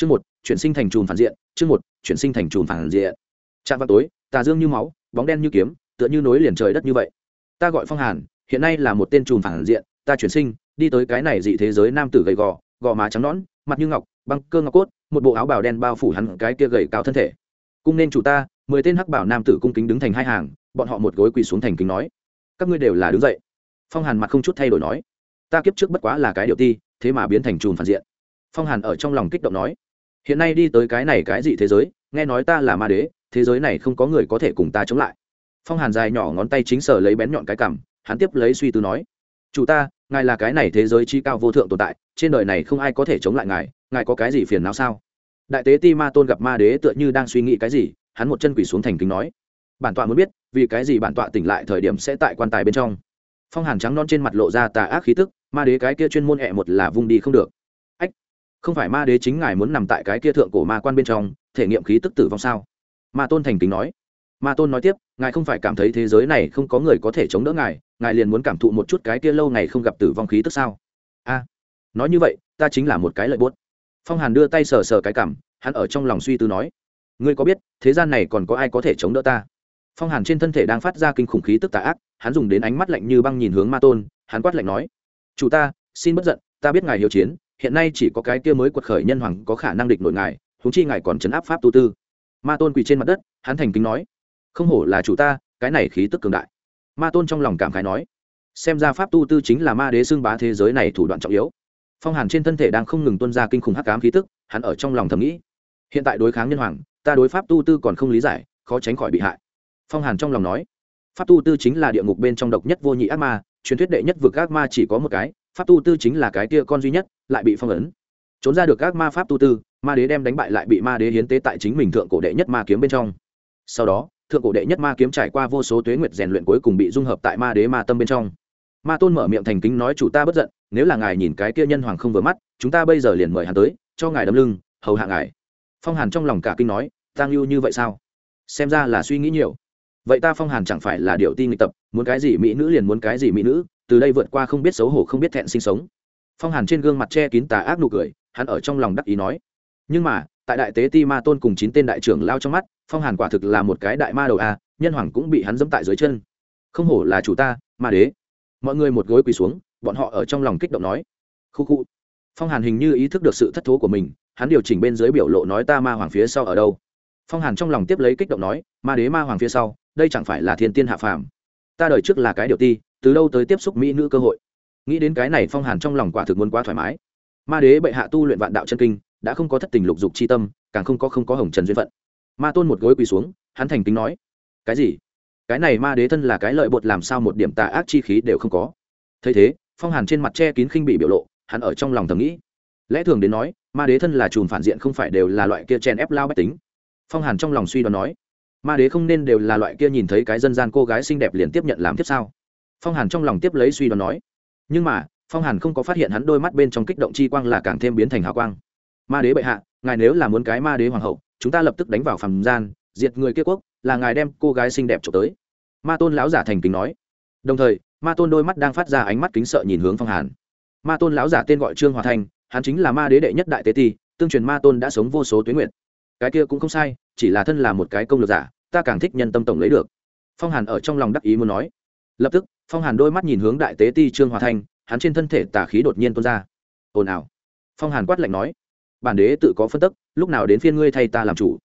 chương một, chuyển sinh thành trùn phản diện, chương một, chuyển sinh thành trùn phản diện. Trạm vào tối, tà dương như máu, bóng đen như kiếm, tựa như nối liền trời đất như vậy. Ta gọi phong hàn, hiện nay là một tên trùn phản diện, ta chuyển sinh, đi tới cái này dị thế giới nam tử gầy gò gò má trắng nõn, mặt như ngọc, băng cơ ngọc cốt, một bộ áo bào đen bao phủ hắn cái kia gầy cao thân thể. Cung nên chủ ta, mười tên hắc bảo nam tử cung kính đứng thành hai hàng, bọn họ một gối quỳ xuống thành kính nói, các ngươi đều là đứng dậy. Phong hàn mặt không chút thay đổi nói, ta kiếp trước bất quá là cái điều ti, thế mà biến thành trùn phản diện. Phong hàn ở trong lòng kích động nói hiện nay đi tới cái này cái gì thế giới, nghe nói ta là ma đế, thế giới này không có người có thể cùng ta chống lại. Phong hàn dài nhỏ ngón tay chính sở lấy bén nhọn cái cằm, hắn tiếp lấy suy tư nói, chủ ta, ngài là cái này thế giới chi cao vô thượng tồn tại, trên đời này không ai có thể chống lại ngài ngài có cái gì phiền não sao? Đại tế ti ma tôn gặp ma đế tựa như đang suy nghĩ cái gì, hắn một chân quỳ xuống thành kính nói, bản tọa muốn biết, vì cái gì bản tọa tỉnh lại thời điểm sẽ tại quan tài bên trong? Phong hàn trắng non trên mặt lộ ra tà ác khí tức, ma đế cái kia chuyên môn hẹ một là vung đi không được không phải ma đế chính ngài muốn nằm tại cái kia thượng cổ ma quan bên trong, thể nghiệm khí tức tử vong sao? Ma tôn thành kính nói. Ma tôn nói tiếp, ngài không phải cảm thấy thế giới này không có người có thể chống đỡ ngài ngài liền muốn cảm thụ một chút cái kia lâu ngày không gặp tử vong khí tức sao? A, nói như vậy, ta chính là một cái lợi buốt. Phong hàn đưa tay sờ sờ cái cảm, hắn ở trong lòng suy tư nói. Ngươi có biết, thế gian này còn có ai có thể chống đỡ ta? Phong hàn trên thân thể đang phát ra kinh khủng khí tức tà ác, hắn dùng đến ánh mắt lạnh như băng nhìn hướng ma tôn, hắn quát lạnh nói. Chủ ta, xin bất giận, ta biết ngài hiếu chiến hiện nay chỉ có cái kia mới quật khởi nhân hoàng có khả năng địch nội ngài húng chi ngài còn chấn áp pháp tu tư. Ma tôn quỳ trên mặt đất, hắn thành kính nói, không hổ là chủ ta, cái này khí tức cường đại. Ma tôn trong lòng cảm khái nói, xem ra pháp tu tư chính là ma đế xưng bá thế giới này thủ đoạn trọng yếu. Phong hàn trên thân thể đang không ngừng tuân ra kinh khủng hắc cám khí tức, hắn ở trong lòng thầm nghĩ, hiện tại đối kháng nhân hoàng, ta đối pháp tu tư còn không lý giải, khó tránh khỏi bị hại. Phong hàn trong lòng nói, pháp tu tư chính là địa ngục bên trong độc nhất vô nhị ác ma, truyền thuyết đệ nhất vực ác ma chỉ có một cái pháp tu tư chính là cái kia con duy nhất, lại bị phong ấn. Trốn ra được các ma pháp tu tư, ma đế đem đánh bại lại bị ma đế hiến tế tại chính mình thượng cổ đệ nhất ma kiếm bên trong. Sau đó, thượng cổ đệ nhất ma kiếm trải qua vô số tuế nguyệt rèn luyện cuối cùng bị dung hợp tại ma đế ma tâm bên trong. Ma tôn mở miệng thành kính nói, chủ ta bất giận, nếu là ngài nhìn cái kia nhân hoàng không vừa mắt, chúng ta bây giờ liền mời hắn tới, cho ngài đấm lưng, hầu hạ ngài. Phong hàn trong lòng cả kinh nói, tang lưu như vậy sao? Xem ra là suy nghĩ nhiều. Vậy ta phong hàn chẳng phải là điều ti nghịch tập, muốn cái gì mỹ nữ liền muốn cái gì mỹ nữ từ đây vượt qua không biết xấu hổ không biết thẹn sinh sống. Phong hàn trên gương mặt che kín tà ác nụ cười, hắn ở trong lòng đắc ý nói. Nhưng mà, tại đại tế ti ma tôn cùng chín tên đại trưởng lao trong mắt, phong hàn quả thực là một cái đại ma đầu a, nhân hoàng cũng bị hắn dẫm tại dưới chân. Không hổ là chủ ta, ma đế. Mọi người một gối quỳ xuống, bọn họ ở trong lòng kích động nói. Khu khu. Phong hàn hình như ý thức được sự thất thố của mình, hắn điều chỉnh bên dưới biểu lộ nói ta ma hoàng phía sau ở đâu. Phong hàn trong lòng tiếp lấy kích động nói, ma đế ma hoàng phía sau, đây chẳng phải là thiên tiên hạ phàm. Ta đời trước là cái điều ti từ đâu tới tiếp xúc mỹ nữ cơ hội? Nghĩ đến cái này phong hàn trong lòng quả thực muốn quá thoải mái. Ma đế bệ hạ tu luyện vạn đạo chân kinh, đã không có thất tình lục dục c h i tâm, càng không có không có hồng trần duyên phận. Ma tôn một gối quỳ xuống, hắn thành kính nói, cái gì? Cái này ma đế thân là cái lợi bột làm sao một điểm tà ác chi khí đều không có? Thấy thế, phong hàn trên mặt che kín khinh bị biểu lộ, hắn ở trong lòng thầm nghĩ. Lẽ thường đến nói, ma đế thân là chùm phản diện không phải đều là loại kia chen ép lao bách tính. Phong hàn trong lòng suy đoán nói, ma đế không nên đều là loại kia nhìn thấy cái dân gian cô gái xinh đẹp liền tiếp nhận làm tiếp sao? Phong hàn trong lòng tiếp lấy suy đoán nói. Nhưng mà, phong hàn không có phát hiện hắn đôi mắt bên trong kích động chi quang là càng thêm biến thành hào quang. Ma đế bệ hạ, ngài nếu là muốn cái ma đế hoàng hậu, chúng ta lập tức đánh vào phàm gian, diệt người kia quốc, là ngài đem cô gái xinh đẹp trộm tới. Ma tôn lão giả thành kính nói. Đồng thời, ma tôn đôi mắt đang phát ra ánh mắt kính sợ nhìn hướng phong hàn. Ma tôn lão giả tên gọi trương hòa thanh hắn chính là ma đế đệ nhất đại tế ti, tương truyền ma tôn đã sống vô số tuyến nguyện cái kia cũng không sai, chỉ là thân là một cái công lược giả, ta càng thích nhân tâm tổng lấy được. Phong hàn ở trong lòng đắc ý muốn nói lập tức, phong hàn đôi mắt nhìn hướng đại tế ti trương hòa thanh, hắn trên thân thể tà khí đột nhiên tuôn ra. Ồn ào. Phong hàn quát lạnh nói, bản đế tự có phân tức, lúc nào đến phiên ngươi thay ta làm chủ?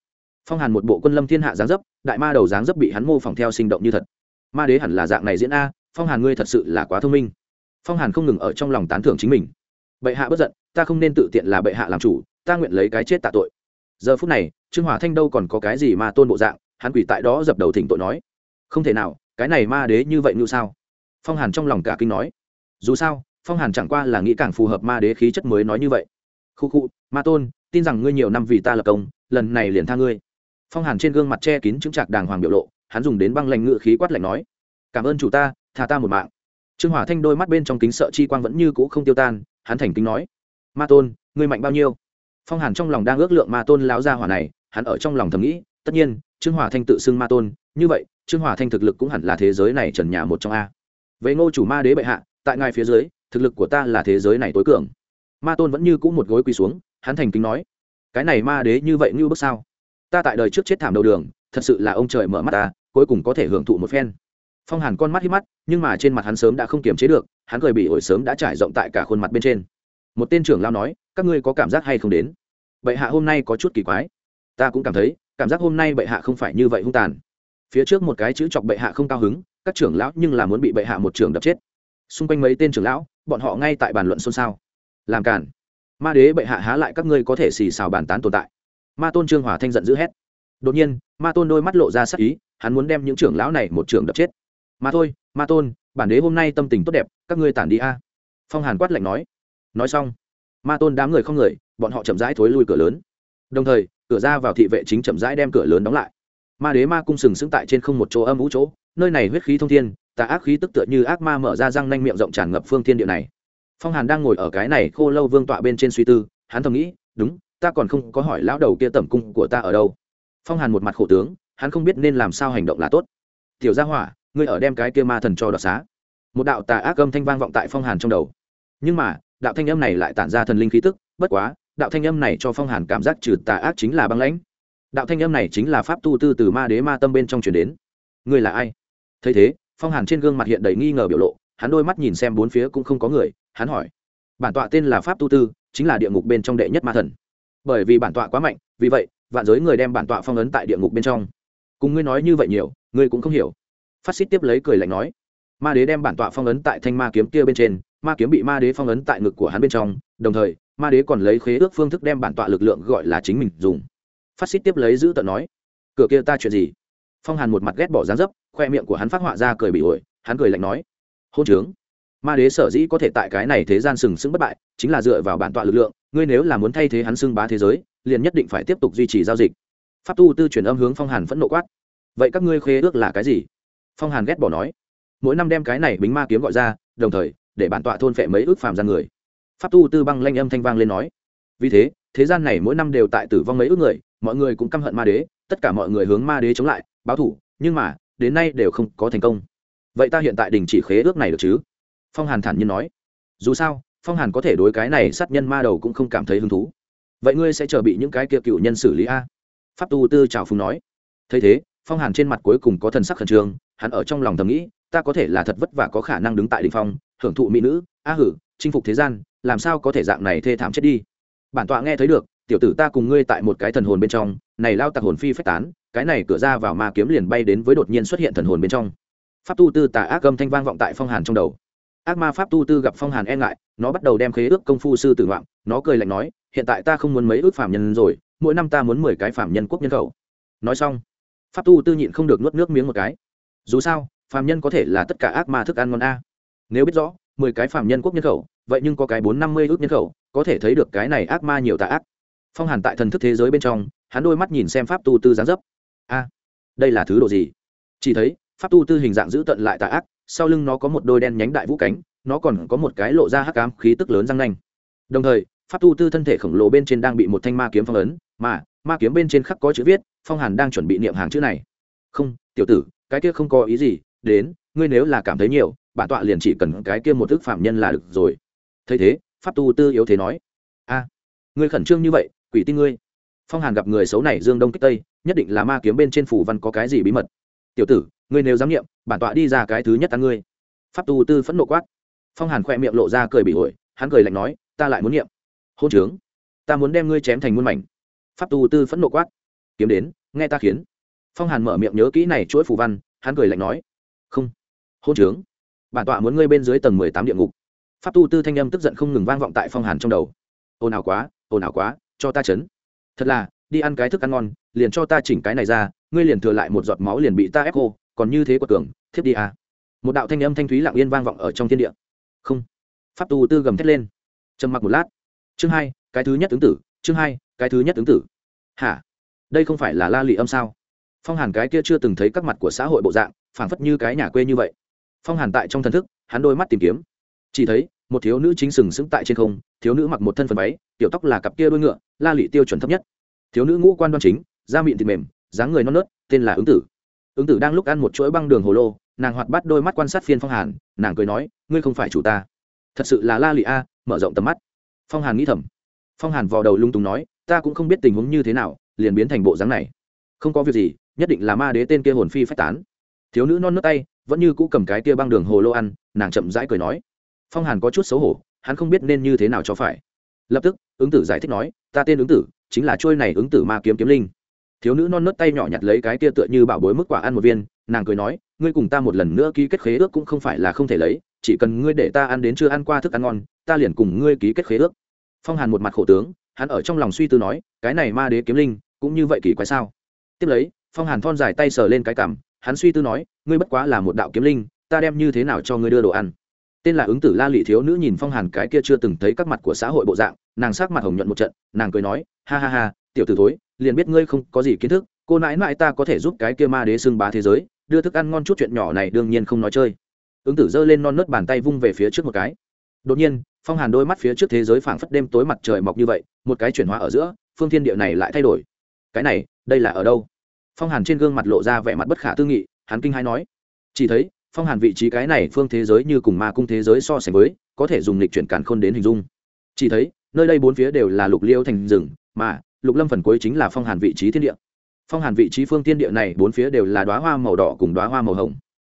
Phong hàn một bộ quân lâm thiên hạ giáng dấp, đại ma đầu giáng dấp bị hắn mô phỏng theo sinh động như thật. Ma đế hẳn là dạng này diễn a, phong hàn ngươi thật sự là quá thông minh. Phong hàn không ngừng ở trong lòng tán thưởng chính mình. Bệ hạ bất giận, ta không nên tự tiện là bệ hạ làm chủ, ta nguyện lấy cái chết tạ tội. Giờ phút này, trương hòa thanh đâu còn có cái gì mà tôn bộ dạng, hắn quỷ tại đó dập đầu thỉnh tội nói, không thể nào cái này ma đế như vậy như sao? Phong hàn trong lòng cả kinh nói. Dù sao, phong hàn chẳng qua là nghĩ càng phù hợp ma đế khí chất mới nói như vậy. Khu khu, ma tôn, tin rằng ngươi nhiều năm vì ta lập công, lần này liền tha ngươi. Phong hàn trên gương mặt che kín chứng trạc đàng hoàng biểu lộ, hắn dùng đến băng lạnh ngự khí quát lạnh nói. Cảm ơn chủ ta thả ta một mạng. Trương hỏa thanh đôi mắt bên trong kính sợ chi quang vẫn như cũ không tiêu tan, hắn thành kính nói. Ma tôn, ngươi mạnh bao nhiêu? Phong hàn trong lòng đang ước lượng ma tôn láo ra hỏa này, hắn ở trong lòng thầm nghĩ tất nhiên, trương hòa thanh tự xưng ma tôn, như vậy, trương hòa thanh thực lực cũng hẳn là thế giới này trần nhà một trong a. Về ngô chủ ma đế bệ hạ, tại ngài phía dưới, thực lực của ta là thế giới này tối cường. Ma tôn vẫn như cũ một gối quỳ xuống, hắn thành kính nói, cái này ma đế như vậy như bước sao? Ta tại đời trước chết thảm đầu đường, thật sự là ông trời mở mắt ta, cuối cùng có thể hưởng thụ một phen. Phong hàn con mắt hít mắt, nhưng mà trên mặt hắn sớm đã không kiềm chế được, hắn cười bị ổi sớm đã trải rộng tại cả khuôn mặt bên trên. Một tên trưởng lao nói, các ngươi có cảm giác hay không đến? Bệ hạ hôm nay có chút kỳ quái. Ta cũng cảm thấy cảm giác hôm nay bệ hạ không phải như vậy hung tàn. Phía trước một cái chữ chọc bệ hạ không cao hứng, các trưởng lão nhưng là muốn bị bệ hạ một trưởng đập chết. Xung quanh mấy tên trưởng lão, bọn họ ngay tại bàn luận xôn xao. Làm cản ma đế bệ hạ há lại các ngươi có thể xì xào bàn tán tồn tại. Ma tôn trương hòa thanh giận dữ hét. Đột nhiên, ma tôn đôi mắt lộ ra sắc ý, hắn muốn đem những trưởng lão này một trưởng đập chết. Mà thôi, ma tôn, bản đế hôm nay tâm tình tốt đẹp, các ngươi tản đi a. Phong hàn quát lạnh nói. Nói xong, ma tôn đám người không người, bọn họ chậm rãi thối lui cửa lớn. Đồng thời cửa ra vào thị vệ chính chậm rãi đem cửa lớn đóng lại. Ma đế ma cung sừng sững tại trên không một chỗ âm ú chỗ, nơi này huyết khí thông thiên, tà ác khí tức tựa như ác ma mở ra răng nanh miệng rộng tràn ngập phương thiên địa này. Phong hàn đang ngồi ở cái này khô lâu vương tọa bên trên suy tư, hắn thầm nghĩ, đúng, ta còn không có hỏi lão đầu kia tẩm cung của ta ở đâu. Phong hàn một mặt khổ tướng, hắn không biết nên làm sao hành động là tốt. Tiểu gia hỏa, ngươi ở đem cái kia ma thần cho đoạt xá. Một đạo tà ác âm thanh vang vọng tại phong hàn trong đầu. Nhưng mà, đạo thanh âm này lại tản ra thần linh khí tức, bất quá đạo thanh âm này cho phong hàn cảm giác trừ tà ác chính là băng lãnh. Đạo thanh âm này chính là pháp tu tư từ ma đế ma tâm bên trong chuyển đến. Người là ai? Thấy thế, phong hàn trên gương mặt hiện đầy nghi ngờ biểu lộ, hắn đôi mắt nhìn xem bốn phía cũng không có người, hắn hỏi. Bản tọa tên là pháp tu tư, chính là địa ngục bên trong đệ nhất ma thần. Bởi vì bản tọa quá mạnh, vì vậy, vạn giới người đem bản tọa phong ấn tại địa ngục bên trong. Cùng ngươi nói như vậy nhiều, ngươi cũng không hiểu. Phát xít tiếp lấy cười lạnh nói. Ma đế đem bản tọa phong ấn tại thanh ma kiếm kia bên trên ma kiếm bị ma đế phong ấn tại ngực của hắn bên trong, đồng thời, ma đế còn lấy khế ước phương thức đem bản tọa lực lượng gọi là chính mình dùng. Phát xít tiếp lấy giữ tận nói, cửa kia ta chuyện gì? Phong hàn một mặt ghét bỏ dán dấp, khoe miệng của hắn phát họa ra cười bị ổi, hắn cười lạnh nói, hôn trướng, ma đế sở dĩ có thể tại cái này thế gian sừng sững bất bại, chính là dựa vào bản tọa lực lượng, ngươi nếu là muốn thay thế hắn xưng bá thế giới, liền nhất định phải tiếp tục duy trì giao dịch. Pháp tu tư truyền âm hướng phong hàn phẫn nộ quát, vậy các ngươi khế ước là cái gì? Phong hàn ghét bỏ nói, mỗi năm đem cái này bính ma kiếm gọi ra, đồng thời để bản tọa thôn phệ mấy ước phàm gian người. Pháp tu tư băng lanh âm thanh vang lên nói. Vì thế thế gian này mỗi năm đều tại tử vong mấy ước người, mọi người cũng căm hận ma đế, tất cả mọi người hướng ma đế chống lại, báo thủ nhưng mà, đến nay đều không có thành công. Vậy ta hiện tại đình chỉ khế ước này được chứ? Phong hàn thản nhiên nói. Dù sao, phong hàn có thể đối cái này sát nhân ma đầu cũng không cảm thấy hứng thú. Vậy ngươi sẽ chờ bị những cái kia cựu nhân xử lý a? Pháp tu tư trào phùng nói. Thấy thế, phong hàn trên mặt cuối cùng có thần sắc khẩn trương, hắn ở trong lòng thầm nghĩ, ta có thể là thật vất vả có khả năng đứng tại đ ỉ n h phong hưởng thụ mỹ nữ, a hử, chinh phục thế gian, làm sao có thể dạng này thê thảm chết đi? Bản tọa nghe thấy được, tiểu tử ta cùng ngươi tại một cái thần hồn bên trong, này lao tặc hồn phi phách tán, cái này cửa ra vào ma kiếm liền bay đến với đột nhiên xuất hiện thần hồn bên trong. Pháp tu tư tà ác âm thanh vang vọng tại phong hàn trong đầu. Ác ma pháp tu tư gặp phong hàn e ngại, nó bắt đầu đem khế ước công phu sư tử ngoạm, nó cười lạnh nói, hiện tại ta không muốn mấy ước phạm nhân rồi, mỗi năm ta muốn mười cái phạm nhân quốc nhân khẩu. Nói xong, pháp tu tư nhịn không được nuốt nước miếng một cái. Dù sao, phạm nhân có thể là tất cả ác ma thức ăn ngon a nếu biết rõ, mười cái phạm nhân quốc nhân khẩu, vậy nhưng có cái bốn năm mươi ước nhân khẩu, có thể thấy được cái này ác ma nhiều tà ác. Phong hàn tại thần thức thế giới bên trong, hắn đôi mắt nhìn xem pháp tu tư gián dấp. A, đây là thứ đồ gì? Chỉ thấy, pháp tu tư hình dạng giữ tận lại tà ác, sau lưng nó có một đôi đen nhánh đại vũ cánh, nó còn có một cái lộ ra hắc ám khí tức lớn răng nanh. Đồng thời, pháp tu tư thân thể khổng lồ bên trên đang bị một thanh ma kiếm phong ấn, mà ma kiếm bên trên khắc có chữ viết, phong hàn đang chuẩn bị niệm hàng chữ này. Không, tiểu tử, cái kia không có ý gì, đến, ngươi nếu là cảm thấy nhiều bản tọa liền chỉ cần cái kia một thức phạm nhân là được rồi. Thấy thế, pháp tu tư yếu thế nói, a, ngươi khẩn trương như vậy, quỷ tin ngươi. Phong hàn gặp người xấu này dương đông kích tây, nhất định là ma kiếm bên trên phủ văn có cái gì bí mật. Tiểu tử, ngươi nếu dám nghiệm bản tọa đi ra cái thứ nhất ăn ngươi. Pháp tu tư phẫn nộ quát. Phong hàn khoe miệng lộ ra cười bị ổi, hắn cười lạnh nói, ta lại muốn nghiệm hôn trướng, ta muốn đem ngươi chém thành muôn mảnh. Pháp tu tư phẫn nộ quát. Kiếm đến, nghe ta khiến. Phong hàn mở miệng nhớ kỹ này chuỗi phù văn, hắn cười lạnh nói, không, hôn trướng bản tọa muốn ngươi bên dưới tầng mười tám địa ngục. Pháp tu tư thanh âm tức giận không ngừng vang vọng tại phong hàn trong đầu. Ồn ào quá ồn ào quá, cho ta chấn. Thật là, đi ăn cái thức ăn ngon, liền cho ta chỉnh cái này ra, ngươi liền thừa lại một giọt máu liền bị ta ép khô, còn như thế của cường thiếp đi à. Một đạo thanh âm thanh thúy lặng yên vang vọng ở trong thiên địa. Không. Pháp tu tư gầm thét lên. Trầm mặc một lát. Chương hai, cái thứ nhất ứng tử, chương hai, cái thứ nhất ứng tử. Hả? Đây không phải là la lị âm sao? Phong hàn cái kia chưa từng thấy các mặt của xã hội bộ dạng, phảng phất như cái nhà quê như vậy phong hàn tại trong thần thức, hắn đôi mắt tìm kiếm. Chỉ thấy, một thiếu nữ chính sừng sững tại trên không, thiếu nữ mặc một thân phần váy, tiểu tóc là cặp kia đôi ngựa, la lị tiêu chuẩn thấp nhất. Thiếu nữ ngũ quan đoan chính, da miệng thịt mềm, dáng người non nớt, tên là ứng tử. Ứng tử đang lúc ăn một chuỗi băng đường hồ lô, nàng hoạt bắt đôi mắt quan sát phiên phong hàn, nàng cười nói, ngươi không phải chủ ta. Thật sự là la lị a, mở rộng tầm mắt. Phong hàn nghĩ thầm. Phong hàn vò đầu lung tùng nói, ta cũng không biết tình huống như thế nào, liền biến thành bộ dáng này. Không có việc gì, nhất định là ma đế tên kia hồn phi phách tán thiếu nữ non nước tay, vẫn như cũ cầm cái tia băng đường hồ lô ăn, nàng chậm rãi cười nói. Phong hàn có chút xấu hổ, hắn không biết nên như thế nào cho phải. Lập tức, ứng tử giải thích nói, ta tên ứng tử, chính là trôi này ứng tử ma kiếm kiếm linh. Thiếu nữ non nớt tay nhỏ nhặt lấy cái tia tựa như bảo bối mức quả ăn một viên, nàng cười nói, ngươi cùng ta một lần nữa ký kết khế ước cũng không phải là không thể lấy, chỉ cần ngươi để ta ăn đến chưa ăn qua thức ăn ngon, ta liền cùng ngươi ký kết khế ước. Phong hàn một mặt khổ tướng, hắn ở trong lòng suy tư nói, cái này ma đế kiếm linh, cũng như vậy kỳ quái sao? Tiếp lấy, phong hàn thon dài tay sờ lên cái cảm hắn suy tư nói, ngươi bất quá là một đạo kiếm linh, ta đem như thế nào cho ngươi đưa đồ ăn? Tên là ứng tử la lị thiếu nữ nhìn phong hàn cái kia chưa từng thấy các mặt của xã hội bộ dạng, nàng sắc mặt hồng nhuận một trận, nàng cười nói, ha ha ha, tiểu t ử thối, liền biết ngươi không có gì kiến thức, cô nãi nãi ta có thể giúp cái kia ma đế xưng bá thế giới, đưa thức ăn ngon chút chuyện nhỏ này đương nhiên không nói chơi. Ứng tử giơ lên non nớt bàn tay vung về phía trước một cái. Đột nhiên, phong hàn đôi mắt phía trước thế giới phảng phất đêm tối mặt trời mọc như vậy, một cái chuyển hóa ở giữa, phương thiên địa này lại thay đổi. Cái này, đây là ở đâu? Phong hàn trên gương mặt lộ ra vẻ mặt bất khả tư nghị, hắn kinh hai nói, chỉ thấy, phong hàn vị trí cái này phương thế giới như cùng ma cung thế giới so sánh với, có thể dùng lịch chuyển càn khôn đến hình dung. Chỉ thấy, nơi đây bốn phía đều là lục liêu thành rừng, mà, lục lâm phần cuối chính là phong hàn vị trí thiên địa. Phong hàn vị trí phương tiên địa này bốn phía đều là đoá hoa màu đỏ cùng đoá hoa màu hồng.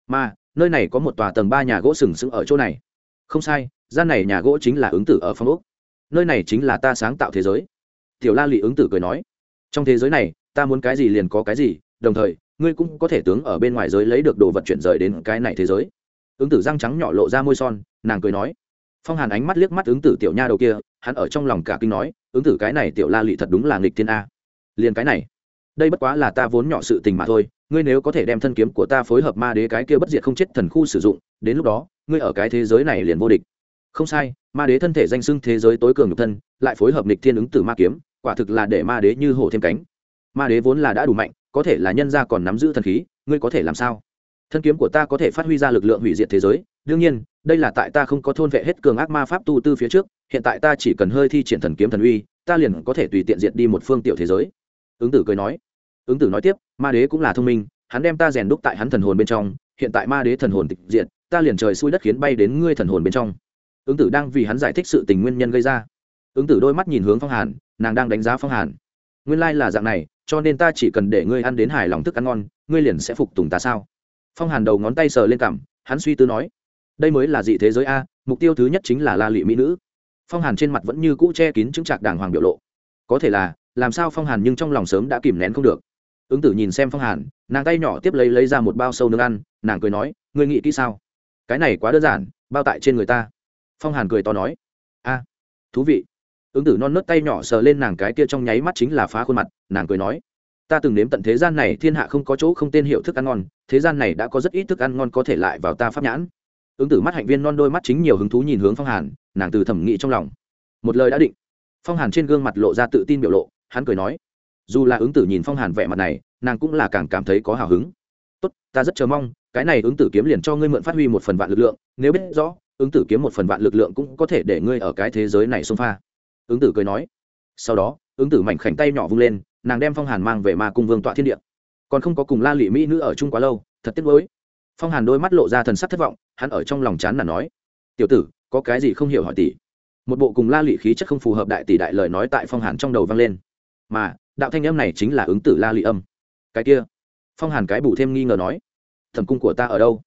Mà, nơi này có một tòa tầng ba nhà gỗ sừng sững ở chỗ này. Không sai, gian này nhà gỗ chính là ứng tử ở phong úc. Nơi này chính là ta sáng tạo thế giới. Tiểu la lị ứng tử cười nói, trong thế giới này ta muốn cái gì liền có cái gì, đồng thời, ngươi cũng có thể tướng ở bên ngoài giới lấy được đồ vật chuyển rời đến cái này thế giới. Ứng tử răng trắng nhỏ lộ ra môi son, nàng cười nói. Phong hàn ánh mắt liếc mắt ứng tử tiểu nha đầu kia, hắn ở trong lòng cả kinh nói, ứng tử cái này tiểu la lị thật đúng là nghịch thiên a. Liền cái này, đây bất quá là ta vốn nhỏ sự tình mà thôi, ngươi nếu có thể đem thân kiếm của ta phối hợp ma đế cái kia bất diệt không chết thần khu sử dụng, đến lúc đó, ngươi ở cái thế giới này liền vô địch. Không sai, ma đế thân thể danh xưng thế giới tối cường nhục thân, lại phối hợp nghịch thiên ứng tử ma kiếm, quả thực là để ma đế như hổ thêm cánh ma đế vốn là đã đủ mạnh, có thể là nhân gia còn nắm giữ thần khí, ngươi có thể làm sao? Thân kiếm của ta có thể phát huy ra lực lượng hủy diệt thế giới, đương nhiên, đây là tại ta không có thôn vệ hết cường ác ma pháp tu tư phía trước, hiện tại ta chỉ cần hơi thi triển thần kiếm thần uy, ta liền có thể tùy tiện diệt đi một phương tiểu thế giới. Ứng tử cười nói. Ứng tử nói tiếp, ma đế cũng là thông minh, hắn đem ta rèn đúc tại hắn thần hồn bên trong, hiện tại ma đế thần hồn tịch diệt, ta liền trời xui đất khiến bay đến ngươi thần hồn bên trong. Ứng tử đang vì hắn giải thích sự tình nguyên nhân gây ra. Ứng tử đôi mắt nhìn hướng phong hàn, nàng đang đánh giá phong hàn. Nguyên lai là dạng này cho nên ta chỉ cần để ngươi ăn đến hài lòng thức ăn ngon, ngươi liền sẽ phục tùng ta sao? Phong hàn đầu ngón tay sờ lên cằm, hắn suy tư nói, đây mới là dị thế giới a, mục tiêu thứ nhất chính là la lụy mỹ nữ. Phong hàn trên mặt vẫn như cũ che kín chứng trạc đàng hoàng biểu lộ. Có thể là, làm sao phong hàn nhưng trong lòng sớm đã kìm nén không được. Ứng tử nhìn xem phong hàn, nàng tay nhỏ tiếp lấy lấy ra một bao sâu nướng ăn, nàng cười nói, ngươi nghĩ kỹ sao? Cái này quá đơn giản, bao tại trên người ta. Phong hàn cười to nói, a, thú vị ứng tử non nớt tay nhỏ sờ lên nàng cái kia trong nháy mắt chính là phá khuôn mặt, nàng cười nói, ta từng nếm tận thế gian này, thiên hạ không có chỗ không tên hiệu thức ăn ngon, thế gian này đã có rất ít thức ăn ngon có thể lại vào ta pháp nhãn. Ứng tử mắt hạnh viên non đôi mắt chính nhiều hứng thú nhìn hướng phong hàn, nàng từ thẩm nghĩ trong lòng. Một lời đã định, phong hàn trên gương mặt lộ ra tự tin biểu lộ, hắn cười nói, dù là ứng tử nhìn phong hàn vẻ mặt này, nàng cũng là càng cảm thấy có hào hứng. Tốt, ta rất chờ mong, cái này ứng tử kiếm liền cho ngươi mượn phát huy một phần vạn lực lượng, nếu biết rõ, ứng tử kiếm một phần vạn lực lượng cũng có thể để ngươi ở cái thế giới này xông pha ứng tử cười nói. Sau đó, ứng tử mảnh khảnh tay nhỏ vung lên, nàng đem phong hàn mang về ma cung vương tọa thiên địa. Còn không có cùng la lụy mỹ nữ ở chung quá lâu, thật tiếc nuối. Phong hàn đôi mắt lộ ra thần sắc thất vọng, hắn ở trong lòng chán là nói. Tiểu tử, có cái gì không hiểu hỏi tỷ? Một bộ cùng la lụy khí chất không phù hợp đại tỷ đại lời nói tại phong hàn trong đầu vang lên. Mà, đạo thanh âm này chính là ứng tử la lụy âm. Cái kia? Phong hàn cái bù thêm nghi ngờ nói. Thẩm cung của ta ở đâu?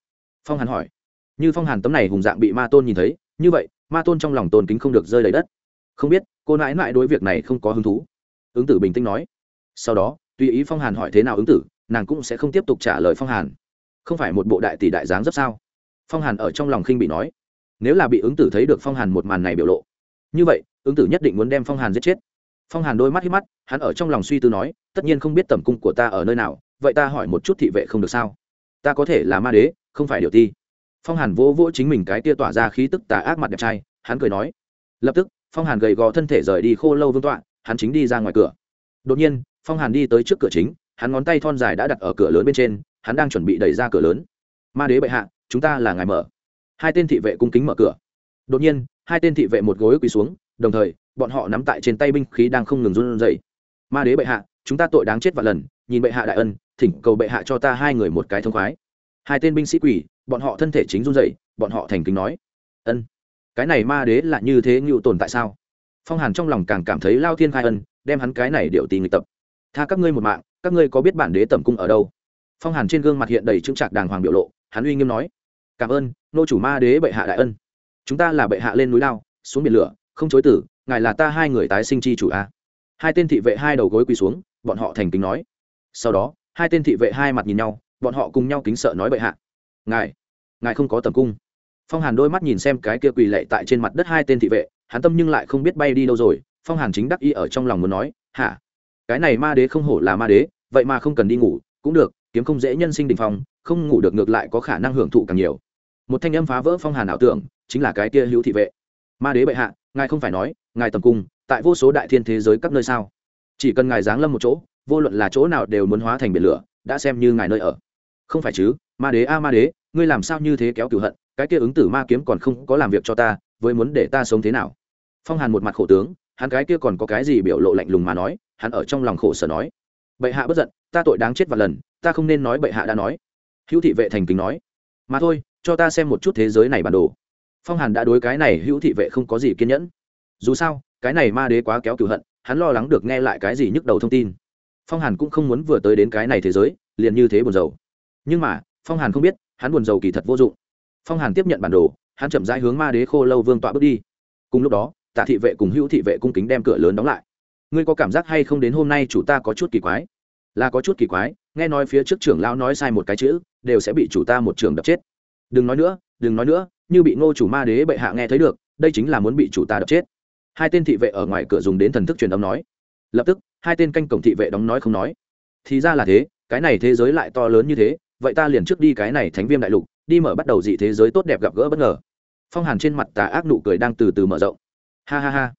Phong hàn hỏi. Như phong hàn tấm này hùng dạng bị ma tôn nhìn thấy, như vậy, ma tôn trong lòng tôn kính không được rơi lấy đất không biết, cô nãi nãi đối việc này không có hứng thú. Ứng tử bình tĩnh nói. Sau đó, tùy ý phong hàn hỏi thế nào ứng tử, nàng cũng sẽ không tiếp tục trả lời phong hàn. Không phải một bộ đại tỷ đại dáng rất sao? Phong hàn ở trong lòng khinh bị nói. Nếu là bị ứng tử thấy được phong hàn một màn này biểu lộ. Như vậy, ứng tử nhất định muốn đem phong hàn giết chết. Phong hàn đôi mắt hít mắt, hắn ở trong lòng suy tư nói, tất nhiên không biết tầm cung của ta ở nơi nào, vậy ta hỏi một chút thị vệ không được sao? Ta có thể là ma đế, không phải điều ti. Phong hàn vỗ vỗ chính mình cái tia tỏa ra khí tức tà ác mặt đẹp trai, hắn cười nói. Lập tức phong hàn gầy gò thân thể rời đi khô lâu vương tọa, hắn chính đi ra ngoài cửa. Đột nhiên, phong hàn đi tới trước cửa chính, hắn ngón tay thon dài đã đặt ở cửa lớn bên trên, hắn đang chuẩn bị đẩy ra cửa lớn. Ma đế bệ hạ, chúng ta là ngài mở. Hai tên thị vệ cung kính mở cửa. Đột nhiên, hai tên thị vệ một gối quỳ xuống, đồng thời, bọn họ nắm tại trên tay binh khí đang không ngừng run rẩy. Ma đế bệ hạ, chúng ta tội đáng chết vạn lần, nhìn bệ hạ đại ân, thỉnh cầu bệ hạ cho ta hai người một cái thông khoái. Hai tên binh sĩ quỳ, bọn họ thân thể chính run rẩy, bọn họ thành kính nói. Ân cái này ma đế là như thế ngưu tồn tại sao? Phong hàn trong lòng càng cảm thấy lao thiên khai ân, đem hắn cái này điệu tì nghịch tập. Tha các ngươi một mạng, các ngươi có biết bản đế tẩm cung ở đâu? Phong hàn trên gương mặt hiện đầy trưng trạc đàng hoàng biểu lộ, hắn uy nghiêm nói, cảm ơn, nô chủ ma đế bệ hạ đại ân. Chúng ta là bệ hạ lên núi lao, xuống biển lửa, không chối tử, ngài là ta hai người tái sinh chi chủ a. Hai tên thị vệ hai đầu gối quỳ xuống, bọn họ thành kính nói. Sau đó, hai tên thị vệ hai mặt nhìn nhau, bọn họ cùng nhau kính sợ nói bệ hạ, ngài ngài không có tầm cung phong hàn đôi mắt nhìn xem cái kia quỳ lệ tại trên mặt đất hai tên thị vệ, hắn tâm nhưng lại không biết bay đi đâu rồi, phong hàn chính đắc y ở trong lòng muốn nói, hả? Cái này ma đế không hổ là ma đế, vậy mà không cần đi ngủ, cũng được, kiếm không dễ nhân sinh đình phong, không ngủ được ngược lại có khả năng hưởng thụ càng nhiều. Một thanh âm phá vỡ phong hàn ảo tưởng, chính là cái kia hữu thị vệ. Ma đế bệ hạ, ngài không phải nói, ngài tầm cung, tại vô số đại thiên thế giới các nơi sao? Chỉ cần ngài giáng lâm một chỗ, vô luận là chỗ nào đều muốn hóa thành biển lửa, đã xem như ngài nơi ở. Không phải chứ, ma đế a, ma đế, ngươi làm sao như thế kéo cửu hận? Cái kia ứng tử ma kiếm còn không có làm việc cho ta, với muốn để ta sống thế nào? Phong hàn một mặt khổ tướng, hắn cái kia còn có cái gì biểu lộ lạnh lùng mà nói, hắn ở trong lòng khổ sở nói. Bệ hạ bất giận, ta tội đáng chết vạn lần, ta không nên nói bệ hạ đã nói. Hữu thị vệ thành kính nói. Mà thôi, cho ta xem một chút thế giới này bản đồ. Phong hàn đã đối cái này hữu thị vệ không có gì kiên nhẫn. Dù sao, cái này ma đế quá kéo cửu hận, hắn lo lắng được nghe lại cái gì nhức đầu thông tin. Phong hàn cũng không muốn vừa tới đến cái này thế giới, liền như thế buồn rầu. Nhưng mà, phong hàn không biết, hắn buồn rầu kỳ thật vô dụng phong hàn tiếp nhận bản đồ, hắn chậm rãi hướng ma đế khô lâu vương tọa bước đi. Cùng lúc đó, tạ thị vệ cùng hữu thị vệ cung kính đem cửa lớn đóng lại. Ngươi có cảm giác hay không đến hôm nay chủ ta có chút kỳ quái? Là có chút kỳ quái, nghe nói phía trước trưởng lão nói sai một cái chữ, đều sẽ bị chủ ta một trường đập chết. Đừng nói nữa, đừng nói nữa, như bị ngô chủ ma đế bệ hạ nghe thấy được, đây chính là muốn bị chủ ta đập chết. Hai tên thị vệ ở ngoài cửa dùng đến thần thức truyền âm nói. Lập tức, hai tên canh cổng thị vệ đóng nói không nói. Thì ra là thế, cái này thế giới lại to lớn như thế, vậy ta liền trước đi cái này thánh viêm đại lục đi mở bắt đầu dị thế giới tốt đẹp gặp gỡ bất ngờ. Phong hàn trên mặt tà ác nụ cười đang từ từ mở rộng. Ha ha ha.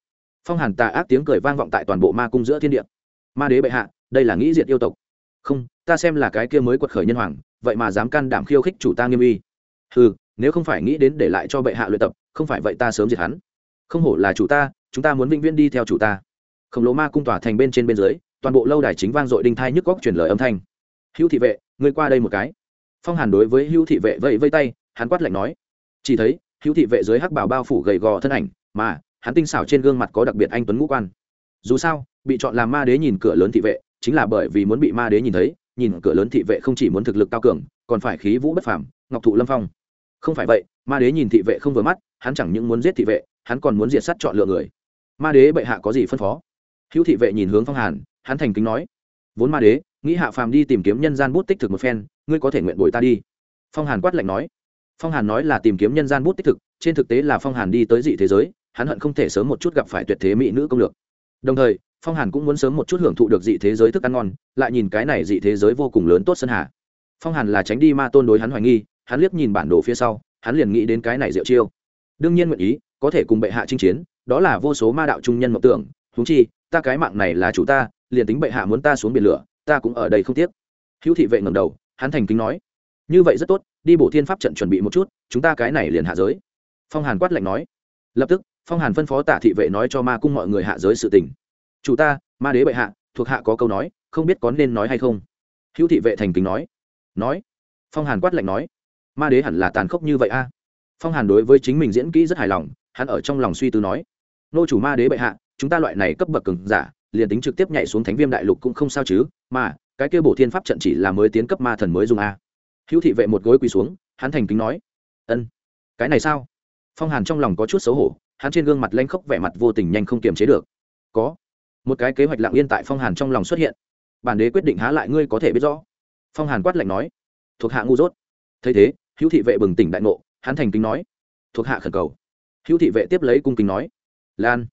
Phong hàn tà ác tiếng cười vang vọng tại toàn bộ ma cung giữa thiên địa. Ma đế bệ hạ, đây là nghĩ diệt yêu tộc. Không, ta xem là cái kia mới quật khởi nhân hoàng, vậy mà dám can đảm khiêu khích chủ ta nghiêm uy. Ừ nếu không phải nghĩ đến để lại cho bệ hạ luyện tập, không phải vậy ta sớm diệt hắn. Không hổ là chủ ta, chúng ta muốn vĩnh viễn đi theo chủ ta. Khổng lồ ma cung tỏa thành bên trên bên dưới, toàn bộ lâu đài chính vang dội đinh thai nhức góc truyền lời âm thanh. Hữu thị vệ, ngươi qua đây một cái phong hàn đối với hữu thị vệ vẫy vây tay, hắn quát lạnh nói, chỉ thấy, hữu thị vệ dưới hắc bảo bao phủ gầy gò thân ảnh, mà hắn tinh xảo trên gương mặt có đặc biệt anh tuấn ngũ quan. Dù sao, bị chọn làm ma đế nhìn cửa lớn thị vệ, chính là bởi vì muốn bị ma đế nhìn thấy, nhìn cửa lớn thị vệ không chỉ muốn thực lực cao cường, còn phải khí vũ bất phàm, ngọc thụ lâm phong. Không phải vậy, ma đế nhìn thị vệ không vừa mắt, hắn chẳng những muốn giết thị vệ, hắn còn muốn diệt sát chọn lựa người. Ma đế bệ hạ có gì phân phó? Hữu thị vệ nhìn hướng phong hàn, hắn thành kính nói, vốn ma đế, nghĩ hạ phàm đi tìm kiếm nhân gian bút tích thực một phen ngươi có thể nguyện bồi ta đi. Phong hàn quát lạnh nói. Phong hàn nói là tìm kiếm nhân gian bút tích thực, trên thực tế là phong hàn đi tới dị thế giới, hắn hận không thể sớm một chút gặp phải tuyệt thế mỹ nữ công lược. Đồng thời, phong hàn cũng muốn sớm một chút hưởng thụ được dị thế giới thức ăn ngon, lại nhìn cái này dị thế giới vô cùng lớn tốt sân hà. Phong hàn là tránh đi ma tôn đối hắn hoài nghi, hắn liếc nhìn bản đồ phía sau, hắn liền nghĩ đến cái này diệu chiêu. Đương nhiên nguyện ý, có thể cùng bệ hạ chinh chiến, đó là vô số ma đạo trung nhân mộng tưởng húng chi, ta cái mạng này là chủ ta, liền tính bệ hạ muốn ta xuống biển lửa, ta cũng ở đây không tiếc. Hữu thị vệ ngầm đầu hắn thành kính nói, như vậy rất tốt, đi bổ thiên pháp trận chuẩn bị một chút, chúng ta cái này liền hạ giới. Phong hàn quát lạnh nói, lập tức, phong hàn phân phó tả thị vệ nói cho ma cung mọi người hạ giới sự tình. Chủ ta, ma đế bệ hạ, thuộc hạ có câu nói, không biết có nên nói hay không? Hữu thị vệ thành kính nói nói. Phong hàn quát lạnh nói, ma đế hẳn là tàn khốc như vậy a. Phong hàn đối với chính mình diễn kỹ rất hài lòng, hắn ở trong lòng suy tư nói, nô chủ ma đế bệ hạ, chúng ta loại này cấp bậc cường giả, liền tính trực tiếp nhảy xuống thánh viêm đại lục cũng không sao chứ, mà cái kia bổ thiên pháp trận chỉ là mới tiến cấp ma thần mới dùng a. Hữu thị vệ một gối quỳ xuống, hắn thành kính nói, ân, cái này sao? Phong hàn trong lòng có chút xấu hổ, hắn trên gương mặt lanh khóc vẻ mặt vô tình nhanh không kiềm chế được. Có. Một cái kế hoạch lặng yên tại phong hàn trong lòng xuất hiện. Bản đế quyết định há lại ngươi có thể biết rõ. Phong hàn quát lạnh nói, thuộc hạ ngu dốt. Thấy thế, hữu thị vệ bừng tỉnh đại ngộ, hắn thành kính nói, thuộc hạ khẩn cầu. Hữu thị vệ tiếp lấy cung kính nói, lan,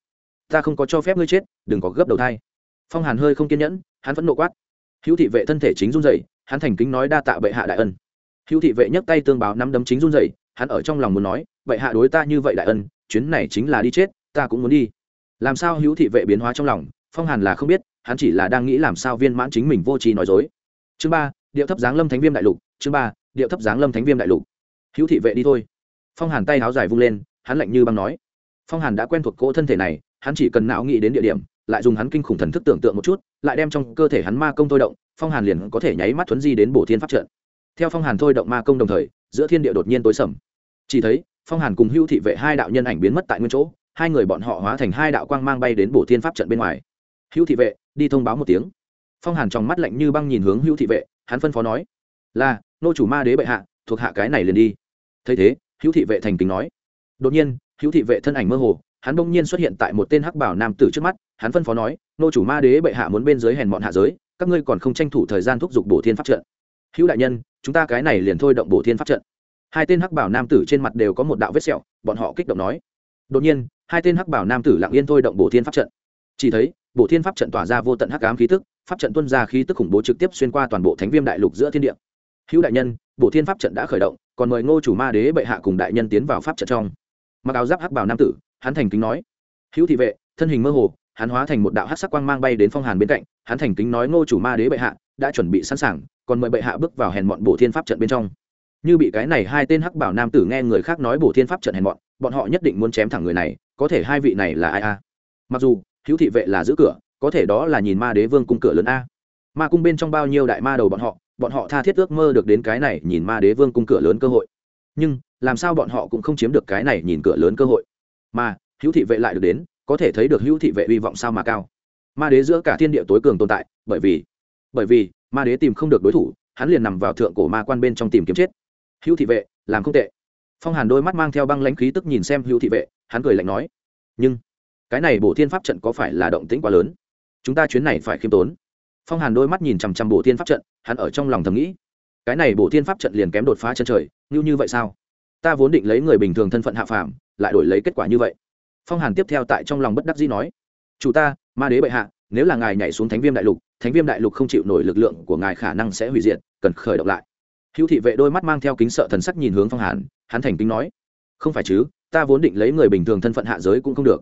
ta không có cho phép ngươi chết, đừng có gấp đầu thai. Phong hàn hơi không kiên nhẫn, hắn vẫn nộ quát hữu thị vệ thân thể chính run dậy hắn thành kính nói đa tạ bệ hạ đại ân. Hữu thị vệ nhấc tay tương báo năm đấm chính run dậy hắn ở trong lòng muốn nói, bệ hạ đối ta như vậy đại ân, chuyến này chính là đi chết, ta cũng muốn đi. Làm sao hữu thị vệ biến hóa trong lòng, phong hàn là không biết, hắn chỉ là đang nghĩ làm sao viên mãn chính mình vô trí nói dối. Chương ba, điệu thấp giáng lâm thánh viêm đại lục, chương ba, điệu thấp giáng lâm thánh viêm đại lục. Hữu thị vệ đi thôi. Phong hàn tay háo dài vung lên, hắn lạnh như băng nói. Phong hàn đã quen thuộc cỗ thân thể này, hắn chỉ cần não nghĩ đến địa điểm lại dùng hắn kinh khủng thần thức tưởng tượng một chút, lại đem trong cơ thể hắn ma công thôi động, phong hàn liền có thể nháy mắt thuấn di đến bổ thiên pháp trận. Theo phong hàn thôi động ma công đồng thời, giữa thiên địa đột nhiên tối sầm. Chỉ thấy, phong hàn cùng hưu thị vệ hai đạo nhân ảnh biến mất tại nguyên chỗ, hai người bọn họ hóa thành hai đạo quang mang bay đến bổ thiên pháp trận bên ngoài. Hữu thị vệ, đi thông báo một tiếng. Phong hàn trong mắt lạnh như băng nhìn hướng hữu thị vệ, hắn phân phó nói, là, nô chủ ma đế bệ hạ, thuộc hạ cái này liền đi. Thấy thế hữu thị vệ thành kính nói. Đột nhiên hữu thị vệ thân ảnh mơ hồ hắn bỗng nhiên xuất hiện tại một tên hắc bảo nam tử trước mắt, hắn phân phó nói, nô chủ ma đế bệ hạ muốn bên dưới hèn bọn hạ giới, các ngươi còn không tranh thủ thời gian thúc giục bổ thiên pháp trận. Hữu đại nhân, chúng ta cái này liền thôi động bổ thiên pháp trận. Hai tên hắc bảo nam tử trên mặt đều có một đạo vết sẹo, bọn họ kích động nói. Đột nhiên, hai tên hắc bảo nam tử lặng yên thôi động bổ thiên pháp trận. Chỉ thấy, bổ thiên pháp trận tỏa ra vô tận hắc ám khí tức, pháp trận tuân ra khí tức khủng bố trực tiếp xuyên qua toàn bộ thánh viêm đại lục giữa thiên địa. Hữu đại nhân, bổ thiên pháp trận đã khởi động, còn mời ngô chủ ma đế bệ hạ cùng đại nhân tiến vào pháp trận trong. Mặc áo giáp hắc bảo nam tử hắn thành kính nói. Hữu thị vệ, thân hình mơ hồ, hắn hóa thành một đạo hắc sắc quang mang bay đến phong hàn bên cạnh, hắn thành kính nói ngô chủ ma đế bệ hạ, đã chuẩn bị sẵn sàng, còn mời bệ hạ bước vào hèn mọn bổ thiên pháp trận bên trong. Như bị cái này hai tên hắc bảo nam tử nghe người khác nói bổ thiên pháp trận hèn mọn, bọn họ nhất định muốn chém thẳng người này, có thể hai vị này là ai a? Mặc dù, hữu thị vệ là giữ cửa, có thể đó là nhìn ma đế vương cung cửa lớn a. Ma cung bên trong bao nhiêu đại ma đầu bọn họ bọn họ tha thiết ước mơ được đến cái này nhìn ma đế vương cung cửa lớn cơ hội. Nhưng, làm sao bọn họ cũng không chiếm được cái này nhìn cửa lớn cơ hội? Mà, hữu thị vệ lại được đến, có thể thấy được hữu thị vệ hy vọng sao mà cao. Ma đế giữa cả thiên địa tối cường tồn tại, bởi vì bởi vì, ma đế tìm không được đối thủ, hắn liền nằm vào thượng cổ ma quan bên trong tìm kiếm chết. Hữu thị vệ, làm không tệ. Phong hàn đôi mắt mang theo băng lãnh khí tức nhìn xem hữu thị vệ, hắn cười lạnh nói, nhưng, cái này bổ thiên pháp trận có phải là động tĩnh quá lớn? Chúng ta chuyến này phải khiêm tốn. Phong hàn đôi mắt nhìn chằm chằm bổ thiên pháp trận, hắn ở trong lòng thầm nghĩ, cái này bổ thiên pháp trận liền kém đột phá chân trời, như như vậy sao? Ta vốn định lấy người bình thường thân phận hạ phàm lại đổi lấy kết quả như vậy. Phong hàn tiếp theo tại trong lòng bất đắc dĩ nói, chủ ta, ma đế bệ hạ, nếu là ngài nhảy xuống thánh viêm đại lục, thánh viêm đại lục không chịu nổi lực lượng của ngài khả năng sẽ hủy diệt, cần khởi động lại. Hữu thị vệ đôi mắt mang theo kính sợ thần sắc nhìn hướng phong hàn, hắn thành kính nói, không phải chứ, ta vốn định lấy người bình thường thân phận hạ giới cũng không được.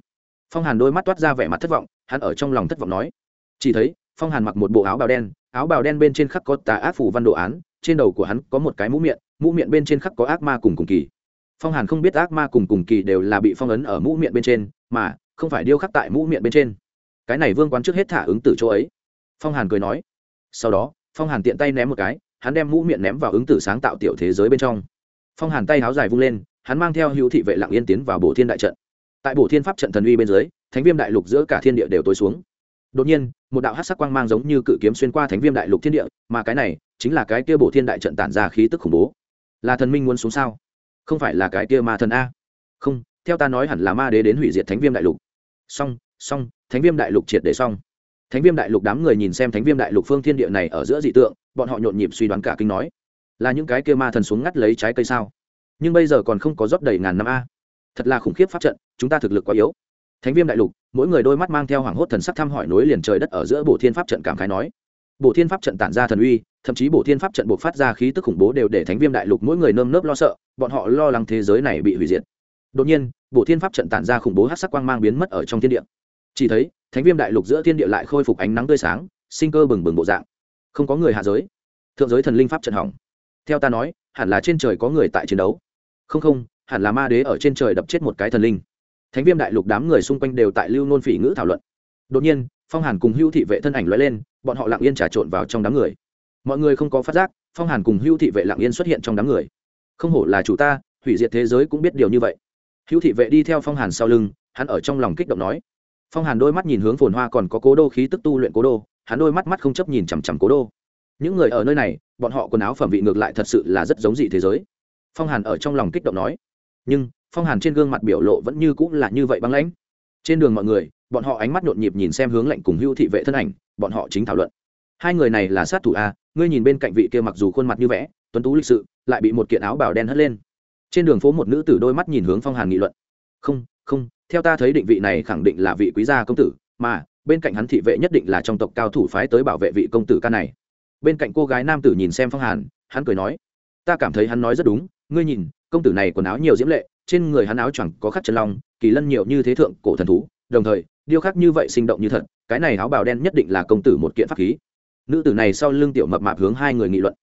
Phong hàn đôi mắt toát ra vẻ mặt thất vọng, hắn ở trong lòng thất vọng nói, chỉ thấy, phong hàn mặc một bộ áo bào đen, áo bào đen bên trên khắc có tà ác phủ văn đồ án, trên đầu của hắn có một cái mũ miệng mũ miệng bên trên khắc có ác ma cùng cùng kỳ phong hàn không biết ác ma cùng cùng kỳ đều là bị phong ấn ở mũ miệng bên trên, mà không phải điêu khắc tại mũ miệng bên trên. Cái này vương quán trước hết thả ứng tử chỗ ấy. Phong hàn cười nói. Sau đó, phong hàn tiện tay ném một cái, hắn đem mũ miệng ném vào ứng tử sáng tạo tiểu thế giới bên trong. Phong hàn tay háo dài vung lên, hắn mang theo hữu thị vệ lặng yên tiến vào bổ thiên đại trận. Tại bổ thiên pháp trận thần uy bên dưới, thánh viêm đại lục giữa cả thiên địa đều tối xuống. Đột nhiên, một đạo hát sắc quang mang giống như cự kiếm xuyên qua thánh viêm đại lục thiên địa, mà cái này chính là cái kia bổ thiên đại trận tản ra khí tức khủng bố. Là thần minh muốn xuống sao? Không phải là cái kia ma thần a. Không, theo ta nói hẳn là ma đế đến hủy diệt thánh viêm đại lục. Xong xong, thánh viêm đại lục triệt để xong. Thánh viêm đại lục đám người nhìn xem thánh viêm đại lục phương thiên địa này ở giữa dị tượng, bọn họ nhộn nhịp suy đoán cả kinh nói, là những cái kia ma thần xuống ngắt lấy trái cây sao? Nhưng bây giờ còn không có rót đầy ngàn năm a. Thật là khủng khiếp pháp trận, chúng ta thực lực quá yếu. Thánh viêm đại lục, mỗi người đôi mắt mang theo hoảng hốt thần sắc thăm hỏi nối liền trời đất ở giữa bổ thiên pháp trận cảm khái nói. Bổ thiên pháp trận tản ra thần uy thậm chí bộ thiên pháp trận buộc phát ra khí tức khủng bố đều để thánh viêm đại lục mỗi người nơm nớp lo sợ, bọn họ lo lắng thế giới này bị hủy diệt. Đột nhiên bộ thiên pháp trận tản ra khủng bố hát sắc quang mang biến mất ở trong thiên địa. Chỉ thấy, thánh viêm đại lục giữa thiên địa lại khôi phục ánh nắng tươi sáng, sinh cơ bừng bừng bộ dạng. Không có người hạ giới. Thượng giới thần linh pháp trận hỏng. Theo ta nói, hẳn là trên trời có người tại chiến đấu. Không không, hẳn là ma đế ở trên trời đập chết một cái thần linh. Thánh viêm đại lục đám người xung quanh đều tại lưu nôn phỉ ngữ thảo luận. Đột nhiên, phong hàn cùng hưu thị vệ thân ảnh l lên, bọn họ lặng yên trà trộn vào trong đám người mọi người không có phát giác, phong hàn cùng hưu thị vệ lặng yên xuất hiện trong đám người. Không hổ là chủ ta, hủy diệt thế giới cũng biết điều như vậy. Hưu thị vệ đi theo phong hàn sau lưng, hắn ở trong lòng kích động nói. Phong hàn đôi mắt nhìn hướng phồn hoa còn có cố đô khí tức tu luyện cố đô, hắn đôi mắt mắt không chấp nhìn chằm chằm cố đô. Những người ở nơi này, bọn họ quần áo phẩm vị ngược lại thật sự là rất giống dị thế giới. Phong hàn ở trong lòng kích động nói. Nhưng, phong hàn trên gương mặt biểu lộ vẫn như cũng là như vậy băng lãnh. Trên đường mọi người, bọn họ ánh mắt nhộn nhịp nhìn xem hướng lệnh cùng hưu thị vệ thân ảnh, bọn họ chính thảo luận. Hai người này là sát thủ a ngươi nhìn bên cạnh vị kia mặc dù khuôn mặt như vẽ, tuấn tú lịch sự, lại bị một kiện áo bào đen hất lên. Trên đường phố một nữ tử đôi mắt nhìn hướng phong hàn nghị luận. Không không, theo ta thấy định vị này khẳng định là vị quý gia công tử, mà, bên cạnh hắn thị vệ nhất định là trong tộc cao thủ phái tới bảo vệ vị công tử ca này. Bên cạnh cô gái nam tử nhìn xem phong hàn, hắn cười nói, ta cảm thấy hắn nói rất đúng, ngươi nhìn, công tử này quần áo nhiều diễm lệ, trên người hắn áo choàng có khắc chân long, kỳ lân nhiều như thế thượng, cổ thần thú, đồng thời, điêu khắc như vậy sinh động như thật, cái này áo bào đen nhất định là công tử một kiện pháp khí nữ tử này sau lưng tiểu mập mạp hướng hai người nghị luận.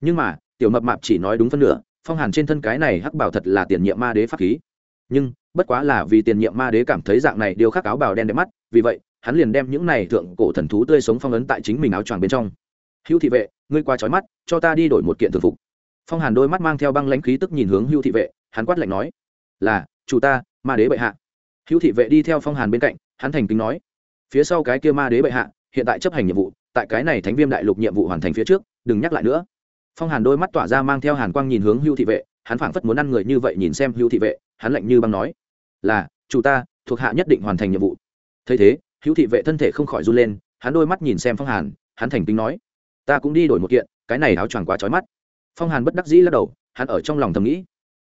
Nhưng mà, tiểu mập mạp chỉ nói đúng phân nửa, phong hàn trên thân cái này hắc bảo thật là tiền nhiệm ma đế pháp khí. Nhưng, bất quá là vì tiền nhiệm ma đế cảm thấy dạng này điều khắc áo bào đen đẹp mắt, vì vậy, hắn liền đem những này thượng cổ thần thú tươi sống phong ấn tại chính mình áo choàng bên trong. Hữu thị vệ, ngươi qua trói mắt, cho ta đi đổi một kiện thường phục. Phong hàn đôi mắt mang theo băng lãnh khí tức nhìn hướng hữu thị vệ, hắn quát lạnh nói, là, chủ ta, ma đế bệ hạ. Hữu thị vệ đi theo phong hàn bên cạnh, hắn thành kính nói, phía sau cái kia ma đế bệ hạ, hiện tại chấp hành nhiệm vụ tại cái này thánh viêm đại lục nhiệm vụ hoàn thành phía trước, đừng nhắc lại nữa. Phong hàn đôi mắt tỏa ra mang theo hàn quang nhìn hướng hưu thị vệ, hắn phảng phất muốn ăn người như vậy nhìn xem hưu thị vệ, hắn lạnh như băng nói, là, chủ ta, thuộc hạ nhất định hoàn thành nhiệm vụ. Thấy thế hữu thị vệ thân thể không khỏi run lên, hắn đôi mắt nhìn xem phong hàn, hắn thành tính nói, ta cũng đi đổi một kiện, cái này áo choàng quá trói mắt. Phong hàn bất đắc dĩ lắc đầu, hắn ở trong lòng thầm nghĩ.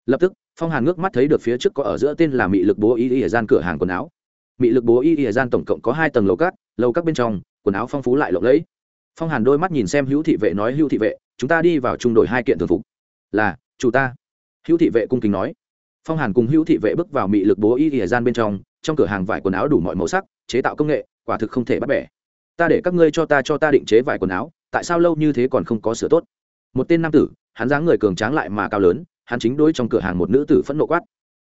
Lập tức, phong hàn ngước mắt thấy được phía trước có ở giữa tên là mị lực bố y y gian cửa hàng quần áo. Mị lực bố y y gian tổng cộng có hai tầng lầu cát, lầu các bên trong quần áo phong phú lại lộng lẫy. Phong hàn đôi mắt nhìn xem hữu thị vệ nói, hữu thị vệ, chúng ta đi vào trung đội hai kiện thường phục. Là, chủ ta. Hữu thị vệ cung kính nói. Phong hàn cùng hữu thị vệ bước vào mị lực bố y y gian bên trong trong cửa hàng vải quần áo đủ mọi màu sắc, chế tạo công nghệ, quả thực không thể bắt bẻ. Ta để các ngươi cho ta cho ta định chế vải quần áo, tại sao lâu như thế còn không có sửa tốt? Một tên nam tử, hắn dáng người cường tráng lại mà cao lớn, hắn chính đối trong cửa hàng một nữ tử phẫn nộ quát.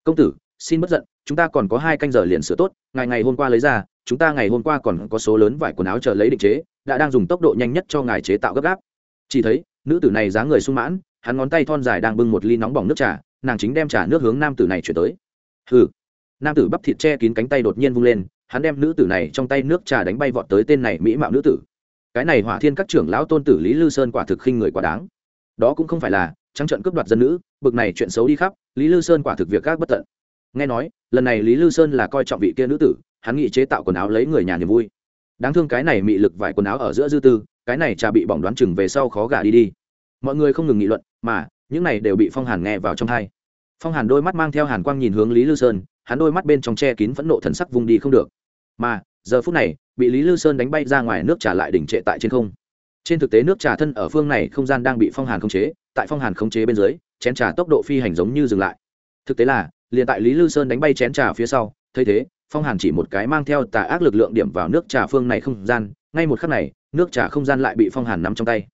Công tử, xin bất giận, chúng ta còn có hai canh giờ liền sửa tốt, ngày ngày hôm qua lấy ra chúng ta ngày hôm qua còn có số lớn vải quần áo chờ lấy định chế, đã đang dùng tốc độ nhanh nhất cho ngài chế tạo gấp gáp. Chỉ thấy, nữ tử này dáng người sung mãn, hắn ngón tay thon dài đang bưng một ly nóng bỏng nước trà, nàng chính đem trà nước hướng nam tử này chuyển tới. Hừ. Nam tử bắp thịt che kín cánh tay đột nhiên vung lên, hắn đem nữ tử này trong tay nước trà đánh bay vọt tới tên này mỹ mạo nữ tử. Cái này hỏa thiên các trưởng lão tôn tử lý lư sơn quả thực khinh người quá đáng. Đó cũng không phải là trắng trận cướp đoạt dân nữ, bực này chuyện xấu đi khắp, lý lư sơn quả thực việc các bất tận. Nghe nói, lần này lý lư sơn là coi trọng vị kia nữ tử hắn nghĩ chế tạo quần áo lấy người nhà niềm vui. Đáng thương cái này mị lực vải quần áo ở giữa dư tư, cái này trà bị bỏng đoán chừng về sau khó gả đi đi. Mọi người không ngừng nghị luận, mà, những này đều bị phong hàn nghe vào trong thai phong hàn đôi mắt mang theo hàn quang nhìn hướng lý lư sơn, hắn đôi mắt bên trong che kín phẫn nộ thần sắc vùng đi không được. Mà, giờ phút này, bị lý lư sơn đánh bay ra ngoài nước trà lại đỉnh trệ tại trên không. Trên thực tế nước trà thân ở phương này không gian đang bị phong hàn khống chế, tại phong hàn khống chế bên dưới, chén trà tốc độ phi hành giống như dừng lại. Thực tế là, liền tại lý lư sơn đánh bay chén trà phía sau, thấy thế phong hàn chỉ một cái mang theo tà ác lực lượng điểm vào nước trà phương này không gian, ngay một khắc này, nước trà không gian lại bị phong hàn nắm trong tay.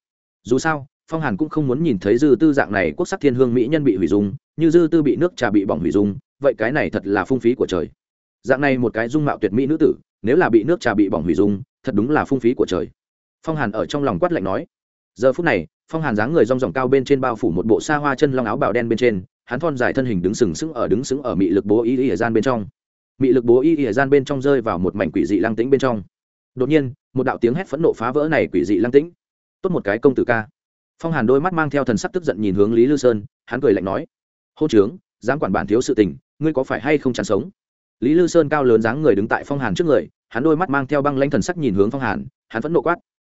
Dù sao, phong hàn cũng không muốn nhìn thấy dư tư dạng này quốc sắc thiên hương mỹ nhân bị hủy dung, như dư tư bị nước trà bị bỏng hủy dung, vậy cái này thật là phung phí của trời. Dạng này một cái dung mạo tuyệt mỹ nữ tử, nếu là bị nước trà bị bỏng hủy dung, thật đúng là phung phí của trời. Phong hàn ở trong lòng quát lạnh nói. Giờ phút này, phong hàn dáng người rong ròng cao bên trên bao phủ một bộ xa hoa chân long áo bào đen bên trên, hắn thon dài thân hình đứng sừng sững ở đứng sững ở mị lực bố y ở gian bên trong mị lực bố y ỉa gian bên trong rơi vào một mảnh quỷ dị lăng tĩnh bên trong. Đột nhiên, một đạo tiếng hét phẫn nộ phá vỡ này quỷ dị lăng tĩnh. Tốt một cái công tử ca. Phong hàn đôi mắt mang theo thần sắc tức giận nhìn hướng lý lư sơn, hắn cười lạnh nói hô trướng, dám quản bản thiếu sự tình, ngươi có phải hay không chán sống? Lý lư sơn cao lớn dáng người đứng tại phong hàn trước người, hắn đôi mắt mang theo băng lanh thần sắc nhìn hướng phong hàn, hắn vẫn nộ quát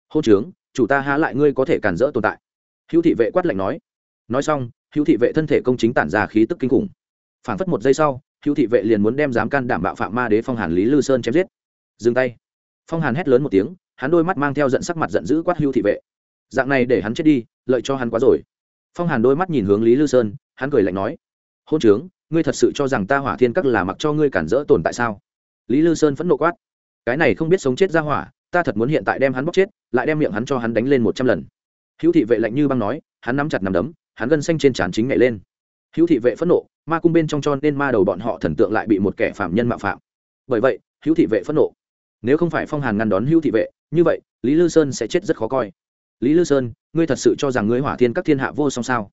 hô trướng, chủ ta há lại ngươi có thể cản rỡ tồn tại? Hữu thị vệ quát lạnh nói. Nói xong, hữu thị vệ thân thể công chính tản ra khí tức kinh khủng. Phản phất một giây sau hữu thị vệ liền muốn đem dám can đảm bạo phạm ma đế phong hàn lý lư sơn chém giết dừng tay phong hàn hét lớn một tiếng hắn đôi mắt mang theo giận sắc mặt giận dữ quát hữu thị vệ dạng này để hắn chết đi lợi cho hắn quá rồi phong hàn đôi mắt nhìn hướng lý lư sơn hắn cười lạnh nói hôn trướng ngươi thật sự cho rằng ta hỏa thiên các là mặc cho ngươi cản rỡ tồn tại sao lý lư sơn phẫn nộ quát cái này không biết sống chết ra hỏa ta thật muốn hiện tại đem hắn bóc chết lại đem miệng hắn cho hắn đánh lên một trăm lần hữu thị vệ lạnh như băng nói hắn nắm chặt nằm đấm hắn gân xanh trên trán chính nhảy lên hữu thị vệ phẫn nộ, ma cung bên trong cho nên ma đầu bọn họ thần tượng lại bị một kẻ phạm nhân mạo phạm. Bởi vậy, hữu thị vệ phẫn nộ. Nếu không phải phong hàn ngăn đón hữu thị vệ, như vậy, lý lư sơn sẽ chết rất khó coi. Lý lư sơn, ngươi thật sự cho rằng ngươi hỏa thiên các thiên hạ vô song sao?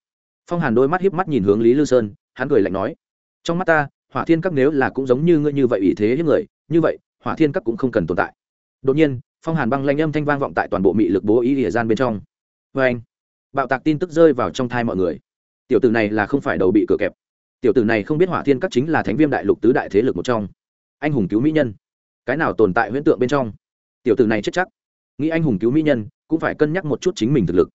Phong hàn đôi mắt hiếp mắt nhìn hướng lý lư sơn, hắn cười lạnh nói. Trong mắt ta, hỏa thiên các nếu là cũng giống như ngươi như vậy ủy thế hiếp người, như vậy, hỏa thiên các cũng không cần tồn tại. Đột nhiên, phong hàn băng lanh âm thanh vang vọng tại toàn bộ mị lực bố ý địa gian bên trong. Vê anh bạo tạc tin tức rơi vào trong thai mọi người tiểu tử này là không phải đầu bị cửa kẹp. Tiểu tử này không biết hỏa thiên các chính là thánh viêm đại lục tứ đại thế lực một trong. Anh hùng cứu mỹ nhân. Cái nào tồn tại huyễn tượng bên trong? Tiểu tử này chết chắc. Nghĩ anh hùng cứu mỹ nhân, cũng phải cân nhắc một chút chính mình thực lực.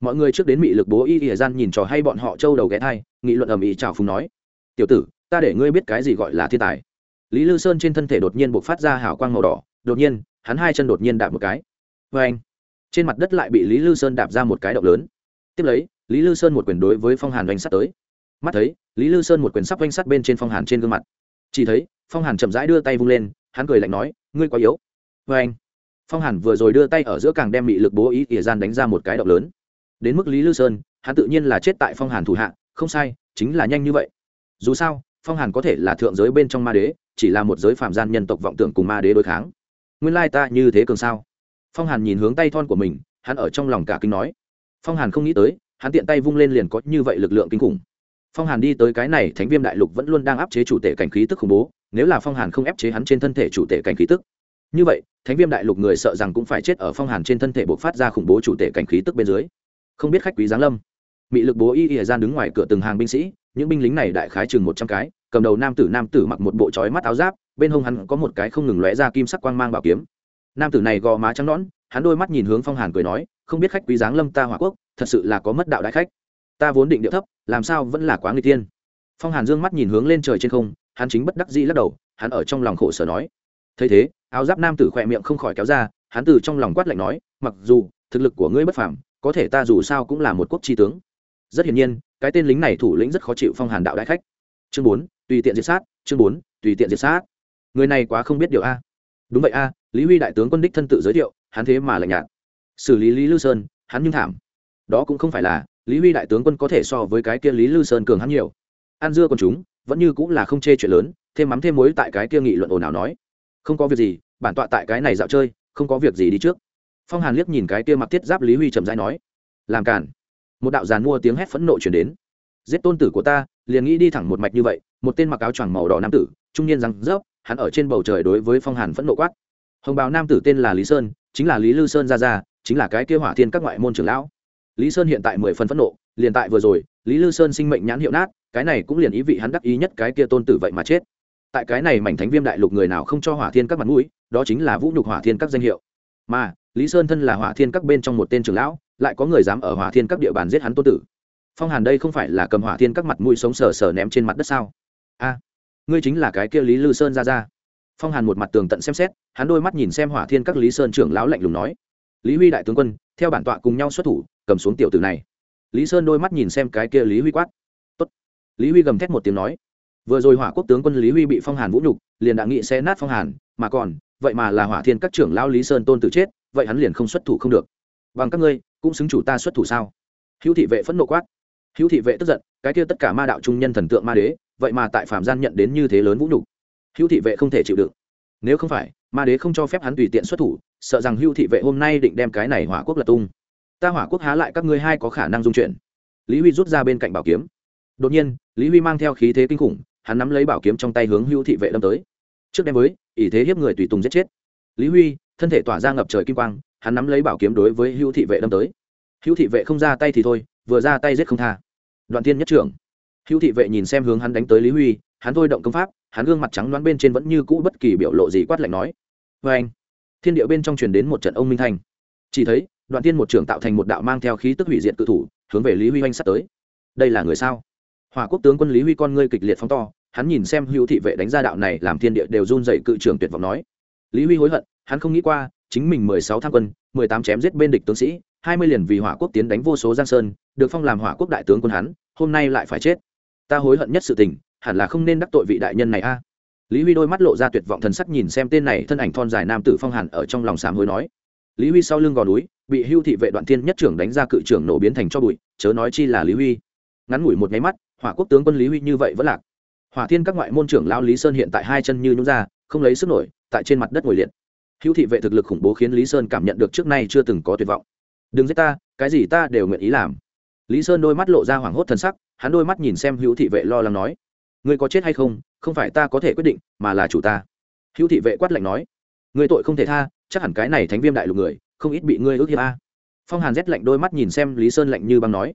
Mọi người trước đến mỹ lực bố y ỉa gian nhìn trò hay bọn họ trâu đầu ghé thai, nghị luận ầm ĩ chào phùng nói, tiểu tử, ta để ngươi biết cái gì gọi là thiên tài. Lý lư sơn trên thân thể đột nhiên b ộ c phát ra hào quang màu đỏ, đột nhiên, hắn hai chân đột nhiên đạp một cái. Vê anh trên mặt đất lại bị lý lư sơn đạp ra một cái động lớn. Tiếp lấy lý lư sơn một quyền đối với phong hàn oanh sắt tới. Mắt thấy, lý lư sơn một quyền sắp oanh sắt bên trên phong hàn trên gương mặt. Chỉ thấy, phong hàn chậm rãi đưa tay vung lên, hắn cười lạnh nói, ngươi quá yếu. Vê anh phong hàn vừa rồi đưa tay ở giữa càng đem bị lực bố ý ỉa gian đánh ra một cái động lớn. Đến mức lý lư sơn, hắn tự nhiên là chết tại phong hàn thủ hạ, không sai, chính là nhanh như vậy. Dù sao, phong hàn có thể là thượng giới bên trong ma đế, chỉ là một giới phạm gian nhân tộc vọng tưởng cùng ma đế đối kháng. Nguyên lai ta như thế cường sao? Phong hàn nhìn hướng tay thon của mình, hắn ở trong lòng cả kinh nói. Phong hàn không nghĩ tới hắn tiện tay vung lên liền có như vậy lực lượng kinh khủng. Phong hàn đi tới cái này, thánh viêm đại lục vẫn luôn đang áp chế chủ tể cảnh khí tức khủng bố, nếu là phong hàn không ép chế hắn trên thân thể chủ tể cảnh khí tức. Như vậy, thánh viêm đại lục người sợ rằng cũng phải chết ở phong hàn trên thân thể buộc phát ra khủng bố chủ tể cảnh khí tức bên dưới. Không biết khách quý giáng lâm, mị lực bố y y gian đứng ngoài cửa từng hàng binh sĩ, những binh lính này đại khái chừng một trăm cái, cầm đầu nam tử nam tử mặc một bộ trói mắt áo giáp, bên hông hắn có một cái không ngừng lóe ra kim sắc quang mang bảo kiếm. Nam tử này gò má trắng nõn, hắn đôi mắt nhìn hướng phong hàn cười nói, không biết khách quý giáng lâm ta hỏa quốc thật sự là có mất đạo đại khách. Ta vốn định điệu thấp, làm sao vẫn là quá người tiên. Phong hàn dương mắt nhìn hướng lên trời trên không, hắn chính bất đắc dĩ lắc đầu, hắn ở trong lòng khổ sở nói. Thấy thế, áo giáp nam tử khỏe miệng không khỏi kéo ra, hắn từ trong lòng quát lạnh nói, mặc dù, thực lực của ngươi bất phàm, có thể ta dù sao cũng là một quốc tri tướng. Rất hiển nhiên, cái tên lính này thủ lĩnh rất khó chịu phong hàn đạo đại khách. Chương bốn, tùy tiện diệt sát, chương bốn, tùy tiện diệt sát. Người này quá không biết điều a. Đúng vậy a, lý huy đại tướng quân đích thân tự giới thiệu, hắn thế mà lạnh nhạt. Xử lý lý lư sơn, hắn nhưng thảm đó cũng không phải là, lý huy đại tướng quân có thể so với cái kia lý lư sơn cường hắn nhiều. Ăn dưa còn chúng, vẫn như cũng là không chê chuyện lớn, thêm mắm thêm muối tại cái kia nghị luận ồn ào nói. Không có việc gì, bản tọa tại cái này dạo chơi, không có việc gì đi trước. Phong hàn liếc nhìn cái kia mặc thiết giáp lý huy trầm rãi nói. Làm cản một đạo giàn mua tiếng hét phẫn nộ chuyển đến. Giết tôn tử của ta, liền nghĩ đi thẳng một mạch như vậy, một tên mặc áo choàng màu đỏ nam tử, trung niên rằng rớp, hắn ở trên bầu trời đối với phong hàn phẫn nộ quát. Hồng bào nam tử tên là lý sơn, chính là lý lư sơn ra ra chính là cái kia hỏa thiên các ngoại môn trưởng lão lý sơn hiện tại mười phần phẫn nộ, liền tại vừa rồi, lý lư sơn sinh mệnh nhãn hiệu nát, cái này cũng liền ý vị hắn đắc ý nhất cái kia tôn tử vậy mà chết. Tại cái này mảnh thánh viêm đại lục người nào không cho hỏa thiên các mặt mũi, đó chính là vũ nhục hỏa thiên các danh hiệu. Mà, lý sơn thân là hỏa thiên các bên trong một tên trưởng lão, lại có người dám ở hỏa thiên các địa bàn giết hắn tôn tử. Phong hàn đây không phải là cầm hỏa thiên các mặt mũi sống sờ sờ ném trên mặt đất sao? A, ngươi chính là cái kia lý lư sơn ra ra. Phong hàn một mặt tường tận xem xét, hắn đôi mắt nhìn xem hỏa thiên các lý sơn trưởng lão lạnh lùng nói. Lý huy đại tướng quân, theo bản tọa cùng nhau xuất thủ cầm xuống tiểu tử này. Lý sơn đôi mắt nhìn xem cái kia lý huy quát. Tốt. lý huy gầm thét một tiếng nói. Vừa rồi hỏa quốc tướng quân lý huy bị phong hàn vũ nhục, liền đã nghị sẽ nát phong hàn, mà còn, vậy mà là hỏa thiên các trưởng lão lý sơn tôn tử chết, vậy hắn liền không xuất thủ không được. Bằng các ngươi, cũng xứng chủ ta xuất thủ sao? Hữu thị vệ phẫn nộ quát. Hữu thị vệ tức giận, cái kia tất cả ma đạo trung nhân thần tượng ma đế, vậy mà tại phạm gian nhận đến như thế lớn vũ nhục. Hữu thị vệ không thể chịu đựng. Nếu không phải, ma đế không cho phép hắn tùy tiện xuất thủ, sợ rằng hữu thị vệ hôm nay định đem cái này hỏa quốc là tung ta hỏa quốc há lại các ngươi hai có khả năng dung chuyển. Lý huy rút ra bên cạnh bảo kiếm. Đột nhiên lý huy mang theo khí thế kinh khủng hắn nắm lấy bảo kiếm trong tay hướng hữu thị vệ đâm tới. Trước đêm với ỷ thế hiếp người tùy tùng giết chết. Lý huy thân thể tỏa ra ngập trời kim quang hắn nắm lấy bảo kiếm đối với hữu thị vệ đâm tới. Hữu thị vệ không ra tay thì thôi vừa ra tay giết không tha. Đoạn tiên nhất trưởng. Hữu thị vệ nhìn xem hướng hắn đánh tới lý huy hắn thôi động công pháp hắn gương mặt trắng đoán bên trên vẫn như cũ bất kỳ biểu lộ gì quát lạnh nói. Vê anh thiên địa bên trong truyền đến một trận ông minh thành, chỉ thấy đoạn tiên một trưởng tạo thành một đạo mang theo khí tức hủy diệt cự thủ, hướng về lý huy oanh sắp tới. Đây là người sao? Hòa quốc tướng quân lý huy con ngươi kịch liệt phóng to, hắn nhìn xem hữu thị vệ đánh ra đạo này làm thiên địa đều run dậy cự trưởng tuyệt vọng nói. Lý huy hối hận, hắn không nghĩ qua, chính mình mười sáu tham quân, mười tám chém giết bên địch tướng sĩ, hai mươi liền vì hỏa quốc tiến đánh vô số giang sơn, được phong làm hỏa quốc đại tướng quân hắn, hôm nay lại phải chết. Ta hối hận nhất sự tình, hẳn là không nên đắc tội vị đại nhân này a. Lý huy đôi mắt lộ ra tuyệt vọng thần sắc nhìn xem tên này thân ảnh thon dài nam tử phong hàn ở trong lòng sám hối nói lý huy sau lưng gò núi, bị hưu thị vệ đoạn thiên nhất trưởng đánh ra cự trưởng nổ biến thành cho bụi, chớ nói chi là lý huy. Ngắn ngủi một nháy mắt, hỏa quốc tướng quân lý huy như vậy vẫn lạc. Hỏa thiên các ngoại môn trưởng lao lý sơn hiện tại hai chân như nhún ra, không lấy sức nổi, tại trên mặt đất ngồi liệt. Hữu thị vệ thực lực khủng bố khiến lý sơn cảm nhận được trước nay chưa từng có tuyệt vọng. Đừng giết ta, cái gì ta đều nguyện ý làm. Lý sơn đôi mắt lộ ra hoảng hốt thần sắc, hắn đôi mắt nhìn xem hữu thị vệ lo lắng nói, ngươi có chết hay không? Không phải ta có thể quyết định, mà là chủ ta. Hữu thị vệ quát lạnh nói, ngươi tội không thể tha chắc hẳn cái này thánh viêm đại lục người, không ít bị ngươi ước hiếp a. Phong hàn rét lạnh đôi mắt nhìn xem lý sơn lạnh như băng nói,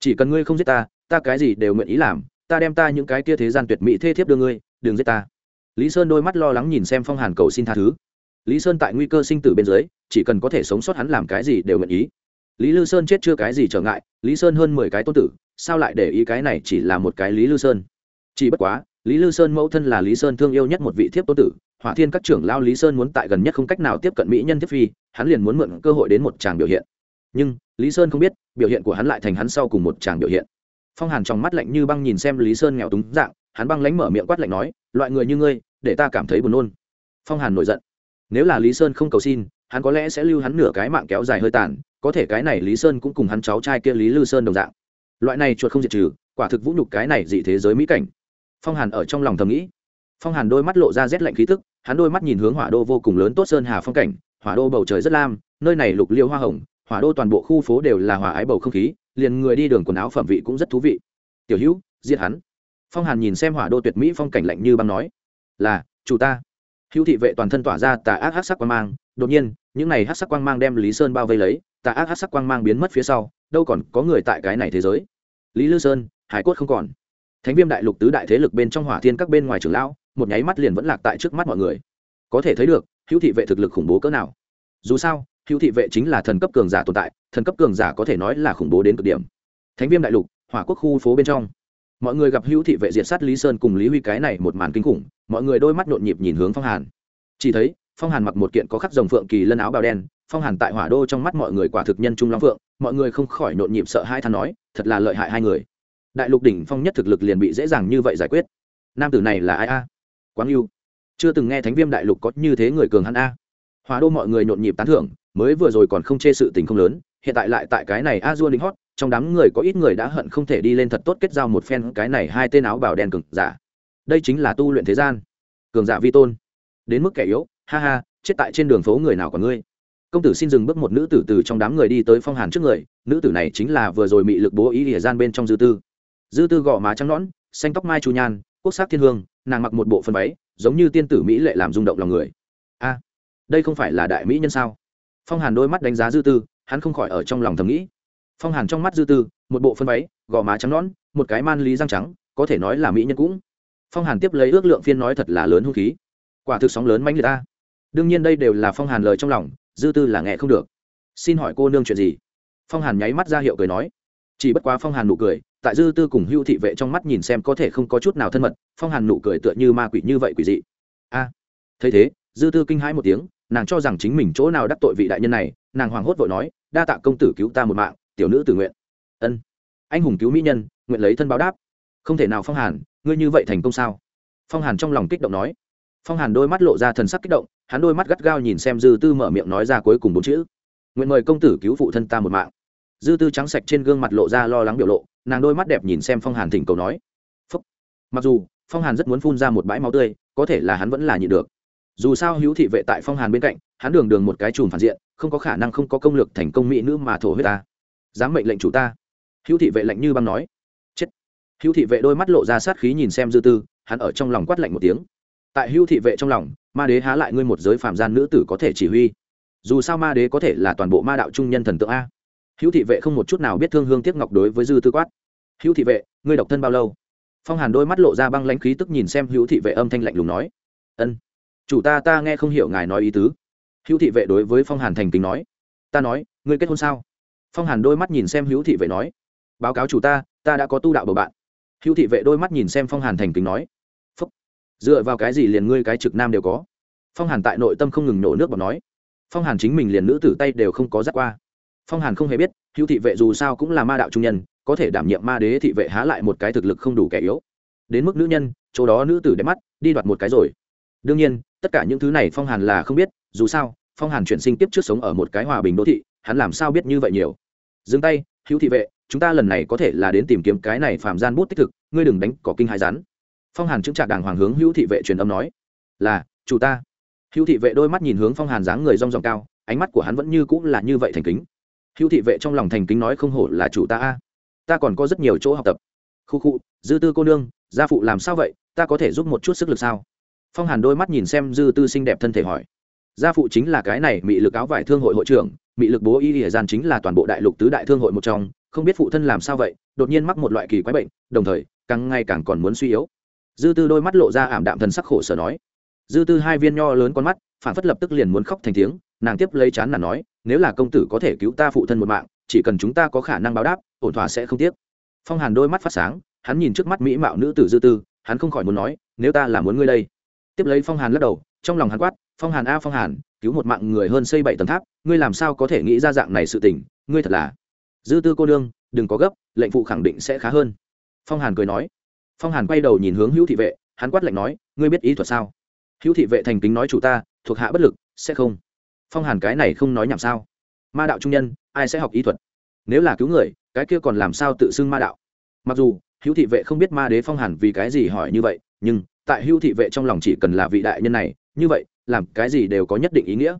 chỉ cần ngươi không giết ta ta cái gì đều nguyện ý làm, ta đem ta những cái kia thế gian tuyệt mỹ thê thiếp đưa ngươi, đừng giết ta. Lý sơn đôi mắt lo lắng nhìn xem phong hàn cầu xin tha thứ. Lý sơn tại nguy cơ sinh tử bên dưới, chỉ cần có thể sống sót hắn làm cái gì đều nguyện ý. Lý lư sơn chết chưa cái gì trở ngại, lý sơn hơn mười cái tôn tử, sao lại để ý cái này chỉ là một cái lý lư sơn? Chỉ bất quá, lý lư sơn mẫu thân là lý sơn thương yêu nhất một vị thiếp tôn tử hỏa thiên các trưởng lao lý sơn muốn tại gần nhất không cách nào tiếp cận mỹ nhân thiết phi, hắn liền muốn mượn cơ hội đến một tràng biểu hiện. Nhưng, lý sơn không biết, biểu hiện của hắn lại thành hắn sau cùng một tràng biểu hiện. Phong hàn trong mắt lạnh như băng nhìn xem lý sơn nghèo túng dạng, hắn băng lánh mở miệng quát lạnh nói, loại người như ngươi, để ta cảm thấy buồn nôn. Phong hàn nổi giận. Nếu là lý sơn không cầu xin, hắn có lẽ sẽ lưu hắn nửa cái mạng kéo dài hơi tàn, có thể cái này lý sơn cũng cùng hắn cháu trai kia lý lư sơn đồng dạng. Loại này chuột không diệt trừ, quả thực vũ nhục cái này dị thế giới mỹ cảnh. Phong hàn ở trong lòng thầm nghĩ. Phong hàn đôi mắt lộ ra rét lạnh khí thức hắn đôi mắt nhìn hướng hỏa đô vô cùng lớn tốt sơn hà phong cảnh, hỏa đô bầu trời rất lam, nơi này lục liêu hoa hồng, hỏa đô toàn bộ khu phố đều là hỏa ái bầu không khí, liền người đi đường quần áo phẩm vị cũng rất thú vị. Tiểu hữu, giết hắn. Phong hàn nhìn xem hỏa đô tuyệt mỹ phong cảnh lạnh như băng nói, là, chủ ta. Hữu thị vệ toàn thân tỏa ra tà ác hát sắc quang mang, đột nhiên, những này hát sắc quang mang đem lý sơn bao vây lấy, tà ác hát sắc quang mang biến mất phía sau, đâu còn có người tại cái này thế giới. Lý lư sơn, hải cốt không còn. Thánh viêm đại lục tứ đại thế lực bên trong hỏa thiên các bên ngoài trường lão một nháy mắt liền vẫn lạc tại trước mắt mọi người. Có thể thấy được, hữu thị vệ thực lực khủng bố cỡ nào. Dù sao, hữu thị vệ chính là thần cấp cường giả tồn tại, thần cấp cường giả có thể nói là khủng bố đến cực điểm. Thánh viêm đại lục, hỏa quốc khu phố bên trong. Mọi người gặp hữu thị vệ diệt sát lý sơn cùng lý huy cái này một màn kinh khủng, mọi người đôi mắt nhộn nhịp nhìn hướng phong hàn. Chỉ thấy, phong hàn mặc một kiện có khắc rồng phượng kỳ lân áo bào đen, phong hàn tại hỏa đô trong mắt mọi người quả thực nhân trung long phượng, mọi người không khỏi nhộn nhịp sợ hai than nói, thật là lợi hại hai người. Đại lục đỉnh phong nhất thực lực liền bị dễ dàng như vậy giải quyết. Nam tử này là ai a? Quáng yêu. Chưa từng nghe thánh viêm đại lục có như thế người cường hắn a. Hóa đô mọi người nhộn nhịp tán thưởng, mới vừa rồi còn không chê sự tình không lớn, hiện tại lại tại cái này a dua linh hót trong đám người có ít người đã hận không thể đi lên thật tốt kết giao một phen cái này hai tên áo bào đen cường giả. Đây chính là tu luyện thế gian. Cường giả vi tôn. Đến mức kẻ yếu, ha ha, chết tại trên đường phố người nào còn ngươi? Công tử xin dừng bước một nữ tử từ trong đám người đi tới phong hàn trước người, nữ tử này chính là vừa rồi bị lực bố ý địa gian bên trong dư tư. Dư tư gò má trắng nõn, xanh tóc mai chu nhan quốc sắc thiên hương, nàng mặc một bộ phân váy, giống như tiên tử mỹ lệ làm rung động lòng người. A, đây không phải là đại mỹ nhân sao? Phong hàn đôi mắt đánh giá dư tư, hắn không khỏi ở trong lòng thầm nghĩ. Phong hàn trong mắt dư tư, một bộ phân váy, gò má trắng nón một cái man lý răng trắng, có thể nói là mỹ nhân cũng. Phong hàn tiếp lấy ước lượng phiên nói thật là lớn hung khí. Quả thực sóng lớn mãnh người ta đương nhiên đây đều là phong hàn lời trong lòng, dư tư là nghe không được. Xin hỏi cô nương chuyện gì? Phong hàn nháy mắt ra hiệu cười nói. Chỉ bất quá phong hàn nụ cười tại dư tư cùng hưu thị vệ trong mắt nhìn xem có thể không có chút nào thân mật, phong hàn nụ cười tựa như ma quỷ như vậy quỷ dị. A, thấy thế, dư tư kinh hãi một tiếng, nàng cho rằng chính mình chỗ nào đắc tội vị đại nhân này, nàng hoảng hốt vội nói, đa tạ công tử cứu ta một mạng, tiểu nữ tự nguyện. Ân. Anh hùng cứu mỹ nhân, nguyện lấy thân báo đáp. Không thể nào phong hàn, ngươi như vậy thành công sao? Phong hàn trong lòng kích động nói. Phong hàn đôi mắt lộ ra thần sắc kích động, hắn đôi mắt gắt gao nhìn xem dư tư mở miệng nói ra cuối cùng bốn chữ. Nguyện mời công tử cứu phụ thân ta một mạng. Dư tư trắng sạch trên gương mặt lộ ra lo lắng biểu lộ nàng đôi mắt đẹp nhìn xem phong hàn thỉnh cầu nói, Phúc. mặc dù, phong hàn rất muốn phun ra một bãi máu tươi, có thể là hắn vẫn là nhịn được. Dù sao hữu thị vệ tại phong hàn bên cạnh, hắn đường đường một cái chùm phản diện, không có khả năng không có công lược thành công mỹ nữ mà thổ huyết ta. Dám mệnh lệnh chủ ta. Hữu thị vệ lệnh như băng nói. Chết. Hữu thị vệ đôi mắt lộ ra sát khí nhìn xem dư tư, hắn ở trong lòng quát lạnh một tiếng. Tại hữu thị vệ trong lòng, ma đế há lại ngươi một giới phạm gian nữ tử có thể chỉ huy. Dù sao ma đế có thể là toàn bộ ma đạo trung nhân thần tượng a hữu thị vệ không một chút nào biết thương hương tiếc ngọc đối với dư tư quát. Hữu thị vệ, ngươi độc thân bao lâu? Phong hàn đôi mắt lộ ra băng lãnh khí tức nhìn xem hữu thị vệ âm thanh lạnh lùng nói. Ân. Chủ ta ta nghe không hiểu ngài nói ý tứ. Hữu thị vệ đối với phong hàn thành kính nói. Ta nói, ngươi kết hôn sao? Phong hàn đôi mắt nhìn xem hữu thị vệ nói. Báo cáo chủ ta ta đã có tu đạo bầu bạn. Hữu thị vệ đôi mắt nhìn xem phong hàn thành kính nói. Phúc. dựa vào cái gì liền ngươi cái trực nam đều có? Phong hàn tại nội tâm không ngừng nổ nước và nói. Phong hàn chính mình liền nữ tử tay đều không có dắt qua phong hàn không hề biết, hữu thị vệ dù sao cũng là ma đạo trung nhân, có thể đảm nhiệm ma đế thị vệ há lại một cái thực lực không đủ kẻ yếu. Đến mức nữ nhân, chỗ đó nữ tử đẹp mắt, đi đoạt một cái rồi. Đương nhiên, tất cả những thứ này phong hàn là không biết, dù sao, phong hàn chuyển sinh tiếp trước sống ở một cái hòa bình đô thị, hắn làm sao biết như vậy nhiều? Dừng tay, hữu thị vệ, chúng ta lần này có thể là đến tìm kiếm cái này phạm gian bút tích thực, ngươi đừng đánh cỏ kinh hai rắn. Phong hàn chứng trạc đàng hoàng hướng hữu thị vệ truyền âm nói, là, chủ ta. Hữu thị vệ đôi mắt nhìn hướng phong hàn dáng người rong rong cao, ánh mắt của hắn vẫn như cũng là như vậy thành kính hữu thị vệ trong lòng thành kính nói không hổ là chủ ta a. Ta còn có rất nhiều chỗ học tập. Khu khu, dư tư cô nương, gia phụ làm sao vậy? Ta có thể giúp một chút sức lực sao? Phong hàn đôi mắt nhìn xem dư tư xinh đẹp thân thể hỏi. Gia phụ chính là cái này, mị lực áo vải thương hội hội trưởng, mị lực bố y ỉa gian chính là toàn bộ đại lục tứ đại thương hội một trong, không biết phụ thân làm sao vậy, đột nhiên mắc một loại kỳ quái bệnh, đồng thời, càng ngày càng còn muốn suy yếu. Dư tư đôi mắt lộ ra ảm đạm thần sắc khổ sở nói. Dư tư hai viên nho lớn con mắt phản phất lập tức liền muốn khóc thành tiếng, nàng tiếp lấy chán là nói nếu là công tử có thể cứu ta phụ thân một mạng chỉ cần chúng ta có khả năng báo đáp ổn thỏa sẽ không tiếc. Phong hàn đôi mắt phát sáng hắn nhìn trước mắt mỹ mạo nữ tử dư tư hắn không khỏi muốn nói nếu ta là muốn ngươi đây. Tiếp lấy phong hàn lắc đầu trong lòng hắn quát phong hàn a phong hàn cứu một mạng người hơn xây bảy tầng tháp ngươi làm sao có thể nghĩ ra dạng này sự tình ngươi thật là. Dư tư cô đương, đừng có gấp lệnh phụ khẳng định sẽ khá hơn. Phong hàn cười nói. Phong hàn quay đầu nhìn hướng hữu thị vệ hắn quát lệnh nói ngươi biết ý thuật sao? Hữu thị vệ thành kính nói chủ ta thuộc hạ bất lực sẽ không phong hàn cái này không nói nhảm sao? Ma đạo trung nhân, ai sẽ học ý thuật? Nếu là cứu người, cái kia còn làm sao tự xưng ma đạo? Mặc dù, hữu thị vệ không biết ma đế phong hàn vì cái gì hỏi như vậy, nhưng tại hữu thị vệ trong lòng chỉ cần là vị đại nhân này, như vậy, làm cái gì đều có nhất định ý nghĩa.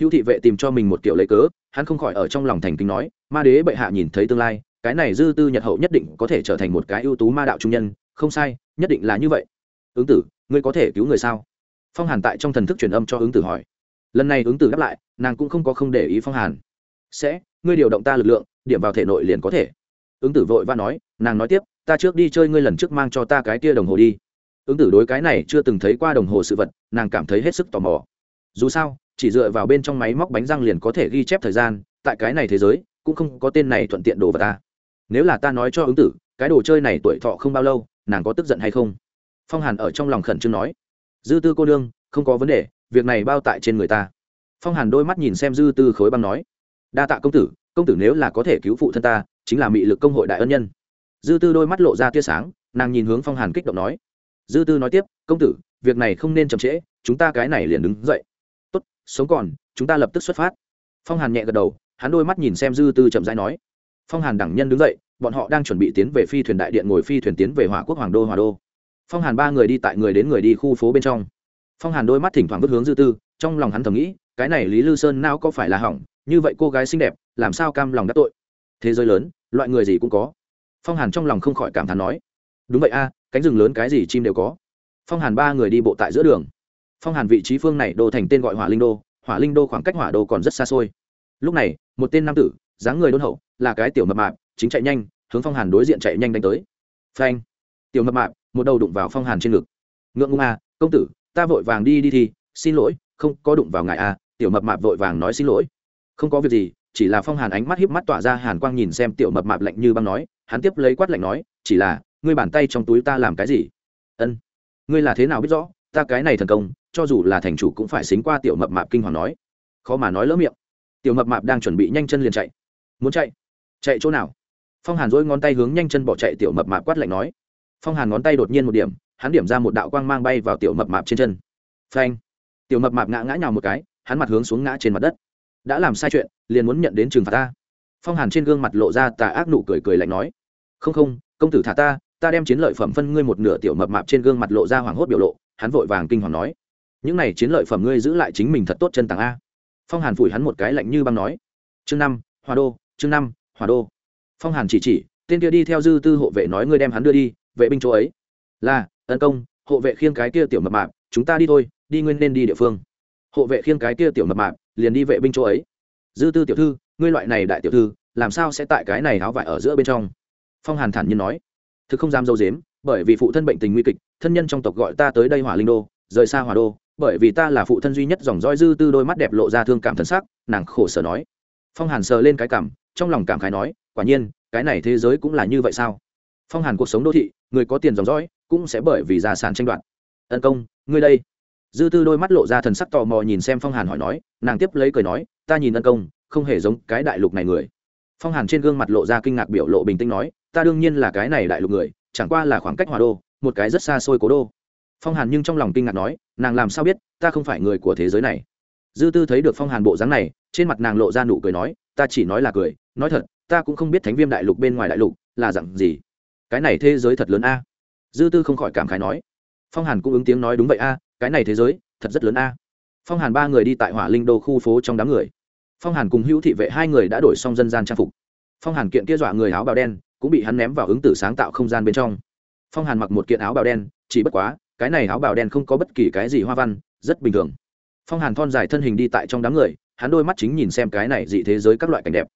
Hữu thị vệ tìm cho mình một kiểu lấy cớ, hắn không khỏi ở trong lòng thành kính nói, ma đế bệ hạ nhìn thấy tương lai, cái này dư tư nhật hậu nhất định có thể trở thành một cái ưu tú ma đạo trung nhân, không sai, nhất định là như vậy. Ứng tử, ngươi có thể cứu người sao? Phong hàn tại trong thần thức truyền âm cho ứng tử hỏi lần này ứng tử đáp lại, nàng cũng không có không để ý phong hàn. Sẽ, ngươi điều động ta lực lượng, điểm vào thể nội liền có thể. Ứng tử vội và nói, nàng nói tiếp, ta trước đi chơi ngươi lần trước mang cho ta cái kia đồng hồ đi. Ứng tử đối cái này chưa từng thấy qua đồng hồ sự vật, nàng cảm thấy hết sức tò mò. Dù sao, chỉ dựa vào bên trong máy móc bánh răng liền có thể ghi chép thời gian, tại cái này thế giới, cũng không có tên này thuận tiện đồ vào ta. Nếu là ta nói cho ứng tử, cái đồ chơi này tuổi thọ không bao lâu, nàng có tức giận hay không? Phong hàn ở trong lòng khẩn trương nói, dư tư cô đương không có vấn đề việc này bao tại trên người ta. Phong hàn đôi mắt nhìn xem dư tư khối băng nói, đa tạ công tử công tử nếu là có thể cứu phụ thân ta, chính là mị lực công hội đại ân nhân. Dư tư đôi mắt lộ ra tia sáng, nàng nhìn hướng phong hàn kích động nói, dư tư nói tiếp, công tử, việc này không nên chậm trễ, chúng ta cái này liền đứng dậy. Tốt, sống còn, chúng ta lập tức xuất phát. Phong hàn nhẹ gật đầu, hắn đôi mắt nhìn xem dư tư chậm rãi nói, phong hàn đẳng nhân đứng dậy, bọn họ đang chuẩn bị tiến về phi thuyền đại điện ngồi phi thuyền tiến về hỏa quốc hoàng đô hòa đô. Phong hàn ba người đi tại người đến người đi khu phố bên trong phong hàn đôi mắt thỉnh thoảng vứt hướng dư tư trong lòng hắn thầm nghĩ cái này lý lư sơn nào có phải là hỏng như vậy cô gái xinh đẹp làm sao cam lòng đắc tội thế giới lớn loại người gì cũng có phong hàn trong lòng không khỏi cảm thán nói đúng vậy a cánh rừng lớn cái gì chim đều có phong hàn ba người đi bộ tại giữa đường phong hàn vị trí phương này đô thành tên gọi hỏa linh đô hỏa linh đô khoảng cách hỏa đô còn rất xa xôi lúc này một tên nam tử dáng người đôn hậu là cái tiểu mập mạp chính chạy nhanh hướng phong hàn đối diện chạy nhanh đánh tới phanh tiểu mập mạp một đầu đụng vào phong hàn trên ngực ngượng ngung a à, công tử ta vội vàng đi đi thì xin lỗi, không có đụng vào ngài à? tiểu mập mạp vội vàng nói xin lỗi. Không có việc gì, chỉ là phong hàn ánh mắt hiếp mắt tỏa ra hàn quang nhìn xem tiểu mập mạp lạnh như băng nói, hắn tiếp lấy quát lạnh nói, chỉ là, ngươi bàn tay trong túi ta làm cái gì? Ân, ngươi là thế nào biết rõ, ta cái này thần công, cho dù là thành chủ cũng phải xính qua tiểu mập mạp kinh hoàng nói. Khó mà nói lỡ miệng. Tiểu mập mạp đang chuẩn bị nhanh chân liền chạy. Muốn chạy? Chạy chỗ nào? Phong hàn dỗi ngón tay hướng nhanh chân bỏ chạy tiểu mập mạp quát lạnh nói. Phong hàn ngón tay đột nhiên một điểm hắn điểm ra một đạo quang mang bay vào tiểu mập mạp trên chân. Phanh! Tiểu mập mạp ngã ngã nhào một cái, hắn mặt hướng xuống ngã trên mặt đất. Đã làm sai chuyện, liền muốn nhận đến trừng phạt ta. Phong hàn trên gương mặt lộ ra tà ác nụ cười cười lạnh nói. Không không, công tử thả ta ta đem chiến lợi phẩm phân ngươi một nửa tiểu mập mạp trên gương mặt lộ ra hoảng hốt biểu lộ, hắn vội vàng kinh hoàng nói. Những này chiến lợi phẩm ngươi giữ lại chính mình thật tốt chân tàng a. Phong hàn phủi hắn một cái lạnh như băng nói. Chương năm, hòa đô, chương năm, hòa đô. Phong hàn chỉ chỉ, tên kia đi theo dư tư hộ vệ nói ngươi đem hắn đưa đi, vệ binh chỗ ấy. Là tấn công, hộ vệ khiêng cái kia tiểu mập mạp, chúng ta đi thôi, đi nguyên nên đi địa phương. Hộ vệ khiêng cái kia tiểu mập mạp, liền đi vệ binh chỗ ấy. Dư tư tiểu thư, ngươi loại này đại tiểu thư, làm sao sẽ tại cái này áo vải ở giữa bên trong? Phong hàn thản nhiên nói. Thực không dám dâu dếm, bởi vì phụ thân bệnh tình nguy kịch, thân nhân trong tộc gọi ta tới đây hỏa linh đô, rời xa hỏa đô, bởi vì ta là phụ thân duy nhất dòng roi dư tư đôi mắt đẹp lộ ra thương cảm thân sắc, nàng khổ sở nói. Phong hàn sờ lên cái cảm, trong lòng cảm khái nói, quả nhiên, cái này thế giới cũng là như vậy sao? Phong hàn cuộc sống đô thị, người có tiền dòng dõi cũng sẽ bởi vì gia sản tranh đoạt. Ân công, ngươi đây. Dư tư đôi mắt lộ ra thần sắc tò mò nhìn xem phong hàn hỏi nói, nàng tiếp lấy cười nói, ta nhìn ân công, không hề giống cái đại lục này người. Phong hàn trên gương mặt lộ ra kinh ngạc biểu lộ bình tĩnh nói, ta đương nhiên là cái này đại lục người, chẳng qua là khoảng cách hòa đô, một cái rất xa xôi cố đô. Phong hàn nhưng trong lòng kinh ngạc nói, nàng làm sao biết, ta không phải người của thế giới này. Dư tư thấy được phong hàn bộ dáng này, trên mặt nàng lộ ra nụ cười nói, ta chỉ nói là cười, nói thật, ta cũng không biết thánh viêm đại lục bên ngoài đại lục là dặn gì. Cái này thế giới thật lớn a dư tư không khỏi cảm khái nói, phong hàn cũng ứng tiếng nói đúng vậy a, cái này thế giới, thật rất lớn a. Phong hàn ba người đi tại hỏa linh đô khu phố trong đám người. Phong hàn cùng hữu thị vệ hai người đã đổi xong dân gian trang phục. Phong hàn kiện kia dọa người áo bào đen, cũng bị hắn ném vào ứng tử sáng tạo không gian bên trong. Phong hàn mặc một kiện áo bào đen, chỉ bất quá, cái này áo bào đen không có bất kỳ cái gì hoa văn, rất bình thường. Phong hàn thon dài thân hình đi tại trong đám người, hắn đôi mắt chính nhìn xem cái này dị thế giới các loại cảnh đẹp.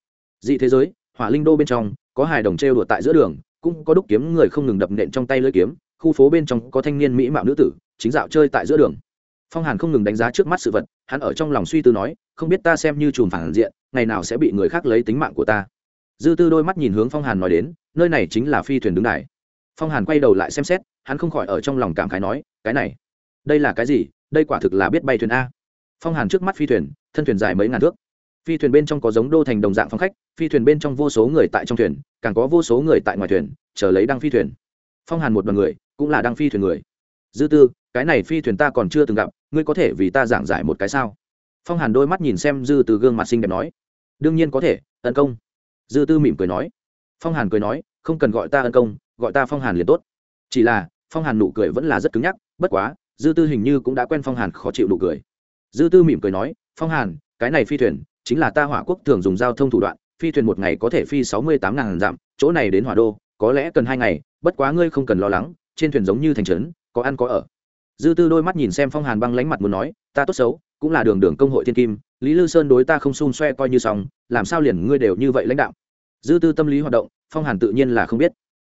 Dị thế giới, hỏa linh đô bên trong, có hài đồng trêu đùa tại giữa đường cũng có đúc kiếm người không ngừng đập nện trong tay lưỡi kiếm, khu phố bên trong có thanh niên mỹ mạo nữ tử, chính dạo chơi tại giữa đường. Phong hàn không ngừng đánh giá trước mắt sự vật, hắn ở trong lòng suy tư nói, không biết ta xem như chùm phản diện, ngày nào sẽ bị người khác lấy tính mạng của ta? Dư tư đôi mắt nhìn hướng phong hàn nói đến, nơi này chính là phi thuyền đứng đài. Phong hàn quay đầu lại xem xét, hắn không khỏi ở trong lòng cảm khái nói, cái này, đây là cái gì? Đây quả thực là biết bay thuyền a. Phong hàn trước mắt phi thuyền, thân thuyền dài mấy ngàn thước. Phi thuyền bên trong có giống đô thành đồng dạng phong khách phi thuyền bên trong vô số người tại trong thuyền, càng có vô số người tại ngoài thuyền, chờ lấy đăng phi thuyền. Phong hàn một đ o n người, cũng là đăng phi thuyền người. Dư tư, cái này phi thuyền ta còn chưa từng gặp, ngươi có thể vì ta giảng giải một cái sao? Phong hàn đôi mắt nhìn xem dư từ gương mặt xinh đẹp nói. Đương nhiên có thể tấn công. Dư tư mỉm cười nói. Phong hàn cười nói, không cần gọi ta ân công, gọi ta phong hàn liền tốt. Chỉ là, phong hàn nụ cười vẫn là rất cứng nhắc, bất quá, dư tư hình như cũng đã quen phong hàn khó chịu nụ cười. Dư tư mỉm cười nói, phong hàn, cái này phi thuyền, chính là ta hỏa quốc thường dùng giao thông thủ đoạn phi thuyền một ngày có thể phi sáu mươi tám ngàn dặm, chỗ này đến hỏa đô, có lẽ cần hai ngày, bất quá ngươi không cần lo lắng, trên thuyền giống như thành trấn, có ăn có ở. Dư tư đôi mắt nhìn xem phong hàn băng lánh mặt muốn nói, ta tốt xấu, cũng là đường đường công hội thiên kim, lý lư sơn đối ta không xun xoe coi như xong, làm sao liền ngươi đều như vậy lãnh đạo? Dư tư tâm lý hoạt động, phong hàn tự nhiên là không biết.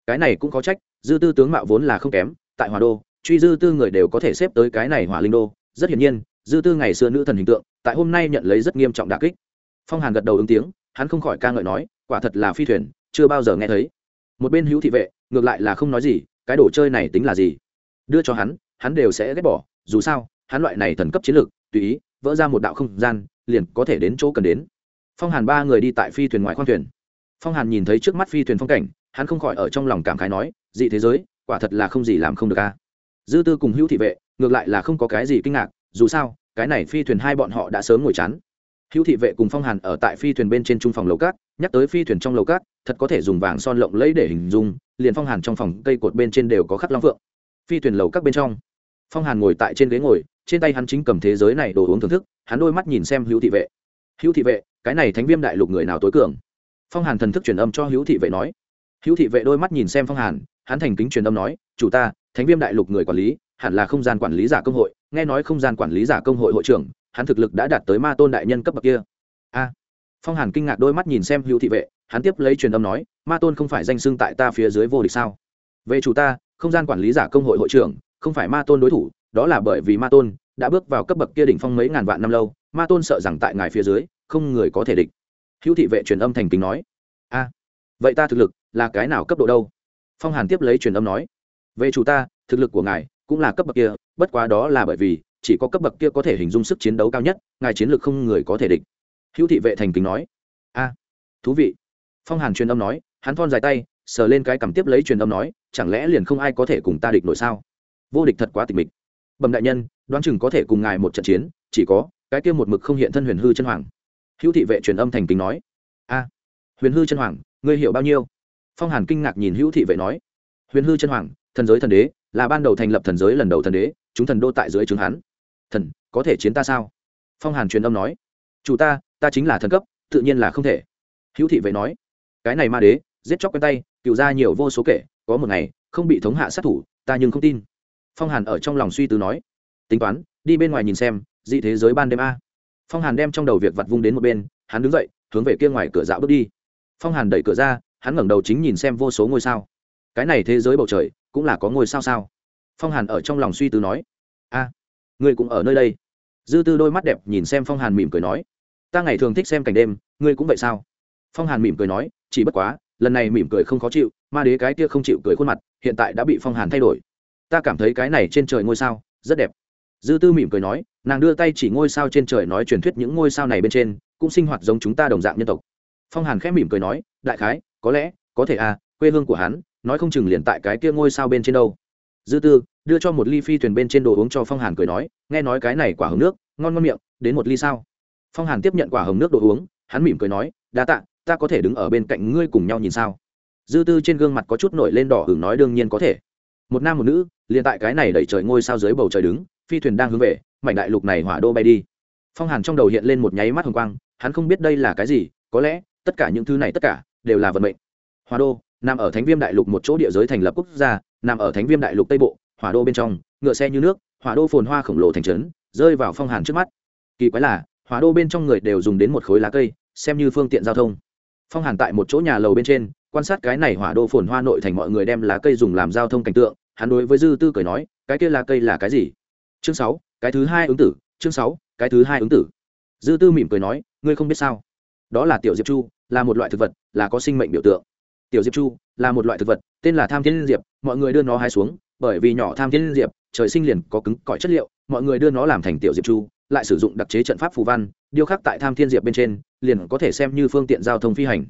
Cái này cũng có trách, dư tư tướng mạo vốn là không kém, tại hòa đô, truy dư tư người đều có thể xếp tới cái này hỏa linh đô, rất hiển nhiên, dư tư ngày xưa nữ thần hình tượng, tại hôm nay nhận lấy rất nghiêm trọng đà kích. Phong hàn gật đầu ứng tiếng hắn không khỏi ca ngợi nói, quả thật là phi thuyền, chưa bao giờ nghe thấy. Một bên hữu thị vệ, ngược lại là không nói gì, cái đồ chơi này tính là gì? Đưa cho hắn hắn đều sẽ ghét bỏ, dù sao, hắn loại này thần cấp chiến lược, tùy ý, vỡ ra một đạo không gian, liền có thể đến chỗ cần đến. Phong hàn ba người đi tại phi thuyền ngoài khoang thuyền. Phong hàn nhìn thấy trước mắt phi thuyền phong cảnh, hắn không khỏi ở trong lòng cảm khái nói, dị thế giới, quả thật là không gì làm không được a. Dư tư cùng hữu thị vệ, ngược lại là không có cái gì kinh ngạc, dù sao, cái này phi thuyền hai bọn họ đã sớm ngồi chán hữu thị vệ cùng phong hàn ở tại phi thuyền bên trên trung phòng lầu cát, nhắc tới phi thuyền trong lầu cát, thật có thể dùng vàng son lộng lẫy để hình dung, liền phong hàn trong phòng cây cột bên trên đều có khắc long phượng. Phi thuyền lầu các bên trong, phong hàn ngồi tại trên ghế ngồi, trên tay hắn chính cầm thế giới này đồ uống thưởng thức, hắn đôi mắt nhìn xem hữu thị vệ. Hữu thị vệ, cái này thánh viêm đại lục người nào tối cường? Phong hàn thần thức truyền âm cho hữu thị vệ nói. Hữu thị vệ đôi mắt nhìn xem phong hàn, hắn thành kính truyền âm nói, chủ ta, thánh viêm đại lục người quản lý, hẳn là không gian quản lý giả công hội, nghe nói không gian quản lý giả công hội hội trưởng hắn thực lực đã đạt tới ma tôn đại nhân cấp bậc kia. A. Phong hàn kinh ngạc đôi mắt nhìn xem hữu thị vệ, hắn tiếp lấy truyền âm nói, ma tôn không phải danh xưng tại ta phía dưới vô địch sao? Về chủ ta, không gian quản lý giả công hội hội trưởng, không phải ma tôn đối thủ, đó là bởi vì ma tôn đã bước vào cấp bậc kia đỉnh phong mấy ngàn vạn năm lâu, ma tôn sợ rằng tại ngài phía dưới, không người có thể địch. Hữu thị vệ truyền âm thành kính nói, a, vậy ta thực lực là cái nào cấp độ đâu? Phong hàn tiếp lấy truyền âm nói về chủ ta, thực lực của ngài cũng là cấp bậc kia, bất quá đó là bởi vì chỉ có cấp bậc kia có thể hình dung sức chiến đấu cao nhất, ngài chiến lược không người có thể địch. Hữu thị vệ thành kính nói. A, thú vị. Phong hàn truyền âm nói, hắn thon dài tay, sờ lên cái cầm tiếp lấy truyền âm nói, chẳng lẽ liền không ai có thể cùng ta địch nổi sao? Vô địch thật quá tịch mịch. Bẩm đại nhân, đoán chừng có thể cùng ngài một trận chiến, chỉ có, cái kia một mực không hiện thân huyền hư chân hoàng. Hữu thị vệ truyền âm thành kính nói. A, huyền hư chân hoàng, ngươi hiểu bao nhiêu? Phong hàn kinh ngạc nhìn hữu thị vệ nói. Huyền hư chân hoàng, thần giới thần đế, là ban đầu thành lập thần giới lần đầu thần đế, chúng thần đô tại dưới chứng hắn thần có thể chiến ta sao? Phong hàn truyền âm nói. Chủ ta ta chính là thần cấp tự nhiên là không thể. Hữu thị vệ nói. Cái này ma đế giết chóc quen tay cựu ra nhiều vô số kể có một ngày không bị thống hạ sát thủ ta nhưng không tin. Phong hàn ở trong lòng suy tư nói. Tính toán đi bên ngoài nhìn xem dị thế giới ban đêm a. Phong hàn đem trong đầu việc vặt vung đến một bên hắn đứng dậy hướng về kia ngoài cửa dạo bước đi. Phong hàn đẩy cửa ra hắn ngẩng đầu chính nhìn xem vô số ngôi sao. Cái này thế giới bầu trời cũng là có ngôi sao sao? Phong hàn ở trong lòng suy tư nói. A à, ngươi cũng ở nơi đây. Dư tư đôi mắt đẹp nhìn xem phong hàn mỉm cười nói, ta ngày thường thích xem cảnh đêm, ngươi cũng vậy sao? Phong hàn mỉm cười nói, chỉ bất quá, lần này mỉm cười không khó chịu, ma đế cái kia không chịu cười khuôn mặt, hiện tại đã bị phong hàn thay đổi. Ta cảm thấy cái này trên trời ngôi sao rất đẹp. Dư tư mỉm cười nói, nàng đưa tay chỉ ngôi sao trên trời nói truyền thuyết những ngôi sao này bên trên, cũng sinh hoạt giống chúng ta đồng dạng nhân tộc. Phong hàn khẽ mỉm cười nói, đại khái, có lẽ, có thể à quê hương của hắn, nói không chừng liền tại cái kia ngôi sao bên trên đâu dư tư, đưa cho một ly phi thuyền bên trên đồ uống cho phong hàn cười nói, nghe nói cái này quả hồng nước, ngon ngon miệng, đến một ly sao? Phong hàn tiếp nhận quả hồng nước đồ uống, hắn mỉm cười nói, đa tạ, ta có thể đứng ở bên cạnh ngươi cùng nhau nhìn sao? Dư tư trên gương mặt có chút nổi lên đỏ hừng nói đương nhiên có thể. Một nam một nữ, liền tại cái này đẩy trời ngôi sao dưới bầu trời đứng, phi thuyền đang hướng về, mảnh đại lục này hỏa đô bay đi. Phong hàn trong đầu hiện lên một nháy mắt hồng quang, hắn không biết đây là cái gì, có lẽ, tất cả những thứ này tất cả, đều là vận mệnh. Hỏa đô, nằm ở thánh viêm đại lục một chỗ địa giới thành lập quốc gia nằm ở thánh viêm đại lục tây bộ, hỏa đô bên trong, ngựa xe như nước, hỏa đô phồn hoa khổng lồ thành trấn, rơi vào phong hàn trước mắt. Kỳ quái là, hỏa đô bên trong người đều dùng đến một khối lá cây, xem như phương tiện giao thông. Phong hàn tại một chỗ nhà lầu bên trên, quan sát cái này hỏa đô phồn hoa nội thành mọi người đem lá cây dùng làm giao thông cảnh tượng, hắn đối với dư tư cười nói, cái kia lá cây là cái gì? Chương sáu, cái thứ hai ứng tử, chương sáu, cái thứ hai ứng tử. Dư tư mỉm cười nói, ngươi không biết sao? Đó là tiểu diệp chu, là một loại thực vật, là có sinh mệnh biểu tượng tiểu diệp chu là một loại thực vật, tên là tham thiên diệp, mọi người đưa nó hái xuống, bởi vì nhỏ tham thiên diệp, trời sinh liền có cứng cỏi chất liệu, mọi người đưa nó làm thành tiểu diệp chu, lại sử dụng đặc chế trận pháp phù văn điêu khắc tại tham thiên diệp bên trên, liền có thể xem như phương tiện giao thông phi hành.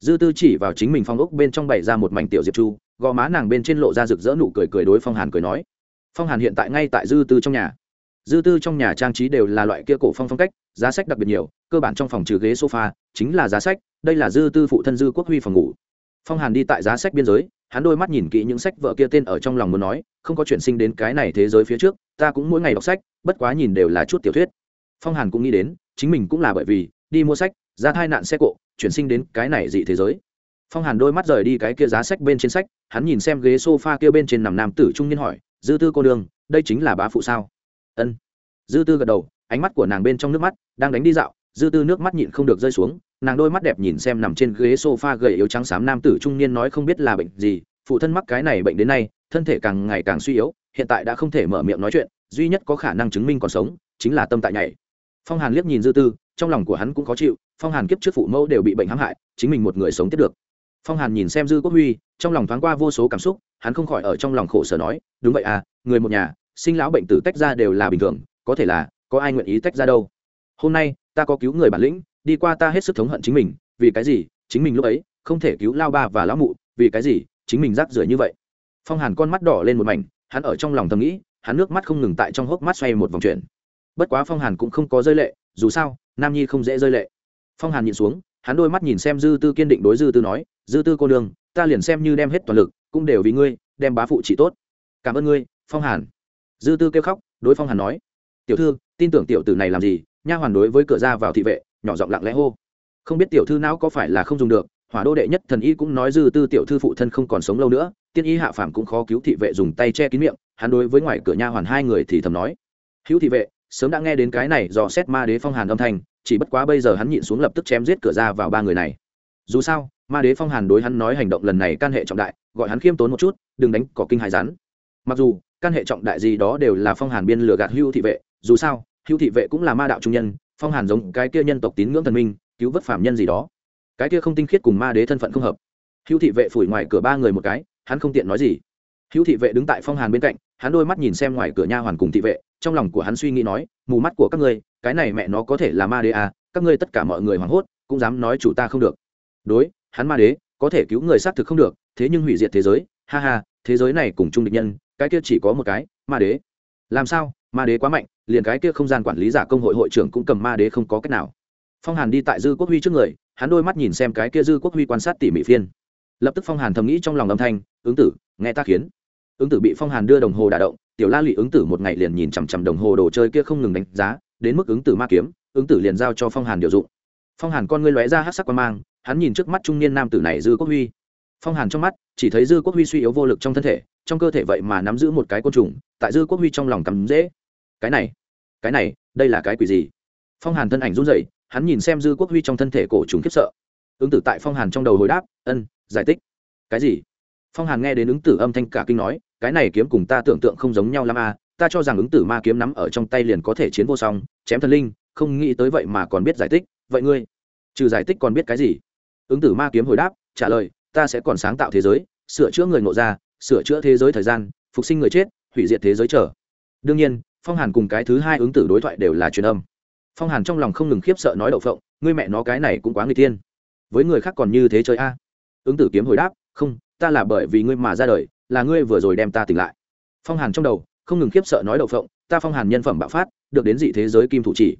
Dư tư chỉ vào chính mình phong ốc bên trong bày ra một mảnh tiểu diệp chu, gò má nàng bên trên lộ ra rực rỡ nụ cười cười đối phong hàn cười nói, phong hàn hiện tại ngay tại dư tư trong nhà. Dư tư trong nhà trang trí đều là loại kia cổ phong phong cách, giá sách đặc biệt nhiều, cơ bản trong phòng trừ ghế sofa, chính là giá sách, đây là dư tư phụ thân dư quốc huy phòng ngủ phong hàn đi tại giá sách biên giới hắn đôi mắt nhìn kỹ những sách vợ kia tên ở trong lòng muốn nói không có chuyển sinh đến cái này thế giới phía trước ta cũng mỗi ngày đọc sách bất quá nhìn đều là chút tiểu thuyết. Phong hàn cũng nghĩ đến chính mình cũng là bởi vì đi mua sách ra thai nạn xe cộ chuyển sinh đến cái này dị thế giới. Phong hàn đôi mắt rời đi cái kia giá sách bên trên sách hắn nhìn xem ghế s o f a kia bên trên nằm nam tử trung niên hỏi dư tư cô đường, đây chính là bá phụ sao? Ân. Dư tư gật đầu ánh mắt của nàng bên trong nước mắt đang đánh đi dạo dư tư nước mắt nhịn không được rơi xuống, nàng đôi mắt đẹp nhìn xem nằm trên ghế sofa gầy yếu trắng xám nam tử trung niên nói không biết là bệnh gì, phụ thân mắc cái này bệnh đến nay, thân thể càng ngày càng suy yếu, hiện tại đã không thể mở miệng nói chuyện, duy nhất có khả năng chứng minh còn sống, chính là tâm tại nhảy. Phong hàn liếc nhìn dư tư, trong lòng của hắn cũng khó chịu, phong hàn kiếp trước phụ mẫu đều bị bệnh hãm hại, chính mình một người sống tiếp được. Phong hàn nhìn xem dư quốc huy, trong lòng thoáng qua vô số cảm xúc, hắn không khỏi ở trong lòng khổ sở nói, đúng vậy à người một nhà, sinh lão bệnh tử tách ra đều là bình thường, có thể là, có ai nguyện ý tách ra đâu? Hôm nay ta có cứu người bản lĩnh đi qua ta hết sức thống hận chính mình vì cái gì? Chính mình lúc ấy không thể cứu lao ba và lão mụ vì cái gì? Chính mình rác rưởi như vậy. Phong hàn con mắt đỏ lên một mảnh hắn ở trong lòng thầm nghĩ hắn nước mắt không ngừng tại trong hốc mắt xoay một vòng chuyển. Bất quá phong hàn cũng không có rơi lệ dù sao nam nhi không dễ rơi lệ. Phong hàn nhìn xuống hắn đôi mắt nhìn xem dư tư kiên định đối dư tư nói dư tư cô đường, ta liền xem như đem hết toàn lực cũng đều vì ngươi đem bá phụ trị tốt. Cảm ơn ngươi phong hàn. Dư tư kêu khóc đối phong hàn nói tiểu thư tin tưởng tiểu tử này làm gì nha hoàn đối với cửa ra vào thị vệ, nhỏ giọng lặng lẽ hô. Không biết tiểu thư não có phải là không dùng được, hỏa đô đệ nhất thần y cũng nói dư tư tiểu thư phụ thân không còn sống lâu nữa, tiên y hạ phàm cũng khó cứu thị vệ dùng tay che kín miệng, hắn đối với ngoài cửa nha hoàn hai người thì thầm nói. Hữu thị vệ, sớm đã nghe đến cái này do xét ma đế phong hàn âm thanh, chỉ bất quá bây giờ hắn nhịn xuống lập tức chém giết cửa ra vào ba người này. Dù sao, ma đế phong hàn đối hắn nói hành động lần này can hệ trọng đại, gọi hắn khiêm tốn một chút, đừng đánh cỏ kinh hài rắn. Mặc dù, can hệ trọng đại gì đó đều là phong hàn biên lừa gạt hưu thị vệ, dù sao Hữu thị vệ cũng là ma đạo trung nhân, phong hàn giống cái kia nhân tộc tín ngưỡng thần minh, cứu vớt phạm nhân gì đó. Cái kia không tinh khiết cùng ma đế thân phận không hợp. Hưu thị vệ phủi ngoài cửa ba người một cái, hắn không tiện nói gì. Hữu thị vệ đứng tại phong hàn bên cạnh, hắn đôi mắt nhìn xem ngoài cửa nha hoàn cùng thị vệ, trong lòng của hắn suy nghĩ nói, mù mắt của các ngươi, cái này mẹ nó có thể là ma đế à các ngươi tất cả mọi người hoảng hốt, cũng dám nói chủ ta không được. Đối, hắn ma đế, có thể cứu người xác thực không được, thế nhưng hủy diệt thế giới, ha ha, thế giới này cùng chung địch nhân, cái kia chỉ có một cái, ma đế. Làm sao? Ma đế quá mạnh, liền cái kia không gian quản lý giả công hội hội trưởng cũng cầm ma đế không có cách nào. Phong hàn đi tại dư quốc huy trước người, hắn đôi mắt nhìn xem cái kia dư quốc huy quan sát tỉ mỉ phiên. Lập tức phong hàn thầm nghĩ trong lòng âm thanh, ứng tử, nghe ta khiến. Ứng tử bị phong hàn đưa đồng hồ đả động, tiểu la lụy ứng tử một ngày liền nhìn chằm chằm đồng hồ đồ chơi kia không ngừng đánh giá, đến mức ứng tử ma kiếm, ứng tử liền giao cho phong hàn điều dụng. Phong hàn con ngươi lóe ra hát sắc quan mang, hắn nhìn trước mắt trung niên nam tử này dư quốc huy phong hàn trong mắt, chỉ thấy dư quốc huy suy yếu vô lực trong thân thể, trong cơ thể vậy mà nắm giữ một cái côn trùng, tại dư quốc huy trong lòng cắm dễ. Cái này cái này, đây là cái quỷ gì? Phong hàn thân ảnh run rẩy, hắn nhìn xem dư quốc huy trong thân thể cổ trùng khiếp sợ. Ứng tử tại phong hàn trong đầu hồi đáp, ân, giải tích cái gì? Phong hàn nghe đến ứng tử âm thanh cả kinh nói, cái này kiếm cùng ta tưởng tượng không giống nhau l à? ta cho rằng ứng tử ma kiếm nắm ở trong tay liền có thể chiến vô song, chém thần linh, không nghĩ tới vậy mà còn biết giải tích vậy ngươi? Trừ giải tích còn biết cái gì? Ứng tử ma kiếm hồi đáp, trả lời ta sẽ còn sáng tạo thế giới, sửa chữa người ngộ ra, sửa chữa thế giới thời gian, phục sinh người chết, hủy diệt thế giới trở. Đương nhiên, phong hàn cùng cái thứ hai ứng tử đối thoại đều là truyền âm. Phong hàn trong lòng không ngừng khiếp sợ nói đậu phộng, ngươi mẹ nó, cái này cũng quá người tiên. Với người khác còn như thế chơi a? Ứng tử kiếm hồi đáp, không, ta là bởi vì ngươi mà ra đời, là ngươi vừa rồi đem ta tỉnh lại. Phong hàn trong đầu, không ngừng khiếp sợ nói đậu phộng, ta phong hàn nhân phẩm bạo phát, được đến dị thế giới kim thủ chỉ.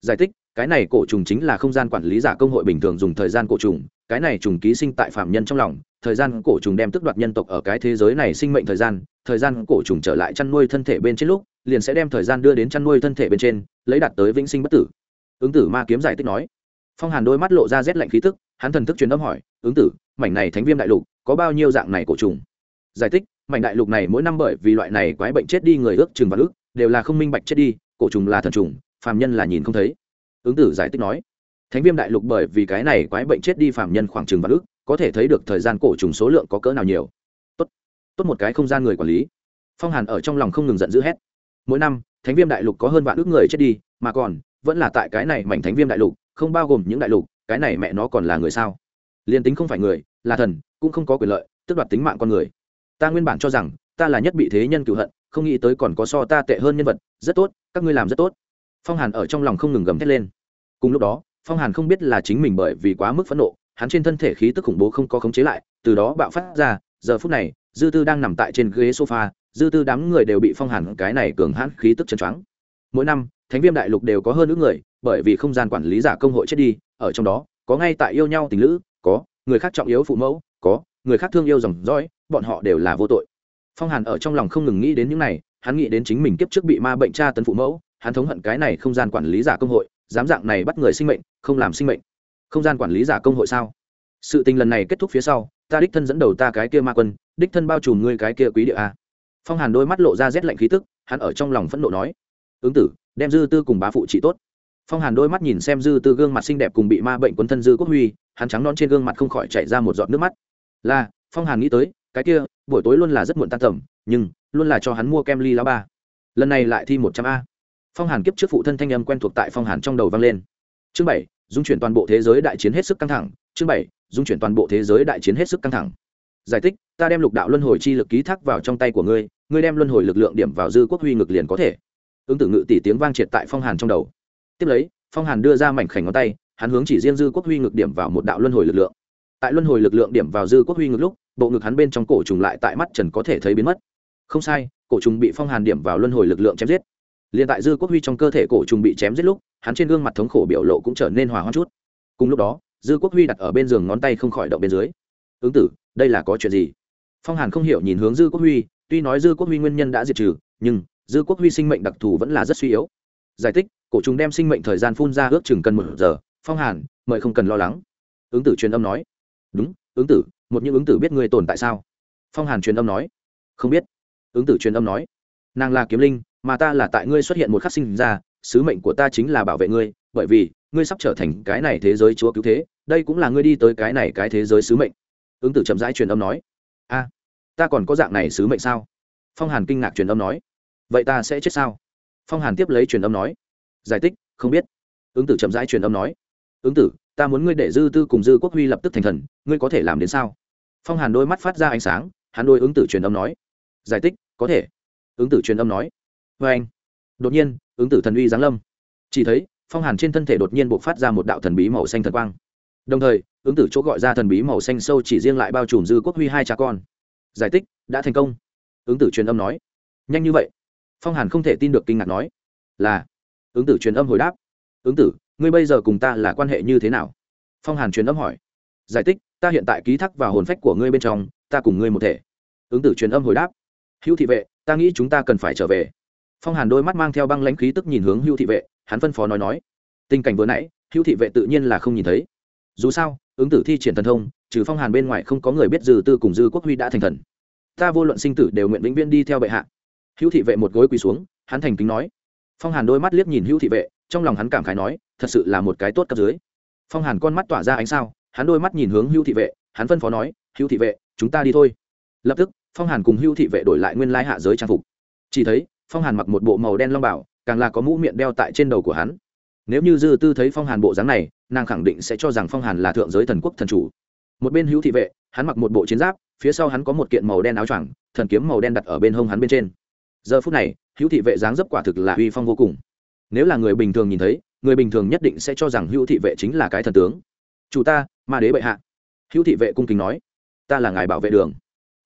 Giải thích, cái này cổ trùng chính là không gian quản lý giả công hội bình thường dùng thời gian cổ trùng cái này trùng ký sinh tại phạm nhân trong lòng, thời gian cổ trùng đem tức đoạt nhân tộc ở cái thế giới này sinh mệnh thời gian thời gian cổ trùng trở lại chăn nuôi thân thể bên trên lúc, liền sẽ đem thời gian đưa đến chăn nuôi thân thể bên trên, lấy đạt tới vĩnh sinh bất tử. Ứng tử ma kiếm giải thích nói. Phong hàn đôi mắt lộ ra rét lạnh khí tức, hắn thần thức truyền âm hỏi, ứng tử, mảnh này thánh viêm đại lục có bao nhiêu dạng này cổ trùng? Giải thích, mảnh đại lục này mỗi năm bởi vì loại này quái bệnh chết đi người ước chừng và ước, đều là không minh bạch chết đi, cổ trùng là thần trùng, phàm nhân là nhìn không thấy. Ứng tử giải thích nói thánh viêm đại lục bởi vì cái này quái bệnh chết đi phàm nhân khoảng chừng vạn ước có thể thấy được thời gian cổ trùng số lượng có cỡ nào nhiều. Tốt tốt một cái không gian người quản lý. Phong hàn ở trong lòng không ngừng giận dữ hét. Mỗi năm, thánh viêm đại lục có hơn vạn ước người chết đi, mà còn, vẫn là tại cái này mảnh thánh viêm đại lục, không bao gồm những đại lục, cái này mẹ nó còn là người sao? Liền tính không phải người, là thần, cũng không có quyền lợi, tước đoạt tính mạng con người. Ta nguyên bản cho rằng, ta là nhất bị thế nhân cựu hận, không nghĩ tới còn có so ta tệ hơn nhân vật, rất tốt, các ngươi làm rất tốt. Phong hàn ở trong lòng không ngừng gầm thét lên. Cùng lúc đó phong hàn không biết là chính mình bởi vì quá mức phẫn nộ, hắn trên thân thể khí tức khủng bố không có khống chế lại, từ đó bạo phát ra, giờ phút này, dư tư đang nằm tại trên ghế sofa, dư tư đám người đều bị phong hàn cái này cường hãn khí tức chân choáng. Mỗi năm, thánh viêm đại lục đều có hơn nữ người, bởi vì không gian quản lý giả công hội chết đi, ở trong đó, có ngay tại yêu nhau tình lữ, có người khác trọng yếu phụ mẫu, có người khác thương yêu dòng dõi, bọn họ đều là vô tội. Phong hàn ở trong lòng không ngừng nghĩ đến những này, hắn nghĩ đến chính mình kiếp trước bị ma bệnh tra tấn phụ mẫu, hắn thống hận cái này không gian quản lý giả công hội dám dạng này bắt người sinh mệnh, không làm sinh mệnh. Không gian quản lý giả công hội sao? Sự tình lần này kết thúc phía sau, ta đích thân dẫn đầu ta cái kia ma quân, đích thân bao trùm ngươi cái kia quý địa a. Phong hàn đôi mắt lộ ra rét lạnh khí tức, hắn ở trong lòng phẫn nộ nói, ứng tử, đem dư tư cùng bá phụ trị tốt. Phong hàn đôi mắt nhìn xem dư tư gương mặt xinh đẹp cùng bị ma bệnh quấn thân dư quốc huy, hắn trắng non trên gương mặt không khỏi chảy ra một giọt nước mắt. Là, phong hàn nghĩ tới, cái kia, buổi tối luôn là rất muộn tan tầm, nhưng, luôn là cho hắn mua kem ly lá ba. Lần này lại thi một trăm a phong hàn kiếp trước phụ thân thanh âm quen thuộc tại phong hàn trong đầu vang lên. Chương bảy, dung chuyển toàn bộ thế giới đại chiến hết sức căng thẳng. Chương bảy, dung chuyển toàn bộ thế giới đại chiến hết sức căng thẳng. Giải thích, ta đem lục đạo luân hồi chi lực ký thác vào trong tay của ngươi ngươi đem luân hồi lực lượng điểm vào dư quốc huy ngực liền có thể. Ứng tử ngự tỷ tiếng vang triệt tại phong hàn trong đầu. Tiếp lấy, phong hàn đưa ra mảnh khảnh ngón tay, hắn hướng chỉ riêng dư quốc huy ngực điểm vào một đạo luân hồi lực lượng. Tại luân hồi lực lượng điểm vào dư quốc huy ngực lúc, bộ ngực hắn bên trong cổ trùng lại tại mắt trần có thể thấy biến mất. Không sai, cổ trùng bị phong hàn điểm vào luân hồi lực lượng chém giết liền tại dư quốc huy trong cơ thể cổ trùng bị chém giết lúc, hắn trên gương mặt thống khổ biểu lộ cũng trở nên hòa hoa chút. Cùng lúc đó, dư quốc huy đặt ở bên giường ngón tay không khỏi động bên dưới. Ứng tử, đây là có chuyện gì? Phong hàn không hiểu nhìn hướng dư quốc huy, tuy nói dư quốc huy nguyên nhân đã diệt trừ, nhưng dư quốc huy sinh mệnh đặc thù vẫn là rất suy yếu. Giải thích, cổ trùng đem sinh mệnh thời gian phun ra ước chừng cần một giờ. Phong hàn, mời không cần lo lắng. Ứng tử truyền âm nói. Đúng, ứng tử, một những ứng tử biết người tồn tại sao? Phong hàn truyền âm nói. Không biết. Ứng tử truyền âm nói. Nàng là kiếm linh mà ta là tại ngươi xuất hiện một khắc sinh ra, sứ mệnh của ta chính là bảo vệ ngươi, bởi vì, ngươi sắp trở thành cái này thế giới chúa cứu thế, đây cũng là ngươi đi tới cái này cái thế giới sứ mệnh. Ứng tử chậm rãi truyền âm nói. A, ta còn có dạng này sứ mệnh sao? Phong hàn kinh ngạc truyền âm nói. Vậy ta sẽ chết sao? Phong hàn tiếp lấy truyền âm nói. Giải thích, không biết. Ứng tử chậm rãi truyền âm nói. Ứng tử, ta muốn ngươi để dư tư cùng dư quốc huy lập tức thành thần, ngươi có thể làm đến sao? Phong hàn đôi mắt phát ra ánh sáng, hắn đôi ứng tử truyền âm nói. Giải thích, có thể. Ứng tử truyền âm nói vê anh. Đột nhiên, ứng tử thần uy giáng lâm. Chỉ thấy, phong hàn trên thân thể đột nhiên buộc phát ra một đạo thần bí màu xanh thần quang. Đồng thời, ứng tử chỗ gọi ra thần bí màu xanh sâu chỉ riêng lại bao trùm dư quốc huy hai cha con. Giải thích, đã thành công. Ứng tử truyền âm nói. Nhanh như vậy. Phong hàn không thể tin được kinh ngạc nói. Là. Ứng tử truyền âm hồi đáp. Ứng tử, ngươi bây giờ cùng ta là quan hệ như thế nào? Phong hàn truyền âm hỏi. Giải thích, ta hiện tại ký thác vào hồn phách của ngươi bên trong, ta cùng ngươi một thể. Ứng tử truyền âm hồi đáp. Hữu thị vệ, ta nghĩ chúng ta cần phải trở về phong hàn đôi mắt mang theo băng lãnh khí tức nhìn hướng hữu thị vệ, hắn phân phó nói nói. Tình cảnh vừa nãy hữu thị vệ tự nhiên là không nhìn thấy. Dù sao, ứng tử thi triển thần thông, trừ phong hàn bên ngoài không có người biết dư tư cùng dư quốc huy đã thành thần. Ta vô luận sinh tử đều nguyện vĩnh viễn đi theo bệ hạ. Hữu thị vệ một gối quỳ xuống, hắn thành kính nói. Phong hàn đôi mắt liếc nhìn hữu thị vệ, trong lòng hắn cảm khái nói, thật sự là một cái tốt cấp dưới. Phong hàn con mắt tỏa ra ánh sao, hắn đôi mắt nhìn hướng hữu thị vệ, hắn phân phó nói hữu thị vệ, chúng ta đi thôi. Lập tức, phong hàn cùng hữu thị vệ đổi lại nguyên lai hạ giới trang phục. Chỉ thấy phong hàn mặc một bộ màu đen long bảo, càng là có mũ miệng đeo tại trên đầu của hắn. Nếu như dư tư thấy phong hàn bộ dáng này, nàng khẳng định sẽ cho rằng phong hàn là thượng giới thần quốc thần chủ. Một bên hữu thị vệ, hắn mặc một bộ chiến giáp, phía sau hắn có một kiện màu đen áo choàng, thần kiếm màu đen đặt ở bên hông hắn bên trên. Giờ phút này, hữu thị vệ dáng dấp quả thực là uy phong vô cùng. Nếu là người bình thường nhìn thấy, người bình thường nhất định sẽ cho rằng hữu thị vệ chính là cái thần tướng. Chủ ta, ma đế bệ hạ. Hữu thị vệ cung kính nói. Ta là ngài bảo vệ đường.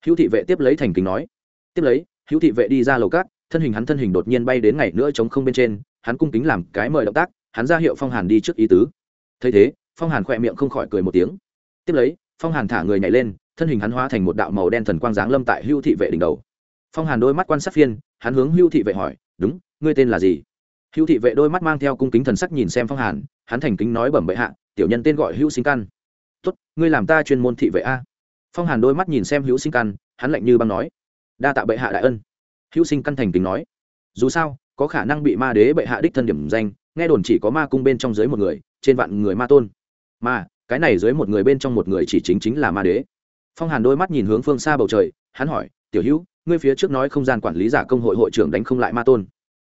Hữu thị vệ tiếp lấy thành kính nói. Tiếp lấy, hữu thị vệ đi ra lầu cát thân hình hắn thân hình đột nhiên bay đến ngày nữa chống không bên trên, hắn cung kính làm cái mời động tác, hắn ra hiệu phong hàn đi trước ý tứ. Thấy thế, phong hàn khỏe miệng không khỏi cười một tiếng. Tiếp lấy, phong hàn thả người nhảy lên, thân hình hắn hóa thành một đạo màu đen thần quang giáng lâm tại hưu thị vệ đỉnh đầu. Phong hàn đôi mắt quan sát phiên, hắn hướng hưu thị vệ hỏi, đúng, ngươi tên là gì? Hưu thị vệ đôi mắt mang theo cung kính thần sắc nhìn xem phong hàn, hắn thành kính nói bẩm bệ hạ, tiểu nhân tên gọi Hưu sinh căn. Tốt, ngươi làm ta chuyên môn thị vệ a. Phong hàn đôi mắt nhìn xem hữu sinh căn, hắn lạnh như băng nói, đa tạ bệ hạ đại ân hữu sinh căn thành tính nói. Dù sao, có khả năng bị ma đế bệ hạ đích thân điểm danh, nghe đồn chỉ có ma cung bên trong dưới một người, trên vạn người ma tôn. Mà, cái này dưới một người bên trong một người chỉ chính chính là ma đế. Phong hàn đôi mắt nhìn hướng phương xa bầu trời, hắn hỏi, tiểu hữu, ngươi phía trước nói không gian quản lý giả công hội hội trưởng đánh không lại ma tôn?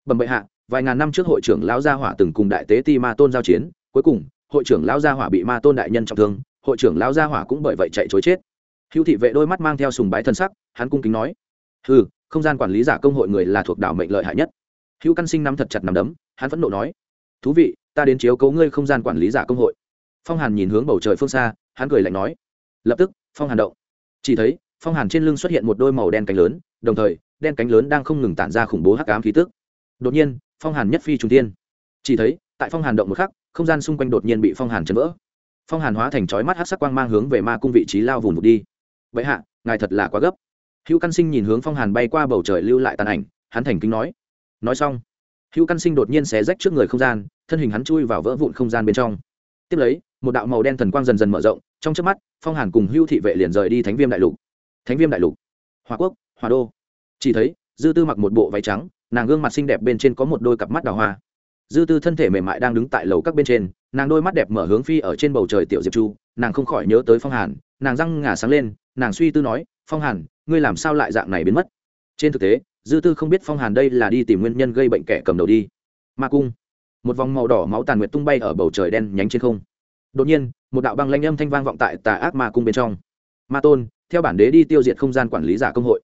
Bẩm bệ hạ, vài ngàn năm trước hội trưởng lão gia hỏa từng cùng đại tế ti ma tôn giao chiến, cuối cùng, hội trưởng lão gia hỏa bị ma tôn đại nhân trọng thương, hội trưởng lão gia hỏa cũng bởi vậy chạy chối chết. Hữu thị vệ đôi mắt mang theo sùng bái thân sắc, hắn cung kính nói ừ không gian quản lý giả công hội người là thuộc đảo mệnh lợi hại nhất. Hữu căn sinh nắm thật chặt nắm đấm, hắn phẫn nộ nói, thú vị, ta đến chiếu cấu ngươi không gian quản lý giả công hội. Phong hàn nhìn hướng bầu trời phương xa, hắn cười lạnh nói, lập tức, phong hàn động. Chỉ thấy, phong hàn trên lưng xuất hiện một đôi màu đen cánh lớn, đồng thời, đen cánh lớn đang không ngừng tản ra khủng bố hắc ám khí tức. Đột nhiên, phong hàn nhất phi trung tiên chỉ thấy, tại phong hàn động một khắc, không gian xung quanh đột nhiên bị phong hàn chấn vỡ. Phong hàn hóa thành chói mắt hắc sắc quang mang hướng về ma cung vị trí lao vùng một đi. Vậy hạ, ngài thật là quá gấp hữu căn sinh nhìn hướng phong hàn bay qua bầu trời lưu lại tàn ảnh, hắn thành kính nói. Nói xong, hữu căn sinh đột nhiên xé rách trước người không gian, thân hình hắn chui vào vỡ vụn không gian bên trong. Tiếp lấy, một đạo màu đen thần quang dần dần mở rộng, trong trước mắt, phong hàn cùng hưu thị vệ liền rời đi thánh viêm đại lục. Thánh viêm đại lục hòa quốc hòa đô. Chỉ thấy, dư tư mặc một bộ váy trắng, nàng gương mặt xinh đẹp bên trên có một đôi cặp mắt đào hoa. Dư tư thân thể mềm mại đang đứng tại lầu các bên trên, nàng đôi mắt đẹp mở hướng phi ở trên bầu trời tiểu diệp chu, nàng không khỏi nhớ tới phong hàn, nàng răng ngả sáng lên, nàng suy tư nói, phong hàn ngươi làm sao lại dạng này biến mất? Trên thực tế, dư tư không biết phong hàn đây là đi tìm nguyên nhân gây bệnh kẻ cầm đầu đi. Ma cung. Một vòng màu đỏ máu tàn nguyệt tung bay ở bầu trời đen nhánh trên không. Đột nhiên, một đạo băng lanh âm thanh vang vọng tại tà ác ma cung bên trong. Ma tôn, theo bản đế đi tiêu diệt không gian quản lý giả công hội.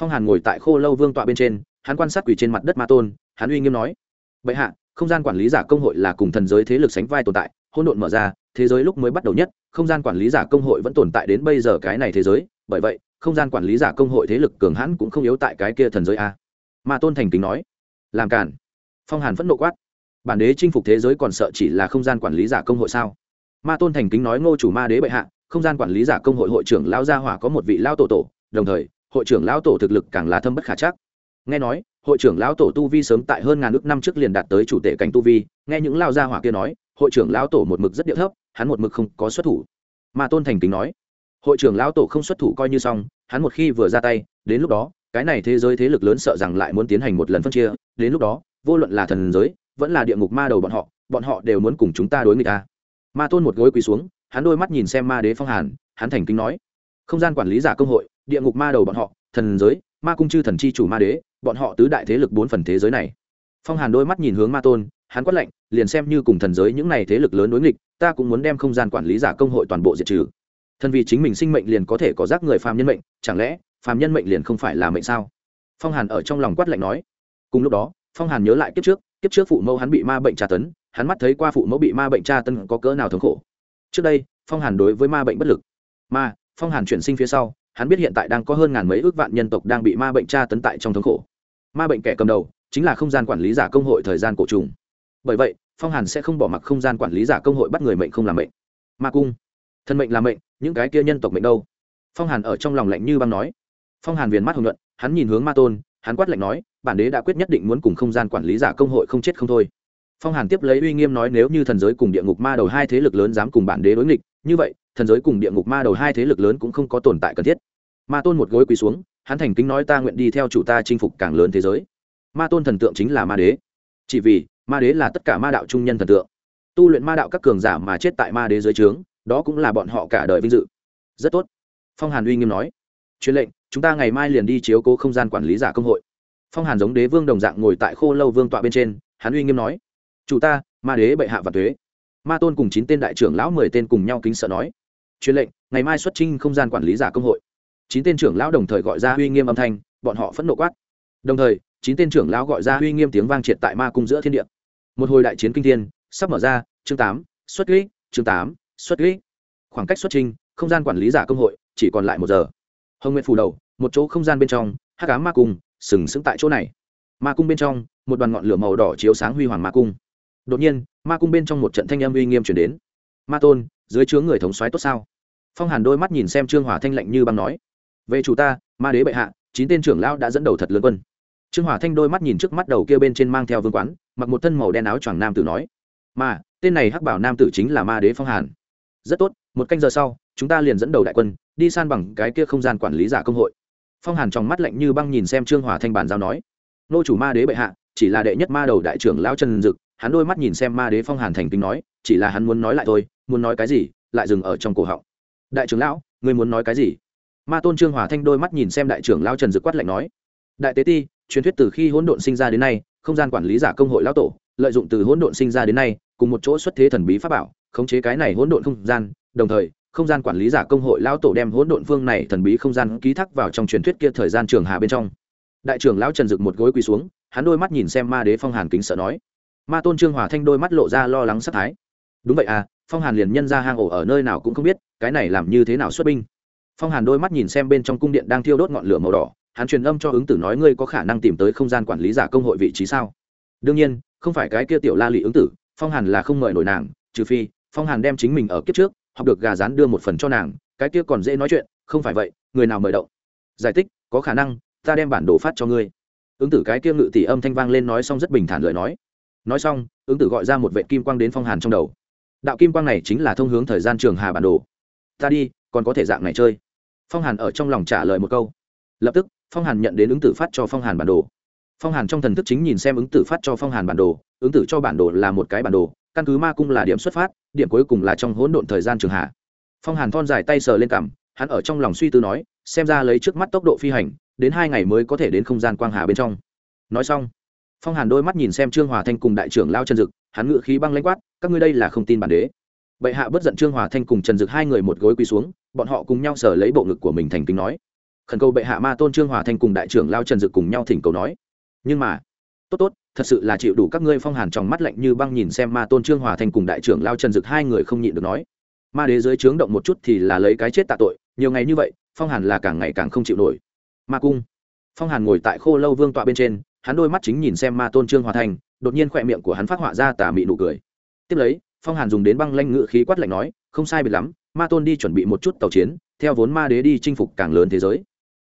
Phong hàn ngồi tại khô lâu vương tọa bên trên, hắn quan sát quỷ trên mặt đất ma tôn, hắn uy nghiêm nói. Bệ hạ, không gian quản lý giả công hội là cùng thần giới thế lực sánh vai tồn tại, hỗn độn mở ra, thế giới lúc mới bắt đầu nhất, không gian quản lý giả công hội vẫn tồn tại đến bây giờ cái này thế giới, bởi vậy không gian quản lý giả công hội thế lực cường hãn cũng không yếu tại cái kia thần giới a. Mà tôn thành kính nói, làm cản phong hàn phẫn nộ quát, bản đế chinh phục thế giới còn sợ chỉ là không gian quản lý giả công hội sao? Ma tôn thành kính nói, ngô chủ ma đế bệ hạ, không gian quản lý giả công hội hội trưởng lao gia hỏa có một vị lao tổ tổ, đồng thời, hội trưởng lão tổ thực lực càng là thâm bất khả chắc. Nghe nói, hội trưởng lão tổ tu vi sớm tại hơn ngàn ước năm trước liền đạt tới chủ tể cảnh tu vi, nghe những lao gia hỏa kia nói, hội trưởng lão tổ một mực rất điệu thấp, hắn một mực không có xuất thủ. Mà tôn thành kính nói hội trưởng lão tổ không xuất thủ coi như xong, hắn một khi vừa ra tay, đến lúc đó, cái này thế giới thế lực lớn sợ rằng lại muốn tiến hành một lần phân chia, đến lúc đó, vô luận là thần giới, vẫn là địa ngục ma đầu bọn họ bọn họ đều muốn cùng chúng ta đối nghịch ta ma tôn một gối quỳ xuống, hắn đôi mắt nhìn xem ma đế phong hàn, hắn thành kính nói, không gian quản lý giả công hội, địa ngục ma đầu bọn họ, thần giới, ma cung chư thần chi chủ ma đế, bọn họ tứ đại thế lực bốn phần thế giới này. Phong hàn đôi mắt nhìn hướng ma tôn, hắn quát lạnh, liền xem như cùng thần giới những này thế lực lớn đối nghịch, ta cũng muốn đem không gian quản lý giả công hội toàn bộ diệt trừ thân vì chính mình sinh mệnh liền có thể có giác người phàm nhân mệnh, chẳng lẽ phàm nhân mệnh liền không phải là mệnh sao? Phong hàn ở trong lòng quát lạnh nói. Cùng lúc đó, phong hàn nhớ lại kiếp trước kiếp trước phụ mẫu hắn bị ma bệnh tra tấn, hắn mắt thấy qua phụ mẫu bị ma bệnh tra tấn có cỡ nào thống khổ. Trước đây, phong hàn đối với ma bệnh bất lực. Ma phong hàn chuyển sinh phía sau, hắn biết hiện tại đang có hơn ngàn mấy ước vạn nhân tộc đang bị ma bệnh tra tấn tại trong thống khổ. Ma bệnh kẻ cầm đầu chính là không gian quản lý giả công hội thời gian cổ trùng. Bởi vậy, phong hàn sẽ không bỏ mặc không gian quản lý giả công hội bắt người mệnh không làm mệnh. Ma cung thân mệnh là mệnh, những cái kia nhân tộc mệnh đâu? Phong hàn ở trong lòng lạnh như băng nói. Phong hàn viền mắt hồng nhuận, hắn nhìn hướng ma tôn, hắn quát lạnh nói, bản đế đã quyết nhất định muốn cùng không gian quản lý giả công hội không chết không thôi. Phong hàn tiếp lấy uy nghiêm nói nếu như thần giới cùng địa ngục ma đầu hai thế lực lớn dám cùng bản đế đối nghịch, như vậy, thần giới cùng địa ngục ma đầu hai thế lực lớn cũng không có tồn tại cần thiết. Ma tôn một gối quỳ xuống, hắn thành kính nói ta nguyện đi theo chủ ta chinh phục càng lớn thế giới. Ma tôn thần tượng chính là ma đế. Chỉ vì, ma đế là tất cả ma đạo trung nhân thần tượng. Tu luyện ma đạo các cường giả mà chết tại ma đế dưới trướng đó cũng là bọn họ cả đời vinh dự. Rất tốt, phong hàn uy nghiêm nói. Truyền lệnh, chúng ta ngày mai liền đi chiếu cố không gian quản lý giả công hội. Phong hàn giống đế vương đồng dạng ngồi tại khô lâu vương tọa bên trên, hắn uy nghiêm nói. Chủ ta, ma đế bệ hạ và thuế ma tôn cùng chín tên đại trưởng lão mười tên cùng nhau kính sợ nói. Truyền lệnh, ngày mai xuất trinh không gian quản lý giả công hội. Chín tên trưởng lão đồng thời gọi ra uy nghiêm âm thanh, bọn họ phẫn nộ quát. Đồng thời, chín tên trưởng lão gọi ra uy nghiêm tiếng vang triệt tại ma cung giữa thiên địa. Một hồi đại chiến kinh thiên, sắp mở ra, chương tám, xuất kỹ chương tám xuất kỹ khoảng cách xuất trình, không gian quản lý giả công hội, chỉ còn lại một giờ. Hồng nguyện phủ đầu, một chỗ không gian bên trong, hắc ám ma cung, sừng sững tại chỗ này. Ma cung bên trong, một đoàn ngọn lửa màu đỏ chiếu sáng huy hoàng ma cung. Đột nhiên, ma cung bên trong một trận thanh âm uy nghiêm chuyển đến. Ma tôn, dưới chướng người thống soái tốt sao? Phong hàn đôi mắt nhìn xem trương hỏa thanh lạnh như băng nói. Về chủ ta, ma đế bệ hạ, chín tên trưởng lão đã dẫn đầu thật lớn quân. Trương hỏa thanh đôi mắt nhìn trước mắt đầu kia bên trên mang theo vương quán, mặc một thân màu đen áo choàng nam tử nói. Mà tên này hắc bảo nam tử chính là ma đế phong hàn rất tốt, một canh giờ sau, chúng ta liền dẫn đầu đại quân, đi san bằng cái kia không gian quản lý giả công hội. Phong hàn trong mắt lạnh như băng nhìn xem trương Hòa thanh bản giao nói, nô chủ ma đế bệ hạ, chỉ là đệ nhất ma đầu đại trưởng lão trần dực. Hắn đôi mắt nhìn xem ma đế phong hàn thành kính nói, chỉ là hắn muốn nói lại thôi, muốn nói cái gì, lại dừng ở trong cổ họng. Đại trưởng lão, ngươi muốn nói cái gì? Ma tôn trương hòa thanh đôi mắt nhìn xem đại trưởng lão trần dực quát lạnh nói, đại tế ti, truyền thuyết từ khi hỗn độn sinh ra đến nay, không gian quản lý giả công hội lão tổ, lợi dụng từ hỗn độn sinh ra đến nay, cùng một chỗ xuất thế thần bí pháp bảo khống chế cái này hỗn độn không gian, đồng thời, không gian quản lý giả công hội lão tổ đem hỗn độn phương này thần bí không gian ký thác vào trong truyền thuyết kia thời gian trường hà bên trong. Đại trưởng lão trần dực một gối quỳ xuống, hắn đôi mắt nhìn xem ma đế phong hàn kính sợ nói. Ma tôn trương hòa thanh đôi mắt lộ ra lo lắng sắc thái. Đúng vậy à phong hàn liền nhân ra hang ổ ở nơi nào cũng không biết, cái này làm như thế nào xuất binh. Phong hàn đôi mắt nhìn xem bên trong cung điện đang thiêu đốt ngọn lửa màu đỏ, hắn truyền âm cho ứng tử nói ngươi có khả năng tìm tới không gian quản lý giả công hội vị trí sao? Đương nhiên, không phải cái kia tiểu la lị ứng tử, phong hàn là không mời nổi nàng, trừ phi phong hàn đem chính mình ở kiếp trước, học được gà rán đưa một phần cho nàng, cái kia còn dễ nói chuyện, không phải vậy, người nào mời đậu giải thích, có khả năng, ta đem bản đồ phát cho ngươi. Ứng tử cái kia ngự tỷ âm thanh vang lên nói xong rất bình thản lời nói. Nói xong, ứng tử gọi ra một vệ kim quang đến phong hàn trong đầu. Đạo kim quang này chính là thông hướng thời gian trường hà bản đồ. Ta đi, còn có thể dạng này chơi. Phong hàn ở trong lòng trả lời một câu. Lập tức, phong hàn nhận đến ứng tử phát cho phong hàn bản đồ. Phong hàn trong thần thức chính nhìn xem ứng tử phát cho phong hàn bản đồ, ứng tử cho bản đồ là một cái bản đồ căn cứ ma cung là điểm xuất phát, điểm cuối cùng là trong hỗn độn thời gian trường hạ. Phong hàn thon dài tay sờ lên cằm, hắn ở trong lòng suy tư nói, xem ra lấy trước mắt tốc độ phi hành, đến hai ngày mới có thể đến không gian quang hà bên trong. Nói xong, phong hàn đôi mắt nhìn xem trương hòa thanh cùng đại trưởng lao trần dực, hắn ngự khí băng lãnh quát, các ngươi đây là không tin bản đế. Bệ hạ bất giận trương hòa thanh cùng trần dực hai người một gối quỳ xuống, bọn họ cùng nhau sở lấy bộ ngực của mình thành kính nói. Khẩn cầu bệ hạ ma tôn trương hòa thanh cùng đại trưởng lao trần dực cùng nhau thỉnh cầu nói. Nhưng mà, tốt tốt thật sự là chịu đủ các ngươi phong hàn trong mắt lạnh như băng nhìn xem ma tôn trương hòa thành cùng đại trưởng lao trần dực hai người không nhịn được nói. Ma đế dưới trướng động một chút thì là lấy cái chết tạ tội, nhiều ngày như vậy, phong hàn là càng ngày càng không chịu nổi. Ma cung. Phong hàn ngồi tại khô lâu vương tọa bên trên, hắn đôi mắt chính nhìn xem ma tôn trương hòa thành, đột nhiên khỏe miệng của hắn phát họa ra tà mị nụ cười. Tiếp lấy, phong hàn dùng đến băng lanh ngự khí quát lạnh nói, không sai biệt lắm, ma tôn đi chuẩn bị một chút tàu chiến, theo vốn ma đế đi chinh phục càng lớn thế giới.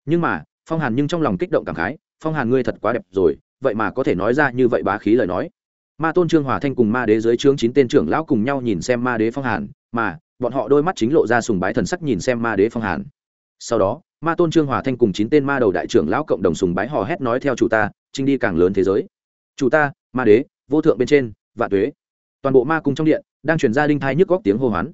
Nhưng mà, phong hàn nhưng trong lòng kích động cảm khái, phong hàn ngươi thật quá đẹp rồi vậy mà có thể nói ra như vậy bá khí lời nói. Ma tôn trương hòa thanh cùng ma đế dưới trướng chín tên trưởng lão cùng nhau nhìn xem ma đế phong hàn, mà bọn họ đôi mắt chính lộ ra sùng bái thần sắc nhìn xem ma đế phong hàn. Sau đó, ma tôn trương hòa thanh cùng chín tên ma đầu đại trưởng lão cộng đồng sùng bái hò hét nói theo chủ ta, trinh đi càng lớn thế giới. Chủ ta, ma đế, vô thượng bên trên, vạn tuế. Toàn bộ ma cung trong điện, đang chuyển ra đinh thai nhức góc tiếng hô hoán.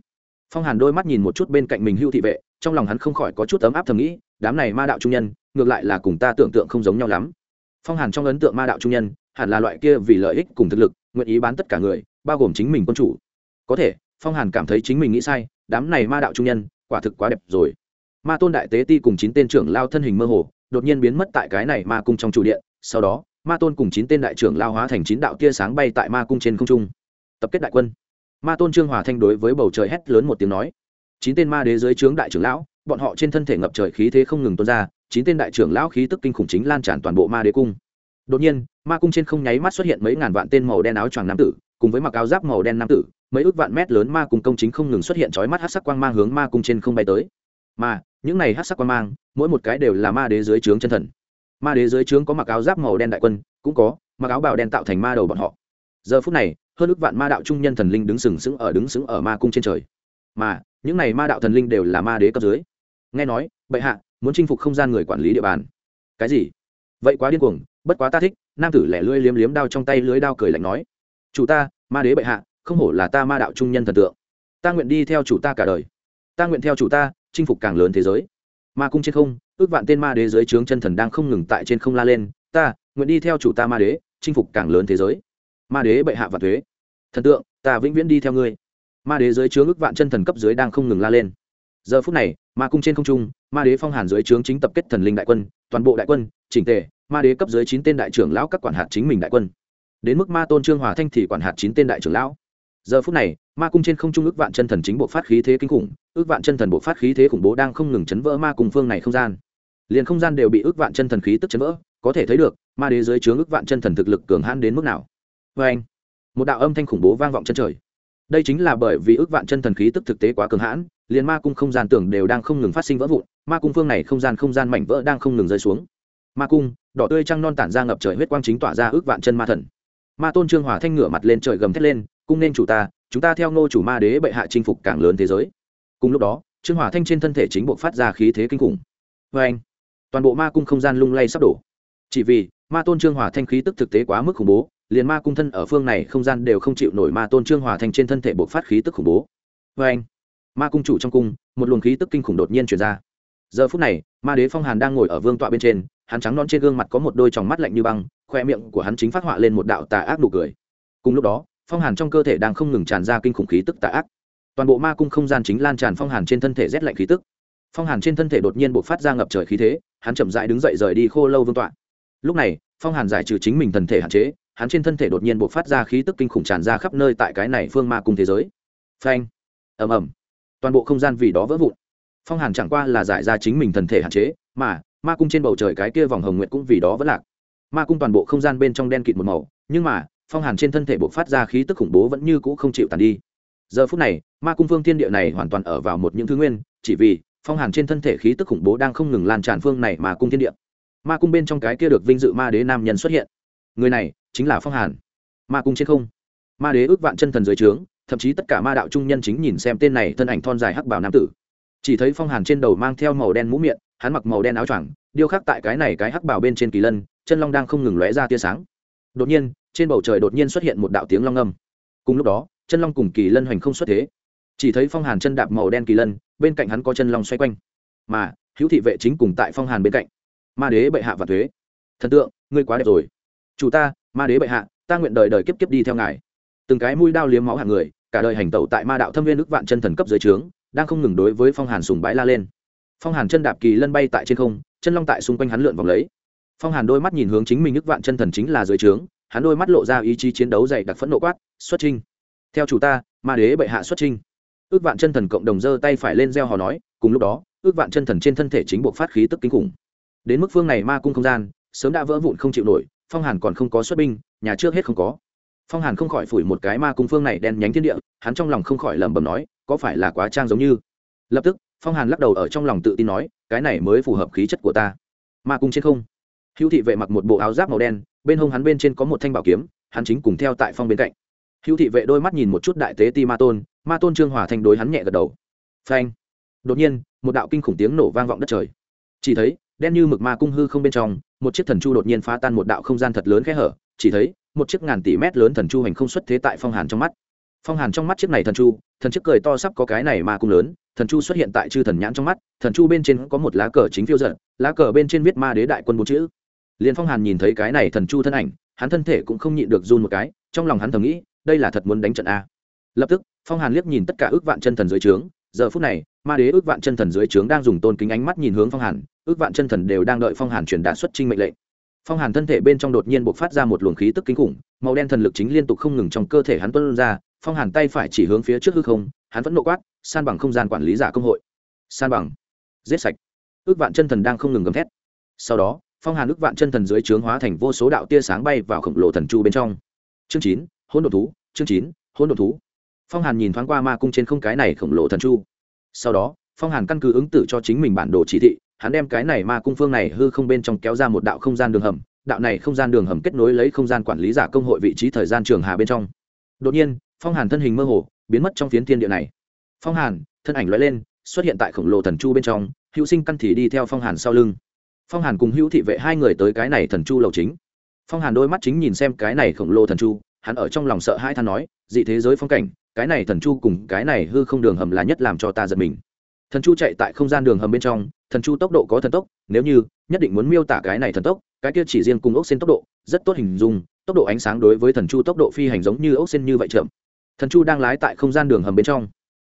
Phong hàn đôi mắt nhìn một chút bên cạnh mình hưu thị vệ, trong lòng hắn không khỏi có chút ấm áp thầm nghĩ, đám này ma đạo trung nhân, ngược lại là cùng ta tưởng tượng không giống nhau lắm phong hàn trong ấn tượng ma đạo trung nhân, hẳn là loại kia vì lợi ích cùng thực lực, nguyện ý bán tất cả người, bao gồm chính mình quân chủ. Có thể, phong hàn cảm thấy chính mình nghĩ sai, đám này ma đạo trung nhân, quả thực quá đẹp rồi. Ma tôn đại tế ti cùng chín tên trưởng lao thân hình mơ hồ, đột nhiên biến mất tại cái này ma cung trong chủ điện, sau đó, ma tôn cùng chín tên đại trưởng lao hóa thành chín đạo tia sáng bay tại ma cung trên không trung. Tập kết đại quân. Ma tôn trương hòa thanh đối với bầu trời hét lớn một tiếng nói. Chín tên ma đế dưới trướng đại trưởng lão bọn họ trên thân thể ngập trời khí thế không ngừng tuôn ra, chín tên đại trưởng lão khí tức kinh khủng chính lan tràn toàn bộ ma đế cung. Đột nhiên, ma cung trên không nháy mắt xuất hiện mấy ngàn vạn tên màu đen áo choàng nam tử, cùng với mặc áo giáp màu đen nam tử, mấy ước vạn mét lớn ma cung công chính không ngừng xuất hiện chói mắt hát sắc quang mang hướng ma cung trên không bay tới. Mà, những này hát sắc quang mang, mỗi một cái đều là ma đế dưới trướng chân thần. Ma đế dưới trướng có mặc áo giáp màu đen đại quân, cũng có mặc áo bào đen tạo thành ma đầu bọn họ. Giờ phút này, hơn ước vạn ma đạo trung nhân thần linh đứng sừng sững ở đứng sững ở ma cung trên trời. Mà, những này ma đạo thần linh đều là ma đế cấp dưới nghe nói, bệ hạ, muốn chinh phục không gian người quản lý địa bàn. Cái gì? Vậy quá điên cuồng, bất quá ta thích, nam tử lẻ lưỡi liếm liếm đao trong tay lưới đao cười lạnh nói. Chủ ta, ma đế bệ hạ, không hổ là ta ma đạo trung nhân thần tượng. Ta nguyện đi theo chủ ta cả đời. Ta nguyện theo chủ ta, chinh phục càng lớn thế giới. Ma cung trên không, ước vạn tên ma đế dưới trướng chân thần đang không ngừng tại trên không la lên. Ta, nguyện đi theo chủ ta ma đế, chinh phục càng lớn thế giới. Ma đế bệ hạ và thuế. Thần tượng, ta vĩnh viễn đi theo ngươi. Ma đế dưới trướng ước vạn chân thần cấp dưới đang không ngừng la lên. Giờ phút này ma cung trên không trung, ma đế phong hàn dưới trướng chính tập kết thần linh đại quân, toàn bộ đại quân, chỉnh tề, ma đế cấp dưới chín tên đại trưởng lão các quản hạt chính mình đại quân. Đến mức ma tôn trương hòa thanh thì quản hạt chín tên đại trưởng lão. Giờ phút này, ma cung trên không trung ước vạn chân thần chính bộ phát khí thế kinh khủng, ước vạn chân thần bộ phát khí thế khủng bố đang không ngừng chấn vỡ ma cung phương này không gian. Liền không gian đều bị ước vạn chân thần khí tức chấn vỡ, có thể thấy được, ma đế dưới chướng ước vạn chân thần thực lực cường hãn đến mức nào. Vê anh một đạo âm thanh khủng bố vang vọng chân trời đây chính là bởi vì ước vạn chân thần khí tức thực tế quá cường hãn, liền ma cung không gian tưởng đều đang không ngừng phát sinh vỡ vụn, ma cung phương này không gian không gian mảnh vỡ đang không ngừng rơi xuống. Ma cung, đỏ tươi trăng non tản ra ngập trời huyết quang chính tỏa ra ước vạn chân ma thần. Ma tôn trương hòa thanh ngửa mặt lên trời gầm thét lên, cung nên chủ ta, chúng ta theo ngô chủ ma đế bệ hạ chinh phục càng lớn thế giới. Cùng lúc đó, trương hòa thanh trên thân thể chính bộ phát ra khí thế kinh khủng. Vê anh, toàn bộ ma cung không gian lung lay sắp đổ. Chỉ vì, ma tôn trương hòa thanh khí tức thực tế quá mức khủng bố liền ma cung thân ở phương này không gian đều không chịu nổi ma tôn trương hòa thành trên thân thể bộc phát khí tức khủng bố. Vê anh, ma cung chủ trong cung, một luồng khí tức kinh khủng đột nhiên chuyển ra. Giờ phút này, ma đế phong hàn đang ngồi ở vương tọa bên trên, hắn trắng non trên gương mặt có một đôi tròng mắt lạnh như băng, khoe miệng của hắn chính phát họa lên một đạo tà ác nụ cười. Cùng lúc đó, phong hàn trong cơ thể đang không ngừng tràn ra kinh khủng khí tức tà ác. Toàn bộ ma cung không gian chính lan tràn phong hàn trên thân thể rét lạnh khí tức. Phong hàn trên thân thể đột nhiên b ộ c phát ra ngập trời khí thế, hắn chậm dại đứng dậy rời đi khô lâu vương tọa. Lúc này, phong hàn giải trừ chính mình thân thể hạn chế hắn trên thân thể đột nhiên bộc phát ra khí tức kinh khủng tràn ra khắp nơi tại cái này phương ma cung thế giới. Phanh. Ầm ầm. Toàn bộ không gian vì đó vỡ vụn. Phong hàn chẳng qua là giải ra chính mình thân thể hạn chế, mà ma cung trên bầu trời cái kia vòng hồng nguyện cũng vì đó vẫn lạc. Ma cung toàn bộ không gian bên trong đen kịt một màu, nhưng mà, phong hàn trên thân thể bộc phát ra khí tức khủng bố vẫn như cũ không chịu tàn đi. Giờ phút này, ma cung phương thiên địa này hoàn toàn ở vào một những thứ nguyên, chỉ vì phong hàn trên thân thể khí tức khủng bố đang không ngừng lan tràn phương này mà cung thiên địa. Ma cung bên trong cái kia được vinh dự ma đế nam nhân xuất hiện. Người này chính là phong hàn. Ma cung trên không. Ma đế ước vạn chân thần dưới trướng, thậm chí tất cả ma đạo trung nhân chính nhìn xem tên này thân ảnh thon dài hắc bảo nam tử. Chỉ thấy phong hàn trên đầu mang theo màu đen mũ miệng, hắn mặc màu đen áo choàng, điêu khắc tại cái này cái hắc bảo bên trên kỳ lân, chân long đang không ngừng lóe ra tia sáng. Đột nhiên, trên bầu trời đột nhiên xuất hiện một đạo tiếng long âm. Cùng lúc đó, chân long cùng kỳ lân hoành không xuất thế. Chỉ thấy phong hàn chân đạp màu đen kỳ lân, bên cạnh hắn có chân long xoay quanh. Mà, hữu thị vệ chính cùng tại phong hàn bên cạnh. Ma đế bệ hạ và thuế. Thần tượng, ngươi quá đẹp rồi. Chủ ta ma đế bệ hạ, ta nguyện đời đời kiếp kiếp đi theo ngài. Từng cái mũi đao liếm máu hàng người, cả đời hành tẩu tại ma đạo thâm viên ức vạn chân thần cấp dưới trướng, đang không ngừng đối với phong hàn sùng bái la lên. Phong hàn chân đạp kỳ lân bay tại trên không, chân long tại xung quanh hắn lượn vòng lấy. Phong hàn đôi mắt nhìn hướng chính mình ức vạn chân thần chính là dưới trướng, hắn đôi mắt lộ ra ý chí chiến đấu dày đặc phẫn nộ quát, xuất trinh theo chủ ta, ma đế bệ hạ xuất trinh ước vạn chân thần cộng đồng giơ tay phải lên gieo hò nói, cùng lúc đó, ước vạn chân thần trên thân thể chính buộc phát khí tức kinh khủng. Đến mức phương này ma cung không gian, sớm đã vỡ vụn không chịu nổi phong hàn còn không có xuất binh, nhà trước hết không có. Phong hàn không khỏi phủi một cái ma cung phương này đen nhánh thiên địa, hắn trong lòng không khỏi lẩm bẩm nói, có phải là quá trang giống như? Lập tức, phong hàn lắc đầu ở trong lòng tự tin nói, cái này mới phù hợp khí chất của ta. Ma cung trên không. Hữu thị vệ mặc một bộ áo giáp màu đen, bên hông hắn bên trên có một thanh bảo kiếm, hắn chính cùng theo tại phong bên cạnh. Hữu thị vệ đôi mắt nhìn một chút đại tế ti ma tôn ma tôn trương hòa thanh đối hắn nhẹ gật đầu. Phanh. Đột nhiên, một đạo kinh khủng tiếng nổ vang vọng đất trời. Chỉ thấy, đen như mực ma cung hư không bên trong một chiếc thần chu đột nhiên phá tan một đạo không gian thật lớn khe hở, chỉ thấy một chiếc ngàn tỷ mét lớn thần chu hành không xuất thế tại phong hàn trong mắt. Phong hàn trong mắt chiếc này thần chu, thần chiếc cười to sắp có cái này ma cung lớn, thần chu xuất hiện tại chư thần nhãn trong mắt, thần chu bên trên có một lá cờ chính phiêu giận lá cờ bên trên viết ma đế đại quân bốn chữ. Liền phong hàn nhìn thấy cái này thần chu thân ảnh, hắn thân thể cũng không nhịn được run một cái, trong lòng hắn thầm nghĩ, đây là thật muốn đánh trận a. Lập tức, phong hàn liếc nhìn tất cả ước vạn chân thần dưới trướng giờ phút này, ma đế ước vạn chân thần dưới trướng đang dùng tôn kính ánh mắt nhìn hướng phong hàn, ước vạn chân thần đều đang đợi phong hàn truyền đạt xuất trinh mệnh lệnh. Phong hàn thân thể bên trong đột nhiên b ộ c phát ra một luồng khí tức kinh khủng, màu đen thần lực chính liên tục không ngừng trong cơ thể hắn tuân ra, phong hàn tay phải chỉ hướng phía trước hư không, hắn vẫn nộ quát, san bằng không gian quản lý giả công hội. San bằng. Giết sạch. Ước vạn chân thần đang không ngừng gầm thét. Sau đó, phong hàn ước vạn chân thần dưới trướng hóa thành vô số đạo tia sáng bay vào khổng lồ thần chu bên trong. Chương chín, hỗn độn thú, chương chín, hỗn độn thú phong hàn nhìn thoáng qua ma cung trên không cái này khổng lồ thần chu. Sau đó, phong hàn căn cứ ứng tử cho chính mình bản đồ chỉ thị, hắn đem cái này ma cung phương này hư không bên trong kéo ra một đạo không gian đường hầm, đạo này không gian đường hầm kết nối lấy không gian quản lý giả công hội vị trí thời gian trường hà bên trong. Đột nhiên, phong hàn thân hình mơ hồ, biến mất trong phiến thiên địa này. Phong hàn, thân ảnh loại lên, xuất hiện tại khổng lồ thần chu bên trong, hữu sinh căn thì đi theo phong hàn sau lưng. Phong hàn cùng hữu thị vệ hai người tới cái này thần chu lầu chính. Phong hàn đôi mắt chính nhìn xem cái này khổng lồ thần chu, hắn ở trong lòng sợ hãi than nói, dị thế giới phong cảnh cái này thần chu cùng cái này hư không đường hầm là nhất làm cho ta giật mình. Thần chu chạy tại không gian đường hầm bên trong, thần chu tốc độ có thần tốc, nếu như, nhất định muốn miêu tả cái này thần tốc, cái kia chỉ riêng cùng ốc xên tốc độ, rất tốt hình dung, tốc độ ánh sáng đối với thần chu tốc độ phi hành giống như ốc xên như vậy chậm. Thần chu đang lái tại không gian đường hầm bên trong.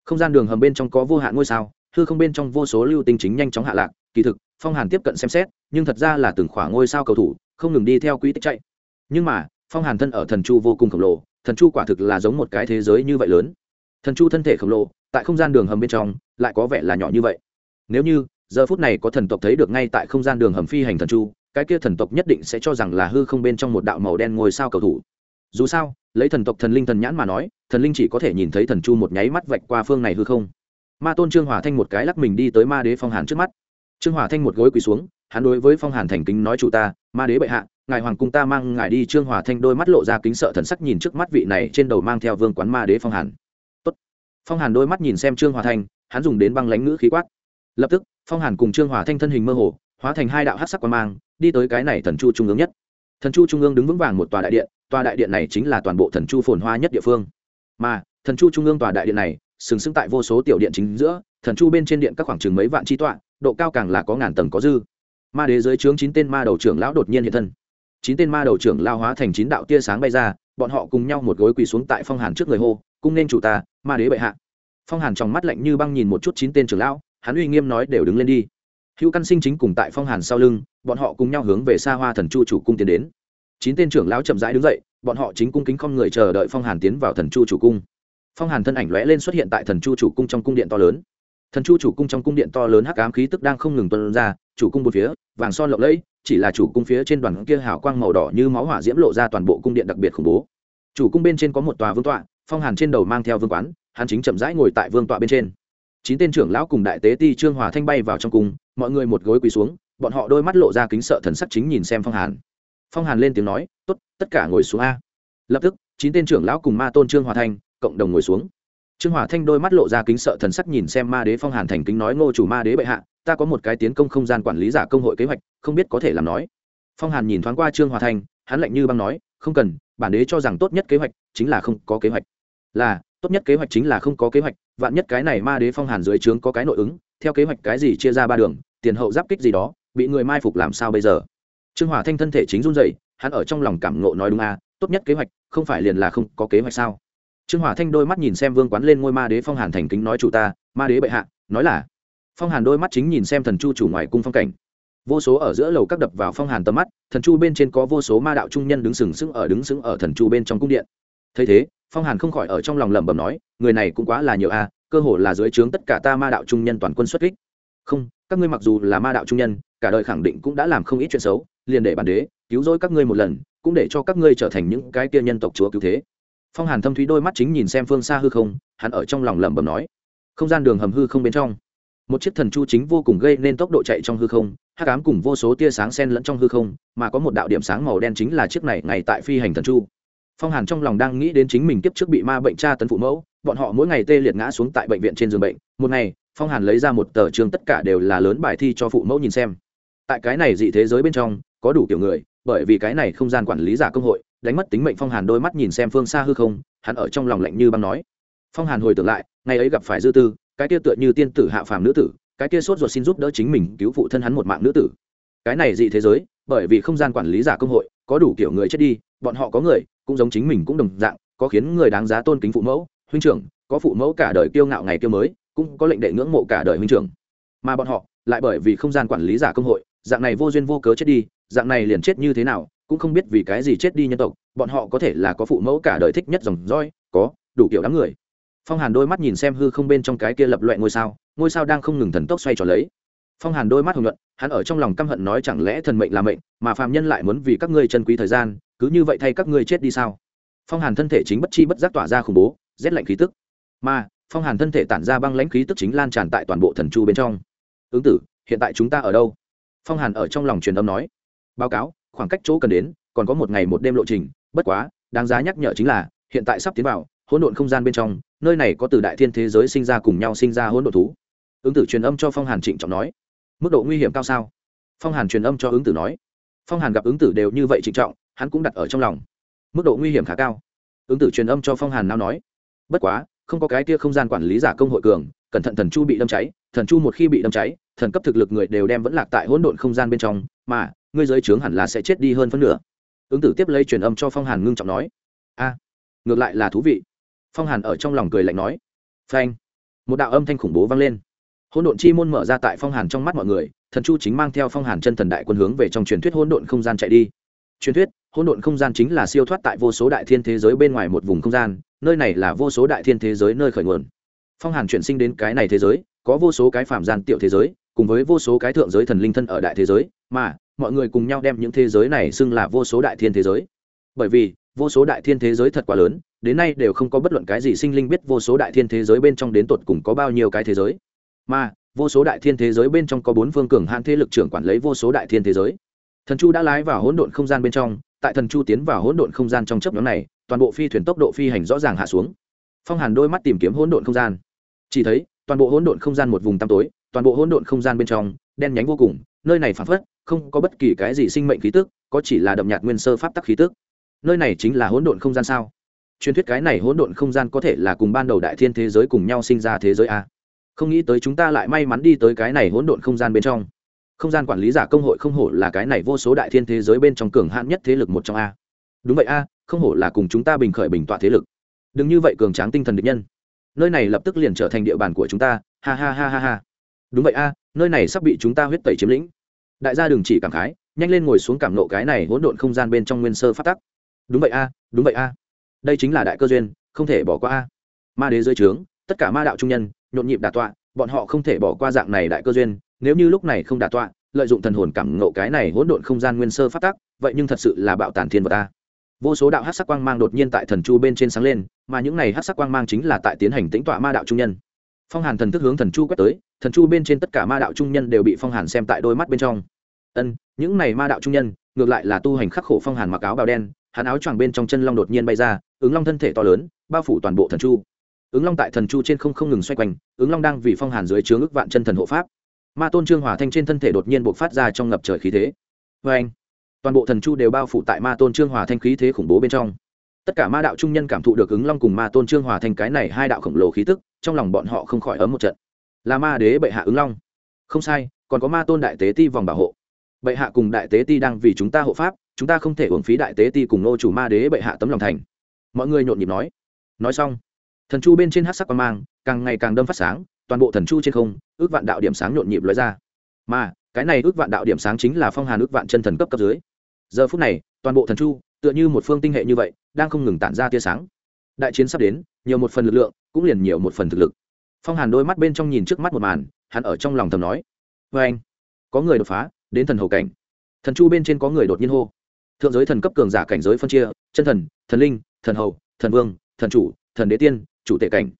Không gian đường hầm bên trong có vô hạn ngôi sao, hư không bên trong vô số lưu tinh chính nhanh chóng hạ lạc, kỳ thực, phong hàn tiếp cận xem xét, nhưng thật ra là từng khoảng ngôi sao cầu thủ, không ngừng đi theo quỹ tích chạy. Nhưng mà, phong hàn thân ở thần chu vô cùng khổng lồ thần chu quả thực là giống một cái thế giới như vậy lớn. Thần chu thân thể khổng lồ, tại không gian đường hầm bên trong, lại có vẻ là nhỏ như vậy. Nếu như, giờ phút này có thần tộc thấy được ngay tại không gian đường hầm phi hành thần chu, cái kia thần tộc nhất định sẽ cho rằng là hư không bên trong một đạo màu đen ngôi sao cầu thủ. Dù sao, lấy thần tộc thần linh thần nhãn mà nói, thần linh chỉ có thể nhìn thấy thần chu một nháy mắt vạch qua phương này hư không. Ma tôn trương hòa thanh một cái lắc mình đi tới ma đế phong hàn trước mắt. Trương hòa thanh một gối quỳ xuống hắn đối với phong hàn thành kính nói chủ ta, ma đế bệ hạ, ngài hoàng cung ta mang ngài đi trương hòa thanh đôi mắt lộ ra kính sợ thần sắc nhìn trước mắt vị này trên đầu mang theo vương quán ma đế phong hàn. Tốt. phong hàn đôi mắt nhìn xem trương hòa thanh, hắn dùng đến băng lánh ngữ khí quát. Lập tức, phong hàn cùng trương hòa thanh thân hình mơ hồ, hóa thành hai đạo hát sắc quan mang, đi tới cái này thần chu trung ương nhất. Thần chu trung ương đứng vững vàng một tòa đại điện, tòa đại điện này chính là toàn bộ thần chu phồn hoa nhất địa phương. Mà, thần chu trung ương tòa đại điện này, sừng sững tại vô số tiểu điện chính giữa, thần chu bên trên điện các khoảng chừng mấy vạn chi tọa, độ cao càng là có ngàn tầng có dư ma đế dưới trướng chín tên ma đầu trưởng lão đột nhiên hiện thân. Chín tên ma đầu trưởng lao hóa thành chín đạo tia sáng bay ra, bọn họ cùng nhau một gối quỳ xuống tại phong hàn trước người hô, cung nên chủ ta, ma đế bệ hạ. Phong hàn trong mắt lạnh như băng nhìn một chút chín tên trưởng lão, hắn uy nghiêm nói đều đứng lên đi. Hữu căn sinh chính cùng tại phong hàn sau lưng, bọn họ cùng nhau hướng về xa hoa thần chu chủ cung tiến đến. Chín tên trưởng lão chậm rãi đứng dậy, bọn họ chính cung kính không người chờ đợi phong hàn tiến vào thần chu chủ cung. Phong hàn thân ảnh lóe lên xuất hiện tại thần chu chủ cung trong cung điện to lớn thần chu chủ cung trong cung điện to lớn hắc ám khí tức đang không ngừng tuân ra, chủ cung một phía, vàng son lộng lẫy, chỉ là chủ cung phía trên đoàn kia hào quang màu đỏ như máu hỏa diễm lộ ra toàn bộ cung điện đặc biệt khủng bố. Chủ cung bên trên có một tòa vương tọa, phong hàn trên đầu mang theo vương quán, hắn chính chậm rãi ngồi tại vương tọa bên trên. Chín tên trưởng lão cùng đại tế ti trương hòa thanh bay vào trong cung, mọi người một gối quỳ xuống, bọn họ đôi mắt lộ ra kính sợ thần sắc chính nhìn xem phong hàn. Phong hàn lên tiếng nói, tốt, tất cả ngồi xuống a. Lập tức, chín tên trưởng lão cùng ma tôn trương hòa thanh, cộng đồng ngồi xuống trương hòa thanh đôi mắt lộ ra kính sợ thần sắc nhìn xem ma đế phong hàn thành kính nói, ngô chủ ma đế bệ hạ, ta có một cái tiến công không gian quản lý giả công hội kế hoạch, không biết có thể làm nói. Phong hàn nhìn thoáng qua trương hòa thanh, hắn lạnh như băng nói, không cần, bản đế cho rằng tốt nhất kế hoạch chính là không có kế hoạch. Là, tốt nhất kế hoạch chính là không có kế hoạch, vạn nhất cái này ma đế phong hàn dưới trướng có cái nội ứng, theo kế hoạch cái gì chia ra ba đường, tiền hậu giáp kích gì đó, bị người mai phục làm sao bây giờ? Trương hòa thanh thân thể chính run dậy hắn ở trong lòng cảm ngộ nói, đúng à tốt nhất kế hoạch, không phải liền là không có kế hoạch sao? Trương hòa thanh đôi mắt nhìn xem vương quán lên ngôi ma đế phong hàn thành kính nói, chủ ta, ma đế bệ hạ, nói là. Phong hàn đôi mắt chính nhìn xem thần chu chủ ngoài cung phong cảnh. Vô số ở giữa lầu các đập vào phong hàn tầm mắt, thần chu bên trên có vô số ma đạo trung nhân đứng sừng sững ở đứng sững ở thần chu bên trong cung điện. Thấy thế, phong hàn không khỏi ở trong lòng lẩm bẩm nói, người này cũng quá là nhiều a à, cơ hồ là dưới trướng tất cả ta ma đạo trung nhân toàn quân xuất kích. Không, các ngươi mặc dù là ma đạo trung nhân, cả đời khẳng định cũng đã làm không ít chuyện xấu, liền để bản đế cứu rỗi các ngươi một lần, cũng để cho các ngươi trở thành những cái kia nhân tộc chúa cứu thế phong hàn thâm thúy đôi mắt chính nhìn xem phương xa hư không, hắn ở trong lòng lẩm bẩm nói, không gian đường hầm hư không bên trong. Một chiếc thần chu chính vô cùng gây nên tốc độ chạy trong hư không hát cám cùng vô số tia sáng sen lẫn trong hư không, mà có một đạo điểm sáng màu đen chính là chiếc này ngày tại phi hành thần chu. Phong hàn trong lòng đang nghĩ đến chính mình kiếp trước bị ma bệnh tra tấn phụ mẫu, bọn họ mỗi ngày tê liệt ngã xuống tại bệnh viện trên giường bệnh. Một ngày, phong hàn lấy ra một tờ trường tất cả đều là lớn bài thi cho phụ mẫu nhìn xem. Tại cái này dị thế giới bên trong, có đủ kiểu người, bởi vì cái này không gian quản lý giả công hội đánh mất tính mệnh phong hàn đôi mắt nhìn xem phương xa hư không, hắn ở trong lòng lạnh như băng nói. Phong hàn hồi tưởng lại, ngày ấy gặp phải dư tư, cái kia tựa như tiên tử hạ phàm nữ tử, cái kia sốt ruột xin giúp đỡ chính mình cứu phụ thân hắn một mạng nữ tử. Cái này dị thế giới, bởi vì không gian quản lý giả công hội, có đủ kiểu người chết đi, bọn họ có người, cũng giống chính mình cũng đồng dạng, có khiến người đáng giá tôn kính phụ mẫu, huynh trưởng, có phụ mẫu cả đời kiêu ngạo ngày kiêu mới, cũng có lệnh đệ ngưỡng mộ cả đời huynh trưởng. Mà bọn họ, lại bởi vì không gian quản lý giả công hội, dạng này vô duyên vô cớ chết đi, dạng này liền chết như thế nào cũng không biết vì cái gì chết đi nhân tộc, bọn họ có thể là có phụ mẫu cả đời thích nhất dòng roi có, đủ kiểu đám người. Phong hàn đôi mắt nhìn xem hư không bên trong cái kia lập loại ngôi sao ngôi sao đang không ngừng thần tốc xoay tròn lấy. Phong hàn đôi mắt hồng luận hắn ở trong lòng căm hận nói chẳng lẽ thần mệnh là mệnh, mà phàm nhân lại muốn vì các ngươi chân quý thời gian, cứ như vậy thay các ngươi chết đi sao? Phong hàn thân thể chính bất chi bất giác tỏa ra khủng bố, rét lạnh khí tức. Mà, phong hàn thân thể tản ra băng lãnh khí tức chính lan tràn tại toàn bộ thần chu bên trong. Ứng tử, hiện tại chúng ta ở đâu? Phong hàn ở trong lòng truyền âm nói. Báo cáo khoảng cách chỗ cần đến, còn có một ngày một đêm lộ trình, bất quá, đáng giá nhắc nhở chính là, hiện tại sắp tiến vào, hỗn độn không gian bên trong, nơi này có từ đại thiên thế giới sinh ra cùng nhau sinh ra hỗn độn thú. Ứng tử truyền âm cho phong hàn trịnh trọng nói. Mức độ nguy hiểm cao sao? Phong hàn truyền âm cho ứng tử nói. Phong hàn gặp ứng tử đều như vậy trịnh trọng, hắn cũng đặt ở trong lòng. Mức độ nguy hiểm khá cao. Ứng tử truyền âm cho phong hàn nào nói. Bất quá, không có cái kia không gian quản lý giả công hội cường, cẩn thận thần chu bị đâm cháy, thần chu một khi bị đâm cháy, thần cấp thực lực người đều đem vẫn lạc tại hỗn độn không gian bên trong, mà ngươi giới trướng hẳn là sẽ chết đi hơn phân nửa. Ứng tử tiếp lấy truyền âm cho phong hàn ngưng trọng nói. A, ngược lại là thú vị. Phong hàn ở trong lòng cười lạnh nói. Phanh. Một đạo âm thanh khủng bố vang lên. Hỗn độn chi môn mở ra tại phong hàn trong mắt mọi người, thần chu chính mang theo phong hàn chân thần đại quân hướng về trong truyền thuyết hỗn độn không gian chạy đi. Truyền thuyết, hỗn độn không gian chính là siêu thoát tại vô số đại thiên thế giới bên ngoài một vùng không gian, nơi này là vô số đại thiên thế giới nơi khởi nguồn. Phong hàn chuyển sinh đến cái này thế giới, có vô số cái phạm gian tiểu thế giới, cùng với vô số cái thượng giới thần linh thân ở đại thế giới, mà mọi người cùng nhau đem những thế giới này xưng là vô số đại thiên thế giới. Bởi vì, vô số đại thiên thế giới thật quá lớn, đến nay đều không có bất luận cái gì sinh linh biết vô số đại thiên thế giới bên trong đến tột cùng có bao nhiêu cái thế giới. Mà, vô số đại thiên thế giới bên trong có bốn phương cường hạn thế lực trưởng quản lấy vô số đại thiên thế giới. Thần chu đã lái vào hỗn độn không gian bên trong, tại thần chu tiến vào hỗn độn không gian trong chấp nhóm này, toàn bộ phi thuyền tốc độ phi hành rõ ràng hạ xuống. Phong hàn đôi mắt tìm kiếm hỗn độn không gian. Chỉ thấy, toàn bộ hỗn độn không gian một vùng tăm tối, toàn bộ hỗn độn không gian bên trong, đen nhánh vô cùng nơi này phản phất không có bất kỳ cái gì sinh mệnh khí tức, có chỉ là đậm nhạt nguyên sơ pháp tắc khí tức. Nơi này chính là hỗn độn không gian sao? Truyền thuyết cái này hỗn độn không gian có thể là cùng ban đầu đại thiên thế giới cùng nhau sinh ra thế giới a không nghĩ tới chúng ta lại may mắn đi tới cái này hỗn độn không gian bên trong. Không gian quản lý giả công hội không hổ là cái này vô số đại thiên thế giới bên trong cường hạn nhất thế lực một trong a. Đúng vậy a, không hổ là cùng chúng ta bình khởi bình tọa thế lực. Đừng như vậy cường tráng tinh thần địch nhân. Nơi này lập tức liền trở thành địa bàn của chúng ta. Ha ha ha ha ha đúng vậy a, nơi này sắp bị chúng ta huyết tẩy chiếm lĩnh. Đại gia đừng chỉ cảm khái, nhanh lên ngồi xuống cảm nộ cái này hỗn độn không gian bên trong nguyên sơ phát tắc. Đúng vậy a, đúng vậy a. Đây chính là đại cơ duyên, không thể bỏ qua a. Ma đế dưới trướng, tất cả ma đạo trung nhân, nhộn nhịp đà tọa, bọn họ không thể bỏ qua dạng này đại cơ duyên, nếu như lúc này không đà tọa, lợi dụng thần hồn cảm ngộ cái này hỗn độn không gian nguyên sơ phát tắc, vậy nhưng thật sự là bạo tàn thiên vật ta vô số đạo hát sắc quang mang đột nhiên tại thần chu bên trên sáng lên, mà những này hát sắc quang mang chính là tại tiến hành tĩnh tọa ma đạo trung nhân phong hàn thần thức hướng thần chu quét tới, thần chu bên trên tất cả ma đạo trung nhân đều bị phong hàn xem tại đôi mắt bên trong. Ân, những này ma đạo trung nhân, ngược lại là tu hành khắc khổ phong hàn mặc áo bào đen, hắn áo choàng bên trong chân long đột nhiên bay ra, ứng long thân thể to lớn, bao phủ toàn bộ thần chu. Ứng long tại thần chu trên không không ngừng xoay quanh, ứng long đang vì phong hàn dưới chướng ức vạn chân thần hộ pháp. Ma tôn trương hòa thanh trên thân thể đột nhiên buộc phát ra trong ngập trời khí thế. Vê anh toàn bộ thần chu đều bao phủ tại ma tôn trương hòa thanh khí thế khủng bố bên trong. Tất cả ma đạo trung nhân cảm thụ được ứng long cùng ma tôn trương hòa thanh cái này hai đạo khổng lồ khí tức trong lòng bọn họ không khỏi ấm một trận. Là ma đế bệ hạ ứng long. Không sai, còn có ma tôn đại tế ti vòng bảo hộ. Bệ hạ cùng đại tế ti đang vì chúng ta hộ pháp, chúng ta không thể uổng phí đại tế ti cùng nô chủ ma đế bệ hạ tấm lòng thành. Mọi người nhộn nhịp nói. Nói xong, thần chu bên trên hát sắc quan mang càng ngày càng đâm phát sáng, toàn bộ thần chu trên không, ước vạn đạo điểm sáng nhộn nhịp lóe ra. Mà, cái này ước vạn đạo điểm sáng chính là phong hàn ước vạn chân thần cấp cấp dưới. Giờ phút này, toàn bộ thần chu, tựa như một phương tinh hệ như vậy, đang không ngừng tản ra tia sáng đại chiến sắp đến, nhiều một phần lực lượng, cũng liền nhiều một phần thực lực. Phong hàn đôi mắt bên trong nhìn trước mắt một màn, hắn ở trong lòng thầm nói vê anh, có người đột phá, đến thần hầu cảnh. Thần chu bên trên có người đột nhiên hô, thượng giới thần cấp cường giả cảnh giới phân chia, chân thần thần linh, thần hầu, thần vương, thần chủ, thần đế tiên, chủ tệ cảnh.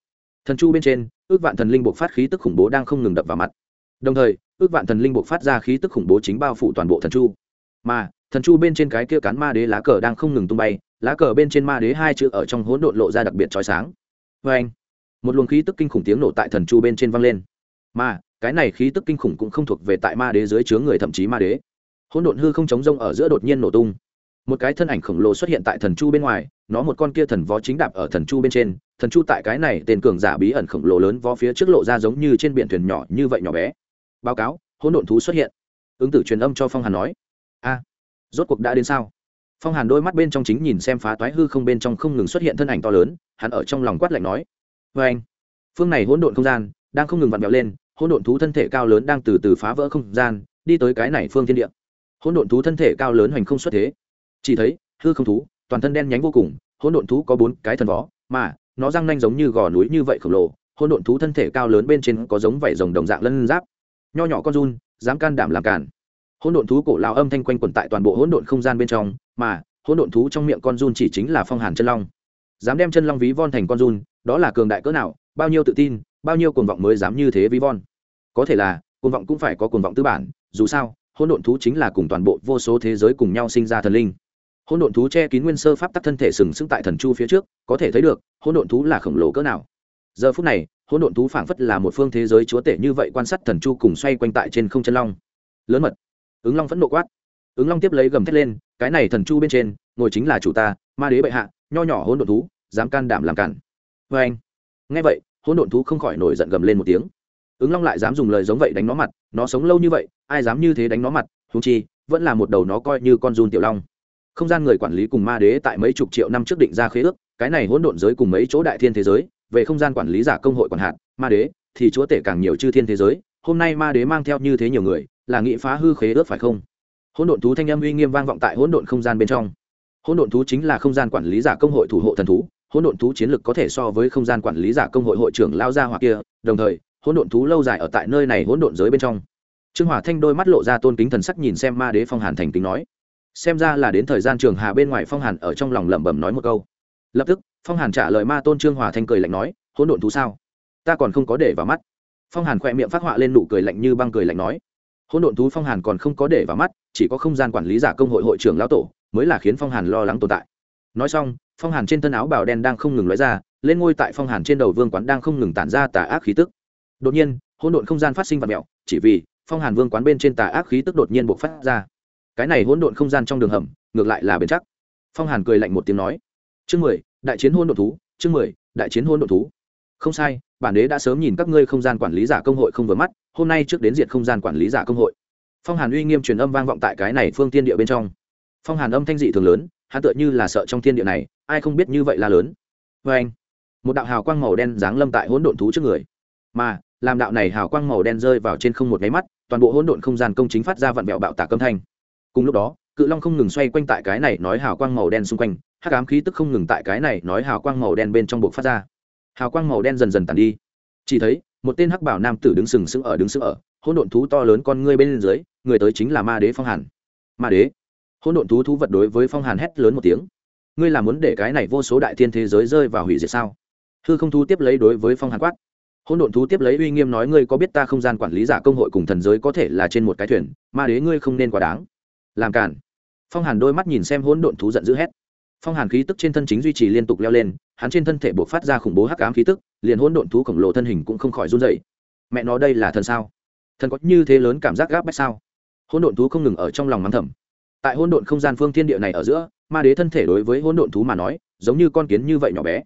Thần chu bên trên, ước vạn thần linh buộc phát khí tức khủng bố đang không ngừng đập vào mặt. Đồng thời, ước vạn thần linh buộc phát ra khí tức khủng bố chính bao phủ toàn bộ thần chu. Mà thần chu bên trên cái kia cán ma đế lá cờ đang không ngừng tung bay, lá cờ bên trên ma đế hai chữ ở trong hỗn độn lộ ra đặc biệt trói sáng. Vê anh, một luồng khí tức kinh khủng tiếng nổ tại thần chu bên trên vang lên. Mà cái này khí tức kinh khủng cũng không thuộc về tại ma đế dưới chứa người thậm chí ma đế. Hỗn độn hư không chống rông ở giữa đột nhiên nổ tung. Một cái thân ảnh khổng lồ xuất hiện tại thần chu bên ngoài, nó một con kia thần vó chính đạp ở thần chu bên trên. Thần chu tại cái này tên cường giả bí ẩn khổng lồ lớn vó phía trước lộ ra giống như trên biển thuyền nhỏ như vậy nhỏ bé. Báo cáo, hỗn độn thú xuất hiện. Ứng tử truyền âm cho phong hàn nói. A rốt cuộc đã đến sao? Phong hàn đôi mắt bên trong chính nhìn xem phá toái hư không bên trong không ngừng xuất hiện thân ảnh to lớn, hắn ở trong lòng quát lạnh nói vê anh, phương này hỗn độn không gian đang không ngừng vặn vẹo lên, hỗn độn thú thân thể cao lớn đang từ từ phá vỡ không gian, đi tới cái này phương thiên địa. Hỗn độn thú thân thể cao lớn hoành không xuất thế. Chỉ thấy, hư không thú, toàn thân đen nhánh vô cùng, hỗn độn thú có bốn cái thần vó mà nó răng nanh giống như gò núi như vậy khổng lồ, hỗn độn thú thân thể cao lớn bên trên có giống vảy rồng đồng dạng lân giáp. Nho nhỏ con run, dám can đảm làm cản hỗn độn thú cổ lão âm thanh quanh quẩn tại toàn bộ hỗn độn không gian bên trong, mà, hỗn độn thú trong miệng con run chỉ chính là phong hàn chân long. Dám đem chân long ví von thành con run, đó là cường đại cỡ nào, bao nhiêu tự tin, bao nhiêu cuồng vọng mới dám như thế ví von. Có thể là, cuồng vọng cũng phải có cuồng vọng tư bản, dù sao, hỗn độn thú chính là cùng toàn bộ vô số thế giới cùng nhau sinh ra thần linh. Hỗn độn thú che kín nguyên sơ pháp tắc thân thể sừng sững tại thần chu phía trước, có thể thấy được, hỗn độn thú là khổng lồ cỡ nào. Giờ phút này, hỗn độn thú phảng phất là một phương thế giới chúa tể như vậy quan sát thần chu cùng xoay quanh tại trên không chân long. Lớn mật ứng long phẫn nộ quát. Ứng long tiếp lấy gầm thét lên, cái này thần chu bên trên, ngồi chính là chủ ta, ma đế bệ hạ, nho nhỏ hỗn độn thú, dám can đảm làm cản. Vê anh. Nghe vậy, hỗn độn thú không khỏi nổi giận gầm lên một tiếng. Ứng long lại dám dùng lời giống vậy đánh nó mặt, nó sống lâu như vậy, ai dám như thế đánh nó mặt húng chi, vẫn là một đầu nó coi như con run tiểu long. Không gian người quản lý cùng ma đế tại mấy chục triệu năm trước định ra khế ước, cái này hỗn độn giới cùng mấy chỗ đại thiên thế giới, về không gian quản lý giả công hội quản hạt, ma đế, thì chúa tể càng nhiều chư thiên thế giới, hôm nay ma đế mang theo như thế nhiều người là nghị phá hư khế ước phải không? Hỗn độn thú thanh âm uy nghiêm vang vọng tại hỗn độn không gian bên trong. Hỗn độn thú chính là không gian quản lý giả công hội thủ hộ thần thú, hỗn độn thú chiến lực có thể so với không gian quản lý giả công hội hội trưởng lao gia hoặc kia, đồng thời, hỗn độn thú lâu dài ở tại nơi này hỗn độn giới bên trong. Trương hòa thanh đôi mắt lộ ra tôn kính thần sắc nhìn xem ma đế phong hàn thành kính nói, xem ra là đến thời gian trường hà bên ngoài phong hàn ở trong lòng lẩm bẩm nói một câu. Lập tức, phong hàn trả lời ma tôn trương hòa thanh cười lạnh nói, hỗn độn thú sao? Ta còn không có để vào mắt. Phong hàn khỏe miệng phát họa lên nụ cười lạnh như băng cười lạnh nói hỗn độn thú phong hàn còn không có để vào mắt, chỉ có không gian quản lý giả công hội hội trưởng lão tổ mới là khiến phong hàn lo lắng tồn tại. Nói xong, phong hàn trên thân áo bào đen đang không ngừng lóe ra, lên ngôi tại phong hàn trên đầu vương quán đang không ngừng tản ra tà ác khí tức. Đột nhiên, hỗn độn không gian phát sinh vật mẹo chỉ vì phong hàn vương quán bên trên tà ác khí tức đột nhiên buộc phát ra. Cái này hỗn độn không gian trong đường hầm, ngược lại là bền chắc. Phong hàn cười lạnh một tiếng nói, chương mười, đại chiến hôn độn thú, chương mười, đại chiến hôn độn thú không sai, bản đế đã sớm nhìn các ngươi không gian quản lý giả công hội không vừa mắt, hôm nay trước đến diện không gian quản lý giả công hội. Phong hàn uy nghiêm truyền âm vang vọng tại cái này phương tiên địa bên trong. Phong hàn âm thanh dị thường lớn, hắn tựa như là sợ trong thiên địa này, ai không biết như vậy là lớn. Vê anh, một đạo hào quang màu đen giáng lâm tại hỗn độn thú trước người. Mà, làm đạo này hào quang màu đen rơi vào trên không một nháy mắt, toàn bộ hỗn độn không gian công chính phát ra vặn vẹo bạo tạc âm thanh. Cùng lúc đó, cự long không ngừng xoay quanh tại cái này nói hào quang màu đen xung quanh, hắc ám khí tức không ngừng tại cái này nói hào quang màu đen bên trong buộc phát ra hào quang màu đen dần dần tàn đi. Chỉ thấy, một tên hắc bảo nam tử đứng sừng sững ở, đứng sững ở, hỗn độn thú to lớn con ngươi bên dưới, người tới chính là ma đế phong hàn. Ma đế, hỗn độn thú thú vật đối với phong hàn hét lớn một tiếng. Ngươi là muốn để cái này vô số đại thiên thế giới rơi vào hủy diệt sao? Hư không thú tiếp lấy đối với phong hàn quát. Hỗn độn thú tiếp lấy uy nghiêm nói, ngươi có biết ta không gian quản lý giả công hội cùng thần giới có thể là trên một cái thuyền? Ma đế, ngươi không nên quá đáng. Làm cản phong hàn đôi mắt nhìn xem hỗn độn thú giận dữ hét phong hàn khí tức trên thân chính duy trì liên tục leo lên, hắn trên thân thể buộc phát ra khủng bố hắc ám khí tức, liền hỗn độn thú khổng lồ thân hình cũng không khỏi run dậy mẹ nó đây là thần sao? Thần có như thế lớn cảm giác gáp bách sao? Hỗn độn thú không ngừng ở trong lòng mắng thầm. Tại hỗn độn không gian phương thiên địa này ở giữa, ma đế thân thể đối với hỗn độn thú mà nói, giống như con kiến như vậy nhỏ bé.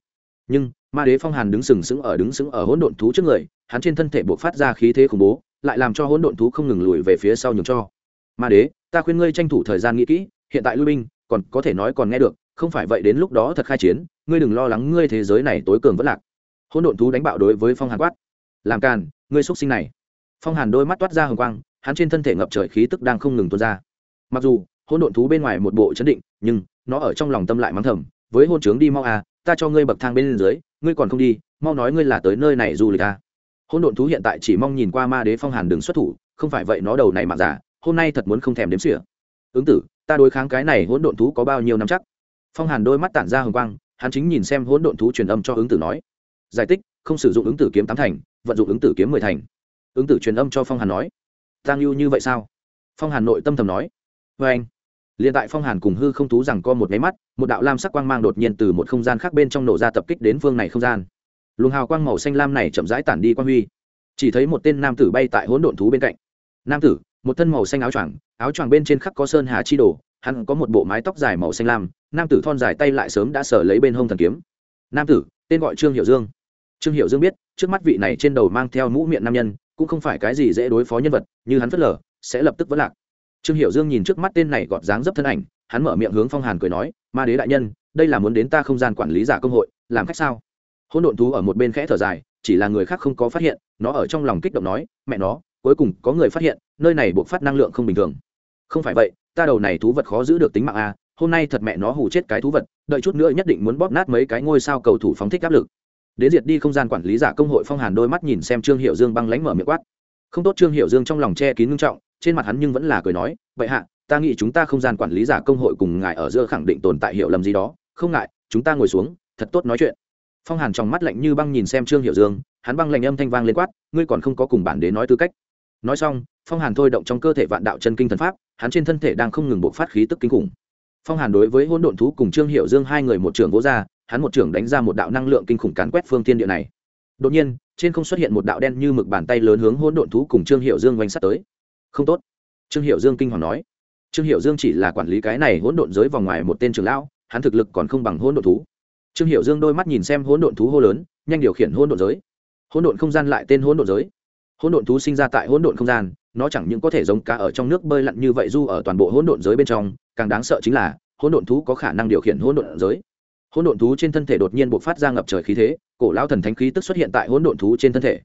Nhưng, ma đế phong hàn đứng sừng sững ở đứng sững ở hỗn độn thú trước người, hắn trên thân thể buộc phát ra khí thế khủng bố, lại làm cho hỗn độn thú không ngừng lùi về phía sau nhường cho. Ma đế, ta khuyên ngươi tranh thủ thời gian nghĩ kỹ, hiện tại lui binh, còn có thể nói còn nghe được không phải vậy đến lúc đó thật khai chiến, ngươi đừng lo lắng, ngươi thế giới này tối cường vẫn lạc. Hôn độn thú đánh bạo đối với phong hàn quát. Làm càn, ngươi xuất sinh này. Phong hàn đôi mắt toát ra hồng quang, hắn trên thân thể ngập trời khí tức đang không ngừng tuôn ra. Mặc dù Hôn độn thú bên ngoài một bộ chấn định, nhưng, nó ở trong lòng tâm lại mắng thầm, với hôn trướng đi mau à ta cho ngươi bậc thang bên dưới, ngươi còn không đi, mau nói ngươi là tới nơi này du lịch à. Hôn độn thú hiện tại chỉ mong nhìn qua ma đế phong hàn đừng xuất thủ, không phải vậy nó đầu này mà giả, hôm nay thật muốn không thèm đếm xỉa. Ứng tử, ta đối kháng cái này hỗn độn thú có bao nhiêu năm chắc? Phong hàn đôi mắt tản ra hồng quang, hắn chính nhìn xem hỗn độn thú truyền âm cho ứng tử nói. Giải tích không sử dụng ứng tử kiếm tám thành, vận dụng ứng tử kiếm mười thành. Ứng tử truyền âm cho phong hàn nói. Tăng lưu như vậy sao? Phong hàn nội tâm thầm nói. Vê anh, liền tại phong hàn cùng hư không thú rằng co một máy mắt, một đạo lam sắc quang mang đột nhiên từ một không gian khác bên trong nổ ra tập kích đến phương này không gian. Luồng hào quang màu xanh lam này chậm rãi tản đi quang huy. Chỉ thấy một tên nam tử bay tại hỗn độn thú bên cạnh. Nam tử, một thân màu xanh áo choàng áo choàng bên trên khắc có sơn hà chi đồ, hắn có một bộ mái tóc dài màu xanh lam nam tử thon dài tay lại sớm đã sở lấy bên hông thần kiếm. Nam tử tên gọi trương hiệu dương. Trương hiệu dương biết trước mắt vị này trên đầu mang theo mũ miệng nam nhân cũng không phải cái gì dễ đối phó nhân vật như hắn phớt lờ sẽ lập tức vỡ lạc. Trương hiệu dương nhìn trước mắt tên này gọt dáng dấp thân ảnh hắn mở miệng hướng phong hàn cười nói ma đế đại nhân đây là muốn đến ta không gian quản lý giả công hội làm khách sao? Hôn độn thú ở một bên khẽ thở dài chỉ là người khác không có phát hiện nó ở trong lòng kích động nói mẹ nó cuối cùng có người phát hiện nơi này buộc phát năng lượng không bình thường. Không phải vậy ta đầu này thú vật khó giữ được tính mạng a à, hôm nay thật mẹ nó hù chết cái thú vật, đợi chút nữa nhất định muốn bóp nát mấy cái ngôi sao cầu thủ phóng thích áp lực. Đến diệt đi không gian quản lý giả công hội phong hàn đôi mắt nhìn xem trương hiệu dương băng lánh mở miệng quát. Không tốt trương hiệu dương trong lòng che kín ngưng trọng, trên mặt hắn nhưng vẫn là cười nói, vậy hạ, ta nghĩ chúng ta không gian quản lý giả công hội cùng ngài ở giữa khẳng định tồn tại hiểu lầm gì đó. Không ngại, chúng ta ngồi xuống, thật tốt nói chuyện. Phong hàn trong mắt lạnh như băng nhìn xem trương hiệu dương, hắn băng lạnh âm thanh vang lên quát, ngươi còn không có cùng bản đế nói tư cách. Nói xong, phong hàn thôi động trong cơ thể vạn đạo chân kinh thần pháp, hắn trên thân thể đang không ngừng bộc phát khí tức kinh khủng phong hàn đối với hỗn độn thú cùng trương hiệu dương hai người một trưởng vỗ ra, hắn một trưởng đánh ra một đạo năng lượng kinh khủng cán quét phương thiên địa này. Đột nhiên, trên không xuất hiện một đạo đen như mực bàn tay lớn hướng hỗn độn thú cùng trương hiệu dương oanh sát tới. Không tốt. Trương hiệu dương kinh hoàng nói. Trương hiệu dương chỉ là quản lý cái này hỗn độn giới vòng ngoài một tên trưởng lão, hắn thực lực còn không bằng hỗn độn thú. Trương hiệu dương đôi mắt nhìn xem hỗn độn thú hô lớn, nhanh điều khiển hỗn độn giới. Hỗn độn không gian lại tên hỗn độn giới. Hỗn độn thú sinh ra tại hỗn độn không gian nó chẳng những có thể giống cá ở trong nước bơi lặn như vậy du ở toàn bộ hỗn độn giới bên trong, càng đáng sợ chính là, hỗn độn thú có khả năng điều khiển hỗn độn giới. Hỗn độn thú trên thân thể đột nhiên bộc phát ra ngập trời khí thế, cổ lão thần thánh khí tức xuất hiện tại hỗn độn thú trên thân thể.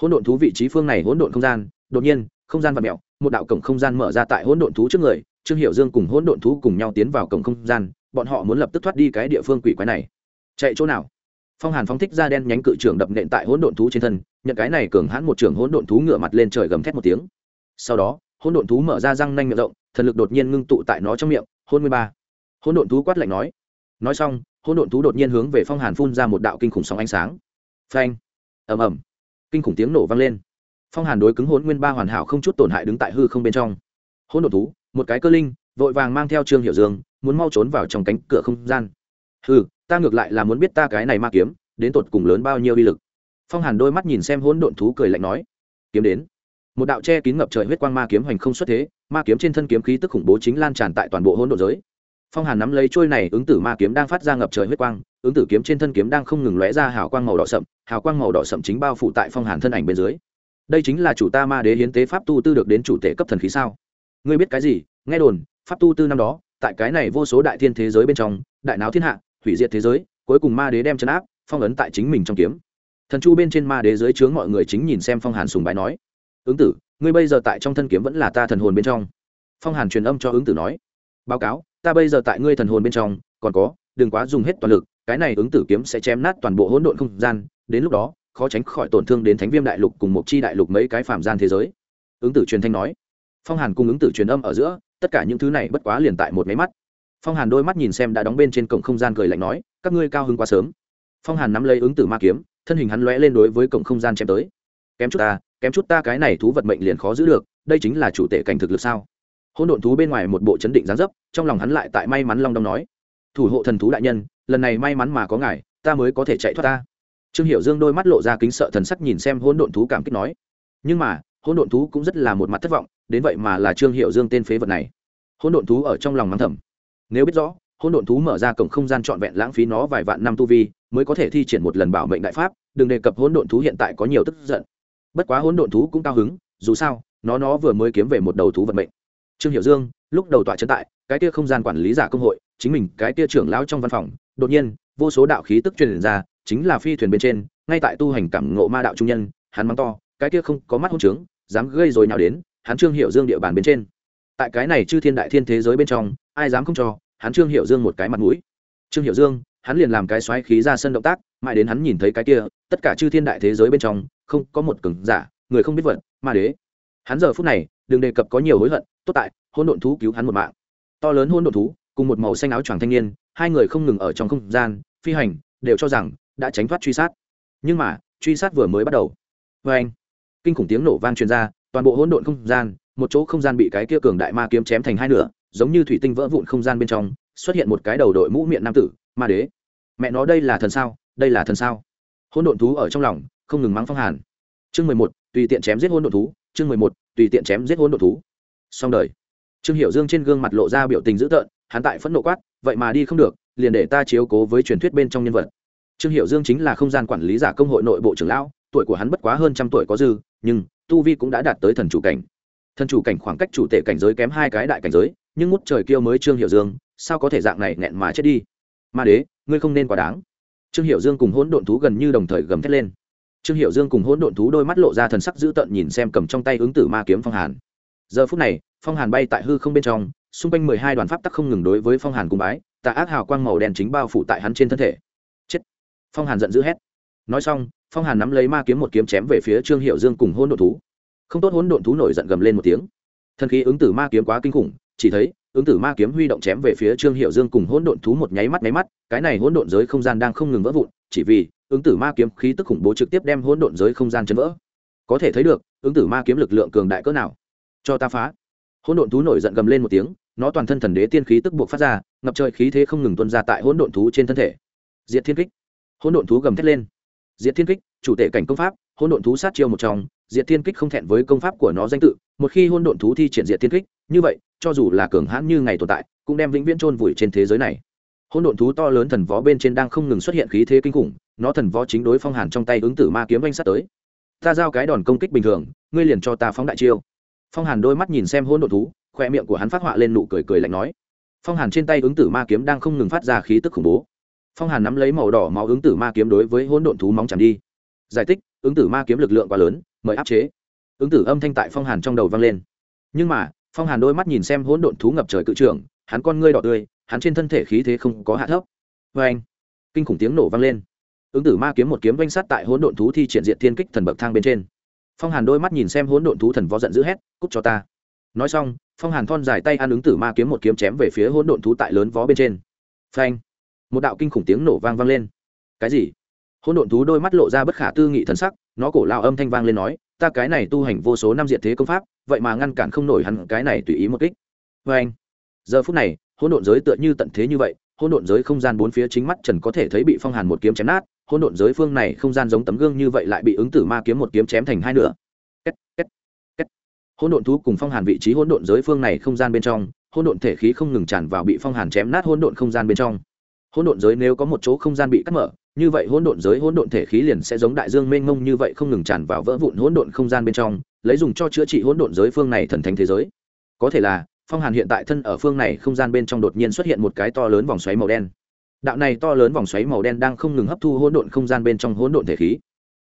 Hỗn độn thú vị trí phương này hỗn độn không gian, đột nhiên, không gian vật mèo, một đạo cổng không gian mở ra tại hỗn độn thú trước người, trương hiệu dương cùng hỗn độn thú cùng nhau tiến vào cổng không gian, bọn họ muốn lập tức thoát đi cái địa phương quỷ quái này. Chạy chỗ nào? Phong hàn phóng thích ra đen nhánh cự trưởng đập nện tại hỗn độn thú trên thân, nhận cái này cường hãn một trưởng hỗn độn thú ngửa mặt lên trời gầm thét một tiếng sau đó hôn độn thú mở ra răng nanh miệng rộng, thần lực đột nhiên ngưng tụ tại nó trong miệng, hôn mười ba. Hôn độn thú quát lạnh nói. Nói xong hôn độn thú đột nhiên hướng về phong hàn phun ra một đạo kinh khủng sóng ánh sáng. Phanh. Ầm ầm. Kinh khủng tiếng nổ vang lên. Phong hàn đối cứng hôn nguyên ba hoàn hảo không chút tổn hại đứng tại hư không bên trong. Hôn độn thú, một cái cơ linh, vội vàng mang theo trương hiểu dương, muốn mau trốn vào trong cánh cửa không gian. Hư ta ngược lại là muốn biết ta cái này ma kiếm, đến tột cùng lớn bao nhiêu uy lực. Phong hàn đôi mắt nhìn xem hỗn độn thú cười lạnh nói. Kiếm đến một đạo che kín ngập trời huyết quang ma kiếm hoành không xuất thế, ma kiếm trên thân kiếm khí tức khủng bố chính lan tràn tại toàn bộ hỗn độn giới. Phong hàn nắm lấy trôi này, ứng tử ma kiếm đang phát ra ngập trời huyết quang, ứng tử kiếm trên thân kiếm đang không ngừng lóe ra hào quang màu đỏ sậm, hào quang màu đỏ sậm chính bao phủ tại phong hàn thân ảnh bên dưới. Đây chính là chủ ta ma đế hiến tế pháp tu tư được đến chủ tể cấp thần khí sao? Ngươi biết cái gì? Nghe đồn, pháp tu tư năm đó, tại cái này vô số đại thiên thế giới bên trong, đại náo thiên hạ, hủy diệt thế giới, cuối cùng ma đế đem chấn áp, phong ấn tại chính mình trong kiếm. Thần chu bên trên ma đế dưới chướng mọi người chính nhìn xem phong hàn sùng bái nói ứng tử, ngươi bây giờ tại trong thân kiếm vẫn là ta thần hồn bên trong. Phong hàn truyền âm cho ứng tử nói. Báo cáo, ta bây giờ tại ngươi thần hồn bên trong, còn có, đừng quá dùng hết toàn lực, cái này ứng tử kiếm sẽ chém nát toàn bộ hỗn độn không gian, đến lúc đó, khó tránh khỏi tổn thương đến thánh viêm đại lục cùng một chi đại lục mấy cái phạm gian thế giới. Ứng tử truyền thanh nói. Phong hàn cùng ứng tử truyền âm ở giữa, tất cả những thứ này bất quá liền tại một máy mắt. Phong hàn đôi mắt nhìn xem đã đóng bên trên cổng không gian cười lạnh nói, các ngươi cao hứng quá sớm. Phong hàn nắm lấy ứng tử ma kiếm, thân hình hắn lóe lên đối với cổng không gian chém tới. Kém chút ta kém chút ta cái này thú vật mệnh liền khó giữ được, đây chính là chủ tể cảnh thực lực sao? Hôn độn thú bên ngoài một bộ chấn định gián dấp, trong lòng hắn lại tại may mắn long đong nói, thủ hộ thần thú đại nhân, lần này may mắn mà có ngài, ta mới có thể chạy thoát ta. Trương Hiểu dương đôi mắt lộ ra kính sợ thần sắc nhìn xem hôn độn thú cảm kích nói, nhưng mà hôn độn thú cũng rất là một mặt thất vọng, đến vậy mà là trương Hiểu dương tên phế vật này. Hôn độn thú ở trong lòng mắng thầm. Nếu biết rõ hôn độn thú mở ra cổng không gian trọn vẹn lãng phí nó vài vạn năm tu vi, mới có thể thi triển một lần bảo mệnh đại pháp, đừng đề cập hôn độn thú hiện tại có nhiều tức giận bất quá hỗn độn thú cũng cao hứng, dù sao, nó nó vừa mới kiếm về một đầu thú vận mệnh. Trương hiệu dương, lúc đầu tọa trấn tại, cái kia không gian quản lý giả công hội, chính mình, cái kia trưởng lão trong văn phòng, đột nhiên, vô số đạo khí tức truyền ra, chính là phi thuyền bên trên, ngay tại tu hành cảm ngộ ma đạo trung nhân, hắn mắng to, cái kia không có mắt hôn trướng, dám gây rồi nào đến, hắn trương hiệu dương địa bàn bên trên. Tại cái này chư thiên đại thiên thế giới bên trong, ai dám không cho, hắn trương hiệu dương một cái mặt mũi. Trương hiệu dương, hắn liền làm cái xoáy khí ra sân động tác, mãi đến hắn nhìn thấy cái kia, tất cả chư thiên đại thế giới bên trong không có một cường giả người không biết vận, ma đế. Hắn giờ phút này đừng đề cập có nhiều hối hận tốt tại hôn độn thú cứu hắn một mạng. To lớn hôn độn thú cùng một màu xanh áo choàng thanh niên hai người không ngừng ở trong không gian phi hành đều cho rằng đã tránh thoát truy sát. Nhưng mà truy sát vừa mới bắt đầu. Vê anh kinh khủng tiếng nổ vang truyền ra toàn bộ hỗn độn không gian một chỗ không gian bị cái kia cường đại ma kiếm chém thành hai nửa giống như thủy tinh vỡ vụn không gian bên trong xuất hiện một cái đầu đội mũ miệng nam tử ma đế. Mẹ nó đây là thần sao? Đây là thần sao? Hỗn độn thú ở trong lòng không ngừng mắng phong hàn. Chương mười một, tùy tiện chém giết hỗn độn thú, chương mười một, tùy tiện chém giết hỗn độn thú. Xong đời. Trương hiểu dương trên gương mặt lộ ra biểu tình dữ tợn, hắn tại phẫn nộ quát, vậy mà đi không được, liền để ta chiếu cố với truyền thuyết bên trong nhân vật. Trương hiểu dương chính là không gian quản lý giả công hội nội bộ trưởng lão, tuổi của hắn bất quá hơn trăm tuổi có dư, nhưng tu vi cũng đã đạt tới thần chủ cảnh. Thần chủ cảnh khoảng cách chủ tể cảnh giới kém hai cái đại cảnh giới, nhưng ngút trời kêu mới trương hiểu dương, sao có thể dạng này nghẹn mà chết đi? Ma đế, ngươi không nên quá đáng. Trương hiểu dương cùng hỗn độn thú gần như đồng thời gầm thét lên trương hiểu dương cùng hỗn độn thú đôi mắt lộ ra thần sắc dữ tợn nhìn xem cầm trong tay ứng tử ma kiếm phong hàn. Giờ phút này, phong hàn bay tại hư không bên trong, xung quanh mười hai đoàn pháp tắc không ngừng đối với phong hàn cung bái, tà ác hào quang màu đen chính bao phủ tại hắn trên thân thể. Chết! Phong hàn giận dữ hét. Nói xong, phong hàn nắm lấy ma kiếm một kiếm chém về phía trương hiệu dương cùng hỗn độn thú. Không tốt hỗn độn thú nổi giận gầm lên một tiếng. Thần khí ứng tử ma kiếm quá kinh khủng, chỉ thấy, ứng tử ma kiếm huy động chém về phía trương hiệu dương cùng hỗn độn thú một nháy mắt nháy mắt, cái này hỗn độn giới không gian đang không ngừng vỡ vụn chỉ vì ứng tử ma kiếm khí tức khủng bố trực tiếp đem hỗn độn giới không gian chấn vỡ. Có thể thấy được, ứng tử ma kiếm lực lượng cường đại cỡ nào. Cho ta phá. Hỗn độn thú nổi giận gầm lên một tiếng, nó toàn thân thần đế tiên khí tức buộc phát ra, ngập trời khí thế không ngừng tuân ra tại hỗn độn thú trên thân thể. Diệt thiên kích. Hỗn độn thú gầm thét lên. Diệt thiên kích, chủ tể cảnh công pháp, hỗn độn thú sát chiêu một trong, diệt thiên kích không thẹn với công pháp của nó danh tự, một khi hỗn độn thú thi triển diệt thiên kích, như vậy, cho dù là cường hãn như ngày tồn tại, cũng đem vĩnh viễn chôn vùi trên thế giới này hỗn độn thú to lớn thần võ bên trên đang không ngừng xuất hiện khí thế kinh khủng, nó thần võ chính đối phong hàn trong tay ứng tử ma kiếm vanh sát tới. Ta giao cái đòn công kích bình thường, ngươi liền cho ta phóng đại chiêu. Phong hàn đôi mắt nhìn xem hỗn độn thú khoe miệng của hắn phát họa lên nụ cười cười lạnh nói. Phong hàn trên tay ứng tử ma kiếm đang không ngừng phát ra khí tức khủng bố. Phong hàn nắm lấy màu đỏ máu ứng tử ma kiếm đối với hỗn độn thú móng chẳng đi. Giải thích, ứng tử ma kiếm lực lượng quá lớn, mời áp chế. Ứng tử âm thanh tại phong hàn trong đầu vang lên. Nhưng mà, phong hàn đôi mắt nhìn xem hỗn độn thú ngập trời cự trường hắn con ngươi đỏ tươi hắn trên thân thể khí thế không có hạ thấp. Vê anh, kinh khủng tiếng nổ vang lên. Ứng tử ma kiếm một kiếm vanh sát tại hỗn độn thú thi triển diện thiên kích thần bậc thang bên trên. Phong hàn đôi mắt nhìn xem hỗn độn thú thần võ giận dữ hét, cút cho ta! Nói xong, phong hàn thon dài tay ăn ứng tử ma kiếm một kiếm chém về phía hỗn độn thú tại lớn vó bên trên. Phanh một đạo kinh khủng tiếng nổ vang vang lên. Cái gì? Hỗn độn thú đôi mắt lộ ra bất khả tư nghị thần sắc, nó cổ lao âm thanh vang lên nói, ta cái này tu hành vô số năm diện thế công pháp, vậy mà ngăn cản không nổi hắn cái này tùy ý một kích. Phanh giờ phút này hỗn độn giới tựa như tận thế như vậy hỗn độn giới không gian bốn phía chính mắt trần có thể thấy bị phong hàn một kiếm chém nát hỗn độn giới phương này không gian giống tấm gương như vậy lại bị ứng tử ma kiếm một kiếm chém thành hai nửa két, két, két. hỗn độn thú cùng phong hàn vị trí hỗn độn giới phương này không gian bên trong hỗn độn thể khí không ngừng tràn vào bị phong hàn chém nát hỗn độn không gian bên trong hỗn độn giới nếu có một chỗ không gian bị cắt mở như vậy hỗn độn giới hỗn độn thể khí liền sẽ giống đại dương mênh mông như vậy không ngừng tràn vào vỡ vụn hỗn độn không gian bên trong lấy dùng cho chữa trị hỗn độn giới phương này thần thánh thế giới có thể là phong hàn hiện tại thân ở phương này không gian bên trong đột nhiên xuất hiện một cái to lớn vòng xoáy màu đen. Đạo này to lớn vòng xoáy màu đen đang không ngừng hấp thu hỗn độn không gian bên trong hỗn độn thể khí.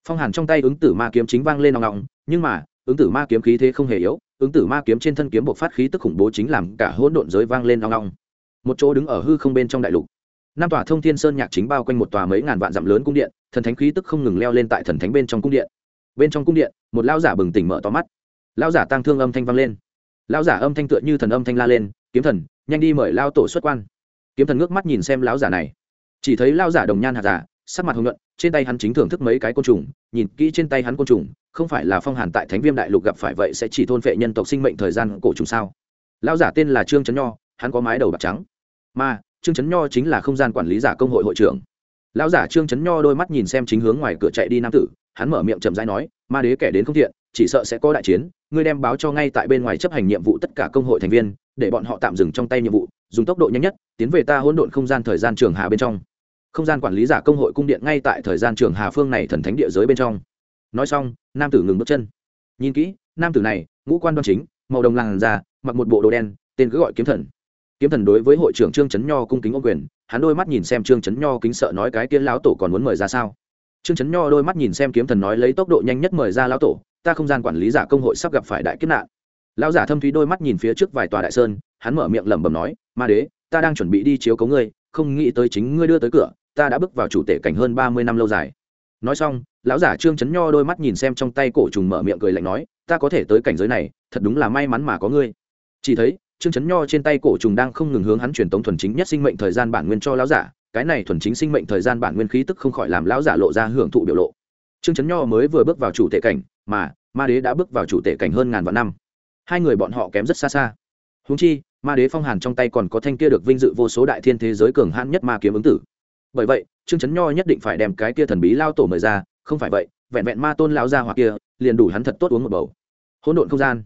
Phong hàn trong tay ứng tử ma kiếm chính vang lên nòng nòng nhưng mà, ứng tử ma kiếm khí thế không hề yếu, ứng tử ma kiếm trên thân kiếm bộc phát khí tức khủng bố chính làm cả hỗn độn giới vang lên nòng nòng một chỗ đứng ở hư không bên trong đại lục. Năm tòa thông thiên sơn nhạc chính bao quanh một tòa mấy ngàn vạn dặm lớn cung điện, thần thánh khí tức không ngừng leo lên tại thần thánh bên trong cung điện. Bên trong cung điện, một lao giả bừng tỉnh mở to mắt. Lao giả tăng thương âm thanh vang lên. Lão giả âm thanh tựa như thần âm thanh la lên, kiếm thần, nhanh đi mời lao tổ xuất quan. Kiếm thần ngước mắt nhìn xem lão giả này. Chỉ thấy lao giả đồng nhan hạt giả, sắc mặt hồng nhuận, trên tay hắn chính thưởng thức mấy cái côn trùng, nhìn kỹ trên tay hắn côn trùng, không phải là phong hàn tại thánh viêm đại lục gặp phải vậy sẽ chỉ thôn vệ nhân tộc sinh mệnh thời gian cổ trùng sao? Lao giả tên là trương trấn nho, hắn có mái đầu bạc trắng. Mà, trương trấn nho chính là không gian quản lý giả công hội hội trưởng. Lão giả trương trấn nho đôi mắt nhìn xem chính hướng ngoài cửa chạy đi nam tử, hắn mở miệng chậm rãi nói, ma đế kẻ đến không thiện, chỉ sợ sẽ có đại chiến ngươi đem báo cho ngay tại bên ngoài chấp hành nhiệm vụ tất cả công hội thành viên, để bọn họ tạm dừng trong tay nhiệm vụ, dùng tốc độ nhanh nhất, tiến về ta hỗn độn không gian thời gian trường hà bên trong. Không gian quản lý giả công hội cung điện ngay tại thời gian trường hà phương này thần thánh địa giới bên trong. Nói xong, nam tử ngừng bước chân. Nhìn kỹ, nam tử này, ngũ quan đoan chính, màu đồng làng già mặc một bộ đồ đen, tên cứ gọi kiếm thần. Kiếm thần đối với hội trưởng trương trấn nho cung kính ô quyền, hắn đôi mắt nhìn xem trương trấn nho kính sợ nói cái kia lão tổ còn muốn mời ra sao. Trương trấn nho đôi mắt nhìn xem kiếm thần nói lấy tốc độ nhanh nhất mời ra lão tổ ta không gian quản lý giả công hội sắp gặp phải đại kiếp nạn. Lão giả thâm thúy đôi mắt nhìn phía trước vài tòa đại sơn, hắn mở miệng lẩm bẩm nói, ma đế, ta đang chuẩn bị đi chiếu cấu ngươi, không nghĩ tới chính ngươi đưa tới cửa, ta đã bước vào chủ tể cảnh hơn ba mươi năm lâu dài. Nói xong, lão giả trương chấn nho đôi mắt nhìn xem trong tay cổ trùng mở miệng cười lạnh nói, ta có thể tới cảnh giới này, thật đúng là may mắn mà có ngươi. Chỉ thấy, trương chấn nho trên tay cổ trùng đang không ngừng hướng hắn truyền tống thuần chính nhất sinh mệnh thời gian bản nguyên cho lão giả, cái này thuần chính sinh mệnh thời gian bản nguyên khí tức không khỏi làm lão giả lộ ra hưởng thụ biểu lộ trương trấn nho mới vừa bước vào chủ tể cảnh, mà ma đế đã bước vào chủ tể cảnh hơn ngàn vạn năm. Hai người bọn họ kém rất xa xa. Húng chi, ma đế phong hàn trong tay còn có thanh kia được vinh dự vô số đại thiên thế giới cường hãn nhất ma kiếm ứng tử. Bởi vậy, trương trấn nho nhất định phải đem cái kia thần bí lao tổ mời ra, không phải vậy, vẹn vẹn ma tôn lao ra hoặc kia, liền đủ hắn thật tốt uống một bầu. Hỗn độn không gian.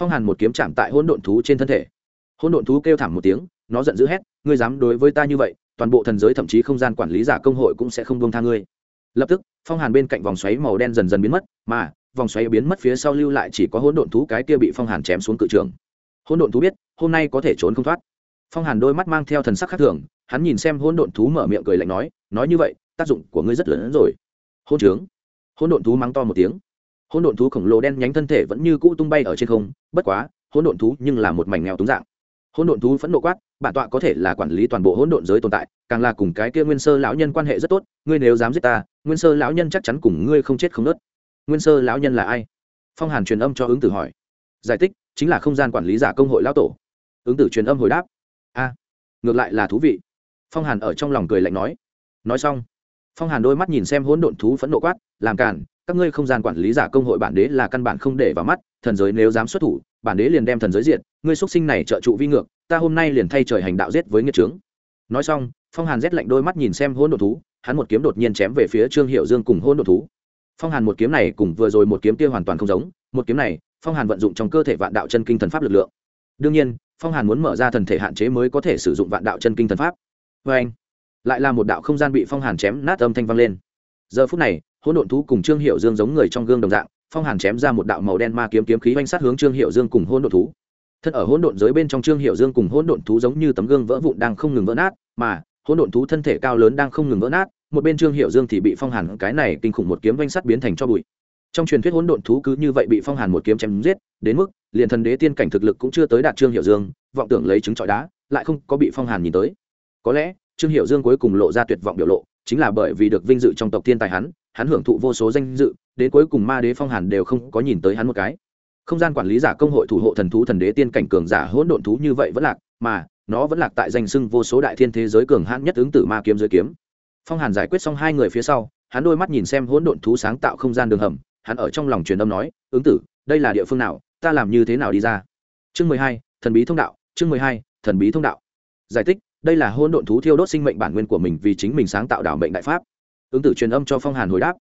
Phong hàn một kiếm chạm tại hỗn độn thú trên thân thể. Hỗn độn thú kêu thảm một tiếng, nó giận dữ hét, ngươi dám đối với ta như vậy, toàn bộ thần giới thậm chí không gian quản lý giả công hội cũng sẽ không buông tha ngươi lập tức, phong hàn bên cạnh vòng xoáy màu đen dần dần biến mất, mà, vòng xoáy biến mất phía sau lưu lại chỉ có hỗn độn thú cái kia bị phong hàn chém xuống cự trường. Hỗn độn thú biết, hôm nay có thể trốn không thoát. Phong hàn đôi mắt mang theo thần sắc khác thường, hắn nhìn xem hỗn độn thú mở miệng cười lạnh nói nói như vậy, tác dụng của ngươi rất lớn hơn rồi. Hôn trướng. Hỗn độn thú mắng to một tiếng. Hỗn độn thú khổng lồ đen nhánh thân thể vẫn như cũ tung bay ở trên không, bất quá, hỗn độn thú nhưng là một mảnh nghèo túng dạng hỗn độn thú phẫn nộ quát, bản tọa có thể là quản lý toàn bộ hỗn độn giới tồn tại, càng là cùng cái kia nguyên sơ lão nhân quan hệ rất tốt, ngươi nếu dám giết ta, nguyên sơ lão nhân chắc chắn cùng ngươi không chết không nớt. Nguyên sơ lão nhân là ai? Phong hàn truyền âm cho ứng tử hỏi. Giải thích, chính là không gian quản lý giả công hội lão tổ. Ứng tử truyền âm hồi đáp. A, ngược lại là thú vị. Phong hàn ở trong lòng cười lạnh nói. Nói xong, phong hàn đôi mắt nhìn xem hỗn độn thú phẫn nộ quát, làm cản các ngươi không gian quản lý giả công hội bản đế là căn bản không để vào mắt thần giới nếu dám xuất thủ, bản đế liền đem thần giới diện ngươi xuất sinh này trợ trụ vi ngược, ta hôm nay liền thay trời hành đạo giết với nghiệt trướng nói xong, phong hàn rét lạnh đôi mắt nhìn xem hôn độn thú, hắn một kiếm đột nhiên chém về phía trương hiệu dương cùng hôn độn thú. Phong hàn một kiếm này cùng vừa rồi một kiếm kia hoàn toàn không giống, một kiếm này, phong hàn vận dụng trong cơ thể vạn đạo chân kinh thần pháp lực lượng. Đương nhiên, phong hàn muốn mở ra thần thể hạn chế mới có thể sử dụng vạn đạo chân kinh thần pháp. Vê anh, lại là một đạo không gian bị phong hàn chém nát âm thanh vang lên. Giờ phút này, hỗn độn thú cùng trương hiệu dương giống người trong gương đồng dạng phong hàn chém ra một đạo màu đen ma kiếm kiếm khí oanh sát hướng trương hiệu dương cùng hỗn độn thú thân ở hỗn độn giới bên trong trương hiệu dương cùng hỗn độn thú giống như tấm gương vỡ vụn đang không ngừng vỡ nát mà hỗn độn thú thân thể cao lớn đang không ngừng vỡ nát một bên trương hiệu dương thì bị phong hàn cái này kinh khủng một kiếm oanh sát biến thành cho bụi trong truyền thuyết hỗn độn thú cứ như vậy bị phong hàn một kiếm chém giết đến mức liền thần đế tiên cảnh thực lực cũng chưa tới đạt trương hiệu dương vọng tưởng lấy trứng trọi đá lại không có bị phong hàn nhìn tới có lẽ trương hiệu dương cuối cùng lộ ra tuyệt vọng biểu lộ chính là bởi vì được vinh dự trong tộc thiên tài hắn hắn hưởng thụ vô số danh dự, đến cuối cùng ma đế phong hàn đều không có nhìn tới hắn một cái. Không gian quản lý giả công hội thủ hộ thần thú thần đế tiên cảnh cường giả hỗn độn thú như vậy vẫn lạc, mà nó vẫn lạc tại danh sưng vô số đại thiên thế giới cường hãn nhất ứng tử ma kiếm giới kiếm. Phong hàn giải quyết xong hai người phía sau, hắn đôi mắt nhìn xem hỗn độn thú sáng tạo không gian đường hầm, hắn ở trong lòng truyền âm nói, ứng tử, đây là địa phương nào, ta làm như thế nào đi ra? Chương mười hai, thần bí thông đạo, chương mười hai, thần bí thông đạo. Giải thích, đây là hỗn độn thú thiêu đốt sinh mệnh bản nguyên của mình vì chính mình sáng tạo đảo mệnh đại pháp ứng tử truyền âm cho phong hàn hồi đáp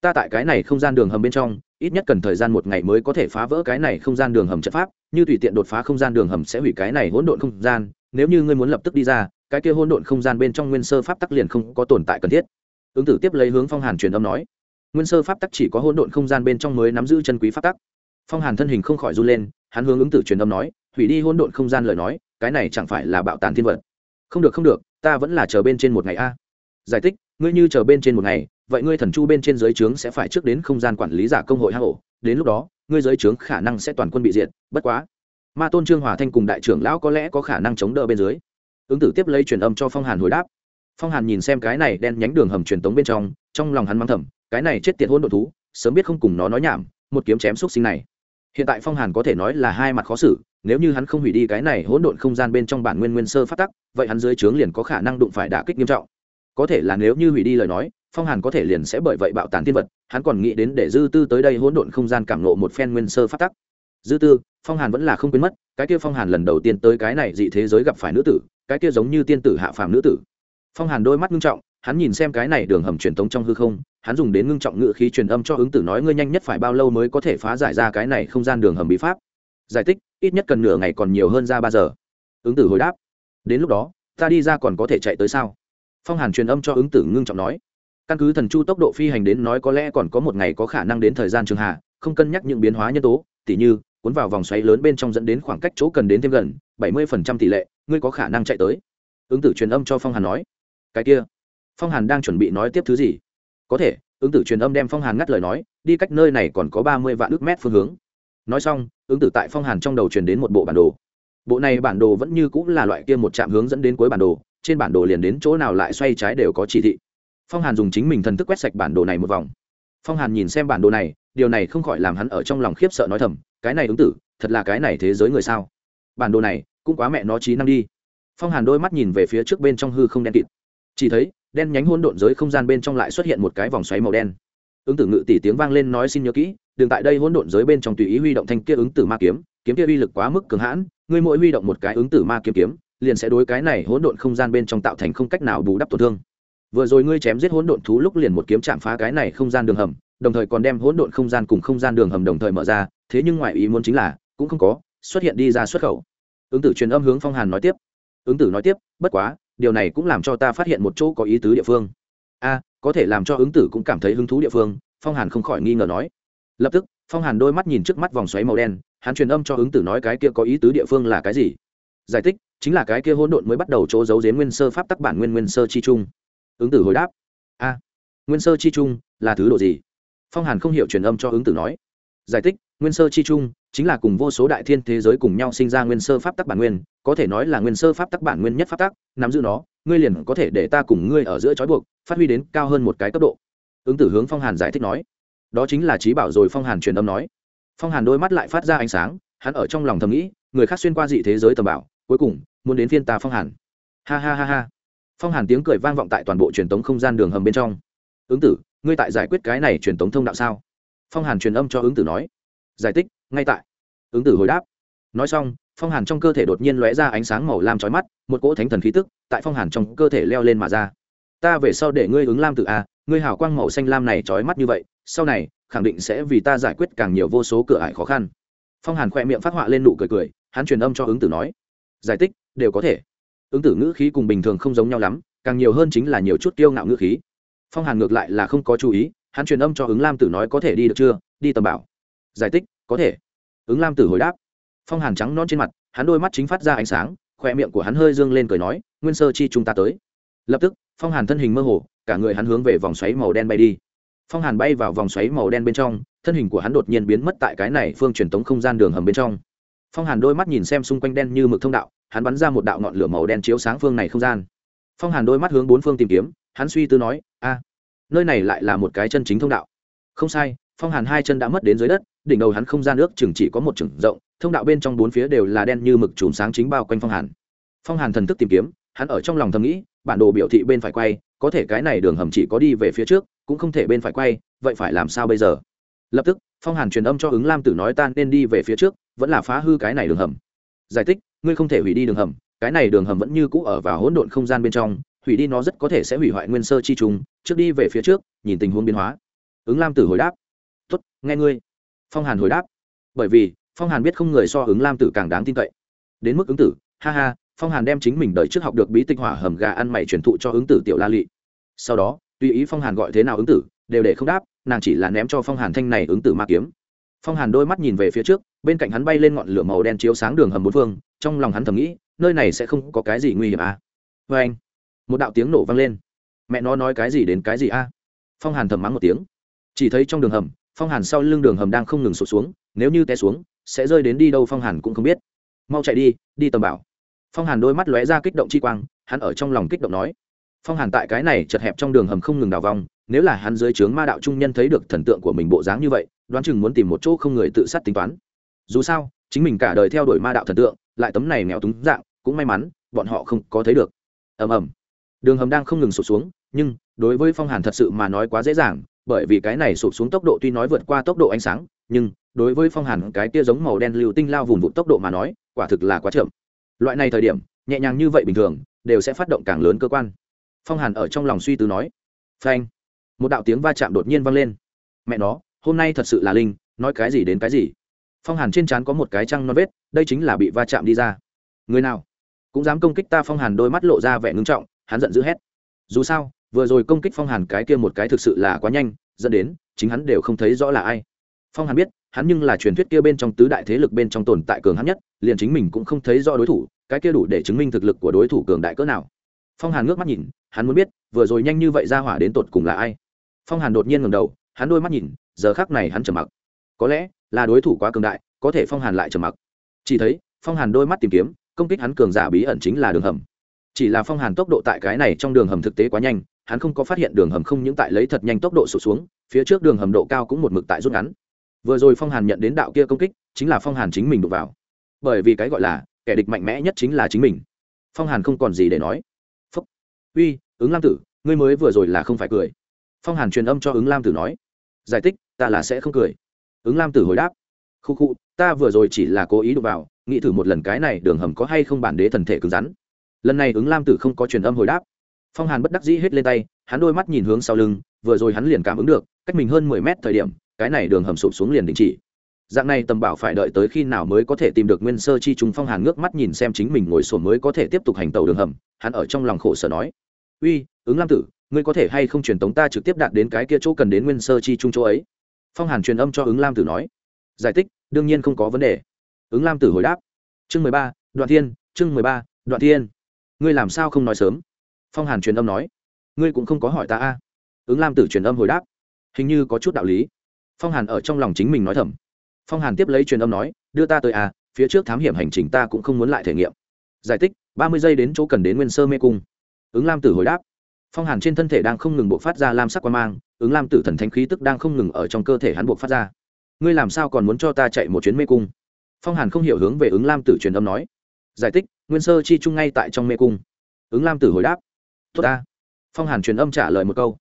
ta tại cái này không gian đường hầm bên trong ít nhất cần thời gian một ngày mới có thể phá vỡ cái này không gian đường hầm trận pháp như tùy tiện đột phá không gian đường hầm sẽ hủy cái này hỗn độn không gian nếu như ngươi muốn lập tức đi ra cái kia hỗn độn không gian bên trong nguyên sơ pháp tắc liền không có tồn tại cần thiết ứng tử tiếp lấy hướng phong hàn truyền âm nói nguyên sơ pháp tắc chỉ có hỗn độn không gian bên trong mới nắm giữ chân quý pháp tắc phong hàn thân hình không khỏi run lên hắn hướng ứng tử truyền âm nói hủy đi hỗn độn không gian lời nói cái này chẳng phải là bạo tàn thiên vật không được không được ta vẫn là chờ bên trên một ngày a giải thích ngươi như chờ bên trên một ngày, vậy ngươi thần chu bên trên dưới trướng sẽ phải trước đến không gian quản lý giả công hội hang ổ. Đến lúc đó, ngươi dưới trướng khả năng sẽ toàn quân bị diệt, bất quá. Ma tôn trương hòa thanh cùng đại trưởng lão có lẽ có khả năng chống đỡ bên dưới. Ứng tử tiếp lấy truyền âm cho phong hàn hồi đáp. Phong hàn nhìn xem cái này đen nhánh đường hầm truyền tống bên trong trong lòng hắn mang thầm, cái này chết tiệt hôn đ thú, sớm biết không cùng nó nói nhảm, một kiếm chém xúc sinh này. Hiện tại phong hàn có thể nói là hai mặt khó xử, nếu như hắn không hủy đi cái này hỗn độn không gian bên trong bản nguyên nguyên sơ phát tắc, vậy hắn dưới trướng liền có khả năng đụng phải đả kích nghiêm trọng có thể là nếu như hủy đi lời nói, phong hàn có thể liền sẽ bởi vậy bạo tàn thiên vật, hắn còn nghĩ đến để dư tư tới đây hỗn độn không gian cảm nộ một phen nguyên sơ phát tắc. Dư tư, phong hàn vẫn là không quên mất, cái kia phong hàn lần đầu tiên tới cái này dị thế giới gặp phải nữ tử, cái kia giống như tiên tử hạ phàm nữ tử. Phong hàn đôi mắt nghiêm trọng, hắn nhìn xem cái này đường hầm truyền thống trong hư không, hắn dùng đến ngưng trọng ngự khí truyền âm cho ứng tử nói ngươi nhanh nhất phải bao lâu mới có thể phá giải ra cái này không gian đường hầm bí pháp. Giải thích, ít nhất cần nửa ngày còn nhiều hơn ra ba giờ. Ứng tử hồi đáp, đến lúc đó, ta đi ra còn có thể chạy tới sao? Phong hàn truyền âm cho ứng tử ngưng trọng nói, căn cứ thần chu tốc độ phi hành đến nói có lẽ còn có một ngày có khả năng đến thời gian trường hạ, không cân nhắc những biến hóa nhân tố, tỉ như, cuốn vào vòng xoáy lớn bên trong dẫn đến khoảng cách chỗ cần đến thêm gần, bảy mươi tỷ lệ, ngươi có khả năng chạy tới. Ứng tử truyền âm cho phong hàn nói, cái kia. Phong hàn đang chuẩn bị nói tiếp thứ gì? Có thể. Ứng tử truyền âm đem phong hàn ngắt lời nói, đi cách nơi này còn có ba mươi vạn ước mét phương hướng. Nói xong, ứng tử tại phong hàn trong đầu truyền đến một bộ bản đồ. Bộ này bản đồ vẫn như cũng là loại kia một trạm hướng dẫn đến cuối bản đồ trên bản đồ liền đến chỗ nào lại xoay trái đều có chỉ thị. Phong hàn dùng chính mình thần thức quét sạch bản đồ này một vòng. Phong hàn nhìn xem bản đồ này, điều này không khỏi làm hắn ở trong lòng khiếp sợ nói thầm, cái này ứng tử, thật là cái này thế giới người sao? Bản đồ này, cũng quá mẹ nó trí năng đi. Phong hàn đôi mắt nhìn về phía trước bên trong hư không đen kịt. Chỉ thấy, đen nhánh hôn độn giới không gian bên trong lại xuất hiện một cái vòng xoáy màu đen. Ứng tử ngự tỷ tiếng vang lên nói xin nhớ kỹ đừng tại đây hỗn độn giới bên trong tùy ý huy động thanh kia ứng tử ma kiếm kiếm kia uy lực quá mức cường hãn, ngươi mỗi huy động một cái ứng tử ma kiếm kiếm liền sẽ đối cái này hỗn độn không gian bên trong tạo thành không cách nào bù đắp tổn thương. Vừa rồi ngươi chém giết hỗn độn thú lúc liền một kiếm chạm phá cái này không gian đường hầm, đồng thời còn đem hỗn độn không gian cùng không gian đường hầm đồng thời mở ra, thế nhưng ngoại ý muốn chính là, cũng không có, xuất hiện đi ra xuất khẩu. Ứng tử truyền âm hướng phong hàn nói tiếp. Ứng tử nói tiếp, bất quá, điều này cũng làm cho ta phát hiện một chỗ có ý tứ địa phương. A, có thể làm cho ứng tử cũng cảm thấy hứng thú địa phương, phong hàn không khỏi nghi ngờ nói. Lập tức, phong hàn đôi mắt nhìn trước mắt vòng xoáy màu đen, hắn truyền âm cho ứng tử nói cái kia có ý tứ địa phương là cái gì? Giải thích chính là cái kia hỗn độn mới bắt đầu chỗ giấu giếm nguyên sơ pháp tắc bản nguyên nguyên sơ chi trung. Ứng tử hồi đáp, a, nguyên sơ chi trung là thứ độ gì? Phong hàn không hiểu truyền âm cho ứng tử nói. Giải thích, nguyên sơ chi trung chính là cùng vô số đại thiên thế giới cùng nhau sinh ra nguyên sơ pháp tắc bản nguyên, có thể nói là nguyên sơ pháp tắc bản nguyên nhất pháp tắc, nắm giữ nó, ngươi liền có thể để ta cùng ngươi ở giữa trói buộc, phát huy đến cao hơn một cái cấp độ. Ứng tử hướng phong hàn giải thích nói. Đó chính là trí bảo rồi phong hàn truyền âm nói. Phong hàn đôi mắt lại phát ra ánh sáng, hắn ở trong lòng thầm nghĩ, người khác xuyên qua dị thế giới tầm bảo, cuối cùng muốn đến phiên ta phong hàn. Ha ha ha ha. Phong hàn tiếng cười vang vọng tại toàn bộ truyền tống không gian đường hầm bên trong. Ứng tử, ngươi tại giải quyết cái này truyền tống thông đạo sao? Phong hàn truyền âm cho ứng tử nói. Giải thích, ngay tại. Ứng tử hồi đáp. Nói xong, phong hàn trong cơ thể đột nhiên lóe ra ánh sáng màu lam trói mắt, một cỗ thánh thần khí tức tại phong hàn trong cơ thể leo lên mà ra. Ta về sau để ngươi ứng lam tự a à, ngươi hào quang màu xanh lam này trói mắt như vậy, sau này, khẳng định sẽ vì ta giải quyết càng nhiều vô số cửa ải khó khăn. Phong hàn khoe miệng phát họa lên nụ cười cười, hắn truyền âm cho ứng tử nói giải thích, đều có thể. Ứng tử ngữ khí cùng bình thường không giống nhau lắm, càng nhiều hơn chính là nhiều chút kiêu ngạo ngữ khí. Phong hàn ngược lại là không có chú ý, hắn truyền âm cho ứng lam tử nói có thể đi được chưa, đi tầm bảo. Giải thích, có thể. Ứng lam tử hồi đáp. Phong hàn trắng non trên mặt, hắn đôi mắt chính phát ra ánh sáng, khoe miệng của hắn hơi dương lên cười nói, nguyên sơ chi chúng ta tới. Lập tức, phong hàn thân hình mơ hồ, cả người hắn hướng về vòng xoáy màu đen bay đi. Phong hàn bay vào vòng xoáy màu đen bên trong, thân hình của hắn đột nhiên biến mất tại cái này phương truyền tống không gian đường hầm bên trong phong hàn đôi mắt nhìn xem xung quanh đen như mực thông đạo, hắn bắn ra một đạo ngọn lửa màu đen chiếu sáng phương này không gian. Phong hàn đôi mắt hướng bốn phương tìm kiếm, hắn suy tư nói, a, nơi này lại là một cái chân chính thông đạo. Không sai, phong hàn hai chân đã mất đến dưới đất, đỉnh đầu hắn không gian nước chừng chỉ có một chừng rộng, thông đạo bên trong bốn phía đều là đen như mực chùm sáng chính bao quanh phong hàn. Phong hàn thần thức tìm kiếm, hắn ở trong lòng thầm nghĩ, bản đồ biểu thị bên phải quay, có thể cái này đường hầm chỉ có đi về phía trước, cũng không thể bên phải quay, vậy phải làm sao bây giờ? Lập tức phong hàn truyền âm cho ứng lam tử nói tan nên đi về phía trước, vẫn là phá hư cái này đường hầm. Giải thích, ngươi không thể hủy đi đường hầm, cái này đường hầm vẫn như cũ ở vào hỗn độn không gian bên trong, hủy đi nó rất có thể sẽ hủy hoại nguyên sơ chi trùng. Trước đi về phía trước, nhìn tình huống biến hóa. Ứng lam tử hồi đáp. Tốt, nghe ngươi. Phong hàn hồi đáp. Bởi vì, phong hàn biết không người so ứng lam tử càng đáng tin cậy. Đến mức ứng tử, ha ha, phong hàn đem chính mình đợi trước học được bí tịch hỏa hầm gà ăn mày truyền thụ cho ứng tử tiểu la lị. Sau đó, tùy ý phong hàn gọi thế nào ứng tử, đều để không đáp nàng chỉ là ném cho phong hàn thanh này ứng tử ma kiếm phong hàn đôi mắt nhìn về phía trước bên cạnh hắn bay lên ngọn lửa màu đen chiếu sáng đường hầm bốn phương trong lòng hắn thầm nghĩ nơi này sẽ không có cái gì nguy hiểm à. vê anh. Một đạo tiếng nổ vang lên. Mẹ nó nói cái gì đến cái gì a? À? phong hàn thầm mắng một tiếng. Chỉ thấy trong đường hầm, phong hàn sau lưng đường hầm đang không ngừng sụt xuống, nếu như té xuống, sẽ rơi đến đi đâu phong hàn cũng không biết. Mau chạy đi đi tầm bảo. Phong hàn đôi mắt lóe ra kích động chi quang, hắn ở trong lòng kích động nói. Phong hàn tại cái này chật hẹp trong đường hầm không ngừng đào vòng nếu là hắn dưới trướng ma đạo trung nhân thấy được thần tượng của mình bộ dáng như vậy, đoán chừng muốn tìm một chỗ không người tự sát tính toán. Dù sao, chính mình cả đời theo đuổi ma đạo thần tượng, lại tấm này nghèo túng dạng, cũng may mắn, bọn họ không có thấy được. Ầm ầm. Đường hầm đang không ngừng sụp xuống, nhưng, đối với phong hàn thật sự mà nói quá dễ dàng, bởi vì cái này sụp xuống tốc độ tuy nói vượt qua tốc độ ánh sáng, nhưng, đối với phong hàn cái tia giống màu đen lưu tinh lao vùng vụt tốc độ mà nói, quả thực là quá chậm. Loại này thời điểm, nhẹ nhàng như vậy bình thường, đều sẽ phát động càng lớn cơ quan. Phong hàn ở trong lòng suy tư nói, phanh một đạo tiếng va chạm đột nhiên vang lên. Mẹ nó, hôm nay thật sự là linh, nói cái gì đến cái gì? Phong hàn trên trán có một cái trăng non vết, đây chính là bị va chạm đi ra. Người nào? Cũng dám công kích ta, phong hàn đôi mắt lộ ra vẻ ngưng trọng, hắn giận dữ hét. Dù sao, vừa rồi công kích phong hàn cái kia một cái thực sự là quá nhanh, dẫn đến chính hắn đều không thấy rõ là ai. Phong hàn biết, hắn nhưng là truyền thuyết kia bên trong tứ đại thế lực bên trong tồn tại cường hắn nhất, liền chính mình cũng không thấy rõ đối thủ, cái kia đủ để chứng minh thực lực của đối thủ cường đại cỡ nào. Phong hàn ngước mắt nhìn, hắn muốn biết, vừa rồi nhanh như vậy ra hỏa đến tột cùng là ai? Phong hàn đột nhiên ngầm đầu, hắn đôi mắt nhìn, giờ khác này hắn trầm mặc. Có lẽ là đối thủ quá cường đại, có thể phong hàn lại trầm mặc. Chỉ thấy, phong hàn đôi mắt tìm kiếm, công kích hắn cường giả bí ẩn chính là đường hầm. Chỉ là phong hàn tốc độ tại cái này trong đường hầm thực tế quá nhanh, hắn không có phát hiện đường hầm không những tại lấy thật nhanh tốc độ sụt xuống, phía trước đường hầm độ cao cũng một mực tại rút ngắn. Vừa rồi phong hàn nhận đến đạo kia công kích, chính là phong hàn chính mình đụng vào. Bởi vì cái gọi là, kẻ địch mạnh mẽ nhất chính là chính mình. Phong hàn không còn gì để nói. Phúc. Uy, ứng lam tử, ngươi mới vừa rồi là không phải cười phong hàn truyền âm cho ứng lam tử nói, giải thích, ta là sẽ không cười. Ứng lam tử hồi đáp khu khu ta vừa rồi chỉ là cố ý đụng vào, nghĩ thử một lần cái này đường hầm có hay không bản đế thần thể cứng rắn. Lần này ứng lam tử không có truyền âm hồi đáp. Phong hàn bất đắc dĩ hết lên tay, hắn đôi mắt nhìn hướng sau lưng, vừa rồi hắn liền cảm ứng được, cách mình hơn mười mét thời điểm, cái này đường hầm sụp xuống liền đình chỉ. Dạng này tầm bảo phải đợi tới khi nào mới có thể tìm được nguyên sơ chi trùng phong hàn ngước mắt nhìn xem chính mình ngồi sổn mới có thể tiếp tục hành tàu đường hầm, hắn ở trong lòng khổ sở nói. Uy, ứng lam tử ngươi có thể hay không truyền tống ta trực tiếp đạt đến cái kia chỗ cần đến nguyên sơ chi trung chỗ ấy? Phong hàn truyền âm cho ứng lam tử nói. Giải thích, đương nhiên không có vấn đề. Ứng lam tử hồi đáp. Chương mười ba, đoạn thiên, chương mười ba, đoạn thiên. Ngươi làm sao không nói sớm? Phong hàn truyền âm nói. Ngươi cũng không có hỏi ta a. Ứng lam tử truyền âm hồi đáp. Hình như có chút đạo lý. Phong hàn ở trong lòng chính mình nói thầm. Phong hàn tiếp lấy truyền âm nói, đưa ta tới a, phía trước thám hiểm hành trình ta cũng không muốn lại thể nghiệm. Giải thích, ba mươi giây đến chỗ cần đến nguyên sơ mê cung. Ứng lam tử hồi đáp phong hàn trên thân thể đang không ngừng buộc phát ra lam sắc quan mang, ứng lam tử thần thánh khí tức đang không ngừng ở trong cơ thể hắn buộc phát ra. Ngươi làm sao còn muốn cho ta chạy một chuyến mê cung? Phong hàn không hiểu hướng về ứng lam tử truyền âm nói. Giải thích, nguyên sơ chi chung ngay tại trong mê cung. Ứng lam tử hồi đáp. Tốt ta. Phong hàn truyền âm trả lời một câu.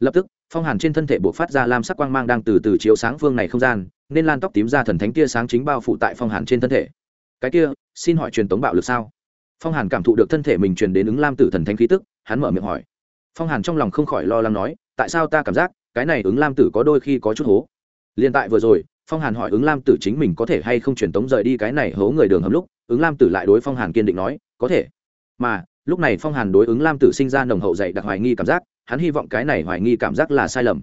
Lập tức, phong hàn trên thân thể buộc phát ra lam sắc quang mang đang từ từ chiếu sáng phương này không gian, nên lan tóc tím ra thần thánh tia sáng chính bao phủ tại phong hàn trên thân thể. Cái kia, xin hỏi truyền tống bạo lực sao? Phong hàn cảm thụ được thân thể mình truyền đến ứng lam tử thần thánh khí tức, hắn mở miệng hỏi phong hàn trong lòng không khỏi lo lắng nói, tại sao ta cảm giác, cái này ứng lam tử có đôi khi có chút hố? Liền tại vừa rồi, phong hàn hỏi ứng lam tử chính mình có thể hay không truyền tống rời đi cái này hố người đường hầm lúc, ứng lam tử lại đối phong hàn kiên định nói, có thể. Mà, lúc này phong hàn đối ứng lam tử sinh ra nồng hậu dạy đặc hoài nghi cảm giác, hắn hy vọng cái này hoài nghi cảm giác là sai lầm.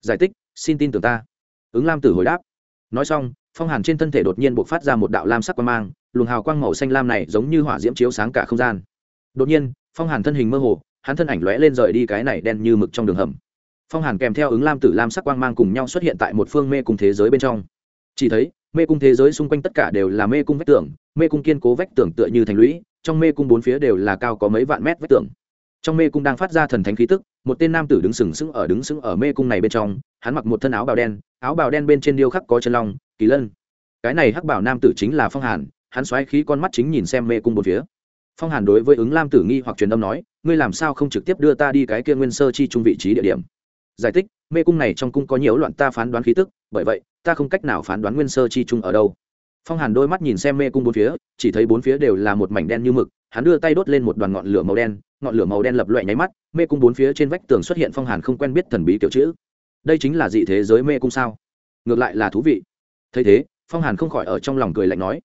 Giải thích, xin tin tưởng ta. Ứng lam tử hồi đáp. Nói xong, phong hàn trên thân thể đột nhiên b ộ c phát ra một đạo lam sắc quang mang, luồng hào quang màu xanh lam này giống như hỏa diễm chiếu sáng cả không gian. Đột nhiên, phong hàn thân hình mơ hồ hắn thân ảnh lóe lên rời đi cái này đen như mực trong đường hầm. Phong hàn kèm theo ứng lam tử lam sắc quang mang cùng nhau xuất hiện tại một phương mê cung thế giới bên trong. Chỉ thấy, mê cung thế giới xung quanh tất cả đều là mê cung vách tường, mê cung kiên cố vách tường tựa như thành lũy, trong mê cung bốn phía đều là cao có mấy vạn mét vách tường. Trong mê cung đang phát ra thần thánh khí tức, một tên nam tử đứng sừng sững ở đứng sững ở mê cung này bên trong, hắn mặc một thân áo bào đen, áo bào đen bên trên điêu khắc có chân long, kỳ lân. Cái này hắc bảo nam tử chính là phong hàn, hắn xoáy khí con mắt chính nhìn xem mê cung bốn phía phong hàn đối với ứng lam tử nghi hoặc truyền âm nói, ngươi làm sao không trực tiếp đưa ta đi cái kia nguyên sơ chi trung vị trí địa điểm? Giải thích, mê cung này trong cung có nhiều loạn ta phán đoán khí tức, bởi vậy, ta không cách nào phán đoán nguyên sơ chi trung ở đâu. Phong hàn đôi mắt nhìn xem mê cung bốn phía, chỉ thấy bốn phía đều là một mảnh đen như mực, hắn đưa tay đốt lên một đoàn ngọn lửa màu đen, ngọn lửa màu đen lập loại nháy mắt, mê cung bốn phía trên vách tường xuất hiện phong hàn không quen biết thần bí kiểu chữ. Đây chính là dị thế giới mê cung sao? Ngược lại là thú vị. Thấy thế, phong hàn không khỏi ở trong lòng cười lạnh nói.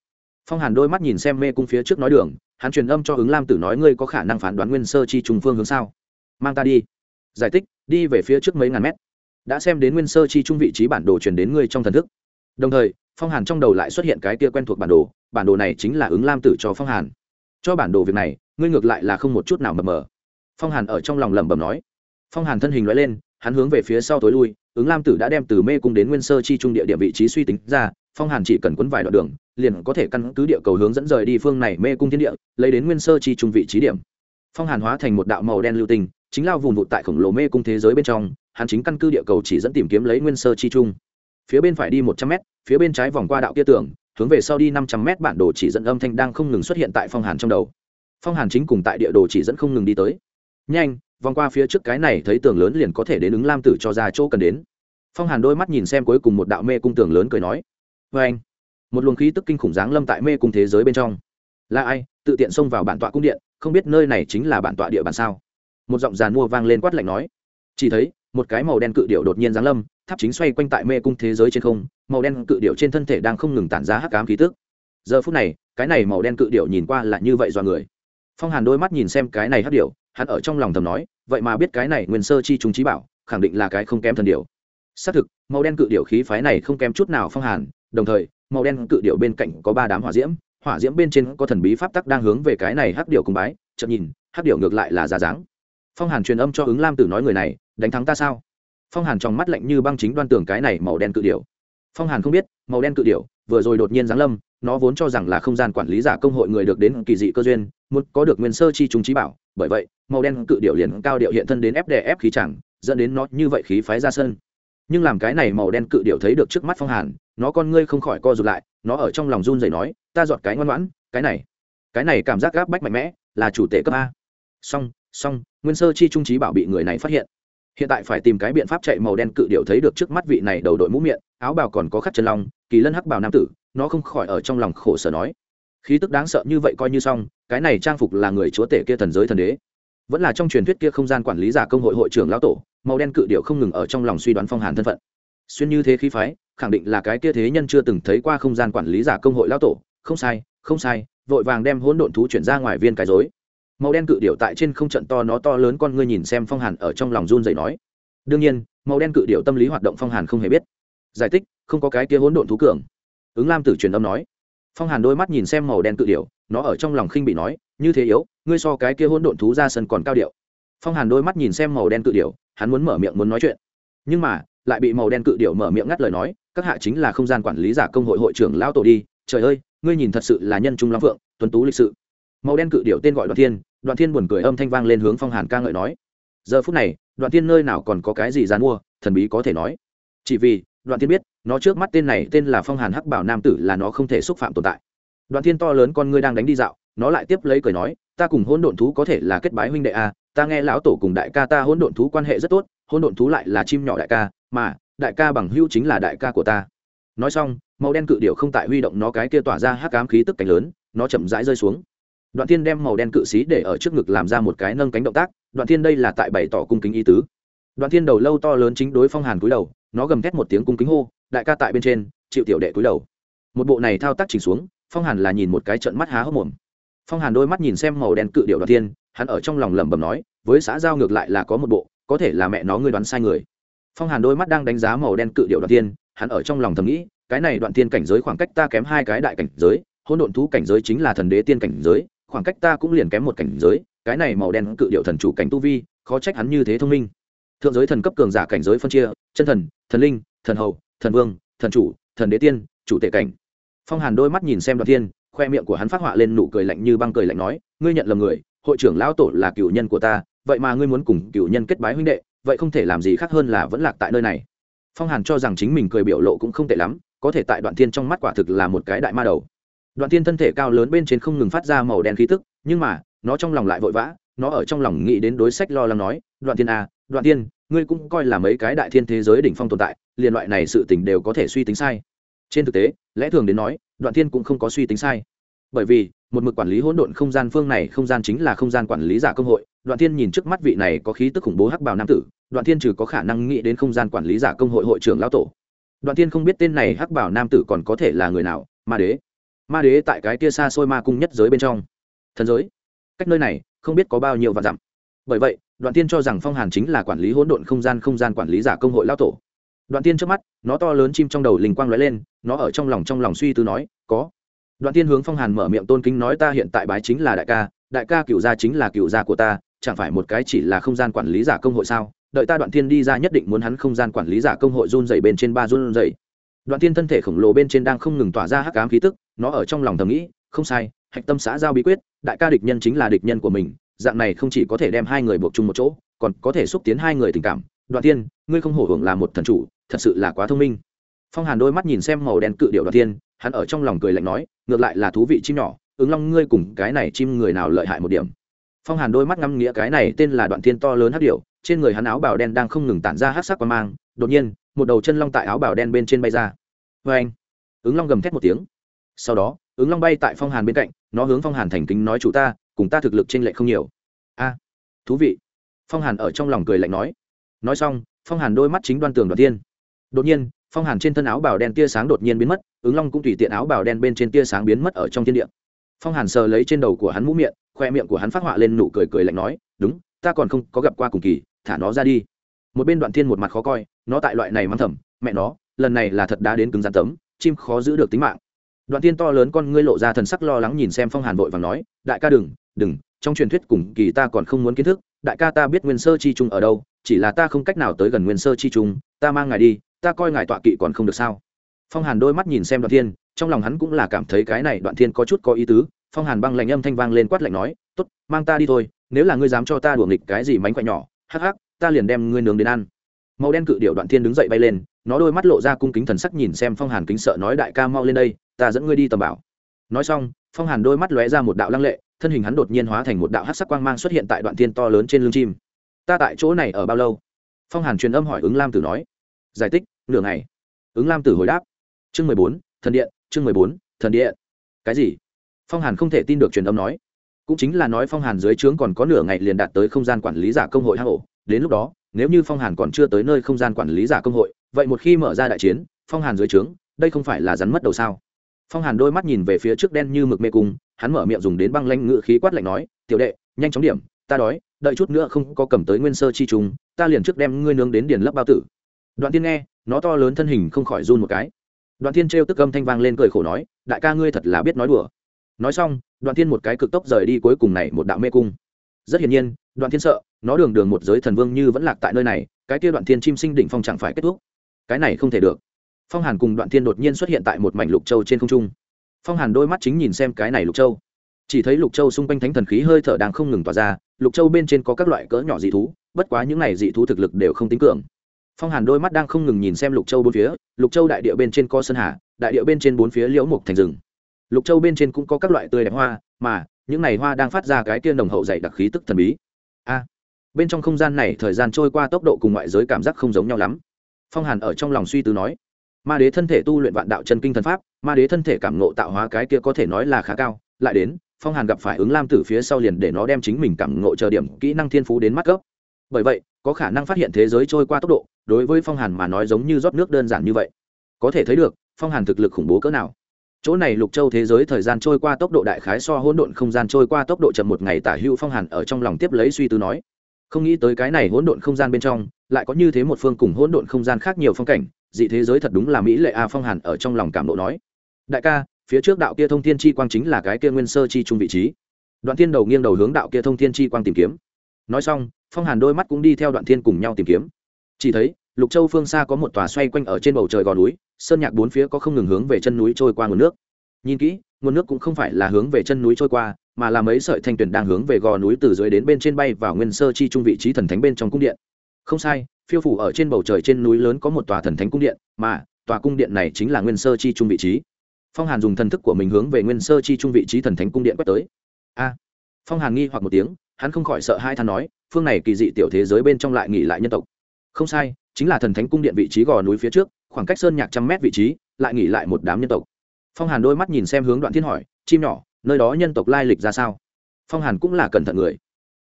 Phong hàn đôi mắt nhìn xem mê cung phía trước nói đường hắn truyền âm cho ứng lam tử nói ngươi có khả năng phán đoán nguyên sơ chi trùng phương hướng sao? Mang ta đi. Giải thích, đi về phía trước mấy ngàn mét. Đã xem đến nguyên sơ chi trung vị trí bản đồ truyền đến ngươi trong thần thức. Đồng thời, phong hàn trong đầu lại xuất hiện cái kia quen thuộc bản đồ bản đồ này chính là ứng lam tử cho phong hàn. Cho bản đồ việc này, ngươi ngược lại là không một chút nào mờ mờ. Phong hàn ở trong lòng lẩm bẩm nói. Phong hàn thân hình loại lên, hắn hướng về phía sau tối lui, ứng lam tử đã đem từ mê cung đến nguyên sơ chi trung địa điểm vị trí suy tính ra, phong hàn chỉ cần quấn vài đoạn đường liền có thể căn cứ địa cầu hướng dẫn rời đi phương này mê cung thiên địa, lấy đến nguyên sơ chi trung vị trí điểm. Phong hàn hóa thành một đạo màu đen lưu tình chính lao vùng vụt tại khổng lồ mê cung thế giới bên trong, hắn chính căn cứ địa cầu chỉ dẫn tìm kiếm lấy nguyên sơ chi trung. Phía bên phải đi một trăm m phía bên trái vòng qua đạo kia tường, hướng về sau đi năm trăm m bản đồ chỉ dẫn âm thanh đang không ngừng xuất hiện tại phong hàn trong đầu. Phong hàn chính cùng tại địa đồ chỉ dẫn không ngừng đi tới. Nhanh, vòng qua phía trước cái này thấy tường lớn liền có thể đến ứng lam tử cho ra chỗ cần đến. Phong hàn đôi mắt nhìn xem cuối cùng một đạo mê cung tường lớn cười nói vê anh một luồng khí tức kinh khủng dáng lâm tại mê cung thế giới bên trong. Là ai? Tự tiện xông vào bản tọa cung điện, không biết nơi này chính là bản tọa địa bàn sao? Một giọng giàn mua vang lên quát lạnh nói. Chỉ thấy, một cái màu đen cự điệu đột nhiên giáng lâm, tháp chính xoay quanh tại mê cung thế giới trên không, màu đen cự điệu trên thân thể đang không ngừng tản ra hắc ám khí tức. Giờ phút này, cái này màu đen cự điệu nhìn qua là như vậy do người. Phong hàn đôi mắt nhìn xem cái này hắc điệu hắn ở trong lòng thầm nói, vậy mà biết cái này nguyên sơ chi chúng trí bảo, khẳng định là cái không kém thần điệu xác thực, màu đen cự điệu khí phái này không kém chút nào phong hàn, đồng thời màu đen cự điệu bên cạnh có ba đám hỏa diễm hỏa diễm bên trên có thần bí pháp tắc đang hướng về cái này hắc điệu cùng bái chậm nhìn, hắc điệu ngược lại là ra dáng. Phong hàn truyền âm cho ứng lam tử nói người này, đánh thắng ta sao? Phong hàn trong mắt lạnh như băng chính đoan tưởng cái này màu đen cự điệu phong hàn không biết, màu đen cự điệu vừa rồi đột nhiên giáng lâm, nó vốn cho rằng là không gian quản lý giả công hội người được đến kỳ dị cơ duyên, muốn có được nguyên sơ chi chúng trí bảo, bởi vậy, màu đen cự điệu liền cao điệu hiện thân đến ép đè ép khí chẳng, dẫn đến nó như vậy khí phái ra sân nhưng làm cái này màu đen cự điệu thấy được trước mắt phong hàn, nó con ngươi không khỏi co rụt lại, nó ở trong lòng run rẩy nói, ta dọn cái ngoan ngoãn, cái này cái này cảm giác gáp bách mạnh mẽ, là chủ tệ cấp a. Song song nguyên sơ chi trung trí bảo bị người này phát hiện. Hiện tại phải tìm cái biện pháp chạy màu đen cự điệu thấy được trước mắt vị này đầu đội mũ miệng, áo bào còn có khắc chân long, kỳ lân hắc bào nam tử, nó không khỏi ở trong lòng khổ sở nói. Khí tức đáng sợ như vậy coi như xong, cái này trang phục là người chúa tể kia thần giới thần đế vẫn là trong truyền thuyết kia không gian quản lý giả công hội hội trưởng lão tổ, màu đen cự điệu không ngừng ở trong lòng suy đoán phong hàn thân phận. Xuyên như thế khí phái, khẳng định là cái kia thế nhân chưa từng thấy qua không gian quản lý giả công hội lão tổ. Không sai không sai, vội vàng đem hỗn độn thú chuyển ra ngoài viên cái dối màu đen cự điệu tại trên không trận to nó to lớn con ngươi nhìn xem phong hàn ở trong lòng run dậy nói. Đương nhiên, màu đen cự điệu tâm lý hoạt động phong hàn không hề biết. Giải thích, không có cái kia hỗn độn thú cường. Ứng lam tử truyền âm nói. Phong hàn đôi mắt nhìn xem màu đen cự điệu nó ở trong lòng khinh bị nói, như thế yếu, ngươi so cái kia hỗn độn thú ra sân còn cao điệu. Phong hàn đôi mắt nhìn xem màu đen cự điệu hắn muốn mở miệng muốn nói chuyện. Nhưng mà, lại bị màu đen cự điệu mở miệng ngắt lời nói, các hạ chính là không gian quản lý giả công hội hội trưởng lao tổ đi, trời ơi, ngươi nhìn thật sự là nhân trung long phượng, tuấn tú lịch sự. Màu đen cự điệu tên gọi đoạn thiên đoạn thiên buồn cười âm thanh vang lên hướng phong hàn ca ngợi nói, giờ phút này, đoạn thiên nơi nào còn có cái gì dán mua, thần bí có thể nói. Chỉ vì, đoạn thiên biết, nó trước mắt tên này tên là phong hàn hắc bảo nam tử là nó không thể xúc phạm tồn tại đoạn thiên to lớn con ngươi đang đánh đi dạo, nó lại tiếp lấy cười nói, ta cùng hôn độn thú có thể là kết bái huynh đệ a ta nghe lão tổ cùng đại ca ta hôn độn thú quan hệ rất tốt hôn độn thú lại là chim nhỏ đại ca, mà đại ca bằng hữu chính là đại ca của ta. Nói xong, màu đen cự điệu không tại huy động nó cái kia tỏa ra hắc ám khí tức cảnh lớn, nó chậm rãi rơi xuống. Đoạn thiên đem màu đen cự xí để ở trước ngực làm ra một cái nâng cánh động tác, đoạn thiên đây là tại bày tỏ cung kính ý tứ. Đoạn thiên đầu lâu to lớn chính đối phong hàn cúi đầu, nó gầm thét một tiếng cung kính hô, đại ca tại bên trên, chịu tiểu đệ cúi đầu. Một bộ này thao tác chỉnh xuống phong hàn là nhìn một cái trận mắt há hốc mồm. Phong hàn đôi mắt nhìn xem màu đen cự điệu đoạn tiên, hắn ở trong lòng lẩm bẩm nói với xã giao ngược lại là có một bộ có thể là mẹ nó ngươi đoán sai người. Phong hàn đôi mắt đang đánh giá màu đen cự điệu đoạn tiên, hắn ở trong lòng thầm nghĩ cái này đoạn tiên cảnh giới khoảng cách ta kém hai cái đại cảnh giới hôn độn thú cảnh giới chính là thần đế tiên cảnh giới khoảng cách ta cũng liền kém một cảnh giới cái này màu đen cự điệu thần chủ cảnh tu vi khó trách hắn như thế thông minh. Thượng giới thần cấp cường giả cảnh giới phân chia chân thần thần linh thần hầu thần vương thần chủ thần đế tiên chủ tể cảnh phong hàn đôi mắt nhìn xem đoạn thiên, khoe miệng của hắn phát họa lên nụ cười lạnh như băng cười lạnh nói, ngươi nhận lầm người, hội trưởng lão tổ là cựu nhân của ta, vậy mà ngươi muốn cùng cựu nhân kết bái huynh đệ, vậy không thể làm gì khác hơn là vẫn lạc tại nơi này. Phong hàn cho rằng chính mình cười biểu lộ cũng không tệ lắm, có thể tại đoạn thiên trong mắt quả thực là một cái đại ma đầu. Đoạn thiên thân thể cao lớn bên trên không ngừng phát ra màu đen khí tức, nhưng mà, nó trong lòng lại vội vã, nó ở trong lòng nghĩ đến đối sách lo lắng nói, đoạn thiên à đoạn thiên, ngươi cũng coi là mấy cái đại thiên thế giới đỉnh phong tồn tại, liền loại này sự tình đều có thể suy tính sai trên thực tế, lẽ thường đến nói, đoạn thiên cũng không có suy tính sai. Bởi vì, một mực quản lý hỗn độn không gian phương này không gian chính là không gian quản lý giả công hội, đoạn thiên nhìn trước mắt vị này có khí tức khủng bố hắc bào nam tử, đoạn thiên trừ có khả năng nghĩ đến không gian quản lý giả công hội hội trưởng lão tổ. Đoạn thiên không biết tên này hắc bảo nam tử còn có thể là người nào, ma đế. Ma đế tại cái kia xa xôi ma cung nhất giới bên trong. Thần giới. Cách nơi này, không biết có bao nhiêu vạn dặm. Bởi vậy, đoạn tiên cho rằng phong hàn chính là quản lý hỗn độn không gian không gian quản lý giả công hội lao tổ đoạn tiên trước mắt, nó to lớn chim trong đầu linh quang lóe lên, nó ở trong lòng trong lòng suy tư nói, có. Đoạn tiên hướng phong hàn mở miệng tôn kính nói, ta hiện tại bái chính là đại ca đại ca cựu gia chính là cựu gia của ta, chẳng phải một cái chỉ là không gian quản lý giả công hội sao? Đợi ta đoạn tiên đi ra nhất định muốn hắn không gian quản lý giả công hội run dày bên trên ba run dày đoạn tiên thân thể khổng lồ bên trên đang không ngừng tỏa ra hắc ám khí tức, nó ở trong lòng thầm nghĩ, không sai, hạch tâm xã giao bí quyết, đại ca địch nhân chính là địch nhân của mình, dạng này không chỉ có thể đem hai người buộc chung một chỗ, còn có thể xúc tiến hai người tình cảm đoạn tiên ngươi không hổ hưởng là một thần chủ, thật sự là quá thông minh. Phong hàn đôi mắt nhìn xem màu đen cự điệu đoạn tiên hắn ở trong lòng cười lạnh nói, ngược lại là thú vị chim nhỏ, ứng long ngươi cùng cái này chim người nào lợi hại một điểm. Phong hàn đôi mắt ngắm nghĩa cái này tên là đoạn tiên to lớn hắc điệu, trên người hắn áo bào đen đang không ngừng tản ra hát sắc qua mang, đột nhiên, một đầu chân long tại áo bào đen bên trên bay ra. Vê anh ứng long gầm thét một tiếng. Sau đó, ứng long bay tại phong hàn bên cạnh, nó hướng phong hàn thành kính nói, chủ ta, cùng ta thực lực t r ê n lệch không nhiều. A, thú vị. Phong hàn ở trong lòng cười lạnh nói nói xong, phong hàn đôi mắt chính đoan tường đoạn tiên đột nhiên, phong hàn trên thân áo bào đen tia sáng đột nhiên biến mất, ứng long cũng tùy tiện áo bào đen bên trên tia sáng biến mất ở trong thiên địa. Phong hàn sờ lấy trên đầu của hắn mũ miệng, khoe miệng của hắn phát họa lên nụ cười cười lạnh nói, đúng, ta còn không có gặp qua cùng kỳ, thả nó ra đi. Một bên đoạn thiên một mặt khó coi, nó tại loại này mang thầm, mẹ nó, lần này là thật đã đến cứng rắn tấm, chim khó giữ được tính mạng. Đoạn thiên to lớn con ngươi lộ ra thần sắc lo lắng nhìn xem phong hàn vội và nói, đại ca đừng đừng trong truyền thuyết cùng kỳ ta còn không muốn kiến thức, đại ca ta biết nguyên sơ chi trung ở đâu, chỉ là ta không cách nào tới gần nguyên sơ chi trung ta mang ngài đi, ta coi ngài tọa kỵ còn không được sao? Phong hàn đôi mắt nhìn xem đoạn thiên, trong lòng hắn cũng là cảm thấy cái này đoạn thiên có chút có ý tứ, phong hàn băng lạnh âm thanh vang lên quát lạnh nói t ố t mang ta đi thôi, nếu là ngươi dám cho ta đùa nghịch cái gì mánh khỏe nhỏ, hắc hắc, ta liền đem ngươi nướng đến ăn. Màu đen cự điệu đoạn thiên đứng dậy bay lên, nó đôi mắt lộ ra cung kính thần sắc nhìn xem phong hàn kính sợ nói, đại ca mau lên đây, ta dẫn ngươi đi tầm bảo nói xong, phong hàn đôi mắt lóe ra một đạo lăng lệ, thân hình hắn đột nhiên hóa thành một đạo hát sắc quang mang xuất hiện tại đoạn thiên to lớn trên lưng chim. Ta tại chỗ này ở bao lâu? Phong hàn truyền âm hỏi ứng lam tử nói. Giải tích nửa ngày. Ứng lam tử hồi đáp. Chương mười bốn, thần điện, chương mười bốn, thần điện. Cái gì? Phong hàn không thể tin được truyền âm nói. Cũng chính là nói phong hàn dưới trướng còn có nửa ngày liền đạt tới không gian quản lý giả công hội hang ổ. Đến lúc đó, nếu như phong hàn còn chưa tới nơi không gian quản lý giả công hội, vậy một khi mở ra đại chiến, phong hàn dưới trướng, đây không phải là rắn mất đầu sao? Phong hàn đôi mắt nhìn về phía trước đen như mực mê cung, hắn mở miệng dùng đến băng lanh ngự khí quát lạnh nói, tiểu đệ, nhanh chóng điểm, ta đói, đợi chút nữa không có cầm tới nguyên sơ chi trùng, ta liền trước đem ngươi nướng đến điền lấp bao tử. Đoạn tiên nghe, nó to lớn thân hình không khỏi run một cái. Đoạn tiên trêu tức âm thanh vang lên cười khổ nói, đại ca ngươi thật là biết nói đùa. Nói xong, đoạn tiên một cái cực tốc rời đi cuối cùng này một đạo mê cung. Rất hiển nhiên, đoạn thiên sợ, nó đường đường một giới thần vương như vẫn lạc tại nơi này, cái kia đoạn thiên chim sinh đỉnh phong chẳng phải kết thúc. Cái này không thể được phong hàn cùng đoạn thiên đột nhiên xuất hiện tại một mảnh lục châu trên không trung. Phong hàn đôi mắt chính nhìn xem cái này lục châu. Chỉ thấy lục châu xung quanh thánh thần khí hơi thở đang không ngừng tỏa ra, lục châu bên trên có các loại cỡ nhỏ dị thú, bất quá những này dị thú thực lực đều không tính cường. Phong hàn đôi mắt đang không ngừng nhìn xem lục châu bốn phía, lục châu đại địa bên trên co sơn hà, đại địa bên trên bốn phía liễu mục thành rừng. Lục châu bên trên cũng có các loại tươi đẹp hoa, mà những này hoa đang phát ra cái tiên đồng hậu dày đặc khí tức thần bí. A, bên trong không gian này thời gian trôi qua tốc độ cùng ngoại giới cảm giác không giống nhau lắm. Phong hàn ở trong lòng suy tư nói ma đế thân thể tu luyện vạn đạo chân kinh thần pháp, ma đế thân thể cảm ngộ tạo hóa cái kia có thể nói là khá cao. Lại đến, phong hàn gặp phải ứng lam tử phía sau liền để nó đem chính mình cảm ngộ chờ điểm kỹ năng thiên phú đến mắt gốc. Bởi vậy, có khả năng phát hiện thế giới trôi qua tốc độ, đối với phong hàn mà nói giống như rót nước đơn giản như vậy. Có thể thấy được, phong hàn thực lực khủng bố cỡ nào. Chỗ này lục châu thế giới thời gian trôi qua tốc độ đại khái so hỗn độn không gian trôi qua tốc độ chậm một ngày tả hữu phong hàn ở trong lòng tiếp lấy suy tư nói. Không nghĩ tới cái này hỗn độn không gian bên trong, lại có như thế một phương cùng hỗn độn không gian khác nhiều phong cảnh dị thế giới thật đúng là mỹ lệ a phong hàn ở trong lòng cảm độ nói. Đại ca, phía trước đạo kia thông thiên chi quang chính là cái kia nguyên sơ chi trung vị trí. Đoạn thiên đầu nghiêng đầu hướng đạo kia thông thiên chi quang tìm kiếm. Nói xong, phong hàn đôi mắt cũng đi theo đoạn thiên cùng nhau tìm kiếm. Chỉ thấy, lục châu phương xa có một tòa xoay quanh ở trên bầu trời gò núi, sơn nhạc bốn phía có không ngừng hướng về chân núi trôi qua nguồn nước. Nhìn kỹ, nguồn nước cũng không phải là hướng về chân núi trôi qua, mà là mấy sợi thanh tuyển đang hướng về gò núi từ dưới đến bên trên bay vào nguyên sơ chi trung vị trí thần thánh bên trong cung điện không sai, phiêu phủ ở trên bầu trời trên núi lớn có một tòa thần thánh cung điện, mà tòa cung điện này chính là nguyên sơ chi trung vị trí. Phong hàn dùng thần thức của mình hướng về nguyên sơ chi trung vị trí thần thánh cung điện quét tới. A! Phong hàn nghi hoặc một tiếng, hắn không khỏi sợ hai than nói, phương này kỳ dị tiểu thế giới bên trong lại nghỉ lại nhân tộc. Không sai, chính là thần thánh cung điện vị trí gò núi phía trước, khoảng cách sơn nhạc trăm mét vị trí, lại nghỉ lại một đám nhân tộc. Phong hàn đôi mắt nhìn xem hướng đoạn thiên hỏi, chim nhỏ, nơi đó nhân tộc lai lịch ra sao? Phong hàn cũng là cẩn thận người.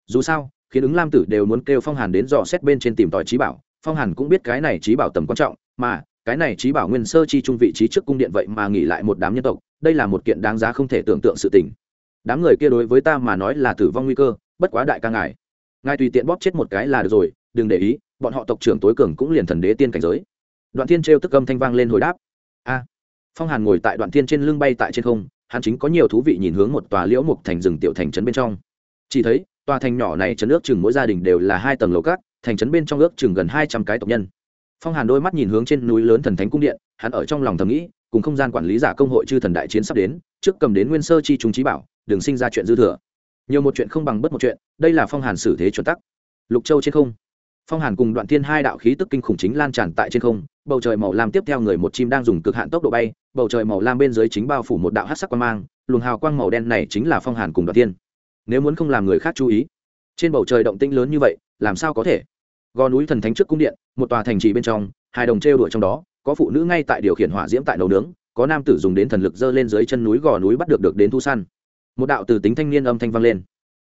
Dù sao khiến ứng lam tử đều muốn kêu phong hàn đến dò xét bên trên tìm tòi trí bảo. Phong hàn cũng biết cái này trí bảo tầm quan trọng, mà cái này trí bảo nguyên sơ chi trung vị trí trước cung điện vậy mà nghỉ lại một đám nhân tộc, đây là một kiện đáng giá không thể tưởng tượng sự tình. Đám người kia đối với ta mà nói là tử vong nguy cơ, bất quá đại ca ngài. Ngài tùy tiện bóp chết một cái là được rồi, đừng để ý, bọn họ tộc trưởng tối cường cũng liền thần đế tiên cảnh giới. Đoạn thiên trêu tức âm thanh vang lên hồi đáp. A! Phong hàn ngồi tại đoạn thiên trên lưng bay tại trên không, hắn chính có nhiều thú vị nhìn hướng một tòa liễu mục thành rừng tiểu thành trấn bên trong. Chỉ thấy tòa thành nhỏ này trấn ước chừng mỗi gia đình đều là hai tầng lầu cát, thành trấn bên trong ước chừng gần hai trăm cái tộc nhân. Phong hàn đôi mắt nhìn hướng trên núi lớn thần thánh cung điện, hắn ở trong lòng thầm nghĩ, cùng không gian quản lý giả công hội chư thần đại chiến sắp đến, trước cầm đến nguyên sơ chi chúng trí bảo, đừng sinh ra chuyện dư thừa. Nhiều một chuyện không bằng bất một chuyện, đây là phong hàn xử thế chuẩn tắc. Lục châu trên không. Phong hàn cùng đoạn thiên hai đạo khí tức kinh khủng chính lan tràn tại trên không, bầu trời màu lam tiếp theo người một chim đang dùng cực hạn tốc độ bay, bầu trời màu lam bên dưới chính bao phủ một đạo hát sắc quan mang, luồng hào quang màu đen này chính là phong hàn cùng đoạn thiên nếu muốn không làm người khác chú ý. Trên bầu trời động tĩnh lớn như vậy, làm sao có thể? Gò núi thần thánh trước cung điện, một tòa thành trì bên trong, hai đồng trêu đuổi trong đó, có phụ nữ ngay tại điều khiển hỏa diễm tại nấu nướng, có nam tử dùng đến thần lực dơ lên dưới chân núi gò núi bắt được được đến thu săn. Một đạo từ tính thanh niên âm thanh vang lên.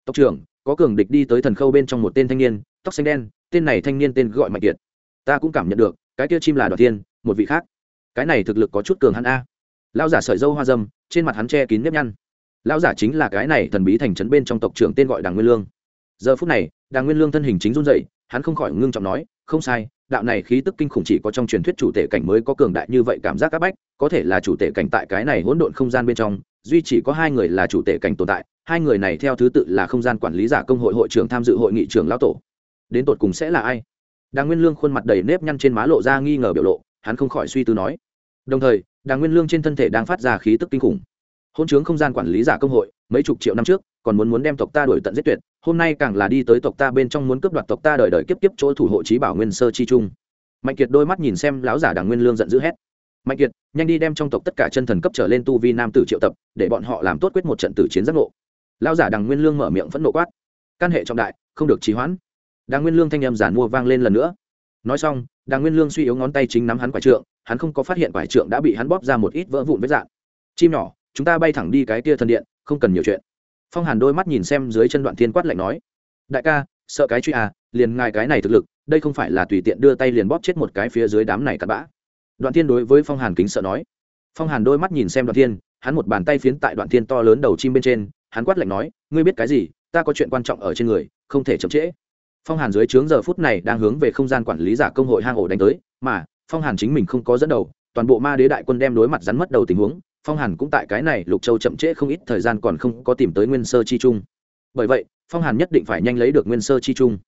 Tộc trưởng, có cường địch đi tới thần khâu bên trong một tên thanh niên, tóc xanh đen, tên này thanh niên tên gọi mạnh kiệt. Ta cũng cảm nhận được, cái kia chim là đoạt tiên một vị khác. Cái này thực lực có chút cường hắn a. Lão giả sợi dâu hoa dâm trên mặt hắn che kín nếp nhăn lão giả chính là cái này thần bí thành trấn bên trong tộc trưởng tên gọi đàng nguyên lương. Giờ phút này đàng nguyên lương thân hình chính run dậy hắn không khỏi ngưng trọng nói, không sai, đạo này khí tức kinh khủng chỉ có trong truyền thuyết chủ thể cảnh mới có cường đại như vậy, cảm giác áp bách, có thể là chủ thể cảnh tại cái này hỗn độn không gian bên trong, duy chỉ có hai người là chủ thể cảnh tồn tại, hai người này theo thứ tự là không gian quản lý giả công hội hội trưởng tham dự hội nghị trưởng lão tổ. Đến tột cùng sẽ là ai? Đàng nguyên lương khuôn mặt đầy nếp nhăn trên má lộ ra nghi ngờ biểu lộ, hắn không khỏi suy tư nói. Đồng thời đàng nguyên lương trên thân thể đang phát ra khí tức kinh khủng hôn chướng không gian quản lý giả công hội, mấy chục triệu năm trước, còn muốn muốn đem tộc ta đổi tận giết tuyệt, hôm nay càng là đi tới tộc ta bên trong muốn cướp đoạt tộc ta đời đời kiếp kiếp chỗ thủ hộ trí bảo nguyên sơ chi trung. Mạnh kiệt đôi mắt nhìn xem láo giả đảng nguyên lương giận dữ hét. Mạnh kiệt, nhanh đi đem trong tộc tất cả chân thần cấp trở lên tu vi nam tử triệu tập, để bọn họ làm tốt quyết một trận tử chiến giác ngộ. Lao giả đằng nguyên lương mở miệng phẫn nộ quát. Căn hệ trọng đại, không được trì hoãn. Đàng nguyên lương thanh âm giản mua vang lên lần nữa. Nói xong đàng nguyên lương suy yếu ngón tay chính nắm hắn quả trượng, hắn không có phát hiện quả trượng đã bị hắn bóp ra một ít vỡ vụn vết dạn. Chim nhỏ chúng ta bay thẳng đi cái kia thần điện, không cần nhiều chuyện. Phong hàn đôi mắt nhìn xem dưới chân đoạn thiên quát lạnh nói, đại ca, sợ cái truy à liền ngài cái này thực lực, đây không phải là tùy tiện đưa tay liền bóp chết một cái phía dưới đám này cặn bã. Đoạn thiên đối với phong hàn kính sợ nói. Phong hàn đôi mắt nhìn xem đoạn thiên, hắn một bàn tay phiến tại đoạn thiên to lớn đầu chim bên trên, hắn quát lạnh nói, ngươi biết cái gì, ta có chuyện quan trọng ở trên người, không thể chậm trễ. Phong hàn dưới trướng giờ phút này đang hướng về không gian quản lý giả công hội hang ổ đánh tới, mà phong hàn chính mình không có dẫn đầu, toàn bộ ma đế đại quân đem đối mặt rắn mất đầu tình huống phong hàn cũng tại cái này lục châu chậm trễ không ít thời gian còn không có tìm tới nguyên sơ chi trung. Bởi vậy, phong hàn nhất định phải nhanh lấy được nguyên sơ chi trung.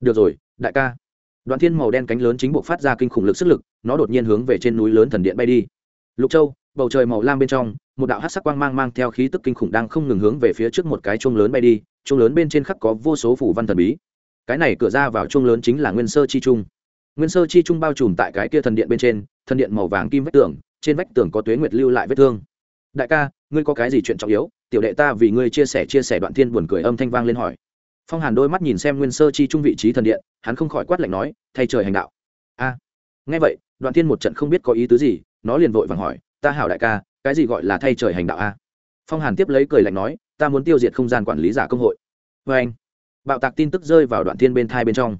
Được rồi, đại ca. Đoạn thiên màu đen cánh lớn chính buộc phát ra kinh khủng lực sức lực, nó đột nhiên hướng về trên núi lớn thần điện bay đi. Lục châu, bầu trời màu lam bên trong, một đạo hát sắc quang mang mang theo khí tức kinh khủng đang không ngừng hướng về phía trước một cái chuông lớn bay đi, chuông lớn bên trên khắc có vô số phủ văn thần bí. Cái này cửa ra vào chuông lớn chính là nguyên sơ chi trung. Nguyên sơ chi trung bao trùm tại cái kia thần điện bên trên, thần điện màu vàng kim vách tường trên vách tường có tuế nguyệt lưu lại vết thương. Đại ca, ngươi có cái gì chuyện trọng yếu? Tiểu đệ ta vì ngươi chia sẻ chia sẻ đoạn thiên buồn cười âm thanh vang lên hỏi. Phong hàn đôi mắt nhìn xem nguyên sơ chi trung vị trí thần điện, hắn không khỏi quát lạnh nói, thay trời hành đạo. A. Nghe vậy, đoạn thiên một trận không biết có ý tứ gì, nó liền vội vàng hỏi, ta hảo đại ca, cái gì gọi là thay trời hành đạo a? Phong hàn tiếp lấy cười lạnh nói, ta muốn tiêu diệt không gian quản lý giả công hội. Vê anh. Bạo tạc tin tức rơi vào đoạn thiên bên thai bên trong.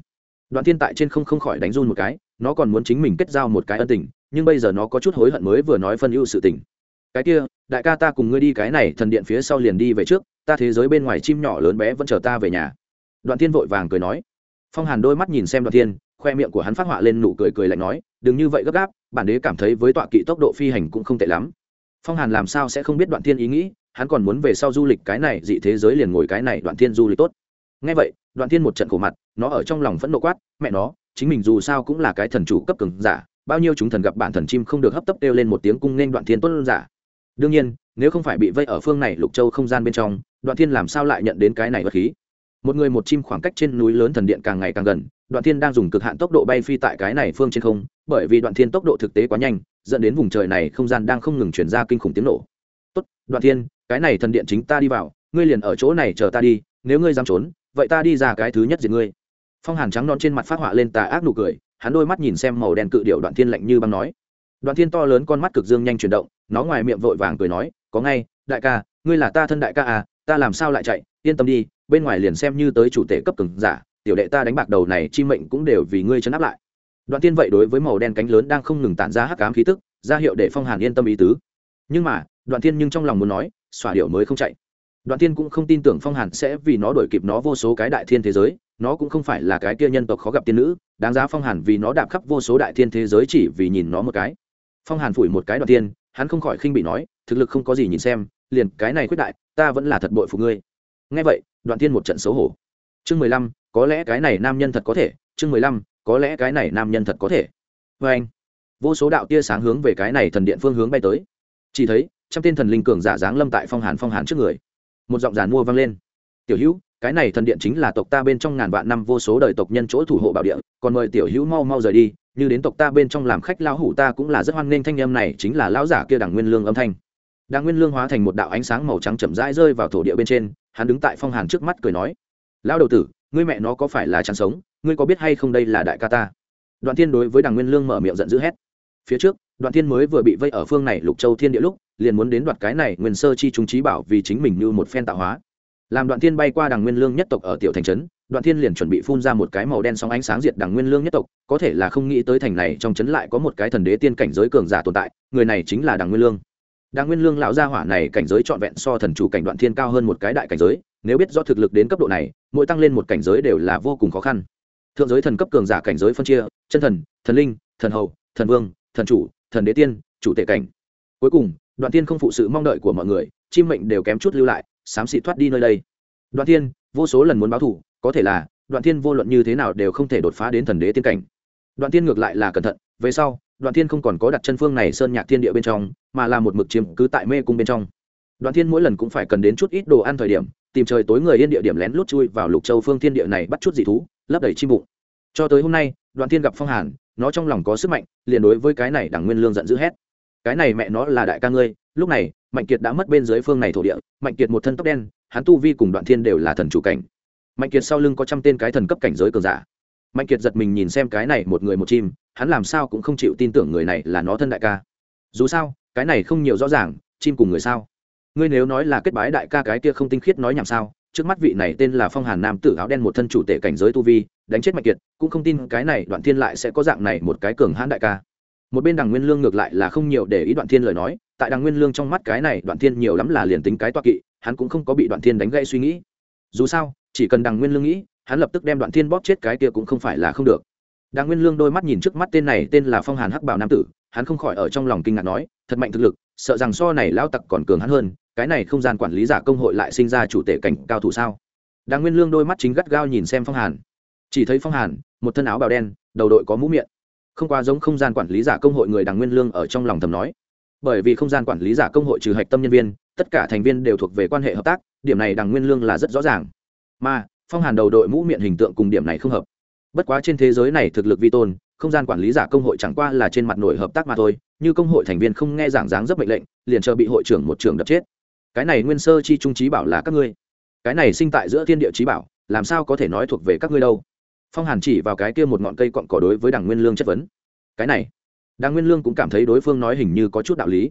Đoạn thiên tại trên không không khỏi đánh run một cái, nó còn muốn chính mình kết giao một cái ân tình nhưng bây giờ nó có chút hối hận mới vừa nói phân ưu sự tình. Cái kia, đại ca ta cùng ngươi đi cái này thần điện phía sau liền đi về trước, ta thế giới bên ngoài chim nhỏ lớn bé vẫn chờ ta về nhà. Đoạn thiên vội vàng cười nói. Phong hàn đôi mắt nhìn xem đoạn thiên, khoe miệng của hắn phát họa lên nụ cười cười lạnh nói, đừng như vậy gấp gáp, bản đế cảm thấy với tọa kỵ tốc độ phi hành cũng không tệ lắm. Phong hàn làm sao sẽ không biết đoạn thiên ý nghĩ, hắn còn muốn về sau du lịch cái này, dị thế giới liền ngồi cái này đoạn thiên du lịch tốt. Ngay vậy, đoạn thiên một trận khổ mặt, nó ở trong lòng phẫn nộ quát, mẹ nó, chính mình dù sao cũng là cái thần chủ cấp cường giả bao nhiêu chúng thần gặp bản thần chim không được hấp tấp kêu lên một tiếng cung nên đoạn thiên tuân giả. Đương nhiên, nếu không phải bị vây ở phương này lục châu không gian bên trong, đoạn thiên làm sao lại nhận đến cái này vật khí? Một người một chim khoảng cách trên núi lớn thần điện càng ngày càng gần, đoạn thiên đang dùng cực hạn tốc độ bay phi tại cái này phương trên không, bởi vì đoạn thiên tốc độ thực tế quá nhanh, dẫn đến vùng trời này không gian đang không ngừng chuyển ra kinh khủng tiếng nổ. Tốt, đoạn thiên, cái này thần điện chính ta đi vào, ngươi liền ở chỗ này chờ ta đi, nếu ngươi dám trốn, vậy ta đi ra cái thứ nhất diệt ngươi. Phong hàn trắng non trên mặt phát họa lên tà ác nụ cười hắn đôi mắt nhìn xem màu đen cự điệu đoạn thiên lạnh như băng nói. Đoạn thiên to lớn con mắt cực dương nhanh chuyển động, nó ngoài miệng vội vàng cười nói, có ngay, đại ca, ngươi là ta thân đại ca à ta làm sao lại chạy? Yên tâm đi, bên ngoài liền xem như tới chủ tể cấp cường giả, tiểu đệ ta đánh bạc đầu này chi mệnh cũng đều vì ngươi chấn áp lại. Đoạn tiên vậy đối với màu đen cánh lớn đang không ngừng tản ra hắc cám khí tức, ra hiệu để phong hàn yên tâm ý tứ. Nhưng mà, đoạn tiên nhưng trong lòng muốn nói, xỏa điệu mới không chạy. Đoạn tiên cũng không tin tưởng phong hàn sẽ vì nó đổi kịp nó vô số cái đại thiên thế giới nó cũng không phải là cái kia nhân tộc khó gặp tiên nữ, đáng giá phong hàn vì nó đạp khắp vô số đại thiên thế giới chỉ vì nhìn nó một cái. Phong hàn phủi một cái đoạn tiên hắn không khỏi khinh bị nói, thực lực không có gì nhìn xem, liền cái này quyết đại, ta vẫn là thật bội phụ ngươi. Nghe vậy, đoạn tiên một trận xấu hổ. Chương mười lăm, có lẽ cái này nam nhân thật có thể, chương mười lăm, có lẽ cái này nam nhân thật có thể. Vê anh, vô số đạo tia sáng hướng về cái này thần điện phương hướng bay tới. Chỉ thấy, trăm tên thần linh cường giả dáng lâm tại phong hàn phong hàn trước người. Một giọng giàn mua vang lên. Tiểu hữu cái này thần điện chính là tộc ta bên trong ngàn vạn năm vô số đời tộc nhân chỗ thủ hộ bảo địa, còn mời tiểu hữu mau mau rời đi, như đến tộc ta bên trong làm khách lão hủ ta cũng là rất hoan nghênh thanh âm này, chính là lão giả kia đằng nguyên lương âm thanh. Đằng nguyên lương hóa thành một đạo ánh sáng màu trắng chậm rãi rơi vào thổ địa bên trên, hắn đứng tại phong hàn trước mắt cười nói, lão đầu tử, ngươi mẹ nó có phải là chăn sống, ngươi có biết hay không đây là đại ca ta? Đoạn thiên đối với đằng nguyên lương mở miệng giận dữ hét. Phía trước, đoạn thiên mới vừa bị vây ở phương này lục châu thiên địa lúc, liền muốn đến đoạt cái này nguyên sơ chi chúng trí bảo vì chính mình như một phen tạo hóa làm đoạn thiên bay qua đằng nguyên lương nhất tộc ở tiểu thành trấn, đoạn thiên liền chuẩn bị phun ra một cái màu đen sóng ánh sáng diệt đằng nguyên lương nhất tộc, có thể là không nghĩ tới thành này trong Trấn lại có một cái thần đế tiên cảnh giới cường giả tồn tại, người này chính là đằng nguyên lương. Đằng nguyên lương lão gia hỏa này cảnh giới trọn vẹn so thần chủ cảnh đoạn thiên cao hơn một cái đại cảnh giới, nếu biết do thực lực đến cấp độ này, mỗi tăng lên một cảnh giới đều là vô cùng khó khăn. Thượng giới thần cấp cường giả cảnh giới phân chia, chân thần thần linh, thần hầu, thần vương, thần chủ, thần đế tiên, chủ tể cảnh. Cuối cùng, đoạn tiên không phụ sự mong đợi của mọi người, chim mệnh đều kém chút lưu lại xám xịt thoát đi nơi đây. Đoạn Thiên, vô số lần muốn báo thủ có thể là, đoạn Thiên vô luận như thế nào đều không thể đột phá đến thần đế tiên cảnh. Đoạn Thiên ngược lại là cẩn thận, về sau, đoạn Thiên không còn có đặt chân phương này sơn nhạc thiên địa bên trong, mà là một mực chiếm cứ tại mê cung bên trong. Đoạn Thiên mỗi lần cũng phải cần đến chút ít đồ ăn thời điểm, tìm trời tối người yên địa điểm lén lút chui vào lục châu phương thiên địa này bắt chút dị thú, lấp đầy chim bụng. Cho tới hôm nay, đoạn Thiên gặp phong hàn, nó trong lòng có sức mạnh, liền đối với cái này đảng nguyên lương giận dữ hét. Cái này mẹ nó là đại ca ngươi, lúc này mạnh kiệt đã mất bên dưới phương này thổ địa, mạnh kiệt một thân tóc đen, hắn tu vi cùng đoạn thiên đều là thần chủ cảnh. Mạnh kiệt sau lưng có trăm tên cái thần cấp cảnh giới cường giả. Mạnh kiệt giật mình nhìn xem cái này một người một chim, hắn làm sao cũng không chịu tin tưởng người này là nó thân đại ca. Dù sao, cái này không nhiều rõ ràng, chim cùng người sao? Ngươi nếu nói là kết bái đại ca cái kia không tinh khiết nói nhảm sao? Trước mắt vị này tên là phong hàn nam tử áo đen một thân chủ tể cảnh giới tu vi, đánh chết mạnh kiệt, cũng không tin cái này đoạn thiên lại sẽ có dạng này một cái cường hãn đại ca. Một bên đằng nguyên lương ngược lại là không nhiều để ý đoạn thiên lời nói tại đằng nguyên lương trong mắt cái này đoạn thiên nhiều lắm là liền tính cái toa kỵ, hắn cũng không có bị đoạn thiên đánh gây suy nghĩ. Dù sao, chỉ cần đằng nguyên lương nghĩ, hắn lập tức đem đoạn thiên bóp chết cái kia cũng không phải là không được. Đàng nguyên lương đôi mắt nhìn trước mắt tên này, tên là phong hàn hắc bảo nam tử, hắn không khỏi ở trong lòng kinh ngạc nói, thật mạnh thực lực, sợ rằng so này lao tặc còn cường hắn hơn, cái này không gian quản lý giả công hội lại sinh ra chủ tể cảnh cao thủ sao? Đàng nguyên lương đôi mắt chính gắt gao nhìn xem phong hàn. Chỉ thấy phong hàn, một thân áo bào đen, đầu đội có mũ miệng. Không qua giống không gian quản lý giả công hội người đàng nguyên lương ở trong lòng thầm nói bởi vì không gian quản lý giả công hội trừ hạch tâm nhân viên, tất cả thành viên đều thuộc về quan hệ hợp tác, điểm này đằng nguyên lương là rất rõ ràng. Mà, phong hàn đầu đội mũ miệng hình tượng cùng điểm này không hợp. Bất quá trên thế giới này thực lực vi tôn, không gian quản lý giả công hội chẳng qua là trên mặt nổi hợp tác mà thôi, như công hội thành viên không nghe giảng dáng dấp mệnh lệnh, liền chờ bị hội trưởng một trường đập chết. Cái này nguyên sơ chi trung trí bảo là các ngươi. Cái này sinh tại giữa thiên địa trí bảo, làm sao có thể nói thuộc về các ngươi đâu? Phong hàn chỉ vào cái kia một ngọn cây cọn cỏ đối với đảng nguyên lương chất vấn. Cái này đảng nguyên lương cũng cảm thấy đối phương nói hình như có chút đạo lý.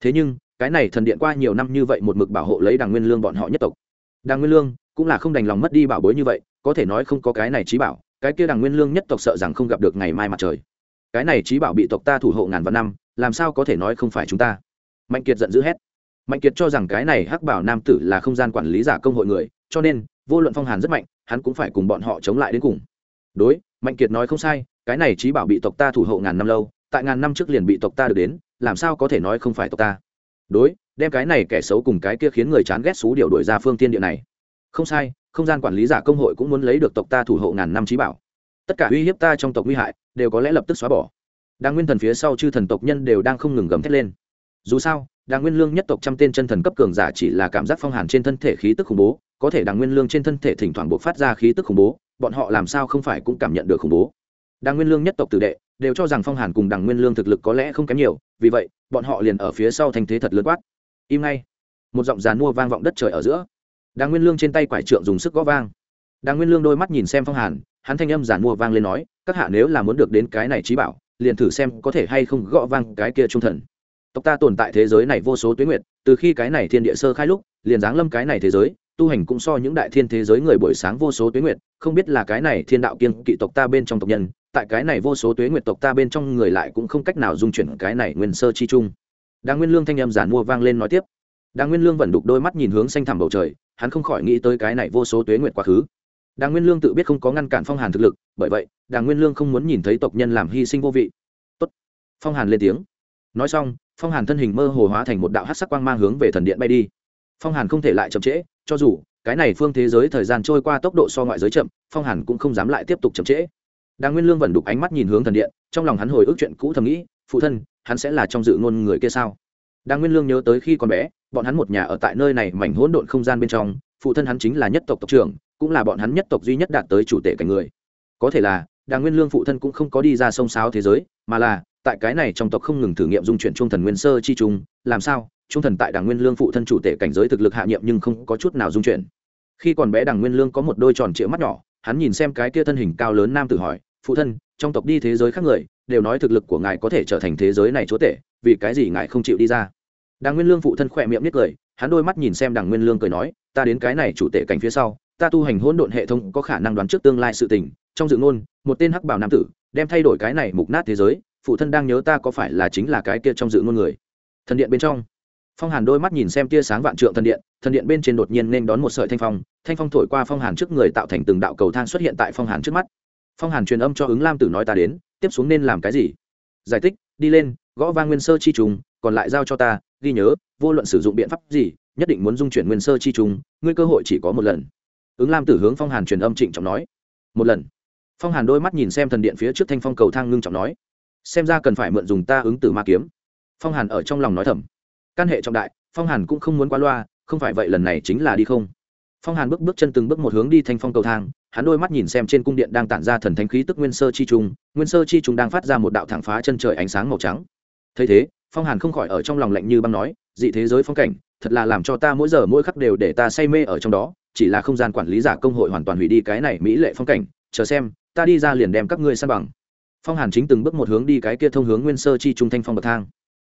Thế nhưng, cái này thần điện qua nhiều năm như vậy một mực bảo hộ lấy đảng nguyên lương bọn họ nhất tộc. Đảng nguyên lương cũng là không đành lòng mất đi bảo bối như vậy, có thể nói không có cái này trí bảo, cái kia đảng nguyên lương nhất tộc sợ rằng không gặp được ngày mai mặt trời. Cái này trí bảo bị tộc ta thủ hộ ngàn vạn năm, làm sao có thể nói không phải chúng ta? Mạnh kiệt giận dữ hét. Mạnh kiệt cho rằng cái này hắc bảo nam tử là không gian quản lý giả công hội người, cho nên, vô luận phong hàn rất mạnh, hắn cũng phải cùng bọn họ chống lại đến cùng. Đối, mạnh kiệt nói không sai, cái này trí bảo bị tộc ta thủ hộ ngàn năm lâu tại ngàn năm trước liền bị tộc ta được đến, làm sao có thể nói không phải tộc ta? Đối, đem cái này kẻ xấu cùng cái kia khiến người chán ghét xú điều đổi ra phương tiên địa này. Không sai, không gian quản lý giả công hội cũng muốn lấy được tộc ta thủ hộ ngàn năm trí bảo. Tất cả uy hiếp ta trong tộc nguy hại, đều có lẽ lập tức xóa bỏ. Đàng nguyên thần phía sau chư thần tộc nhân đều đang không ngừng gầm thét lên. Dù sao, đàng nguyên lương nhất tộc trăm tên chân thần cấp cường giả chỉ là cảm giác phong hàn trên thân thể khí tức khủng bố, có thể đàng nguyên lương trên thân thể thỉnh thoảng buộc phát ra khí tức khủng bố, bọn họ làm sao không phải cũng cảm nhận được khủng bố. Đàng nguyên lương nhất tộc tử đệ đều cho rằng phong hàn cùng đằng nguyên lương thực lực có lẽ không kém nhiều, vì vậy, bọn họ liền ở phía sau thành thế thật lớn quát. Im ngay. Một giọng dàn mua vang vọng đất trời ở giữa. Đàng nguyên lương trên tay quải trượng dùng sức gõ vang. Đàng nguyên lương đôi mắt nhìn xem phong hàn, hắn thanh âm giàn mua vang lên nói, các hạ nếu là muốn được đến cái này trí bảo, liền thử xem có thể hay không gõ vang cái kia trung thần. Tộc ta tồn tại thế giới này vô số tuyến nguyệt, từ khi cái này thiên địa sơ khai lúc, liền giáng lâm cái này thế giới, tu hành cũng so những đại thiên thế giới người buổi sáng vô số tuyến nguyệt, không biết là cái này thiên đạo kiên kỵ tộc ta bên trong tộc nhân tại cái này vô số tuế nguyệt tộc ta bên trong người lại cũng không cách nào dung chuyển cái này nguyên sơ chi chung đàng nguyên lương thanh em giản mua vang lên nói tiếp. Đàng nguyên lương vẫn đục đôi mắt nhìn hướng xanh thẳm bầu trời, hắn không khỏi nghĩ tới cái này vô số tuế nguyệt quá khứ. Đàng nguyên lương tự biết không có ngăn cản phong hàn thực lực, bởi vậy, đàng nguyên lương không muốn nhìn thấy tộc nhân làm hy sinh vô vị. Tốt. phong hàn lên tiếng. Nói xong, phong hàn thân hình mơ hồ hóa thành một đạo hát sắc quang mang hướng về thần điện bay đi. Phong hàn không thể lại chậm trễ, cho dù cái này phương thế giới thời gian trôi qua tốc độ so ngoại giới chậm, phong hàn cũng không dám lại tiếp tục chậm trễ đàng nguyên lương vẫn đục ánh mắt nhìn hướng thần điện, trong lòng hắn hồi ức chuyện cũ thầm nghĩ, phụ thân, hắn sẽ là trong dự ngôn người kia sao? Đàng nguyên lương nhớ tới khi còn bé, bọn hắn một nhà ở tại nơi này mảnh hỗn độn không gian bên trong, phụ thân hắn chính là nhất tộc tộc trưởng, cũng là bọn hắn nhất tộc duy nhất đạt tới chủ tể cảnh người. Có thể là, đàng nguyên lương phụ thân cũng không có đi ra sông sáo thế giới, mà là, tại cái này trong tộc không ngừng thử nghiệm dung chuyển trung thần nguyên sơ chi trung làm sao trung thần tại đàng nguyên lương phụ thân chủ tể cảnh giới thực lực hạ nhiệm nhưng không có chút nào dung chuyển. Khi còn bé đàng nguyên lương có một đôi tròn trịa mắt nhỏ, hắn nhìn xem cái kia thân hình cao lớn nam tử hỏi phụ thân, trong tộc đi thế giới khác người, đều nói thực lực của ngài có thể trở thành thế giới này chúa tể, vì cái gì ngài không chịu đi ra? Đàng nguyên lương phụ thân khỏe miệng nhất cười, hắn đôi mắt nhìn xem đàng nguyên lương cười nói, ta đến cái này chủ tể cảnh phía sau, ta tu hành hỗn độn hệ thống có khả năng đoán trước tương lai sự tình, trong dự ngôn, một tên hắc bảo nam tử, đem thay đổi cái này mục nát thế giới, phụ thân đang nhớ ta có phải là chính là cái kia trong dự ngôn người? Thần điện bên trong, phong hàn đôi mắt nhìn xem tia sáng vạn trượng thần điện thần điện bên trên đột nhiên nên đón một sợi thanh phong thanh phong thổi qua phong hàn trước người tạo thành từng đạo cầu thang xuất hiện tại phong hàn trước mắt phong hàn truyền âm cho ứng lam tử nói ta đến, tiếp xuống nên làm cái gì? Giải thích, đi lên, gõ vang nguyên sơ chi trùng, còn lại giao cho ta, ghi nhớ, vô luận sử dụng biện pháp gì, nhất định muốn dung chuyển nguyên sơ chi trùng, ngươi cơ hội chỉ có một lần. Ứng lam tử hướng phong hàn truyền âm trịnh trọng nói. Một lần. Phong hàn đôi mắt nhìn xem thần điện phía trước thanh phong cầu thang ngưng trọng nói. Xem ra cần phải mượn dùng ta ứng tử ma kiếm. Phong hàn ở trong lòng nói thầm. Căn hệ trọng đại, phong hàn cũng không muốn qua loa, không phải vậy lần này chính là đi không. Phong hàn bước bước chân từng bước một hướng đi thanh phong cầu thang hắn đôi mắt nhìn xem trên cung điện đang tản ra thần thánh khí tức nguyên sơ chi trung, nguyên sơ chi trung đang phát ra một đạo thẳng phá chân trời ánh sáng màu trắng. Thấy thế, phong hàn không khỏi ở trong lòng lạnh như băng nói, dị thế giới phong cảnh, thật là làm cho ta mỗi giờ mỗi khắc đều để ta say mê ở trong đó, chỉ là không gian quản lý giả công hội hoàn toàn hủy đi cái này mỹ lệ phong cảnh, chờ xem, ta đi ra liền đem các ngươi san bằng. Phong hàn chính từng bước một hướng đi cái kia thông hướng nguyên sơ chi trung thanh phong bậc thang.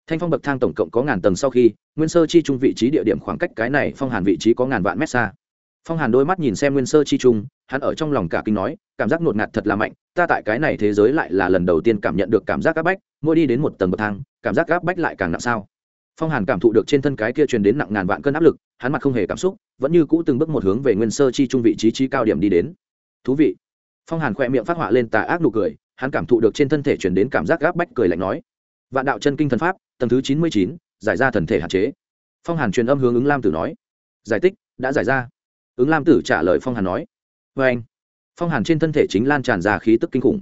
Thanh phong bậc thang tổng cộng có ngàn tầng sau khi, nguyên sơ chi trung vị trí địa điểm khoảng cách cái này phong hàn vị trí có ngàn vạn mét xa. Phong hàn đôi mắt nhìn xem nguyên sơ chi trung hắn ở trong lòng cả kinh nói, cảm giác ngột ngạt thật là mạnh, ta tại cái này thế giới lại là lần đầu tiên cảm nhận được cảm giác áp bách, mỗi đi đến một tầng bậc thang, cảm giác áp bách lại càng nặng sao. Phong hàn cảm thụ được trên thân cái kia truyền đến nặng ngàn vạn cân áp lực, hắn mặt không hề cảm xúc, vẫn như cũ từng bước một hướng về nguyên sơ chi trung vị trí trí cao điểm đi đến. Thú vị. Phong hàn khỏe miệng phát họa lên tà ác nụ cười, hắn cảm thụ được trên thân thể truyền đến cảm giác áp bách cười lạnh nói. Vạn đạo chân kinh thần pháp, tầng thứ chín mươi chín, giải ra thần thể hạn chế. Phong hàn truyền âm hướng ứng lam tử nói. Giải tích, đã giải ra. Ứng lam tử trả lời phong hàn nói vê anh, phong hàn trên thân thể chính lan tràn ra khí tức kinh khủng.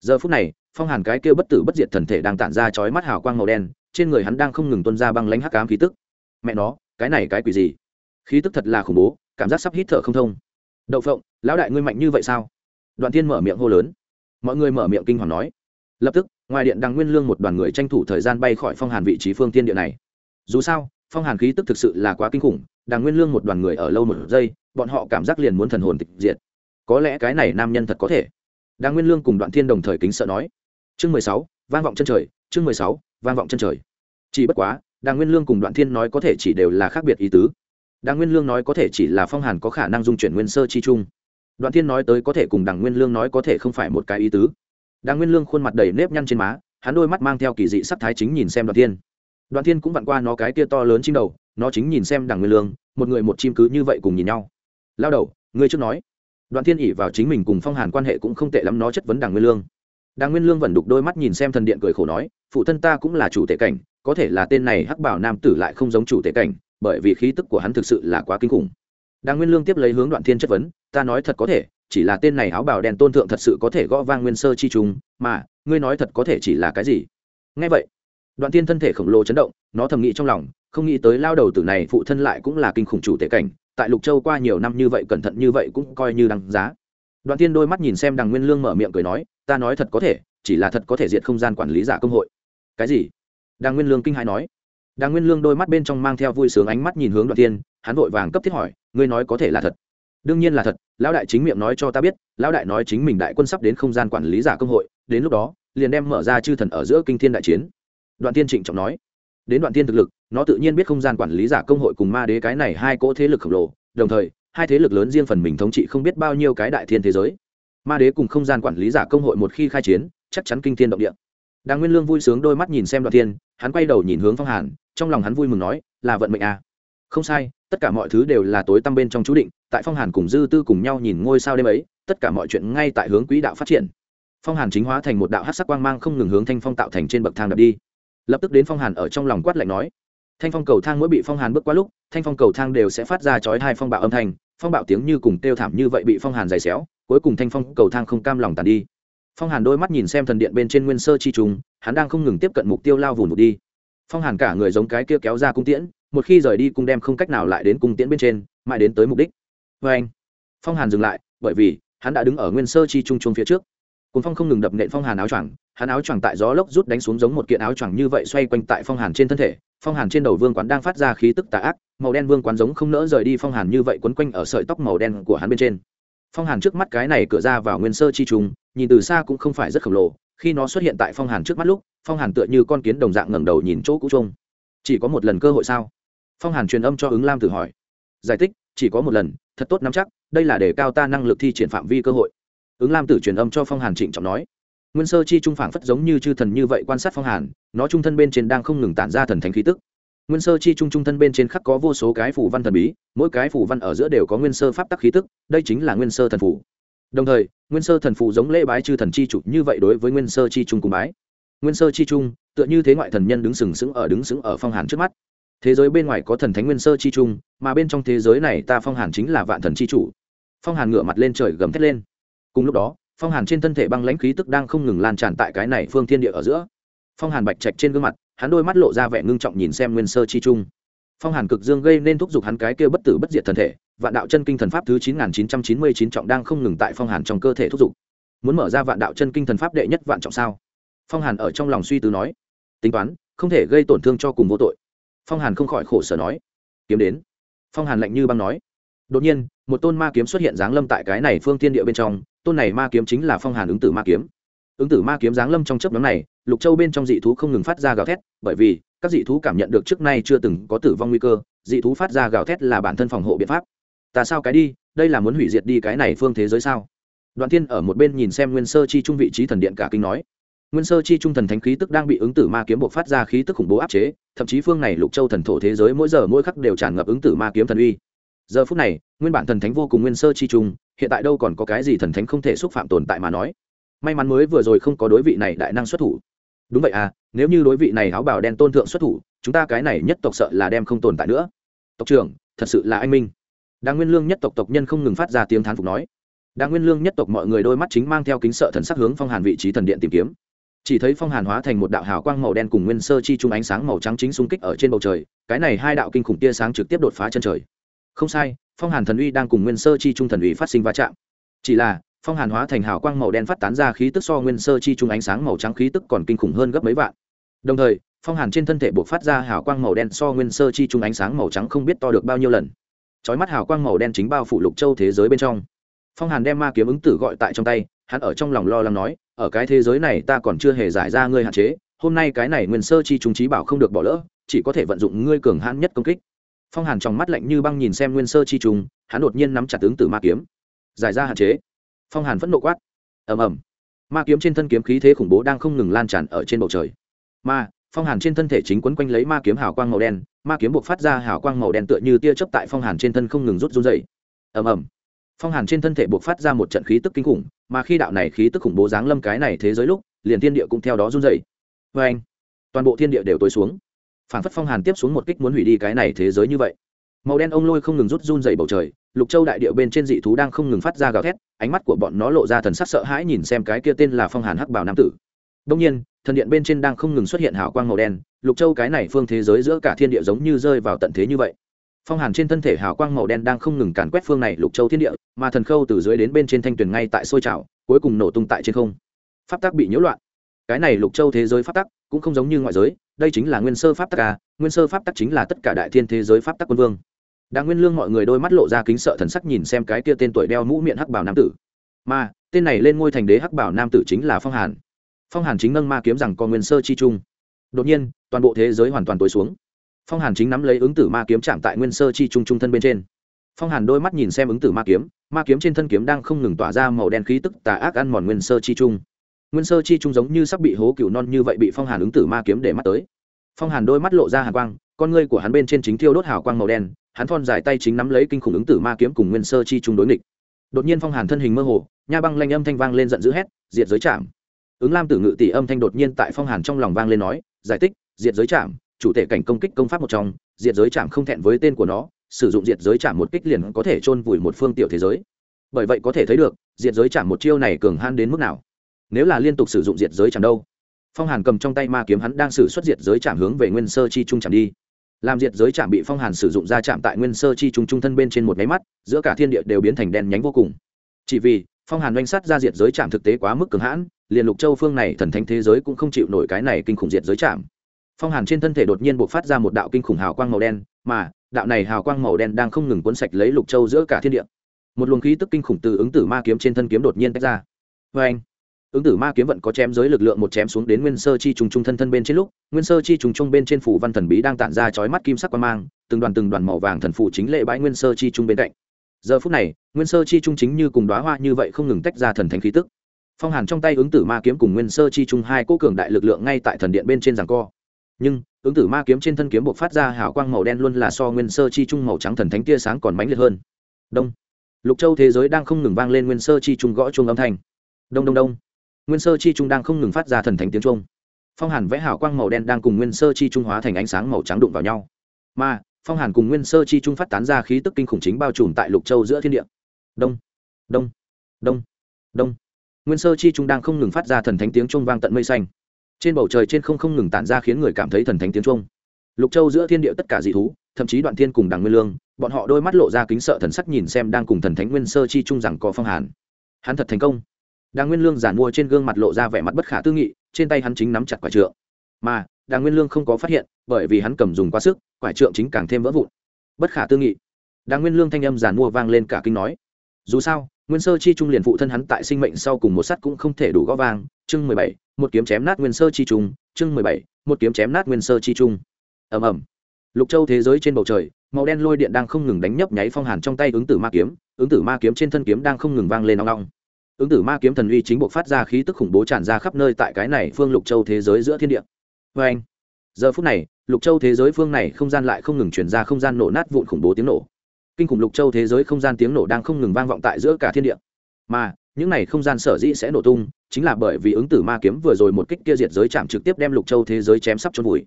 Giờ phút này, phong hàn cái kia bất tử bất diệt thần thể đang tản ra chói mắt hào quang màu đen, trên người hắn đang không ngừng tuân ra băng lánh hắc cám khí tức. Mẹ nó, cái này cái quỷ gì? Khí tức thật là khủng bố, cảm giác sắp hít thở không thông. Đậu phộng, lão đại ngươi mạnh như vậy sao? Đoạn tiên mở miệng hô lớn. Mọi người mở miệng kinh hoàng nói. Lập tức, ngoài điện đằng nguyên lương một đoàn người tranh thủ thời gian bay khỏi phong hàn vị trí phương tiên địa này. Dù sao, phong hàn khí tức thực sự là quá kinh khủng, đằng nguyên lương một đoàn người ở lâu một giây, bọn họ cảm giác liền muốn thần hồn tịch diệt có lẽ cái này nam nhân thật có thể. Đa nguyên lương cùng đoạn thiên đồng thời kính sợ nói. Chương mười sáu, vang vọng chân trời, chương mười sáu, vang vọng chân trời. Chỉ bất quá đa nguyên lương cùng đoạn thiên nói có thể chỉ đều là khác biệt ý tứ. Đa nguyên lương nói có thể chỉ là phong hàn có khả năng dung chuyển nguyên sơ chi trung. Đoạn thiên nói tới có thể cùng đằng nguyên lương nói có thể không phải một cái ý tứ. Đa nguyên lương khuôn mặt đầy nếp nhăn trên má, hắn đôi mắt mang theo kỳ dị sắc thái chính nhìn xem đoạn thiên. Đoạn thiên cũng vặn qua nó cái kia to lớn chim đầu, nó chính nhìn xem đằng nguyên lương, một người một chim cứ như vậy cùng nhìn nhau. Lao đầu, ngươi trước nói đoạn thiên ỉ vào chính mình cùng phong hàn quan hệ cũng không tệ lắm, nó chất vấn đàng nguyên lương. Đàng nguyên lương vẫn đục đôi mắt nhìn xem thần điện cười khổ nói, phụ thân ta cũng là chủ tệ cảnh, có thể là tên này hắc bảo nam tử lại không giống chủ tệ cảnh, bởi vì khí tức của hắn thực sự là quá kinh khủng. Đàng nguyên lương tiếp lấy hướng đoạn thiên chất vấn, ta nói thật có thể, chỉ là tên này áo bào đen tôn thượng thật sự có thể gõ vang nguyên sơ chi trùng, mà, ngươi nói thật có thể chỉ là cái gì? Ngay vậy, đoạn tiên thân thể khổng lồ chấn động, nó thầm nghĩ trong lòng không nghĩ tới lao đầu tử này phụ thân lại cũng là kinh khủng chủ tể cảnh, tại lục châu qua nhiều năm như vậy cẩn thận như vậy cũng coi như đăng giá. Đoạn tiên đôi mắt nhìn xem đằng nguyên lương mở miệng cười nói, ta nói thật có thể, chỉ là thật có thể diệt không gian quản lý giả công hội. Cái gì? Đằng nguyên lương kinh hãi nói. Đằng nguyên lương đôi mắt bên trong mang theo vui sướng ánh mắt nhìn hướng đoạn tiên hắn vội vàng cấp thiết hỏi, ngươi nói có thể là thật? Đương nhiên là thật, lão đại chính miệng nói cho ta biết, lão đại nói chính mình đại quân sắp đến không gian quản lý giả công hội, đến lúc đó, liền đem mở ra chư thần ở giữa kinh thiên đại chiến. Đoạn tiên trịnh trọng nói. Đến đoạn tiên thực lực nó tự nhiên biết không gian quản lý giả công hội cùng ma đế cái này hai cỗ thế lực khổng lồ, đồng thời, hai thế lực lớn riêng phần mình thống trị không biết bao nhiêu cái đại thiên thế giới. Ma đế cùng không gian quản lý giả công hội một khi khai chiến, chắc chắn kinh thiên động địa. Đàng nguyên lương vui sướng đôi mắt nhìn xem đoạn thiên, hắn quay đầu nhìn hướng phong hàn, trong lòng hắn vui mừng nói, là vận mệnh à. không sai, tất cả mọi thứ đều là tối tăm bên trong chú định, tại phong hàn cùng dư tư cùng nhau nhìn ngôi sao đêm ấy, tất cả mọi chuyện ngay tại hướng quỹ đạo phát triển. Phong hàn chính hóa thành một đạo hát sắc quang mang không ngừng hướng thanh phong tạo thành trên bậc thang đập đi. Lập tức đến phong hàn ở trong lòng quát lạnh nói thanh phong cầu thang mỗi bị phong hàn bước qua lúc, thanh phong cầu thang đều sẽ phát ra chói hai phong bạo âm thanh, phong bạo tiếng như cùng tiêu thảm như vậy bị phong hàn dày xéo, cuối cùng thanh phong cầu thang không cam lòng tàn đi. Phong hàn đôi mắt nhìn xem thần điện bên trên nguyên sơ chi trùng, hắn đang không ngừng tiếp cận mục tiêu lao vùn một đi. Phong hàn cả người giống cái kia kéo ra cung tiễn, một khi rời đi cung đem không cách nào lại đến cung tiễn bên trên, mãi đến tới mục đích. Vê anh, phong hàn dừng lại, bởi vì hắn đã đứng ở nguyên sơ chi trung trung phía trước. Cùng phong không ngừng đập nện phong hàn áo choàng hắn áo choàng tại gió lốc rút đánh xuống giống một kiện áo choàng như vậy xoay quanh tại phong hàn trên thân thể, phong hàn trên đầu vương quán đang phát ra khí tức tà ác, màu đen vương quán giống không nỡ rời đi phong hàn như vậy quấn quanh ở sợi tóc màu đen của hắn bên trên. Phong hàn trước mắt cái này cửa ra vào nguyên sơ chi trùng, nhìn từ xa cũng không phải rất khổng lồ, khi nó xuất hiện tại phong hàn trước mắt lúc, phong hàn tựa như con kiến đồng dạng ngẩng đầu nhìn chỗ cũ trông. Chỉ có một lần cơ hội sao? Phong hàn truyền âm cho ứng lam tử hỏi. Giải thích, chỉ có một lần, thật tốt nắm chắc, đây là để cao ta năng lực thi triển phạm vi cơ hội. Ứng lam tử truyền âm cho phong hàn trịnh trọng nói nguyên sơ chi trung phảng phất giống như chư thần như vậy quan sát phong hàn, nó trung thân bên trên đang không ngừng tản ra thần thánh khí tức. Nguyên sơ chi trung trung thân bên trên khắc có vô số cái phủ văn thần bí, mỗi cái phủ văn ở giữa đều có nguyên sơ pháp tắc khí tức, đây chính là nguyên sơ thần phủ đồng thời, nguyên sơ thần phụ giống lễ bái chư thần chi chủ như vậy đối với nguyên sơ chi trung cùng bái. Nguyên sơ chi trung, tựa như thế ngoại thần nhân đứng sừng sững ở đứng sững ở phong hàn trước mắt. Thế giới bên ngoài có thần thánh nguyên sơ chi trung, mà bên trong thế giới này ta phong hàn chính là vạn thần chi chủ. Phong hàn ngửa mặt lên trời gầm thét lên. Cùng lúc đó phong hàn trên thân thể băng lãnh khí tức đang không ngừng lan tràn tại cái này phương thiên địa ở giữa. Phong hàn bạch trạch trên gương mặt, hắn đôi mắt lộ ra vẻ ngưng trọng nhìn xem nguyên sơ chi trung. Phong hàn cực dương gây nên thúc giục hắn cái kia bất tử bất diệt thần thể, vạn đạo chân kinh thần pháp thứ chín nghìn chín trăm chín mươi chín trọng đang không ngừng tại phong hàn trong cơ thể thúc giục. Muốn mở ra vạn đạo chân kinh thần pháp đệ nhất vạn trọng sao? Phong hàn ở trong lòng suy tư nói. Tính toán, không thể gây tổn thương cho cùng vô tội. Phong hàn không khỏi khổ sở nói. Kiếm đến. Phong hàn lạnh như băng nói. Đột nhiên, một tôn ma kiếm xuất hiện dáng lâm tại cái này phương thiên địa bên trong tôn này ma kiếm chính là phong hàn ứng tử ma kiếm. Ứng tử ma kiếm giáng lâm trong chấp nhóm này, lục châu bên trong dị thú không ngừng phát ra gào thét, bởi vì, các dị thú cảm nhận được trước nay chưa từng có tử vong nguy cơ, dị thú phát ra gào thét là bản thân phòng hộ biện pháp. Ta sao cái đi, đây là muốn hủy diệt đi cái này phương thế giới sao? Đoàn thiên ở một bên nhìn xem nguyên sơ chi trung vị trí thần điện cả kinh nói. Nguyên sơ chi trung thần thánh khí tức đang bị ứng tử ma kiếm buộc phát ra khí tức khủng bố áp chế, thậm chí phương này lục châu thần thổ thế giới mỗi giờ mỗi khắc đều tràn ngập ứng tử ma kiếm thần uy giờ phút này, nguyên bản thần thánh vô cùng nguyên sơ chi trung, hiện tại đâu còn có cái gì thần thánh không thể xúc phạm tồn tại mà nói. May mắn mới vừa rồi không có đối vị này đại năng xuất thủ. Đúng vậy à nếu như đối vị này áo bào đen tôn thượng xuất thủ, chúng ta cái này nhất tộc sợ là đem không tồn tại nữa. Tộc trưởng, thật sự là anh minh. Đàng nguyên lương nhất tộc tộc nhân không ngừng phát ra tiếng thán phục nói. Đàng nguyên lương nhất tộc mọi người đôi mắt chính mang theo kính sợ thần sắc hướng phong hàn vị trí thần điện tìm kiếm. Chỉ thấy phong hàn hóa thành một đạo hào quang màu đen cùng nguyên sơ chi chung ánh sáng màu trắng chính xung kích ở trên bầu trời, cái này hai đạo kinh khủng tia sáng trực tiếp đột phá chân trời không sai, phong hàn thần uy đang cùng nguyên sơ chi trung thần uy phát sinh va chạm. Chỉ là, phong hàn hóa thành hào quang màu đen phát tán ra khí tức so nguyên sơ chi trung ánh sáng màu trắng khí tức còn kinh khủng hơn gấp mấy vạn. Đồng thời, phong hàn trên thân thể buộc phát ra hào quang màu đen so nguyên sơ chi trung ánh sáng màu trắng không biết to được bao nhiêu lần. Trói mắt hào quang màu đen chính bao phủ lục châu thế giới bên trong. Phong hàn đem ma kiếm ứng tử gọi tại trong tay, hắn ở trong lòng lo lắng nói, ở cái thế giới này ta còn chưa hề giải ra ngươi hạn chế, hôm nay cái này nguyên sơ chi trung trí bảo không được bỏ lỡ, chỉ có thể vận dụng ngươi cường hãn nhất công kích phong hàn trong mắt lạnh như băng nhìn xem nguyên sơ chi trùng, hắn đột nhiên nắm chặt tướng tử ma kiếm. Giải ra hạn chế. Phong hàn phẫn nộ quát. Ầm ầm. Ma kiếm trên thân kiếm khí thế khủng bố đang không ngừng lan tràn ở trên bầu trời. Ma, phong hàn trên thân thể chính quấn quanh lấy ma kiếm hào quang màu đen, ma kiếm buộc phát ra hào quang màu đen tựa như tia chớp tại phong hàn trên thân không ngừng rút run dày ầm ầm. Phong hàn trên thân thể buộc phát ra một trận khí tức kinh khủng, mà khi đạo này khí tức khủng bố giáng lâm cái này thế giới lúc, liền thiên địa cũng theo đó run dày vê anh toàn bộ thiên địa đều tối xuống phản phất phong hàn tiếp xuống một kích muốn hủy đi cái này thế giới như vậy. Màu đen ông lôi không ngừng rút run dày bầu trời, lục châu đại địa bên trên dị thú đang không ngừng phát ra gào thét, ánh mắt của bọn nó lộ ra thần sắc sợ hãi nhìn xem cái kia tên là phong hàn hắc bảo nam tử. Đông nhiên, thần điện bên trên đang không ngừng xuất hiện hào quang màu đen, lục châu cái này phương thế giới giữa cả thiên địa giống như rơi vào tận thế như vậy. Phong hàn trên thân thể hào quang màu đen đang không ngừng càn quét phương này lục châu thiên địa, mà thần khâu từ dưới đến bên trên thanh tuyền ngay tại sôi trào, cuối cùng nổ tung tại trên không. Pháp tắc bị nhiễu loạn cái này lục châu thế giới pháp tắc cũng không giống như ngoại giới, đây chính là nguyên sơ pháp tắc à nguyên sơ pháp tắc chính là tất cả đại thiên thế giới pháp tắc quân vương. Đàng nguyên lương mọi người đôi mắt lộ ra kính sợ thần sắc nhìn xem cái kia tên tuổi đeo mũ miệng hắc bảo nam tử. Mà, tên này lên ngôi thành đế hắc bảo nam tử chính là phong hàn. Phong hàn chính nâng ma kiếm rằng con nguyên sơ chi trung. Đột nhiên, toàn bộ thế giới hoàn toàn tối xuống. Phong hàn chính nắm lấy ứng tử ma kiếm chạm tại nguyên sơ chi trung trung thân bên trên. Phong hàn đôi mắt nhìn xem ứng tử ma kiếm ma kiếm trên thân kiếm đang không ngừng tỏa ra màu đen khí tức tà ác ăn mòn nguyên sơ chi trung nguyên sơ chi trung giống như sắp bị hố cựu non như vậy bị phong hàn ứng tử ma kiếm để mắt tới. Phong hàn đôi mắt lộ ra hàn quang, con ngươi của hắn bên trên chính thiêu đốt hào quang màu đen, hắn thon dài tay chính nắm lấy kinh khủng ứng tử ma kiếm cùng nguyên sơ chi trung đối nghịch. Đột nhiên phong hàn thân hình mơ hồ, nha băng lanh âm thanh vang lên giận dữ hét, diệt giới chạm ứng lam tử ngự tỷ âm thanh đột nhiên tại phong hàn trong lòng vang lên nói, giải tích diệt giới chạm chủ thể cảnh công kích công pháp một trong, diệt giới chạm không thẹn với tên của nó, sử dụng diệt giới chạm một kích liền có thể chôn vùi một phương tiểu thế giới. Bởi vậy có thể thấy được, diệt giới chạm một chiêu này cường han đến mức nào nếu là liên tục sử dụng diệt giới chạm đâu? Phong hàn cầm trong tay ma kiếm hắn đang sử xuất diệt giới chạm hướng về nguyên sơ chi trung chạm đi. Làm diệt giới chạm bị phong hàn sử dụng ra chạm tại nguyên sơ chi trung trung thân bên trên một máy mắt, giữa cả thiên địa đều biến thành đen nhánh vô cùng. Chỉ vì, phong hàn oanh sát ra diệt giới chạm thực tế quá mức cường hãn, liền lục châu phương này thần thánh thế giới cũng không chịu nổi cái này kinh khủng diệt giới chạm. Phong hàn trên thân thể đột nhiên b ộ c phát ra một đạo kinh khủng hào quang màu đen, mà đạo này hào quang màu đen đang không ngừng cuốn sạch lấy lục châu giữa cả thiên địa. Một luồng khí tức kinh khủng từ ứng tử ma kiếm trên thân kiếm đột nhiên tách ra. Vê anh ứng tử ma kiếm vận có chém giới lực lượng một chém xuống đến nguyên sơ chi trùng trung thân thân bên trên lúc, nguyên sơ chi trùng trung bên trên phủ văn thần bí đang tản ra chói mắt kim sắc quan mang, từng đoàn từng đoàn màu vàng thần phủ chính lệ bãi nguyên sơ chi trung bên cạnh. Giờ phút này, nguyên sơ chi trung chính như cùng đoá hoa như vậy không ngừng tách ra thần thánh khí tức. Phong hàn trong tay ứng tử ma kiếm cùng nguyên sơ chi trung hai cỗ cường đại lực lượng ngay tại thần điện bên trên giảng co. Nhưng, ứng tử ma kiếm trên thân kiếm buộc phát ra hào quang màu đen luôn là so nguyên sơ chi trung màu trắng thần thánh tia sáng còn mãnh liệt hơn. Đông. Lục châu thế giới đang không ngừng vang lên nguyên sơ chi trung gõ chuông âm thanh. Đông đông đông nguyên sơ chi trung đang không ngừng phát ra thần thánh tiếng trung phong hàn vẽ hào quang màu đen đang cùng nguyên sơ chi trung hóa thành ánh sáng màu trắng đụng vào nhau. Mà, phong hàn cùng nguyên sơ chi trung phát tán ra khí tức kinh khủng chính bao trùm tại lục châu giữa thiên địa. Đông đông đông đông. Nguyên sơ chi trung đang không ngừng phát ra thần thánh tiếng trung vang tận mây xanh. Trên bầu trời trên không không ngừng tản ra khiến người cảm thấy thần thánh tiếng trung lục châu giữa thiên địa tất cả dị thú, thậm chí đoạn thiên cùng đằng nguyên lương, bọn họ đôi mắt lộ ra kính sợ thần sắc nhìn xem đang cùng thần thánh nguyên sơ chi trung rằng có phong hàn. Hắn thật thành công đàng nguyên lương giản mua trên gương mặt lộ ra vẻ mặt bất khả tư nghị, trên tay hắn chính nắm chặt quả trượng. Mà, đàng nguyên lương không có phát hiện, bởi vì hắn cầm dùng quá sức quả trượng chính càng thêm vỡ vụn. Bất khả tư nghị. Đàng nguyên lương thanh âm giản mua vang lên cả kinh nói. Dù sao, nguyên sơ chi trung liền phụ thân hắn tại sinh mệnh sau cùng một sắt cũng không thể đủ gõ vang. Chương mười bảy, một kiếm chém nát nguyên sơ chi trung. Chương mười bảy, một kiếm chém nát nguyên sơ chi trung. Ầm ầm. Lục châu thế giới trên bầu trời, màu đen lôi điện đang không ngừng đánh nhấp nháy phong hàn trong tay ứng tử ma kiếm, ứng tử ma kiếm trên thân kiếm đang không ngừng vang lên nong nong ứng tử ma kiếm thần uy chính buộc phát ra khí tức khủng bố tràn ra khắp nơi tại cái này phương lục châu thế giới giữa thiên địa. Vê anh, giờ phút này, lục châu thế giới phương này không gian lại không ngừng chuyển ra không gian nổ nát vụn khủng bố tiếng nổ. Kinh khủng lục châu thế giới không gian tiếng nổ đang không ngừng vang vọng tại giữa cả thiên địa. Mà, những này không gian sở dĩ sẽ nổ tung, chính là bởi vì ứng tử ma kiếm vừa rồi một kích kia diệt giới chạm trực tiếp đem lục châu thế giới chém sắp trôn vùi.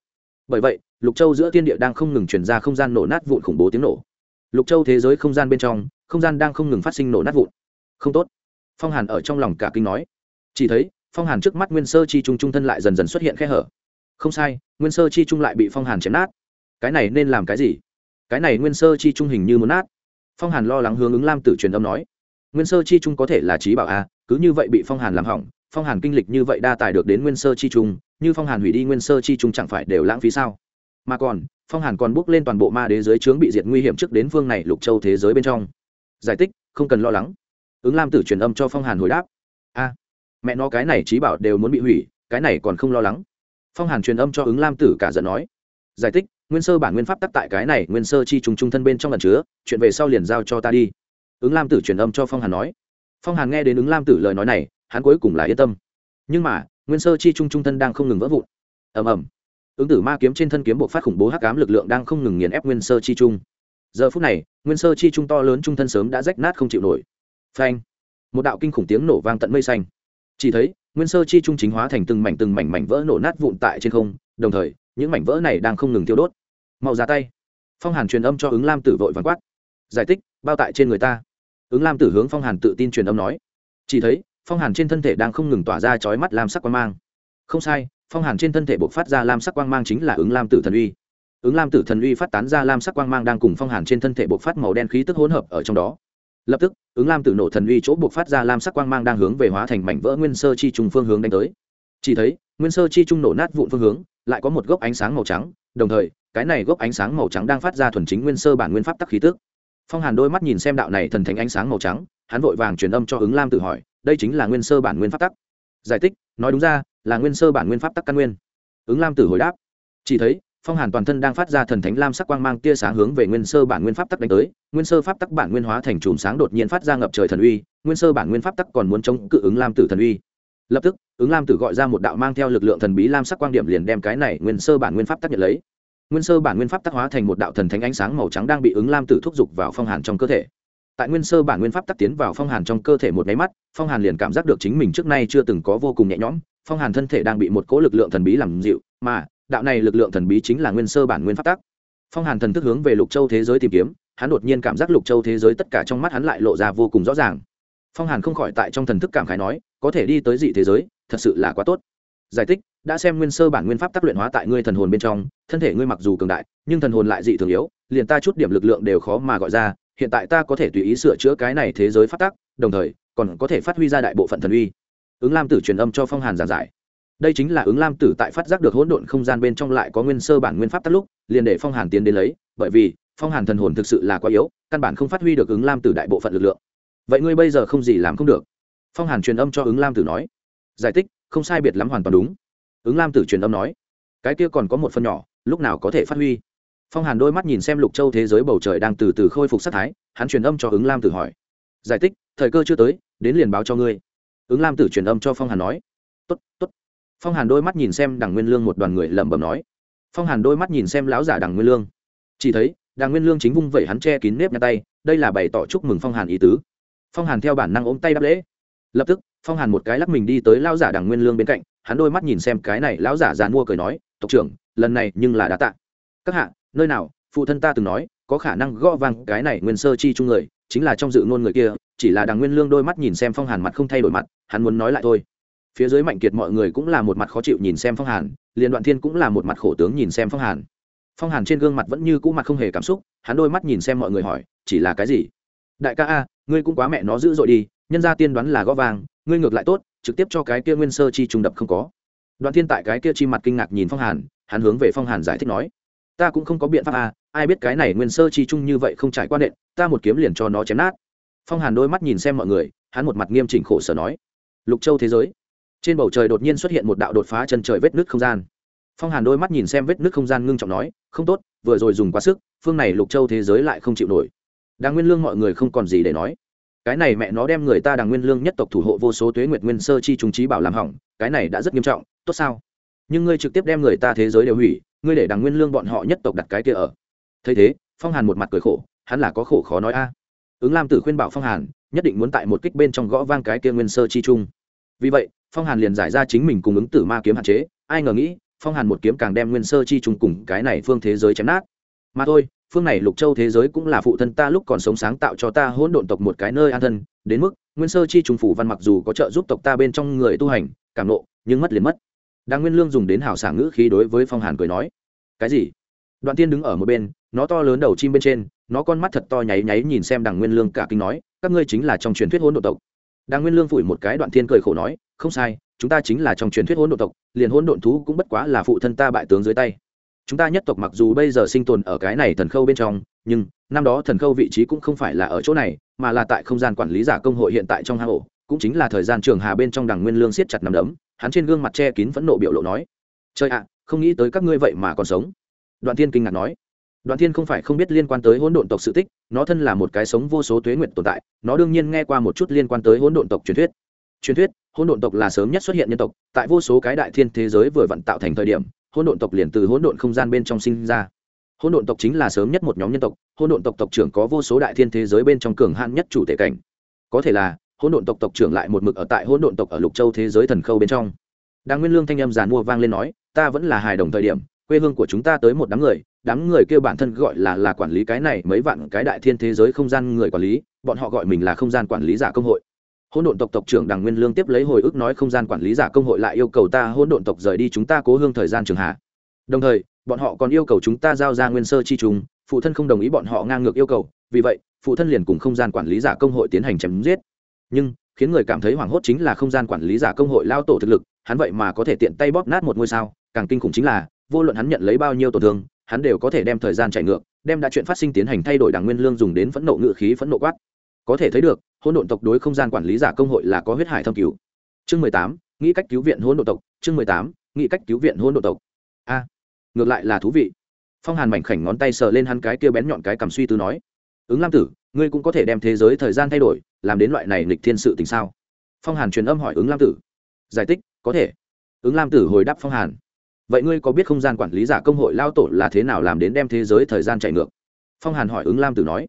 Bởi vậy, lục châu giữa thiên địa đang không ngừng chuyển ra không gian nổ nát vụn khủng bố tiếng nổ. Lục châu thế giới không gian bên trong, không gian đang không ngừng phát sinh nổ nát vụn. Không tốt phong hàn ở trong lòng cả kinh nói. Chỉ thấy, phong hàn trước mắt nguyên sơ chi trung trung thân lại dần dần xuất hiện khe hở. Không sai, nguyên sơ chi trung lại bị phong hàn chém nát. Cái này nên làm cái gì? Cái này nguyên sơ chi trung hình như muốn nát. Phong hàn lo lắng hướng ứng lam tử truyền âm nói. Nguyên sơ chi trung có thể là trí bảo a, cứ như vậy bị phong hàn làm hỏng, phong hàn kinh lịch như vậy đa tài được đến nguyên sơ chi trung, như phong hàn hủy đi nguyên sơ chi trung chẳng phải đều lãng phí sao? Mà còn, phong hàn còn bước lên toàn bộ ma đế giới chướng bị diệt nguy hiểm trước đến phương này lục châu thế giới bên trong. Giải thích, không cần lo lắng ứng lam tử truyền âm cho phong hàn hồi đáp a mẹ nó cái này trí bảo đều muốn bị hủy cái này còn không lo lắng phong hàn truyền âm cho ứng lam tử cả giận nói giải thích nguyên sơ bản nguyên pháp tắc tại cái này nguyên sơ chi trùng trung thân bên trong lần chứa chuyện về sau liền giao cho ta đi ứng lam tử truyền âm cho phong hàn nói phong hàn nghe đến ứng lam tử lời nói này hắn cuối cùng là yên tâm nhưng mà nguyên sơ chi trung trung thân đang không ngừng vỡ vụn ầm ầm ứng tử ma kiếm trên thân kiếm buộc phát khủng bố hắc ám lực lượng đang không ngừng nghiền ép nguyên sơ chi trung giờ phút này nguyên sơ chi trung to lớn trung thân sớm đã rách nát không chịu nổi phanh. Một đạo kinh khủng tiếng nổ vang tận mây xanh. Chỉ thấy, nguyên sơ chi trung chính hóa thành từng mảnh từng mảnh mảnh vỡ nổ nát vụn tại trên không, đồng thời, những mảnh vỡ này đang không ngừng tiêu đốt. Mau ra tay. Phong hàn truyền âm cho ứng lam tử vội vàng quát. Giải thích, bao tại trên người ta. Ứng lam tử hướng phong hàn tự tin truyền âm nói. Chỉ thấy, phong hàn trên thân thể đang không ngừng tỏa ra chói mắt lam sắc quang mang. Không sai, phong hàn trên thân thể buộc phát ra lam sắc quang mang chính là ứng lam tử thần uy. Ứng lam tử thần uy phát tán ra lam sắc quang mang đang cùng phong hàn trên thân thể buộc phát màu đen khí tức hỗn hợp ở trong đó lập tức, ứng lam tử nổ thần uy chỗ buộc phát ra lam sắc quang mang đang hướng về hóa thành mảnh vỡ nguyên sơ chi trùng phương hướng đánh tới. Chỉ thấy, nguyên sơ chi trung nổ nát vụn phương hướng, lại có một gốc ánh sáng màu trắng, đồng thời, cái này gốc ánh sáng màu trắng đang phát ra thuần chính nguyên sơ bản nguyên pháp tắc khí tức. Phong hàn đôi mắt nhìn xem đạo này thần thánh ánh sáng màu trắng, hắn vội vàng truyền âm cho ứng lam tự hỏi, đây chính là nguyên sơ bản nguyên pháp tắc. Giải thích, nói đúng ra, là nguyên sơ bản nguyên pháp tắc căn nguyên. Ứng lam tử hồi đáp, chỉ thấy phong hàn toàn thân đang phát ra thần thánh lam sắc quang mang tia sáng hướng về nguyên sơ bản nguyên pháp tắc đánh tới, nguyên sơ pháp tắc bản nguyên hóa thành chùm sáng đột nhiên phát ra ngập trời thần uy, nguyên sơ bản nguyên pháp tắc còn muốn chống cự ứng lam tử thần uy. Lập tức, ứng lam tử gọi ra một đạo mang theo lực lượng thần bí lam sắc quang điểm liền đem cái này nguyên sơ bản nguyên pháp tắc nhận lấy. Nguyên sơ bản nguyên pháp tắc hóa thành một đạo thần thánh ánh sáng màu trắng đang bị ứng lam tử thúc giục vào phong hàn trong cơ thể. Tại nguyên sơ bản nguyên pháp tắc tiến vào phong hàn trong cơ thể một máy mắt, phong hàn liền cảm giác được chính mình trước nay chưa từng có vô cùng nhẹ nhõm, phong hàn thân thể đang bị một cỗ lực lượng thần bí làm dịu, mà đạo này lực lượng thần bí chính là nguyên sơ bản nguyên pháp tắc. Phong hàn thần thức hướng về lục châu thế giới tìm kiếm, hắn đột nhiên cảm giác lục châu thế giới tất cả trong mắt hắn lại lộ ra vô cùng rõ ràng. Phong hàn không khỏi tại trong thần thức cảm khái nói, có thể đi tới dị thế giới, thật sự là quá tốt. Giải thích, đã xem nguyên sơ bản nguyên pháp tác luyện hóa tại ngươi thần hồn bên trong, thân thể ngươi mặc dù cường đại, nhưng thần hồn lại dị thường yếu, liền ta chút điểm lực lượng đều khó mà gọi ra, hiện tại ta có thể tùy ý sửa chữa cái này thế giới pháp tắc, đồng thời còn có thể phát huy ra đại bộ phận thần uy. Ứng lam tử truyền âm cho phong hàn giảng giải đây chính là ứng lam tử tại phát giác được hỗn độn không gian bên trong lại có nguyên sơ bản nguyên pháp tắt lúc, liền để phong hàn tiến đến lấy, bởi vì, phong hàn thần hồn thực sự là quá yếu, căn bản không phát huy được ứng lam tử đại bộ phận lực lượng. Vậy ngươi bây giờ không gì làm không được. Phong hàn truyền âm cho ứng lam tử nói. Giải thích, không sai biệt lắm hoàn toàn đúng. Ứng lam tử truyền âm nói. Cái kia còn có một phần nhỏ, lúc nào có thể phát huy? Phong hàn đôi mắt nhìn xem lục châu thế giới bầu trời đang từ từ khôi phục sắc thái, hắn truyền âm cho ứng lam tử hỏi. Giải thích, thời cơ chưa tới, đến liền báo cho ngươi. Ứng lam tử truyền âm cho phong hàn nói. Tốt tốt phong hàn đôi mắt nhìn xem đằng nguyên lương một đoàn người lẩm bẩm nói. Phong hàn đôi mắt nhìn xem lão giả đằng nguyên lương. Chỉ thấy, đằng nguyên lương chính vung vẩy hắn che kín nếp nhà tay, đây là bày tỏ chúc mừng phong hàn ý tứ. Phong hàn theo bản năng ôm tay đáp lễ. Lập tức, phong hàn một cái lắc mình đi tới lão giả đằng nguyên lương bên cạnh, hắn đôi mắt nhìn xem cái này lão giả già mua cười nói, tộc trưởng, lần này nhưng là đã tạ. Các hạ, nơi nào, phụ thân ta từng nói, có khả năng gõ vang cái này nguyên sơ chi chung người, chính là trong dự ngôn người kia, chỉ là đằng nguyên lương đôi mắt nhìn xem phong hàn mặt không thay đổi mặt, hắn muốn nói lại thôi phía dưới mạnh kiệt mọi người cũng là một mặt khó chịu nhìn xem phong hàn, liền đoạn thiên cũng là một mặt khổ tướng nhìn xem phong hàn. Phong hàn trên gương mặt vẫn như cũ mặt không hề cảm xúc, hắn đôi mắt nhìn xem mọi người hỏi, chỉ là cái gì? Đại ca a, ngươi cũng quá mẹ nó dữ dội đi, nhân ra tiên đoán là gõ vàng ngươi ngược lại tốt, trực tiếp cho cái kia nguyên sơ chi trùng đập không có. Đoạn thiên tại cái kia chi mặt kinh ngạc nhìn phong hàn, hắn hướng về phong hàn giải thích nói, ta cũng không có biện pháp a, ai biết cái này nguyên sơ chi chung như vậy không trải quan nện, ta một kiếm liền cho nó chém nát. Phong hàn đôi mắt nhìn xem mọi người, hắn một mặt nghiêm chỉnh khổ sở nói, lục châu thế giới trên bầu trời đột nhiên xuất hiện một đạo đột phá chân trời vết nước không gian. Phong hàn đôi mắt nhìn xem vết nước không gian ngưng trọng nói, không tốt, vừa rồi dùng quá sức, phương này lục châu thế giới lại không chịu nổi. Đàng nguyên lương mọi người không còn gì để nói. Cái này mẹ nó đem người ta đàng nguyên lương nhất tộc thủ hộ vô số tuế nguyệt nguyên sơ chi trùng trí bảo làm hỏng, cái này đã rất nghiêm trọng, tốt sao? Nhưng ngươi trực tiếp đem người ta thế giới đều hủy, ngươi để đàng nguyên lương bọn họ nhất tộc đặt cái kia ở. Thấy thế, phong hàn một mặt cười khổ, hắn là có khổ khó nói a. Ứng lam tử khuyên bảo phong hàn, nhất định muốn tại một kích bên trong gõ vang cái kia nguyên sơ chi trung vì vậy phong hàn liền giải ra chính mình cùng ứng tử ma kiếm hạn chế, ai ngờ nghĩ, phong hàn một kiếm càng đem nguyên sơ chi trùng cùng cái này phương thế giới chém nát. Mà thôi, phương này lục châu thế giới cũng là phụ thân ta lúc còn sống sáng tạo cho ta hỗn độn tộc một cái nơi an thân, đến mức, nguyên sơ chi trùng phủ văn mặc dù có trợ giúp tộc ta bên trong người tu hành, cảm nộ, nhưng mất liền mất. Đang nguyên lương dùng đến hảo sảng ngữ khí đối với phong hàn cười nói, cái gì? Đoạn tiên đứng ở một bên, nó to lớn đầu chim bên trên, nó con mắt thật to nháy nháy nhìn xem đằng nguyên lương cả kinh nói, các ngươi chính là trong truyền thuyết hỗn độn tộc đàng nguyên lương phủi một cái đoạn thiên cười khổ nói, không sai, chúng ta chính là trong truyền thuyết hỗn độn tộc, liền hỗn độn thú cũng bất quá là phụ thân ta bại tướng dưới tay. Chúng ta nhất tộc mặc dù bây giờ sinh tồn ở cái này thần khâu bên trong, nhưng năm đó thần khâu vị trí cũng không phải là ở chỗ này, mà là tại không gian quản lý giả công hội hiện tại trong hang ổ, cũng chính là thời gian trường hà bên trong đằng nguyên lương siết chặt nằm đấm, hắn trên gương mặt che kín phẫn nộ biểu lộ nói, trời ạ, không nghĩ tới các ngươi vậy mà còn sống. Đoạn thiên kinh ngạc nói đoạn thiên không phải không biết liên quan tới hỗn độn tộc sự tích, nó thân là một cái sống vô số tuế nguyện tồn tại, nó đương nhiên nghe qua một chút liên quan tới hỗn độn tộc truyền thuyết. Truyền thuyết, hỗn độn tộc là sớm nhất xuất hiện nhân tộc, tại vô số cái đại thiên thế giới vừa vận tạo thành thời điểm, hỗn độn tộc liền từ hỗn độn không gian bên trong sinh ra. Hỗn độn tộc chính là sớm nhất một nhóm nhân tộc, hỗn độn tộc tộc trưởng có vô số đại thiên thế giới bên trong cường hạn nhất chủ thể cảnh. Có thể là, hỗn độn tộc tộc trưởng lại một mực ở tại hỗn độn tộc ở lục châu thế giới thần khâu bên trong. Đang nguyên lương thanh âm giàn mua vang lên nói, ta vẫn là hài đồng thời điểm quê hương của chúng ta tới một đám người đám người kêu bản thân gọi là là quản lý cái này, mấy vạn cái đại thiên thế giới không gian người quản lý, bọn họ gọi mình là không gian quản lý giả công hội. Hôn độn tộc tộc trưởng đằng nguyên lương tiếp lấy hồi ức nói không gian quản lý giả công hội lại yêu cầu ta hôn độn tộc rời đi chúng ta cố hương thời gian trường hạ. Đồng thời, bọn họ còn yêu cầu chúng ta giao ra nguyên sơ chi trùng, phụ thân không đồng ý bọn họ ngang ngược yêu cầu, vì vậy, phụ thân liền cùng không gian quản lý giả công hội tiến hành chém giết. Nhưng, khiến người cảm thấy hoảng hốt chính là không gian quản lý giả công hội lao tổ thực lực, hắn vậy mà có thể tiện tay bóp nát một ngôi sao, càng kinh khủng chính là vô luận hắn nhận lấy bao nhiêu tổn thương, hắn đều có thể đem thời gian chạy ngược, đem đã chuyện phát sinh tiến hành thay đổi đảng nguyên lương dùng đến phẫn nộ ngự khí phẫn nộ quát. Có thể thấy được, hỗn độn tộc đối không gian quản lý giả công hội là có huyết hải thâm cứu chương mười tám, nghĩ cách cứu viện hỗn độn tộc, chương mười tám, nghĩ cách cứu viện hỗn độn tộc. A, ngược lại là thú vị. Phong hàn mảnh khảnh ngón tay sờ lên hắn cái kia bén nhọn cái cầm suy tư nói, ứng lam tử, ngươi cũng có thể đem thế giới thời gian thay đổi, làm đến loại này nghịch thiên sự tình sao? Phong hàn truyền âm hỏi ứng lam tử. Giải thích, có thể. Ứng lam tử hồi đáp phong hàn vậy ngươi có biết không gian quản lý giả công hội lao tổ là thế nào làm đến đem thế giới thời gian chạy ngược? Phong hàn hỏi ứng lam tử nói.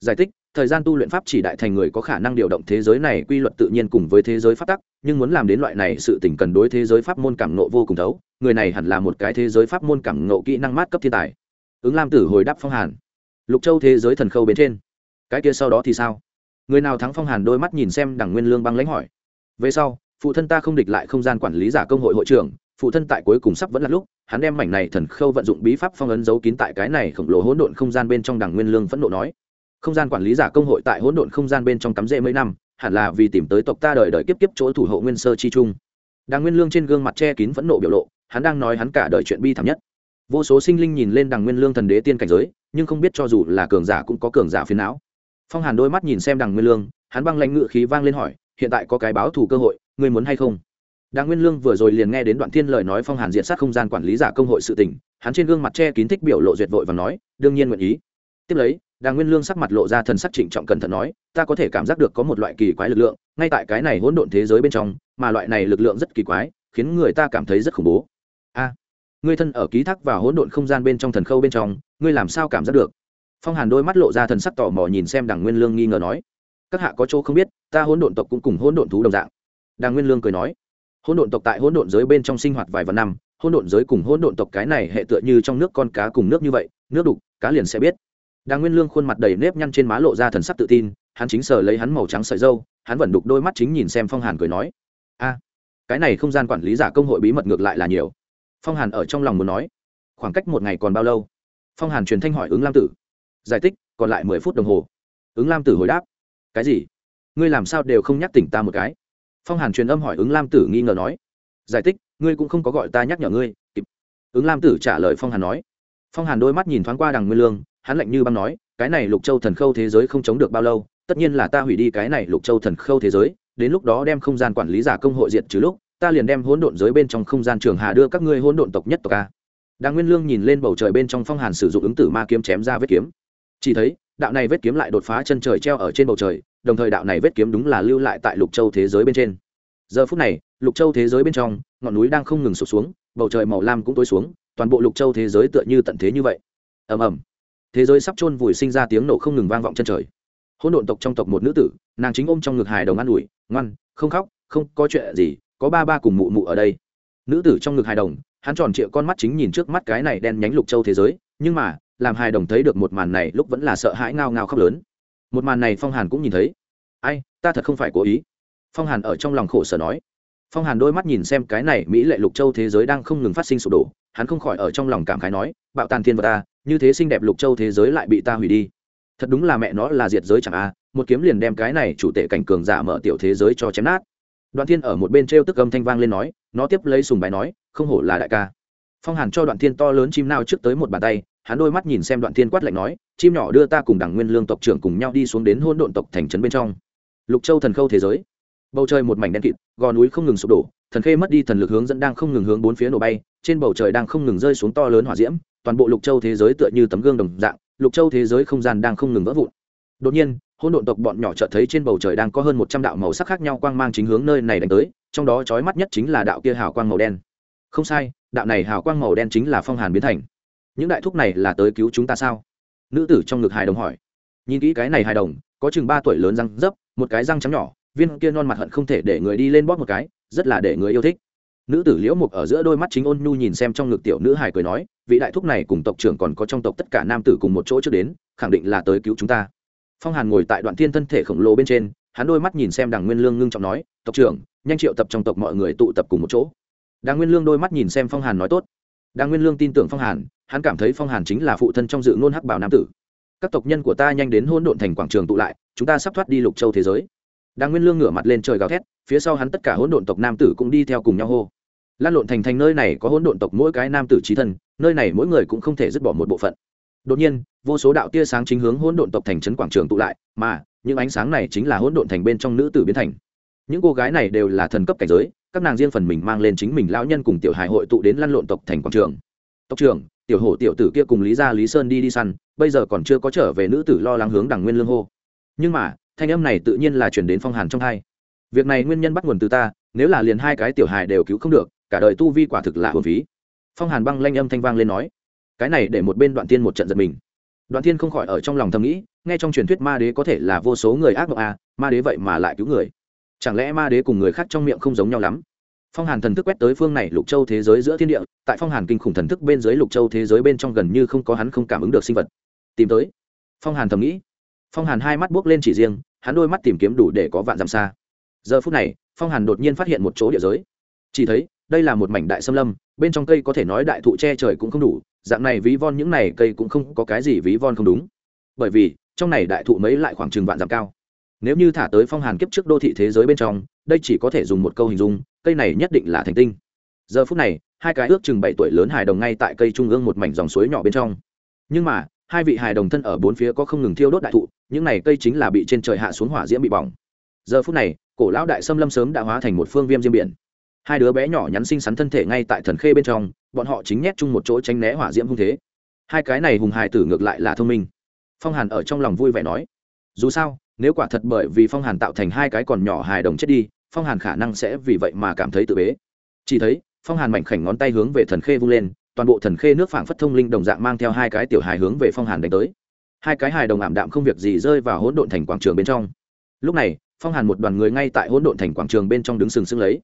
Giải thích, thời gian tu luyện pháp chỉ đại thành người có khả năng điều động thế giới này quy luật tự nhiên cùng với thế giới pháp tắc, nhưng muốn làm đến loại này sự tỉnh cần đối thế giới pháp môn cảm nộ vô cùng thấu, người này hẳn là một cái thế giới pháp môn cảm nộ kỹ năng mát cấp thiên tài. Ứng lam tử hồi đáp phong hàn. Lục châu thế giới thần khâu bên trên. Cái kia sau đó thì sao? Người nào thắng phong hàn đôi mắt nhìn xem đảng nguyên lương băng lãnh hỏi. Về sau, phụ thân ta không địch lại không gian quản lý giả công hội hội trưởng phụ thân tại cuối cùng sắp vẫn là lúc, hắn đem mảnh này thần khâu vận dụng bí pháp phong ấn giấu kín tại cái này khổng lồ hỗn độn không gian bên trong Đằng nguyên lương phẫn nộ nói. Không gian quản lý giả công hội tại hỗn độn không gian bên trong cắm rễ mấy năm, hẳn là vì tìm tới tộc ta đời đời kiếp kiếp chỗ thủ hộ nguyên sơ chi trung. Đàng nguyên lương trên gương mặt che kín phẫn nộ biểu lộ, hắn đang nói hắn cả đời chuyện bi thảm nhất. Vô số sinh linh nhìn lên đằng nguyên lương thần đế tiên cảnh giới, nhưng không biết cho dù là cường giả cũng có cường giả phiến não. Phong hàn đôi mắt nhìn xem đằng nguyên lương, hắn băng lãnh ngự khí vang lên hỏi, hiện tại có cái báo thù cơ hội, ngươi muốn hay không? Đàng nguyên lương vừa rồi liền nghe đến đoạn thiên lời nói phong hàn diện sát không gian quản lý giả công hội sự tình, hắn trên gương mặt che kín thích biểu lộ duyệt vội và nói, đương nhiên nguyện ý. Tiếp lấy đàng nguyên lương sắc mặt lộ ra thần sắc trịnh trọng cẩn thận nói, ta có thể cảm giác được có một loại kỳ quái lực lượng, ngay tại cái này hỗn độn thế giới bên trong, mà loại này lực lượng rất kỳ quái, khiến người ta cảm thấy rất khủng bố. A, ngươi thân ở ký thác vào hỗn độn không gian bên trong thần khâu bên trong, ngươi làm sao cảm giác được? Phong hàn đôi mắt lộ ra thần sắc tò mò nhìn xem đàng nguyên lương nghi ngờ nói, các hạ có chỗ không biết, ta hỗn độn tộc cũng cùng hỗn độn thú đồng dạng. Đàng nguyên lương cười nói hỗn độn tộc tại hỗn độn giới bên trong sinh hoạt vài vạn năm, hỗn độn giới cùng hỗn độn tộc cái này hệ tựa như trong nước con cá cùng nước như vậy, nước đục, cá liền sẽ biết. Đàng nguyên lương khuôn mặt đầy nếp nhăn trên má lộ ra thần sắc tự tin, hắn chính sờ lấy hắn màu trắng sợi dâu hắn vẫn đục đôi mắt chính nhìn xem phong hàn cười nói, a, cái này không gian quản lý giả công hội bí mật ngược lại là nhiều. Phong hàn ở trong lòng muốn nói, khoảng cách một ngày còn bao lâu? Phong hàn truyền thanh hỏi ứng lam tử. Giải thích, còn lại mười phút đồng hồ. Ứng lam tử hồi đáp, cái gì? Ngươi làm sao đều không nhắc tỉnh ta một cái? Phong hàn truyền âm hỏi ứng lam tử nghi ngờ nói, giải thích, ngươi cũng không có gọi ta nhắc nhở ngươi, kịp. Ứng lam tử trả lời phong hàn nói. Phong hàn đôi mắt nhìn thoáng qua đằng nguyên lương, hắn lạnh như băng nói, cái này lục châu thần khâu thế giới không chống được bao lâu, tất nhiên là ta hủy đi cái này lục châu thần khâu thế giới, đến lúc đó đem không gian quản lý giả công hội diện trừ lúc, ta liền đem hỗn độn giới bên trong không gian trường hà đưa các ngươi hỗn độn tộc nhất tộc a. Đàng nguyên lương nhìn lên bầu trời bên trong phong hàn sử dụng ứng tử ma kiếm chém ra vết kiếm. Chỉ thấy đạo này vết kiếm lại đột phá chân trời treo ở trên bầu trời, đồng thời đạo này vết kiếm đúng là lưu lại tại lục châu thế giới bên trên. Giờ phút này, lục châu thế giới bên trong, ngọn núi đang không ngừng sụp xuống, bầu trời màu lam cũng tối xuống, toàn bộ lục châu thế giới tựa như tận thế như vậy. Ầm ầm. Thế giới sắp chôn vùi sinh ra tiếng nổ không ngừng vang vọng chân trời. Hỗn độn tộc trong tộc một nữ tử, nàng chính ôm trong ngực hài đồng an ủi, ngoan, không khóc, không có chuyện gì, có ba ba cùng mụ mụ ở đây. Nữ tử trong ngực hài đồng, hắn tròn trịa con mắt chính nhìn trước mắt cái này đen nhánh lục châu thế giới, nhưng mà làm hài đồng thấy được một màn này lúc vẫn là sợ hãi ngao ngao khóc lớn. Một màn này phong hàn cũng nhìn thấy. Ai, ta thật không phải cố ý. Phong hàn ở trong lòng khổ sở nói. Phong hàn đôi mắt nhìn xem cái này mỹ lệ lục châu thế giới đang không ngừng phát sinh sụp đổ, hắn không khỏi ở trong lòng cảm khái nói, bạo tàn thiên vật ta, như thế xinh đẹp lục châu thế giới lại bị ta hủy đi. Thật đúng là mẹ nó là diệt giới chẳng a một kiếm liền đem cái này chủ tệ cảnh cường giả mở tiểu thế giới cho chém nát. Đoạn thiên ở một bên t r e o tức âm thanh vang lên nói, nó tiếp lấy sùng bài nói, không hổ là đại ca. Phong hàn cho đoạn thiên to lớn chim nao trước tới một bàn tay hắn đôi mắt nhìn xem đoạn thiên quát lạnh nói, chim nhỏ đưa ta cùng đảng nguyên lương tộc trưởng cùng nhau đi xuống đến hôn độn tộc thành trấn bên trong. Lục châu thần khâu thế giới. Bầu trời một mảnh đen kịt, gò núi không ngừng sụp đổ, thần khê mất đi thần lực hướng dẫn đang không ngừng hướng bốn phía nổ bay, trên bầu trời đang không ngừng rơi xuống to lớn hỏa diễm, toàn bộ lục châu thế giới tựa như tấm gương đồng dạng, lục châu thế giới không gian đang không ngừng vỡ vụn. Đột nhiên hôn độn tộc bọn nhỏ chợt thấy trên bầu trời đang có hơn một trăm đạo màu sắc khác nhau quang mang chính hướng nơi này đánh tới, trong đó chói mắt nhất chính là đạo kia hào quang màu đen. Không sai, đạo này hào quang màu đen chính là phong hàn biến thành những đại thúc này là tới cứu chúng ta sao? Nữ tử trong ngực hài đồng hỏi. Nhìn kỹ cái này hài đồng, có chừng ba tuổi lớn răng dấp, một cái răng trắng nhỏ, viên kia non mặt hận không thể để người đi lên bóp một cái, rất là để người yêu thích. Nữ tử liễu mục ở giữa đôi mắt chính ôn nhu nhìn xem trong ngực tiểu nữ hài cười nói, vị đại thúc này cùng tộc trưởng còn có trong tộc tất cả nam tử cùng một chỗ trước đến, khẳng định là tới cứu chúng ta. Phong hàn ngồi tại đoạn thiên thân thể khổng lồ bên trên, hắn đôi mắt nhìn xem đằng nguyên lương ngưng trọng nói, tộc trưởng, nhanh triệu tập trong tộc mọi người tụ tập cùng một chỗ. Đàng nguyên lương đôi mắt nhìn xem phong hàn nói tốt đang nguyên lương tin tưởng phong hàn, hắn cảm thấy phong hàn chính là phụ thân trong dự ngôn hắc bảo nam tử. Các tộc nhân của ta nhanh đến hôn độn thành quảng trường tụ lại, chúng ta sắp thoát đi lục châu thế giới. Đang nguyên lương ngửa mặt lên trời gào thét, phía sau hắn tất cả hỗn độn tộc nam tử cũng đi theo cùng nhau hô. Lan lộn thành thành nơi này có hỗn độn tộc mỗi cái nam tử trí thân, nơi này mỗi người cũng không thể dứt bỏ một bộ phận. Đột nhiên, vô số đạo tia sáng chính hướng hỗn độn tộc thành trấn quảng trường tụ lại, mà những ánh sáng này chính là hỗn độn thành bên trong nữ tử biến thành. Những cô gái này đều là thần cấp cảnh giới các nàng riêng phần mình mang lên chính mình lão nhân cùng tiểu hài hội tụ đến lăn lộn tộc thành quảng trường. Tộc trưởng, tiểu hổ tiểu tử kia cùng lý gia lý sơn đi đi săn, bây giờ còn chưa có trở về nữ tử lo lắng hướng đằng nguyên lương hô. Nhưng mà, thanh âm này tự nhiên là chuyển đến phong hàn trong hai. Việc này nguyên nhân bắt nguồn từ ta, nếu là liền hai cái tiểu hài đều cứu không được, cả đời tu vi quả thực là hồn phí. Phong hàn băng lanh âm thanh vang lên nói. Cái này để một bên đoạn tiên một trận giật mình. Đoạn tiên không khỏi ở trong lòng thầm nghĩ, nghe trong truyền thuyết ma đế có thể là vô số người ác mộng à ma đế vậy mà lại cứu người chẳng lẽ ma đế cùng người khác trong miệng không giống nhau lắm? Phong hàn thần thức quét tới phương này lục châu thế giới giữa thiên địa, tại phong hàn kinh khủng thần thức bên dưới lục châu thế giới bên trong gần như không có hắn không cảm ứng được sinh vật. Tìm tới. Phong hàn thầm nghĩ. Phong hàn hai mắt buốc lên chỉ riêng, hắn đôi mắt tìm kiếm đủ để có vạn dặm xa. Giờ phút này, phong hàn đột nhiên phát hiện một chỗ địa giới. Chỉ thấy, đây là một mảnh đại xâm lâm, bên trong cây có thể nói đại thụ che trời cũng không đủ, dạng này ví von những này cây cũng không có cái gì ví von không đúng. Bởi vì, trong này đại thụ mấy lại khoảng chừng vạn dặm cao nếu như thả tới phong hàn kiếp trước đô thị thế giới bên trong, đây chỉ có thể dùng một câu hình dung, cây này nhất định là thành tinh. Giờ phút này, hai cái ước chừng bảy tuổi lớn hài đồng ngay tại cây trung ương một mảnh dòng suối nhỏ bên trong. Nhưng mà, hai vị hài đồng thân ở bốn phía có không ngừng thiêu đốt đại thụ, những này cây chính là bị trên trời hạ xuống hỏa diễm bị bỏng. Giờ phút này, cổ lão đại xâm lâm sớm đã hóa thành một phương viêm diêm biển. Hai đứa bé nhỏ nhắn xinh xắn thân thể ngay tại thần khê bên trong, bọn họ chính nhét chung một chỗ tránh né hỏa diễm hung thế. Hai cái này hùng hài tử ngược lại là thông minh. Phong hàn ở trong lòng vui vẻ nói, dù sao nếu quả thật bởi vì phong hàn tạo thành hai cái còn nhỏ hài đồng chết đi, phong hàn khả năng sẽ vì vậy mà cảm thấy tự bế. Chỉ thấy, phong hàn mạnh khảnh ngón tay hướng về thần khê vung lên, toàn bộ thần khê nước phảng phất thông linh đồng dạng mang theo hai cái tiểu hài hướng về phong hàn đánh tới. Hai cái hài đồng ảm đạm không việc gì rơi vào hỗn độn thành quảng trường bên trong. Lúc này, phong hàn một đoàn người ngay tại hỗn độn thành quảng trường bên trong đứng sừng sững lấy.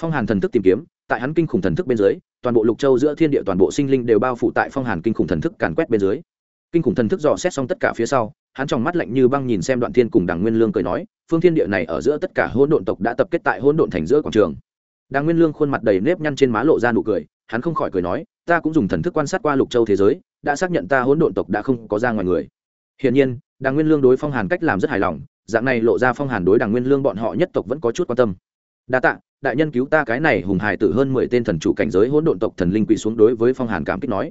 Phong hàn thần thức tìm kiếm, tại hắn kinh khủng thần thức bên dưới, toàn bộ lục châu giữa thiên địa toàn bộ sinh linh đều bao phủ tại phong hàn kinh khủng thần thức càn quét bên dưới kinh khủng thần thức dò xét xong tất cả phía sau, hắn tròng mắt lạnh như băng nhìn xem đoạn thiên cùng đằng nguyên lương cười nói, phương thiên địa này ở giữa tất cả Hôn độn tộc đã tập kết tại Hôn độn thành giữa quảng trường. Đằng nguyên lương khuôn mặt đầy nếp nhăn trên má lộ ra nụ cười, hắn không khỏi cười nói, ta cũng dùng thần thức quan sát qua lục châu thế giới, đã xác nhận ta Hôn độn tộc đã không có ra ngoài người. Hiển nhiên, đằng nguyên lương đối phong hàn cách làm rất hài lòng, dạng này lộ ra phong hàn đối đằng nguyên lương bọn họ nhất tộc vẫn có chút quan tâm. Đa tạ, đại nhân cứu ta cái này hùng hài tử hơn mười tên thần chủ cảnh giới hỗn độn tộc thần linh quỳ xuống đối với phong hàn cảm kích nói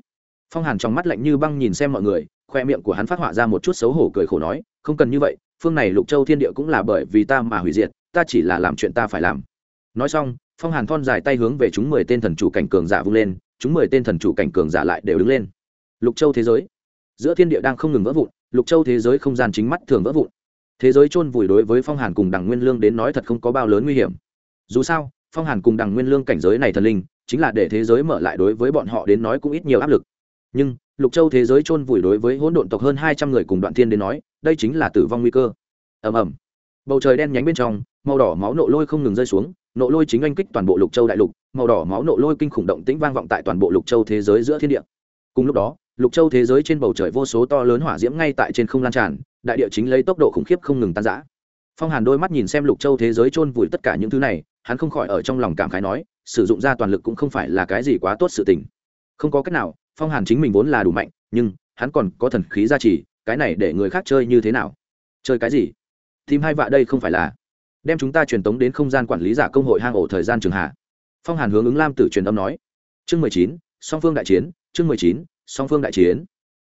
phong hàn trong mắt lạnh như băng nhìn xem mọi người khoe miệng của hắn phát họa ra một chút xấu hổ cười khổ nói không cần như vậy phương này lục châu thiên địa cũng là bởi vì ta mà hủy diệt ta chỉ là làm chuyện ta phải làm nói xong phong hàn thon dài tay hướng về chúng mười tên thần chủ cảnh cường giả vung lên chúng mười tên thần chủ cảnh cường giả lại đều đứng lên lục châu thế giới giữa thiên địa đang không ngừng vỡ vụn lục châu thế giới không gian chính mắt thường vỡ vụn thế giới chôn vùi đối với phong hàn cùng đằng nguyên lương đến nói thật không có bao lớn nguy hiểm dù sao phong hàn cùng đằng nguyên lương cảnh giới này thần linh chính là để thế giới mở lại đối với bọn họ đến nói cũng ít nhiều áp lực nhưng, lục châu thế giới chôn vùi đối với hỗn độn tộc hơn hai trăm người cùng đoạn thiên đến nói, đây chính là tử vong nguy cơ. Ầm ầm. Bầu trời đen nhánh bên trong, màu đỏ máu nộ lôi không ngừng rơi xuống, nộ lôi chính anh kích toàn bộ lục châu đại lục, màu đỏ máu nộ lôi kinh khủng động tĩnh vang vọng tại toàn bộ lục châu thế giới giữa thiên địa. Cùng lúc đó, lục châu thế giới trên bầu trời vô số to lớn hỏa diễm ngay tại trên không lan tràn, đại địa chính lấy tốc độ khủng khiếp không ngừng tan rã. Phong hàn đôi mắt nhìn xem lục châu thế giới chôn vùi tất cả những thứ này, hắn không khỏi ở trong lòng cảm khái nói, sử dụng ra toàn lực cũng không phải là cái gì quá tốt sự tình. Không có cách nào phong hàn chính mình vốn là đủ mạnh, nhưng hắn còn có thần khí gia trì, cái này để người khác chơi như thế nào? Chơi cái gì? Tìm hai vạ đây không phải là đem chúng ta truyền tống đến không gian quản lý giả công hội hang ổ thời gian trường hạ. Phong hàn hướng ứng lam tử truyền âm nói. Chương mười chín, song phương đại chiến, chương mười chín, song phương đại chiến.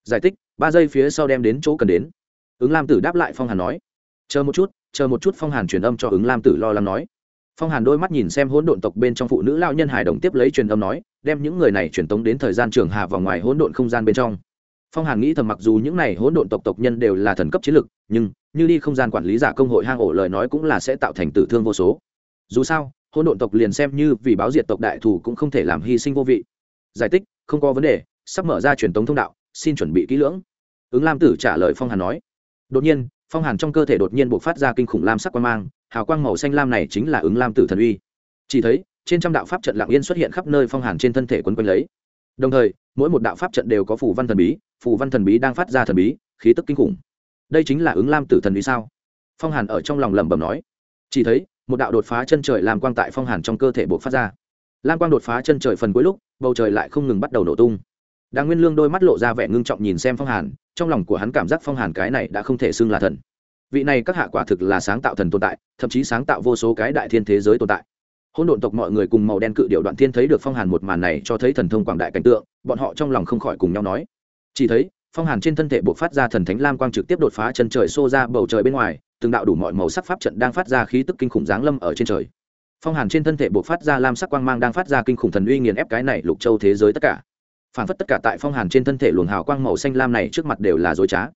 Giải tích ba giây phía sau đem đến chỗ cần đến. Ứng lam tử đáp lại phong hàn nói. Chờ một chút, chờ một chút phong hàn truyền âm cho ứng lam tử lo lắng nói. Phong hàn đôi mắt nhìn xem hỗn độn tộc bên trong phụ nữ lao nhân hài đồng tiếp lấy truyền âm nói đem những người này truyền tống đến thời gian trường hạ vào ngoài hỗn độn không gian bên trong. Phong hàn nghĩ thầm mặc dù những này hỗn độn tộc tộc nhân đều là thần cấp chiến lực, nhưng như đi không gian quản lý giả công hội hang ổ lời nói cũng là sẽ tạo thành tử thương vô số. Dù sao, hỗn độn tộc liền xem như vì báo diệt tộc đại thủ cũng không thể làm hy sinh vô vị. Giải thích, không có vấn đề, sắp mở ra truyền tống thông đạo, xin chuẩn bị kỹ lưỡng. Ứng lam tử trả lời phong hàn nói. Đột nhiên, phong hàn trong cơ thể đột nhiên buộc phát ra kinh khủng lam sắc quang mang, hào quang màu xanh lam này chính là ứng lam tử thần uy. Chỉ thấy trên trăm đạo pháp trận lạng yên xuất hiện khắp nơi phong hàn trên thân thể quấn quanh lấy. Đồng thời, mỗi một đạo pháp trận đều có phù văn thần bí, phù văn thần bí đang phát ra thần bí, khí tức kinh khủng. Đây chính là ứng lam tử thần uy sao? Phong hàn ở trong lòng lẩm bẩm nói. Chỉ thấy, một đạo đột phá chân trời làm quang tại phong hàn trong cơ thể buộc phát ra. Lam quang đột phá chân trời phần cuối lúc, bầu trời lại không ngừng bắt đầu nổ tung. Đàng nguyên lương đôi mắt lộ ra vẻ ngưng trọng nhìn xem phong hàn, trong lòng của hắn cảm giác phong hàn cái này đã không thể xưng là thần. Vị này các hạ quả thực là sáng tạo thần tồn tại, thậm chí sáng tạo vô số cái đại thiên thế giới tồn tại hôn độn tộc mọi người cùng màu đen cự điệu đoạn thiên thấy được phong hàn một màn này cho thấy thần thông quảng đại cảnh tượng, bọn họ trong lòng không khỏi cùng nhau nói. Chỉ thấy, phong hàn trên thân thể buộc phát ra thần thánh lam quang trực tiếp đột phá chân trời xô ra bầu trời bên ngoài, từng đạo đủ mọi màu sắc pháp trận đang phát ra khí tức kinh khủng giáng lâm ở trên trời. Phong hàn trên thân thể buộc phát ra lam sắc quang mang đang phát ra kinh khủng thần uy nghiền ép cái này lục châu thế giới tất cả. Phản phất tất cả tại phong hàn trên thân thể luồng hào quang màu xanh lam này trước mặt đều là dối trá.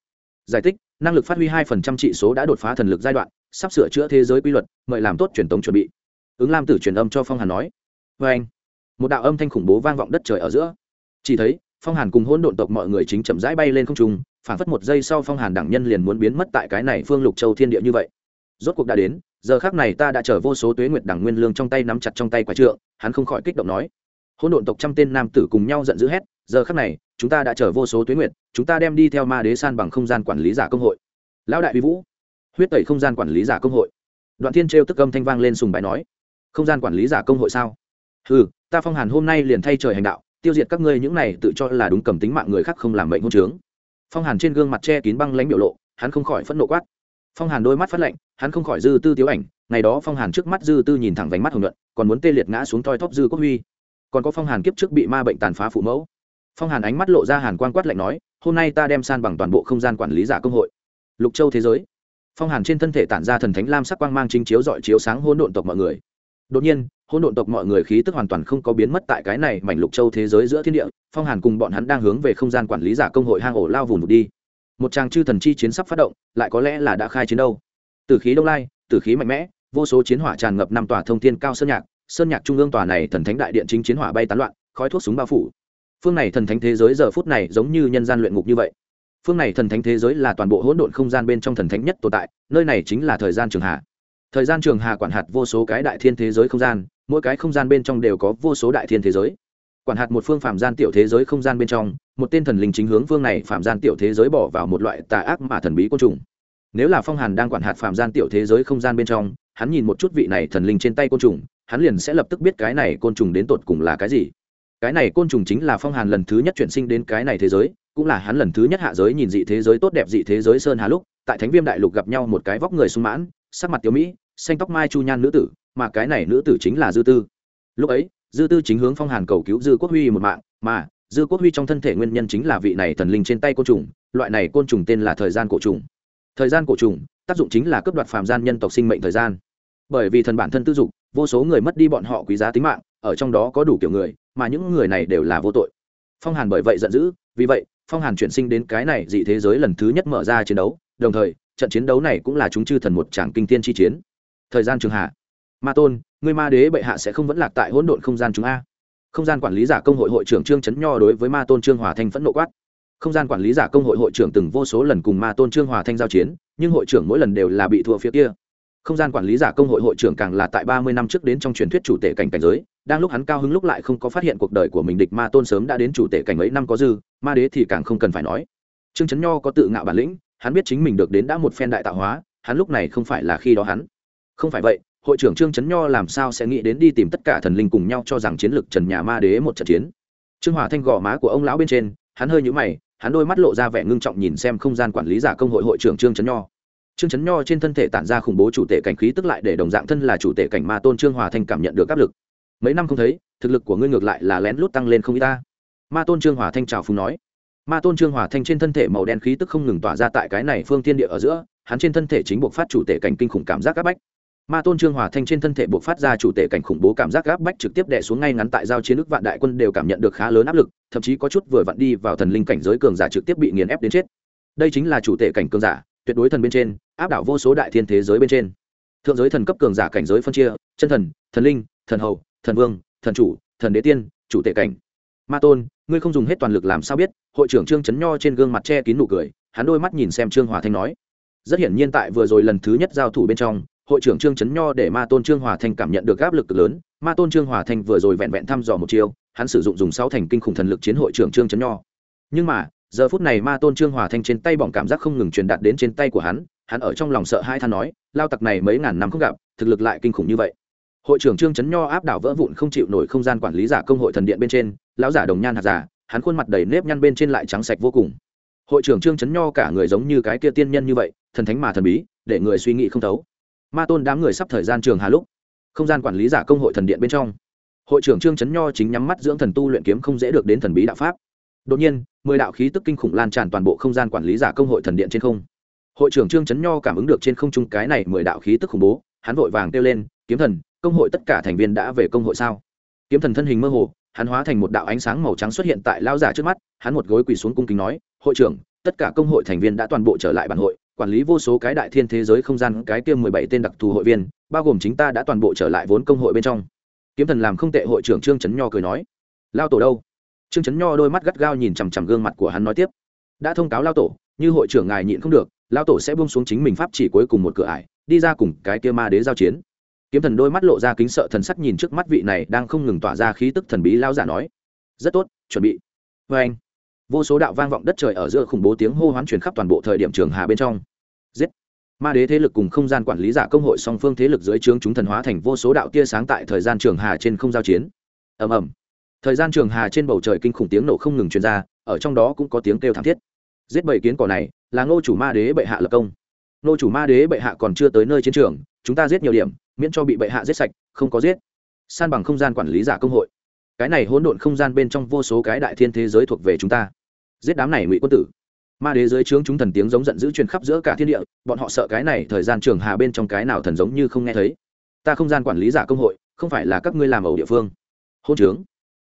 Giải thích, năng lực phát huy hai phần trăm trị số đã đột phá thần lực giai đoạn, sắp sửa chữa thế giới quy luật, mời làm tốt truyền tống chuẩn bị ứng lam tử truyền âm cho phong hàn nói vê anh. Một đạo âm thanh khủng bố vang vọng đất trời ở giữa. Chỉ thấy, phong hàn cùng hỗn độn tộc mọi người chính chậm rãi bay lên không trung phản phất một giây sau phong hàn đẳng nhân liền muốn biến mất tại cái này phương lục châu thiên địa như vậy. Rốt cuộc đã đến, giờ khác này ta đã chở vô số tuế nguyệt đẳng nguyên lương trong tay nắm chặt trong tay quả trượng, hắn không khỏi kích động nói. Hỗn độn tộc trăm tên nam tử cùng nhau giận dữ hét, giờ khác này, chúng ta đã chở vô số tuế nguyệt, chúng ta đem đi theo ma đế san bằng không gian quản lý giả công hội. Lão đại uy vũ, huyết tẩy không gian quản lý giả công hội. Đoạn thiên trêu tức âm thanh vang lên sùng bài nói không gian quản lý giả công hội sao? Ừ ta phong hàn hôm nay liền thay trời hành đạo, tiêu diệt các ngươi những này tự cho là đúng cầm tính mạng người khác không làm bệnh hôn trướng phong hàn trên gương mặt che kín băng lãnh biểu lộ, hắn không khỏi phẫn nộ quát. Phong hàn đôi mắt phát lạnh, hắn không khỏi dư tư tiếu ảnh, ngày đó phong hàn trước mắt dư tư nhìn thẳng vánh mắt hồng nhuận, còn muốn tê liệt ngã xuống toi thóp dư quốc huy. Còn có phong hàn kiếp trước bị ma bệnh tàn phá phụ mẫu. Phong hàn ánh mắt lộ ra hàn quan quát lạnh nói, hôm nay ta đem san bằng toàn bộ không gian quản lý giả công hội. Lục châu thế giới. Phong hàn trên thân thể tản ra thần thánh lam sắc quang mang chính chiếu dọi chiếu sáng hôn độn tộc mọi người đột nhiên hôn độn tộc mọi người khí tức hoàn toàn không có biến mất tại cái này mảnh lục châu thế giới giữa thiên địa, phong hàn cùng bọn hắn đang hướng về không gian quản lý giả công hội hang ổ lao vùng đi. Một tràng chư thần chi chiến sắp phát động, lại có lẽ là đã khai chiến đâu. Từ khí đông lai từ khí mạnh mẽ, vô số chiến hỏa tràn ngập năm tòa thông thiên cao sơn nhạc sơn nhạc trung ương tòa này thần thánh đại điện chính chiến hỏa bay tán loạn, khói thuốc súng bao phủ. Phương này thần thánh thế giới giờ phút này giống như nhân gian luyện ngục như vậy. Phương này thần thánh thế giới là toàn bộ hỗn độn không gian bên trong thần thánh nhất tồn tại, nơi này chính là thời gian trường hạ thời gian trường hà quản hạt vô số cái đại thiên thế giới không gian, mỗi cái không gian bên trong đều có vô số đại thiên thế giới. Quản hạt một phương phạm gian tiểu thế giới không gian bên trong, một tên thần linh chính hướng phương này phạm gian tiểu thế giới bỏ vào một loại tà ác mà thần bí côn trùng. Nếu là phong hàn đang quản hạt phạm gian tiểu thế giới không gian bên trong, hắn nhìn một chút vị này thần linh trên tay côn trùng, hắn liền sẽ lập tức biết cái này côn trùng đến tột cùng là cái gì. Cái này côn trùng chính là phong hàn lần thứ nhất chuyển sinh đến cái này thế giới, cũng là hắn lần thứ nhất hạ giới nhìn dị thế giới tốt đẹp dị thế giới sơn hà lúc, tại thánh viêm đại lục gặp nhau một cái vóc người sung mãn, sắc mặt tiểu mỹ xanh tóc mai chu nhan nữ tử, mà cái này nữ tử chính là dư tư. Lúc ấy, dư tư chính hướng phong hàn cầu cứu dư quốc huy một mạng, mà dư quốc huy trong thân thể nguyên nhân chính là vị này thần linh trên tay côn trùng, loại này côn trùng tên là thời gian cổ trùng. Thời gian cổ trùng, tác dụng chính là cướp đoạt phàm gian nhân tộc sinh mệnh thời gian. Bởi vì thần bản thân tư dục, vô số người mất đi bọn họ quý giá tính mạng, ở trong đó có đủ kiểu người, mà những người này đều là vô tội. Phong hàn bởi vậy giận dữ, vì vậy, phong hàn chuyển sinh đến cái này dị thế giới lần thứ nhất mở ra chiến đấu, đồng thời, trận chiến đấu này cũng là chúng chư thần một tràng kinh tiên chi chiến thời gian trường hạ. Ma tôn người ma đế bệ hạ sẽ không vẫn lạc tại hỗn độn không gian chúng a. Không gian quản lý giả công hội hội trưởng trương trấn nho đối với ma tôn trương hòa thanh phẫn nộ quát. Không gian quản lý giả công hội hội trưởng từng vô số lần cùng ma tôn trương hòa thanh giao chiến, nhưng hội trưởng mỗi lần đều là bị thua phía kia. Không gian quản lý giả công hội hội trưởng càng là tại ba mươi năm trước đến trong truyền thuyết chủ tể cảnh cảnh giới, đang lúc hắn cao hứng lúc lại không có phát hiện cuộc đời của mình địch ma tôn sớm đã đến chủ tể cảnh ấy năm có dư, ma đế thì càng không cần phải nói. Trương trấn nho có tự ngạo bản lĩnh, hắn biết chính mình được đến đã một phen đại tạo hóa, hắn lúc này không phải là khi đó hắn không phải vậy, hội trưởng trương trấn nho làm sao sẽ nghĩ đến đi tìm tất cả thần linh cùng nhau cho rằng chiến lược trần nhà ma đế một trận chiến? Trương hòa thanh gò má của ông lão bên trên, hắn hơi nhũ mày, hắn đôi mắt lộ ra vẻ ngưng trọng nhìn xem không gian quản lý giả công hội hội trưởng trương trấn nho. Trương trấn nho trên thân thể tản ra khủng bố chủ tể cảnh khí tức lại để đồng dạng thân là chủ tể cảnh ma tôn trương hòa thanh cảm nhận được áp lực. Mấy năm không thấy, thực lực của ngươi ngược lại là lén lút tăng lên không y ta. Ma tôn trương hòa thanh trào phùng nói. Ma tôn trương hòa thanh trên thân thể màu đen khí tức không ngừng tỏa ra tại cái này phương thiên địa ở giữa, hắn trên thân thể chính buộc phát chủ tể cảnh kinh khủng cảm giác áp bách ma tôn trương hòa thanh trên thân thể buộc phát ra chủ tể cảnh khủng bố cảm giác áp bách trực tiếp đè xuống ngay ngắn tại giao chiến ức vạn đại quân đều cảm nhận được khá lớn áp lực, thậm chí có chút vừa vặn đi vào thần linh cảnh giới cường giả trực tiếp bị nghiền ép đến chết. Đây chính là chủ tể cảnh cường giả, tuyệt đối thần bên trên, áp đảo vô số đại thiên thế giới bên trên. Thượng giới thần cấp cường giả cảnh giới phân chia, chân thần thần linh, thần hầu, thần vương, thần chủ, thần đế tiên, chủ tể cảnh. Ma tôn, ngươi không dùng hết toàn lực làm sao biết? Hội trưởng trương trấn nho trên gương mặt che kín nụ cười, hắn đôi mắt nhìn xem trương hòa thanh nói. Rất hiển nhiên tại vừa rồi lần thứ nhất giao thủ bên trong hội trưởng trương trấn nho để ma tôn trương hòa thanh cảm nhận được áp lực cực lớn. Ma tôn trương hòa thanh vừa rồi vẹn vẹn thăm dò một chiêu, hắn sử dụng dùng sáu thành kinh khủng thần lực chiến hội trưởng trương trấn nho. Nhưng mà, giờ phút này ma tôn trương hòa thanh trên tay bỏng cảm giác không ngừng truyền đạt đến trên tay của hắn hắn ở trong lòng sợ hai than nói, lao tặc này mấy ngàn năm không gặp, thực lực lại kinh khủng như vậy. Hội trưởng trương trấn nho áp đảo vỡ vụn không chịu nổi không gian quản lý giả công hội thần điện bên trên, lão giả đồng nhan hạt giả, hắn khuôn mặt đầy nếp nhăn bên trên lại trắng sạch vô cùng. Hội trưởng trương trấn nho cả người giống như cái kia tiên nhân như vậy, thần thánh mà thần bí, để người suy nghĩ không thấu ma tôn đám người sắp thời gian trường hà lúc, không gian quản lý giả công hội thần điện bên trong. Hội trưởng trương trấn nho chính nhắm mắt dưỡng thần tu luyện kiếm không dễ được đến thần bí đạo pháp. Đột nhiên, mười đạo khí tức kinh khủng lan tràn toàn bộ không gian quản lý giả công hội thần điện trên không. Hội trưởng trương trấn nho cảm ứng được trên không trung cái này mười đạo khí tức khủng bố, hắn vội vàng kêu lên, kiếm thần, công hội tất cả thành viên đã về công hội sao? Kiếm thần thân hình mơ hồ, hắn hóa thành một đạo ánh sáng màu trắng xuất hiện tại lao giả trước mắt, hắn một gối quỳ xuống cung kính nói, hội trưởng, tất cả công hội thành viên đã toàn bộ trở lại bản hội quản lý vô số cái đại thiên thế giới không gian, cái kia mười bảy tên đặc thù hội viên, bao gồm chính ta đã toàn bộ trở lại vốn công hội bên trong. Kiếm thần làm không tệ, hội trưởng trương trấn nho cười nói. Lao tổ đâu? Trương trấn nho đôi mắt gắt gao nhìn chằm chằm gương mặt của hắn nói tiếp. Đã thông cáo lao tổ, như hội trưởng ngài nhịn không được, lao tổ sẽ buông xuống chính mình pháp chỉ cuối cùng một cửa ải, đi ra cùng cái kia ma đế giao chiến. Kiếm thần đôi mắt lộ ra kính sợ thần sắc nhìn trước mắt vị này đang không ngừng tỏa ra khí tức thần bí lao giả nói. Rất tốt, chuẩn bị. Vê anh vô số đạo vang vọng đất trời ở giữa khủng bố tiếng hô hoán truyền khắp toàn bộ thời điểm trường hà bên trong. Giết! Ma đế thế lực cùng không gian quản lý giả công hội song phương thế lực dưới trướng chúng thần hóa thành vô số đạo tia sáng tại thời gian trường hà trên không giao chiến. Ầm ầm. Thời gian trường hà trên bầu trời kinh khủng tiếng nổ không ngừng truyền ra, ở trong đó cũng có tiếng kêu thảm thiết. Giết bảy kiến cỏ này, là ngô chủ ma đế bệ hạ lập công. Ngô chủ ma đế bệ hạ còn chưa tới nơi chiến trường, chúng ta giết nhiều điểm, miễn cho bị bệ hạ giết sạch, không có giết. San bằng không gian quản lý giả công hội. Cái này hỗn độn không gian bên trong vô số cái đại thiên thế giới thuộc về chúng ta giết đám này ngụy quân tử. Ma đế dưới trướng chúng thần tiếng giống giận dữ truyền khắp giữa cả thiên địa, bọn họ sợ cái này thời gian trường hà bên trong cái nào thần giống như không nghe thấy. Ta không gian quản lý giả công hội, không phải là các ngươi làm ẩu địa phương. Hôn trướng.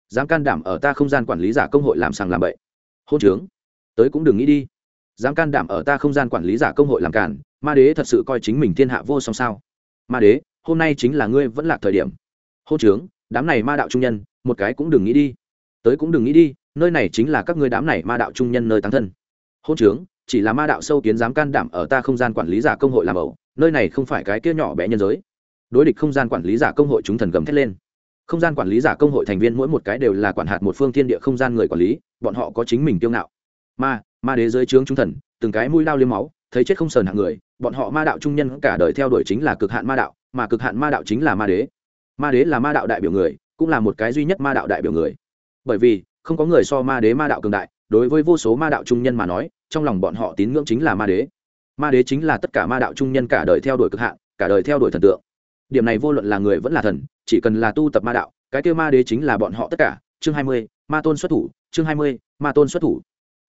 Dám can đảm ở ta không gian quản lý giả công hội làm sàng làm bậy. Hôn trướng. Tới cũng đừng nghĩ đi. Dám can đảm ở ta không gian quản lý giả công hội làm cản ma đế thật sự coi chính mình thiên hạ vô song sao. Ma đế, hôm nay chính là ngươi vẫn là thời điểm. Hôn trướng. Đám này ma đạo trung nhân, một cái cũng đừng nghĩ đi. Tới cũng đừng nghĩ đi nơi này chính là các ngươi đám này ma đạo trung nhân nơi tăng thân. Hôn trướng, chỉ là ma đạo sâu kiến dám can đảm ở ta không gian quản lý giả công hội làm ẩu, nơi này không phải cái kia nhỏ bé nhân giới. Đối địch không gian quản lý giả công hội chúng thần gầm thét lên. Không gian quản lý giả công hội thành viên mỗi một cái đều là quản hạt một phương thiên địa không gian người quản lý, bọn họ có chính mình kiêu ngạo. Ma ma đế giới trướng chúng thần, từng cái mũi lao liếm máu, thấy chết không sờn hạng người, bọn họ ma đạo trung nhân cả đời theo đuổi chính là cực hạn ma đạo, mà cực hạn ma đạo chính là ma đế. Ma đế là ma đạo đại biểu người, cũng là một cái duy nhất ma đạo đại biểu người. Bởi vì không có người so ma đế ma đạo cường đại, đối với vô số ma đạo trung nhân mà nói, trong lòng bọn họ tín ngưỡng chính là ma đế. Ma đế chính là tất cả ma đạo trung nhân cả đời theo đuổi cực hạn, cả đời theo đuổi thần tượng. Điểm này vô luận là người vẫn là thần, chỉ cần là tu tập ma đạo, cái kêu ma đế chính là bọn họ tất cả. Chương hai mươi, ma tôn xuất thủ, chương hai mươi, ma tôn xuất thủ.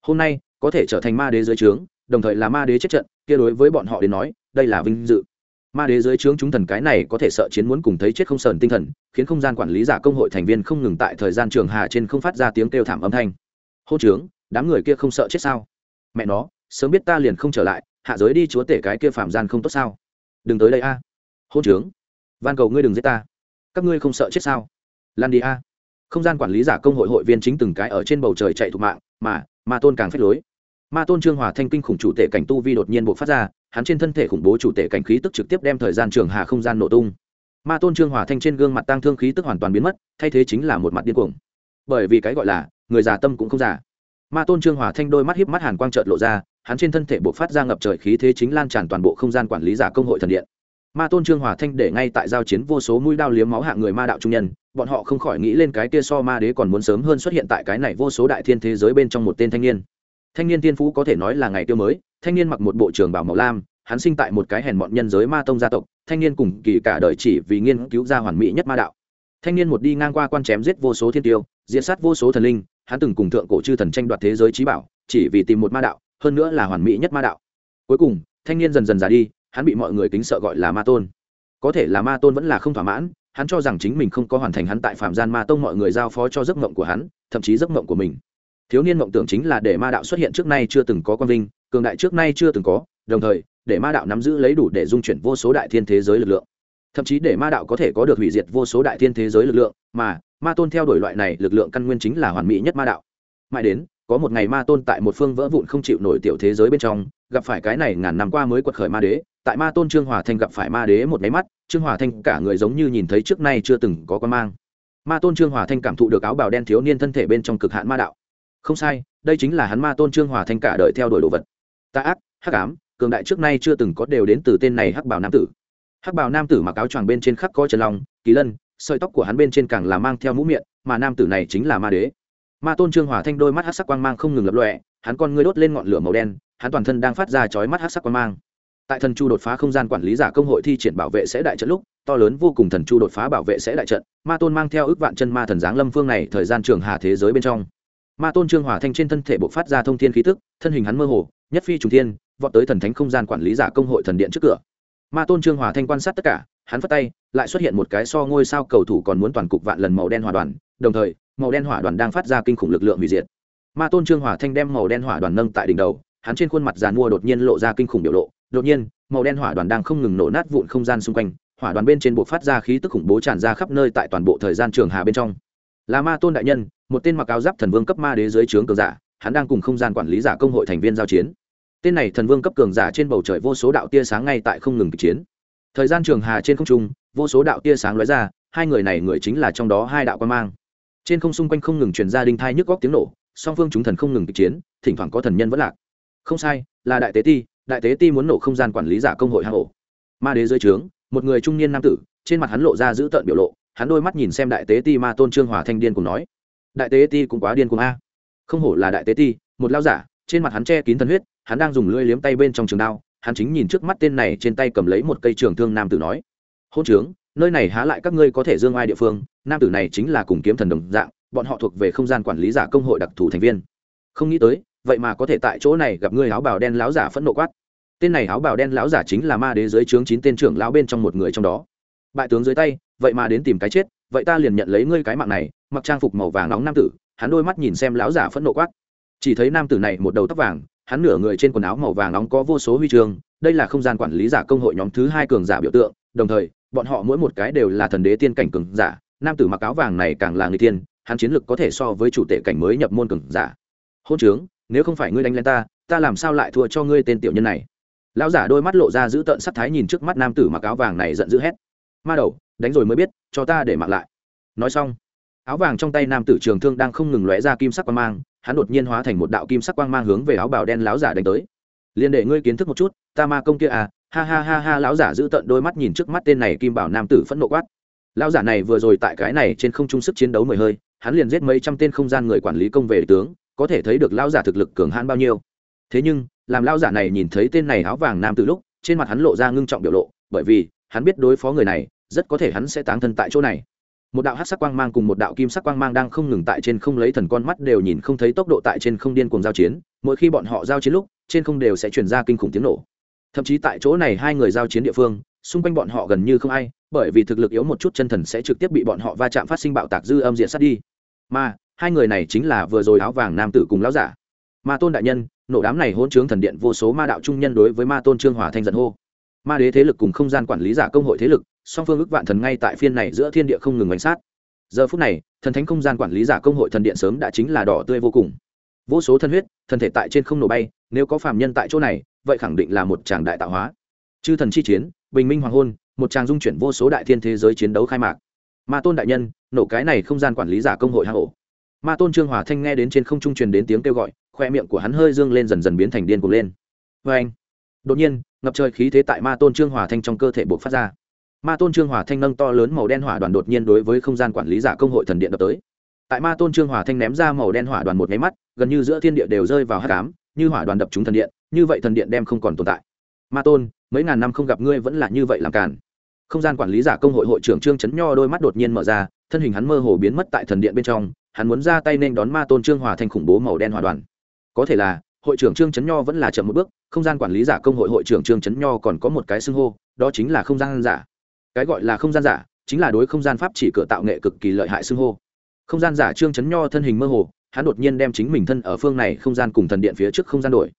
Hôm nay, có thể trở thành ma đế dưới trướng, đồng thời là ma đế chết trận, kia đối với bọn họ đến nói, đây là vinh dự ma đế dưới trướng chúng thần cái này có thể sợ chiến muốn cùng thấy chết không sờn tinh thần, khiến không gian quản lý giả công hội thành viên không ngừng tại thời gian trường hà trên không phát ra tiếng kêu thảm âm thanh. Hô trướng, đám người kia không sợ chết sao? Mẹ nó, sớm biết ta liền không trở lại, hạ giới đi chúa tể cái kia phạm gian không tốt sao? Đừng tới đây a. À. hôn trướng, van cầu ngươi đừng giết ta. Các ngươi không sợ chết sao? Lan đi a. Không gian quản lý giả công hội hội viên chính từng cái ở trên bầu trời chạy thục mạng, mà, ma tôn càng phép lối ma tôn trương hòa thanh kinh khủng chủ tể cảnh tu vi đột nhiên buộc phát ra, hắn trên thân thể khủng bố chủ tể cảnh khí tức trực tiếp đem thời gian trường hà không gian nổ tung. Ma tôn trương hòa thanh trên gương mặt tăng thương khí tức hoàn toàn biến mất, thay thế chính là một mặt điên cuồng. Bởi vì cái gọi là, người già tâm cũng không già. Ma tôn trương hòa thanh đôi mắt hiếp mắt hàn quang trợt lộ ra, hắn trên thân thể buộc phát ra ngập trời khí thế chính lan tràn toàn bộ không gian quản lý giả công hội thần điện. Ma tôn trương hòa thanh để ngay tại giao chiến vô số mũi đao liếm máu hạng người ma đạo trung nhân, bọn họ không khỏi nghĩ lên cái kia so ma đế còn muốn sớm hơn xuất hiện tại cái này vô số đại thiên thế giới bên trong một tên thanh niên thanh niên tiên phú có thể nói là ngày tiêu mới, thanh niên mặc một bộ trường bảo màu lam, hắn sinh tại một cái hèn mọn nhân giới ma tông gia tộc, thanh niên cùng kỳ cả đời chỉ vì nghiên cứu ra hoàn mỹ nhất ma đạo. Thanh niên một đi ngang qua quan chém giết vô số thiên tiêu diễn sát vô số thần linh, hắn từng cùng thượng cổ chư thần tranh đoạt thế giới trí bảo, chỉ vì tìm một ma đạo, hơn nữa là hoàn mỹ nhất ma đạo. Cuối cùng, thanh niên dần dần già đi, hắn bị mọi người kính sợ gọi là ma tôn. Có thể là ma tôn vẫn là không thỏa mãn, hắn cho rằng chính mình không có hoàn thành hắn tại phạm gian ma tông mọi người giao phó cho giấc mộng của hắn, thậm chí giấc mộng của mình thiếu niên mộng tưởng chính là để ma đạo xuất hiện trước nay chưa từng có quan vinh, cường đại trước nay chưa từng có, đồng thời, để ma đạo nắm giữ lấy đủ để dung chuyển vô số đại thiên thế giới lực lượng. Thậm chí để ma đạo có thể có được hủy diệt vô số đại thiên thế giới lực lượng, mà, ma tôn theo đuổi loại này lực lượng căn nguyên chính là hoàn mỹ nhất ma đạo. Mãi đến, có một ngày ma tôn tại một phương vỡ vụn không chịu nổi tiểu thế giới bên trong, gặp phải cái này ngàn năm qua mới quật khởi ma đế, tại ma tôn trương hòa thanh gặp phải ma đế một máy mắt, trương hòa thanh cả người giống như nhìn thấy trước nay chưa từng có quan mang. Ma tôn trương hòa thanh cảm thụ được áo bào đen thiếu niên thân thể bên trong cực hạn ma đạo không sai, đây chính là hắn ma tôn trương hòa thanh cả đời theo đuổi đồ vật. Ta ác, hắc ám, cường đại trước nay chưa từng có đều đến từ tên này hắc bào nam tử. Hắc bào nam tử mặc áo choàng bên trên khắc có trần long, kỳ lân, sợi tóc của hắn bên trên càng là mang theo mũ miệng, mà nam tử này chính là ma đế. Ma tôn trương hòa thanh đôi mắt hát sắc quang mang không ngừng lập lọe hắn con ngươi đốt lên ngọn lửa màu đen, hắn toàn thân đang phát ra chói mắt hát sắc quang mang. Tại thần chu đột phá không gian quản lý giả công hội thi triển bảo vệ sẽ đại trận lúc, to lớn vô cùng thần chu đột phá bảo vệ sẽ đại trận, ma tôn mang theo ước vạn chân ma thần giáng lâm phương này thời gian trường hà thế giới bên trong ma tôn trương hòa thanh trên thân thể bộc phát ra thông thiên khí tức, thân hình hắn mơ hồ, nhất phi trùng thiên, vọt tới thần thánh không gian quản lý giả công hội thần điện trước cửa. Ma tôn trương hòa thanh quan sát tất cả, hắn phất tay, lại xuất hiện một cái so ngôi sao cầu thủ còn muốn toàn cục vạn lần màu đen hỏa đoàn, đồng thời, màu đen hỏa đoàn đang phát ra kinh khủng lực lượng hủy diệt. Ma tôn trương hòa thanh đem màu đen hỏa đoàn nâng tại đỉnh đầu, hắn trên khuôn mặt giàn mua đột nhiên lộ ra kinh khủng biểu lộ, đột nhiên, màu đen hỏa đoàn đang không ngừng nổ nát vụn không gian xung quanh, hỏa đoàn bên trên bộ phát ra khí tức khủng bố tràn ra khắp nơi tại toàn bộ thời gian trường hà bên trong. Là ma tôn đại nhân một tên mặc áo giáp thần vương cấp ma đế dưới trướng cường giả, hắn đang cùng không gian quản lý giả công hội thành viên giao chiến. Tên này thần vương cấp cường giả trên bầu trời vô số đạo tia sáng ngay tại không ngừng kịch chiến. Thời gian trường hà trên không trung, vô số đạo tia sáng lóe ra, hai người này người chính là trong đó hai đạo quan mang. Trên không xung quanh không ngừng truyền ra đinh thai nhức góc tiếng nổ, song phương chúng thần không ngừng kịch chiến, thỉnh thoảng có thần nhân vẫn lạc. Không sai, là đại tế ti, đại tế ti muốn nổ không gian quản lý giả công hội hang ổ. Ma đế dưới trướng, một người trung niên nam tử, trên mặt hắn lộ ra giữ tợn biểu lộ, hắn đôi mắt nhìn xem đại tế ti ma tôn trương hòa thanh điên cùng nói đại tế ti cũng quá điên cùng a. Không hổ là đại tế ti, một lao giả, trên mặt hắn che kín thân huyết, hắn đang dùng lưỡi liếm tay bên trong trường đao, hắn chính nhìn trước mắt tên này trên tay cầm lấy một cây trường thương nam tử nói hôn trướng, nơi này há lại các ngươi có thể dương ai địa phương, nam tử này chính là cùng kiếm thần đồng dạng, bọn họ thuộc về không gian quản lý giả công hội đặc thù thành viên. Không nghĩ tới, vậy mà có thể tại chỗ này gặp ngươi áo bào đen láo giả phẫn nộ quát. Tên này áo bào đen láo giả chính là ma đế dưới trướng chín tên trưởng lão bên trong một người trong đó. Bại tướng dưới tay vậy mà đến tìm cái chết, vậy ta liền nhận lấy ngươi cái mạng này, mặc trang phục màu vàng nóng nam tử, hắn đôi mắt nhìn xem lão giả phẫn nộ quát. Chỉ thấy nam tử này một đầu tóc vàng, hắn nửa người trên quần áo màu vàng nóng có vô số huy chương, đây là không gian quản lý giả công hội nhóm thứ hai cường giả biểu tượng, đồng thời, bọn họ mỗi một cái đều là thần đế tiên cảnh cường giả, nam tử mặc áo vàng này càng là người tiên, hắn chiến lực có thể so với chủ tể cảnh mới nhập môn cường giả. Hôn trướng, nếu không phải ngươi đánh lên ta ta làm sao lại thua cho ngươi tên tiểu nhân này? Lão giả đôi mắt lộ ra giữ tợn sắc thái nhìn trước mắt nam tử mặc áo vàng này giận dữ hét ma đầu, đánh rồi mới biết, cho ta để mạng lại. Nói xong, áo vàng trong tay nam tử trường thương đang không ngừng lóe ra kim sắc quang mang, hắn đột nhiên hóa thành một đạo kim sắc quang mang hướng về áo bào đen láo giả đánh tới. Liền để ngươi kiến thức một chút, ta ma công kia à? Ha ha ha ha, lão giả giữ tận đôi mắt nhìn trước mắt tên này kim bảo nam tử phẫn nộ quát. Lão giả này vừa rồi tại cái này trên không trung sức chiến đấu mười hơi, hắn liền giết mấy trăm tên không gian người quản lý công về tướng, có thể thấy được lão giả thực lực cường hãn bao nhiêu. Thế nhưng, làm lão giả này nhìn thấy tên này áo vàng nam tử lúc, trên mặt hắn lộ ra ngưng trọng biểu lộ, bởi vì hắn biết đối phó người này, rất có thể hắn sẽ táng thân tại chỗ này. Một đạo hát sắc quang mang cùng một đạo kim sắc quang mang đang không ngừng tại trên không lấy thần con mắt đều nhìn không thấy tốc độ tại trên không điên cuồng giao chiến, mỗi khi bọn họ giao chiến lúc, trên không đều sẽ chuyển ra kinh khủng tiếng nổ. Thậm chí tại chỗ này hai người giao chiến địa phương, xung quanh bọn họ gần như không ai, bởi vì thực lực yếu một chút chân thần sẽ trực tiếp bị bọn họ va chạm phát sinh bạo tạc dư âm diện sát đi. Mà, hai người này chính là vừa rồi áo vàng nam tử cùng lão giả. Ma tôn đại nhân, nổ đám này hỗn trướng thần điện vô số ma đạo trung nhân đối với ma tôn trương hòa thanh giận hô ma đế thế lực cùng không gian quản lý giả công hội thế lực, song phương ước vạn thần ngay tại phiên này giữa thiên địa không ngừng bánh sát. Giờ phút này, thần thánh không gian quản lý giả công hội thần điện sớm đã chính là đỏ tươi vô cùng. Vô số thân huyết thân thể tại trên không nổ bay, nếu có phạm nhân tại chỗ này, vậy khẳng định là một tràng đại tạo hóa. Chư thần chi chiến, bình minh hoàng hôn, một tràng dung chuyển vô số đại thiên thế giới chiến đấu khai mạc. Ma tôn đại nhân, nổ cái này không gian quản lý giả công hội hạ hổ. Ma tôn trương hòa thanh nghe đến trên không trung truyền đến tiếng kêu gọi, khoe miệng của hắn hơi dương lên dần dần biến thành điên cuồng lên. Vê anh đột nhiên ngập trời khí thế tại ma tôn trương hòa thanh trong cơ thể buộc phát ra. Ma tôn trương hòa thanh nâng to lớn màu đen hỏa đoàn đột nhiên đối với không gian quản lý giả công hội thần điện đập tới. Tại ma tôn trương hòa thanh ném ra màu đen hỏa đoàn một nháy mắt, gần như giữa thiên địa đều rơi vào hát cám như hỏa đoàn đập trúng thần điện, như vậy thần điện đem không còn tồn tại. Ma tôn, mấy ngàn năm không gặp ngươi vẫn là như vậy làm cản không gian quản lý giả công hội hội trưởng trương trấn nho đôi mắt đột nhiên mở ra, thân hình hắn mơ hồ biến mất tại thần điện bên trong, hắn muốn ra tay nên đón ma tôn trương hòa thanh khủng bố màu đen hỏa đoàn. Có thể là hội trưởng trương trấn nho vẫn là chậm một bước, không gian quản lý giả công hội hội trưởng trương trấn nho còn có một cái xưng hô, đó chính là không gian giả. Cái gọi là không gian giả chính là đối không gian pháp chỉ cửa tạo nghệ cực kỳ lợi hại xưng hô. Không gian giả trương trấn nho thân hình mơ hồ, hắn đột nhiên đem chính mình thân ở phương này không gian cùng thần điện phía trước không gian đổi.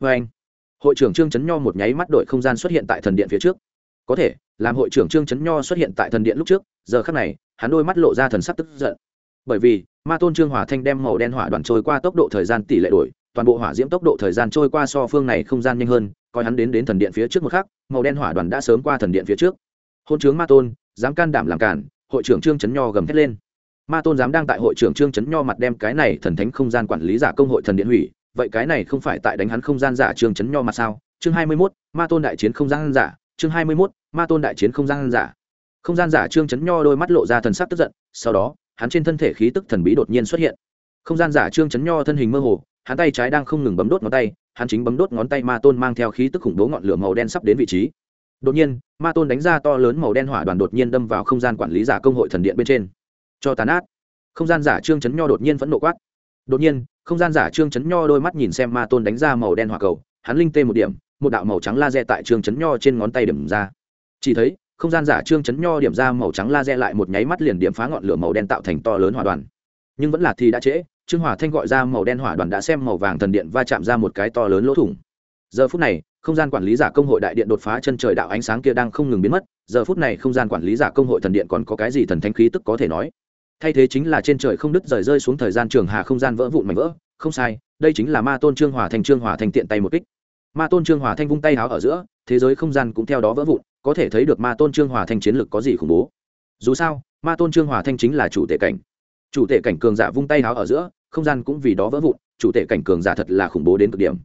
Vê anh, hội trưởng trương trấn nho một nháy mắt đổi không gian xuất hiện tại thần điện phía trước. Có thể, làm hội trưởng trương trấn nho xuất hiện tại thần điện lúc trước, giờ khắc này, hắn đôi mắt lộ ra thần sắc tức giận. Bởi vì, ma tôn trương Hòa thanh đem màu đen hỏa đoàn trôi qua tốc độ thời gian tỷ lệ đổi toàn bộ hỏa diễm tốc độ thời gian trôi qua so phương này không gian nhanh hơn coi hắn đến đến thần điện phía trước một khắc màu đen hỏa đoàn đã sớm qua thần điện phía trước. Hôn trướng ma tôn dám can đảm làm cản hội trưởng trương trấn nho gầm thét lên. Ma tôn dám đang tại hội trưởng trương trấn nho mặt đem cái này thần thánh không gian quản lý giả công hội thần điện hủy vậy cái này không phải tại đánh hắn không gian giả trương trấn nho mặt sao? Chương hai mươi 21, ma tôn đại chiến không gian giả chương hai mươi 21, ma tôn đại chiến không gian giả. Không gian giả trương trấn nho đôi mắt lộ ra thần sắc tức giận sau đó hắn trên thân thể khí tức thần bí đột nhiên xuất hiện. Không gian giả trương trấn nho thân hình mơ hồ hắn tay trái đang không ngừng bấm đốt ngón tay, hắn chính bấm đốt ngón tay ma tôn mang theo khí tức khủng bố ngọn lửa màu đen sắp đến vị trí. Đột nhiên, ma tôn đánh ra to lớn màu đen hỏa đoàn đột nhiên đâm vào không gian quản lý giả công hội thần điện bên trên. Cho tàn át không gian giả trương chấn nho đột nhiên vẫn nộ quát. Đột nhiên, không gian giả trương chấn nho đôi mắt nhìn xem ma tôn đánh ra màu đen hỏa cầu, hắn linh tê một điểm, một đạo màu trắng laser tại trương chấn nho trên ngón tay điểm ra. Chỉ thấy, không gian giả trương chấn nho điểm ra màu trắng laser lại một nháy mắt liền điểm phá ngọn lửa màu đen tạo thành to lớn hỏa đoàn. Nhưng vẫn là thì đã trễ trương hỏa thanh gọi ra màu đen hỏa đoàn đã xem màu vàng thần điện va chạm ra một cái to lớn lỗ thủng. Giờ phút này, không gian quản lý giả công hội đại điện đột phá chân trời đạo ánh sáng kia đang không ngừng biến mất. Giờ phút này không gian quản lý giả công hội thần điện còn có cái gì thần thanh khí tức có thể nói? Thay thế chính là trên trời không đứt rời rơi xuống thời gian trường hà không gian vỡ vụn mảnh vỡ. Không sai, đây chính là ma tôn trương hòa thành trương hòa thành tiện tay một kích. Ma tôn trương hòa thanh vung tay háo ở giữa, thế giới không gian cũng theo đó vỡ vụn, có thể thấy được ma tôn trương hòa thanh chiến lực có gì khủng bố. Dù sao, ma tôn trương hòa thanh chính là chủ tể cảnh. Chủ tể cảnh cường giả vung tay háo ở giữa không gian cũng vì đó vỡ vụn, chủ tể cảnh cường giả thật là khủng bố đến cực điểm.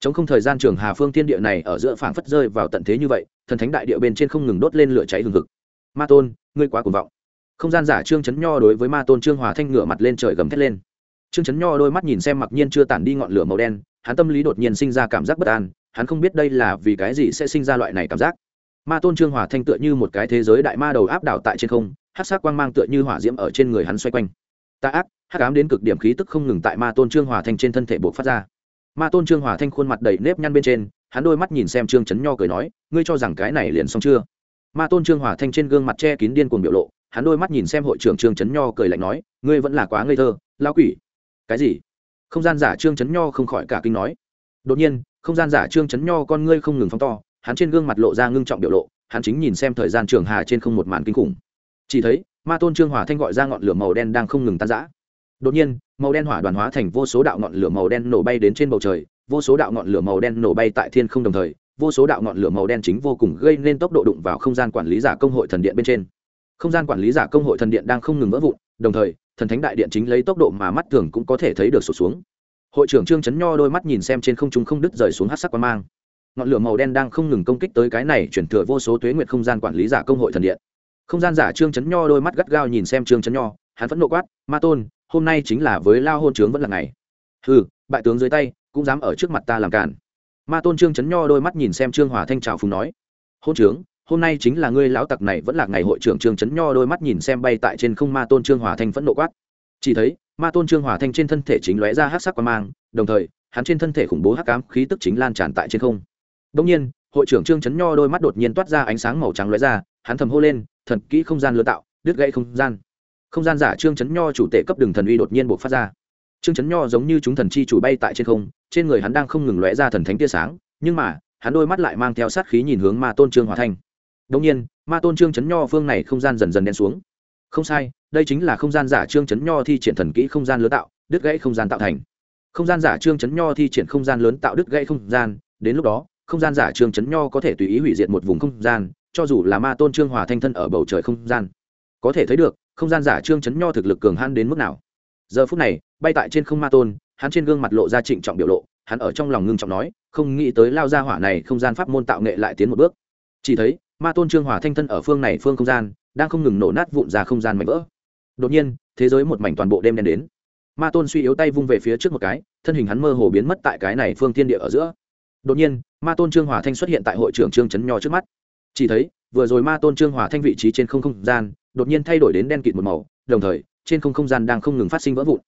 Chống không thời gian trường hà phương thiên địa này ở giữa phảng phất rơi vào tận thế như vậy, thần thánh đại địa bên trên không ngừng đốt lên lửa cháy hừng hực. Ma tôn, ngươi quá cuồng vọng. Không gian giả trương chấn nho đối với ma tôn trương hòa thanh ngửa mặt lên trời gầm thét lên. Trương chấn nho đôi mắt nhìn xem mặc nhiên chưa tản đi ngọn lửa màu đen, hắn tâm lý đột nhiên sinh ra cảm giác bất an, hắn không biết đây là vì cái gì sẽ sinh ra loại này cảm giác. Ma tôn trương hòa thanh tựa như một cái thế giới đại ma đầu áp đảo tại trên không hát sắc quang mang tựa như hỏa diễm ở trên người hắn xoay quanh ta ác, hắc ám đến cực điểm khí tức không ngừng tại ma tôn trương hòa thanh trên thân thể buộc phát ra. Ma tôn trương hòa thanh khuôn mặt đầy nếp nhăn bên trên, hắn đôi mắt nhìn xem trương chấn nho cười nói, ngươi cho rằng cái này liền xong chưa? Ma tôn trương hòa thanh trên gương mặt che kín điên cuồng biểu lộ, hắn đôi mắt nhìn xem hội trưởng trương chấn nho cười lạnh nói, ngươi vẫn là quá ngây thơ lao quỷ. Cái gì? Không gian giả trương chấn nho không khỏi cả kinh nói. Đột nhiên, không gian giả trương chấn nho con ngươi không ngừng phóng to, hắn trên gương mặt lộ ra ngưng trọng biểu lộ, hắn chính nhìn xem thời gian trường hà trên không một màn kinh khủng. Chỉ thấy ma tôn trương hòa thanh gọi ra ngọn lửa màu đen đang không ngừng tan rã. Đột nhiên, màu đen hỏa đoàn hóa thành vô số đạo ngọn lửa màu đen nổ bay đến trên bầu trời, vô số đạo ngọn lửa màu đen nổ bay tại thiên không đồng thời, vô số đạo ngọn lửa màu đen chính vô cùng gây nên tốc độ đụng vào không gian quản lý giả công hội thần điện bên trên. Không gian quản lý giả công hội thần điện đang không ngừng vỡ vụn, đồng thời, thần thánh đại điện chính lấy tốc độ mà mắt thường cũng có thể thấy được sụt xuống. Hội trưởng trương chấn nho đôi mắt nhìn xem trên không trung không đứt rời xuống hát sắc quan mang. Ngọn lửa màu đen đang không ngừng công kích tới cái này chuyển thừa vô số tuế nguyệt không gian quản lý giả công hội thần điện không gian giả trương chấn nho đôi mắt gắt gao nhìn xem trương chấn nho hắn vẫn nộ quát ma tôn hôm nay chính là với lao hôn trướng vẫn là ngày. Hừ, bại tướng dưới tay cũng dám ở trước mặt ta làm cản. Ma tôn trương chấn nho đôi mắt nhìn xem trương hòa thanh trào phùng nói hôn trướng hôm nay chính là ngươi lão tặc này vẫn là ngày hội trưởng trương chấn nho đôi mắt nhìn xem bay tại trên không ma tôn trương hòa thanh vẫn nộ quát. Chỉ thấy ma tôn trương hòa thanh trên thân thể chính lóe ra hát sắc qua mang đồng thời hắn trên thân thể khủng bố hắc ám khí tức chính lan tràn tại trên không. Đông nhiên hội trưởng trương chấn nho đôi mắt đột nhiên toát ra ánh sáng màu trắng lóe ra hắn thầm hô lên, thần kỹ không gian lừa tạo, đứt gãy không gian. Không gian giả trương chấn nho chủ tể cấp đường thần uy đột nhiên buộc phát ra. Trương chấn nho giống như chúng thần chi chủ bay tại trên không, trên người hắn đang không ngừng lóe ra thần thánh tia sáng, nhưng mà, hắn đôi mắt lại mang theo sát khí nhìn hướng ma tôn trương hòa thanh. Đông nhiên, ma tôn trương chấn nho phương này không gian dần dần đen xuống. Không sai, đây chính là không gian giả trương chấn nho thi triển thần kỹ không gian lớn tạo, đứt gãy không gian tạo thành. Không gian giả trương chấn nho thi triển không gian lớn tạo đứt gãy không gian, đến lúc đó, không gian giả trương chấn nho có thể tùy ý hủy diệt một vùng không gian cho dù là ma tôn trương hòa thanh thân ở bầu trời không gian, có thể thấy được, không gian giả trương chấn nho thực lực cường hãn đến mức nào. Giờ phút này, bay tại trên không ma tôn, hắn trên gương mặt lộ ra trịnh trọng biểu lộ, hắn ở trong lòng ngưng trọng nói, không nghĩ tới lao ra hỏa này không gian pháp môn tạo nghệ lại tiến một bước. Chỉ thấy, ma tôn trương hòa thanh thân ở phương này phương không gian, đang không ngừng nổ nát vụn ra không gian mảnh vỡ. Đột nhiên, thế giới một mảnh toàn bộ đêm đen đến. Ma tôn suy yếu tay vung về phía trước một cái, thân hình hắn mơ hồ biến mất tại cái này phương thiên địa ở giữa. Đột nhiên, ma tôn trương hòa thanh xuất hiện tại hội trưởng trương trấn nho trước mắt chỉ thấy vừa rồi ma tôn trương hòa thanh vị trí trên không không gian đột nhiên thay đổi đến đen kịt một màu đồng thời trên không không gian đang không ngừng phát sinh vỡ vụn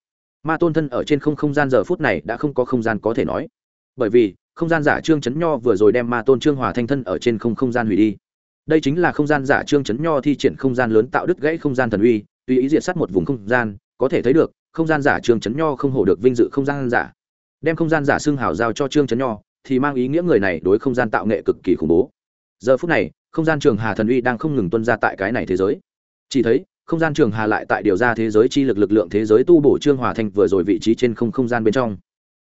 ma tôn thân ở trên không không gian giờ phút này đã không có không gian có thể nói bởi vì không gian giả trương chấn nho vừa rồi đem ma tôn trương hòa thanh thân ở trên không không gian hủy đi đây chính là không gian giả trương chấn nho thi triển không gian lớn tạo đứt gãy không gian thần uy tùy ý diệt sát một vùng không gian có thể thấy được không gian giả trương chấn nho không hổ được vinh dự không gian giả đem không gian giả xương hào giao cho trương chấn nho thì mang ý nghĩa người này đối không gian tạo nghệ cực kỳ khủng bố giờ phút này, không gian trường hà thần uy đang không ngừng tuân ra tại cái này thế giới. Chỉ thấy, không gian trường hà lại tại điều ra thế giới chi lực lực lượng thế giới tu bổ trương hòa thành vừa rồi vị trí trên không không gian bên trong.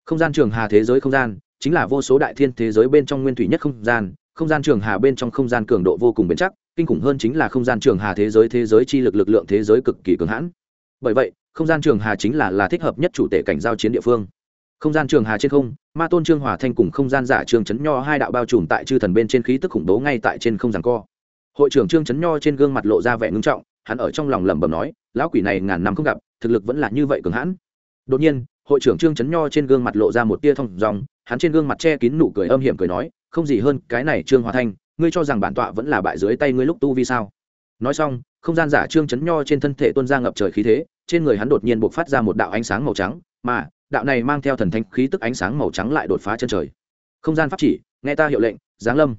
Không gian trường hà thế giới không gian, chính là vô số đại thiên thế giới bên trong nguyên thủy nhất không gian không gian trường hà bên trong không gian cường độ vô cùng bền chắc, kinh khủng hơn chính là không gian trường hà thế giới thế giới chi lực lực lượng thế giới cực kỳ cường hãn. Bởi vậy, không gian trường hà chính là là thích hợp nhất chủ tể cảnh giao chiến địa phương không gian trường hà trên không, ma tôn trương hòa thanh cùng không gian giả trương chấn nho hai đạo bao trùm tại chư thần bên trên khí tức khủng bố ngay tại trên không giảng co. Hội trưởng trương chấn nho trên gương mặt lộ ra vẻ ngưng trọng, hắn ở trong lòng lẩm bẩm nói, lão quỷ này ngàn năm không gặp, thực lực vẫn là như vậy cường hãn. Đột nhiên, hội trưởng trương chấn nho trên gương mặt lộ ra một tia thông dòng, hắn trên gương mặt che kín nụ cười âm hiểm cười nói, không gì hơn cái này trương hòa thanh, ngươi cho rằng bản tọa vẫn là bại dưới tay ngươi lúc tu vi sao? Nói xong, không gian giả trương chấn nho trên thân thể tuôn ra ngập trời khí thế, trên người hắn đột nhiên buộc phát ra một đạo ánh sáng màu trắng, mà đạo này mang theo thần thánh khí tức ánh sáng màu trắng lại đột phá chân trời. Không gian pháp chỉ, nghe ta hiệu lệnh, giáng lâm.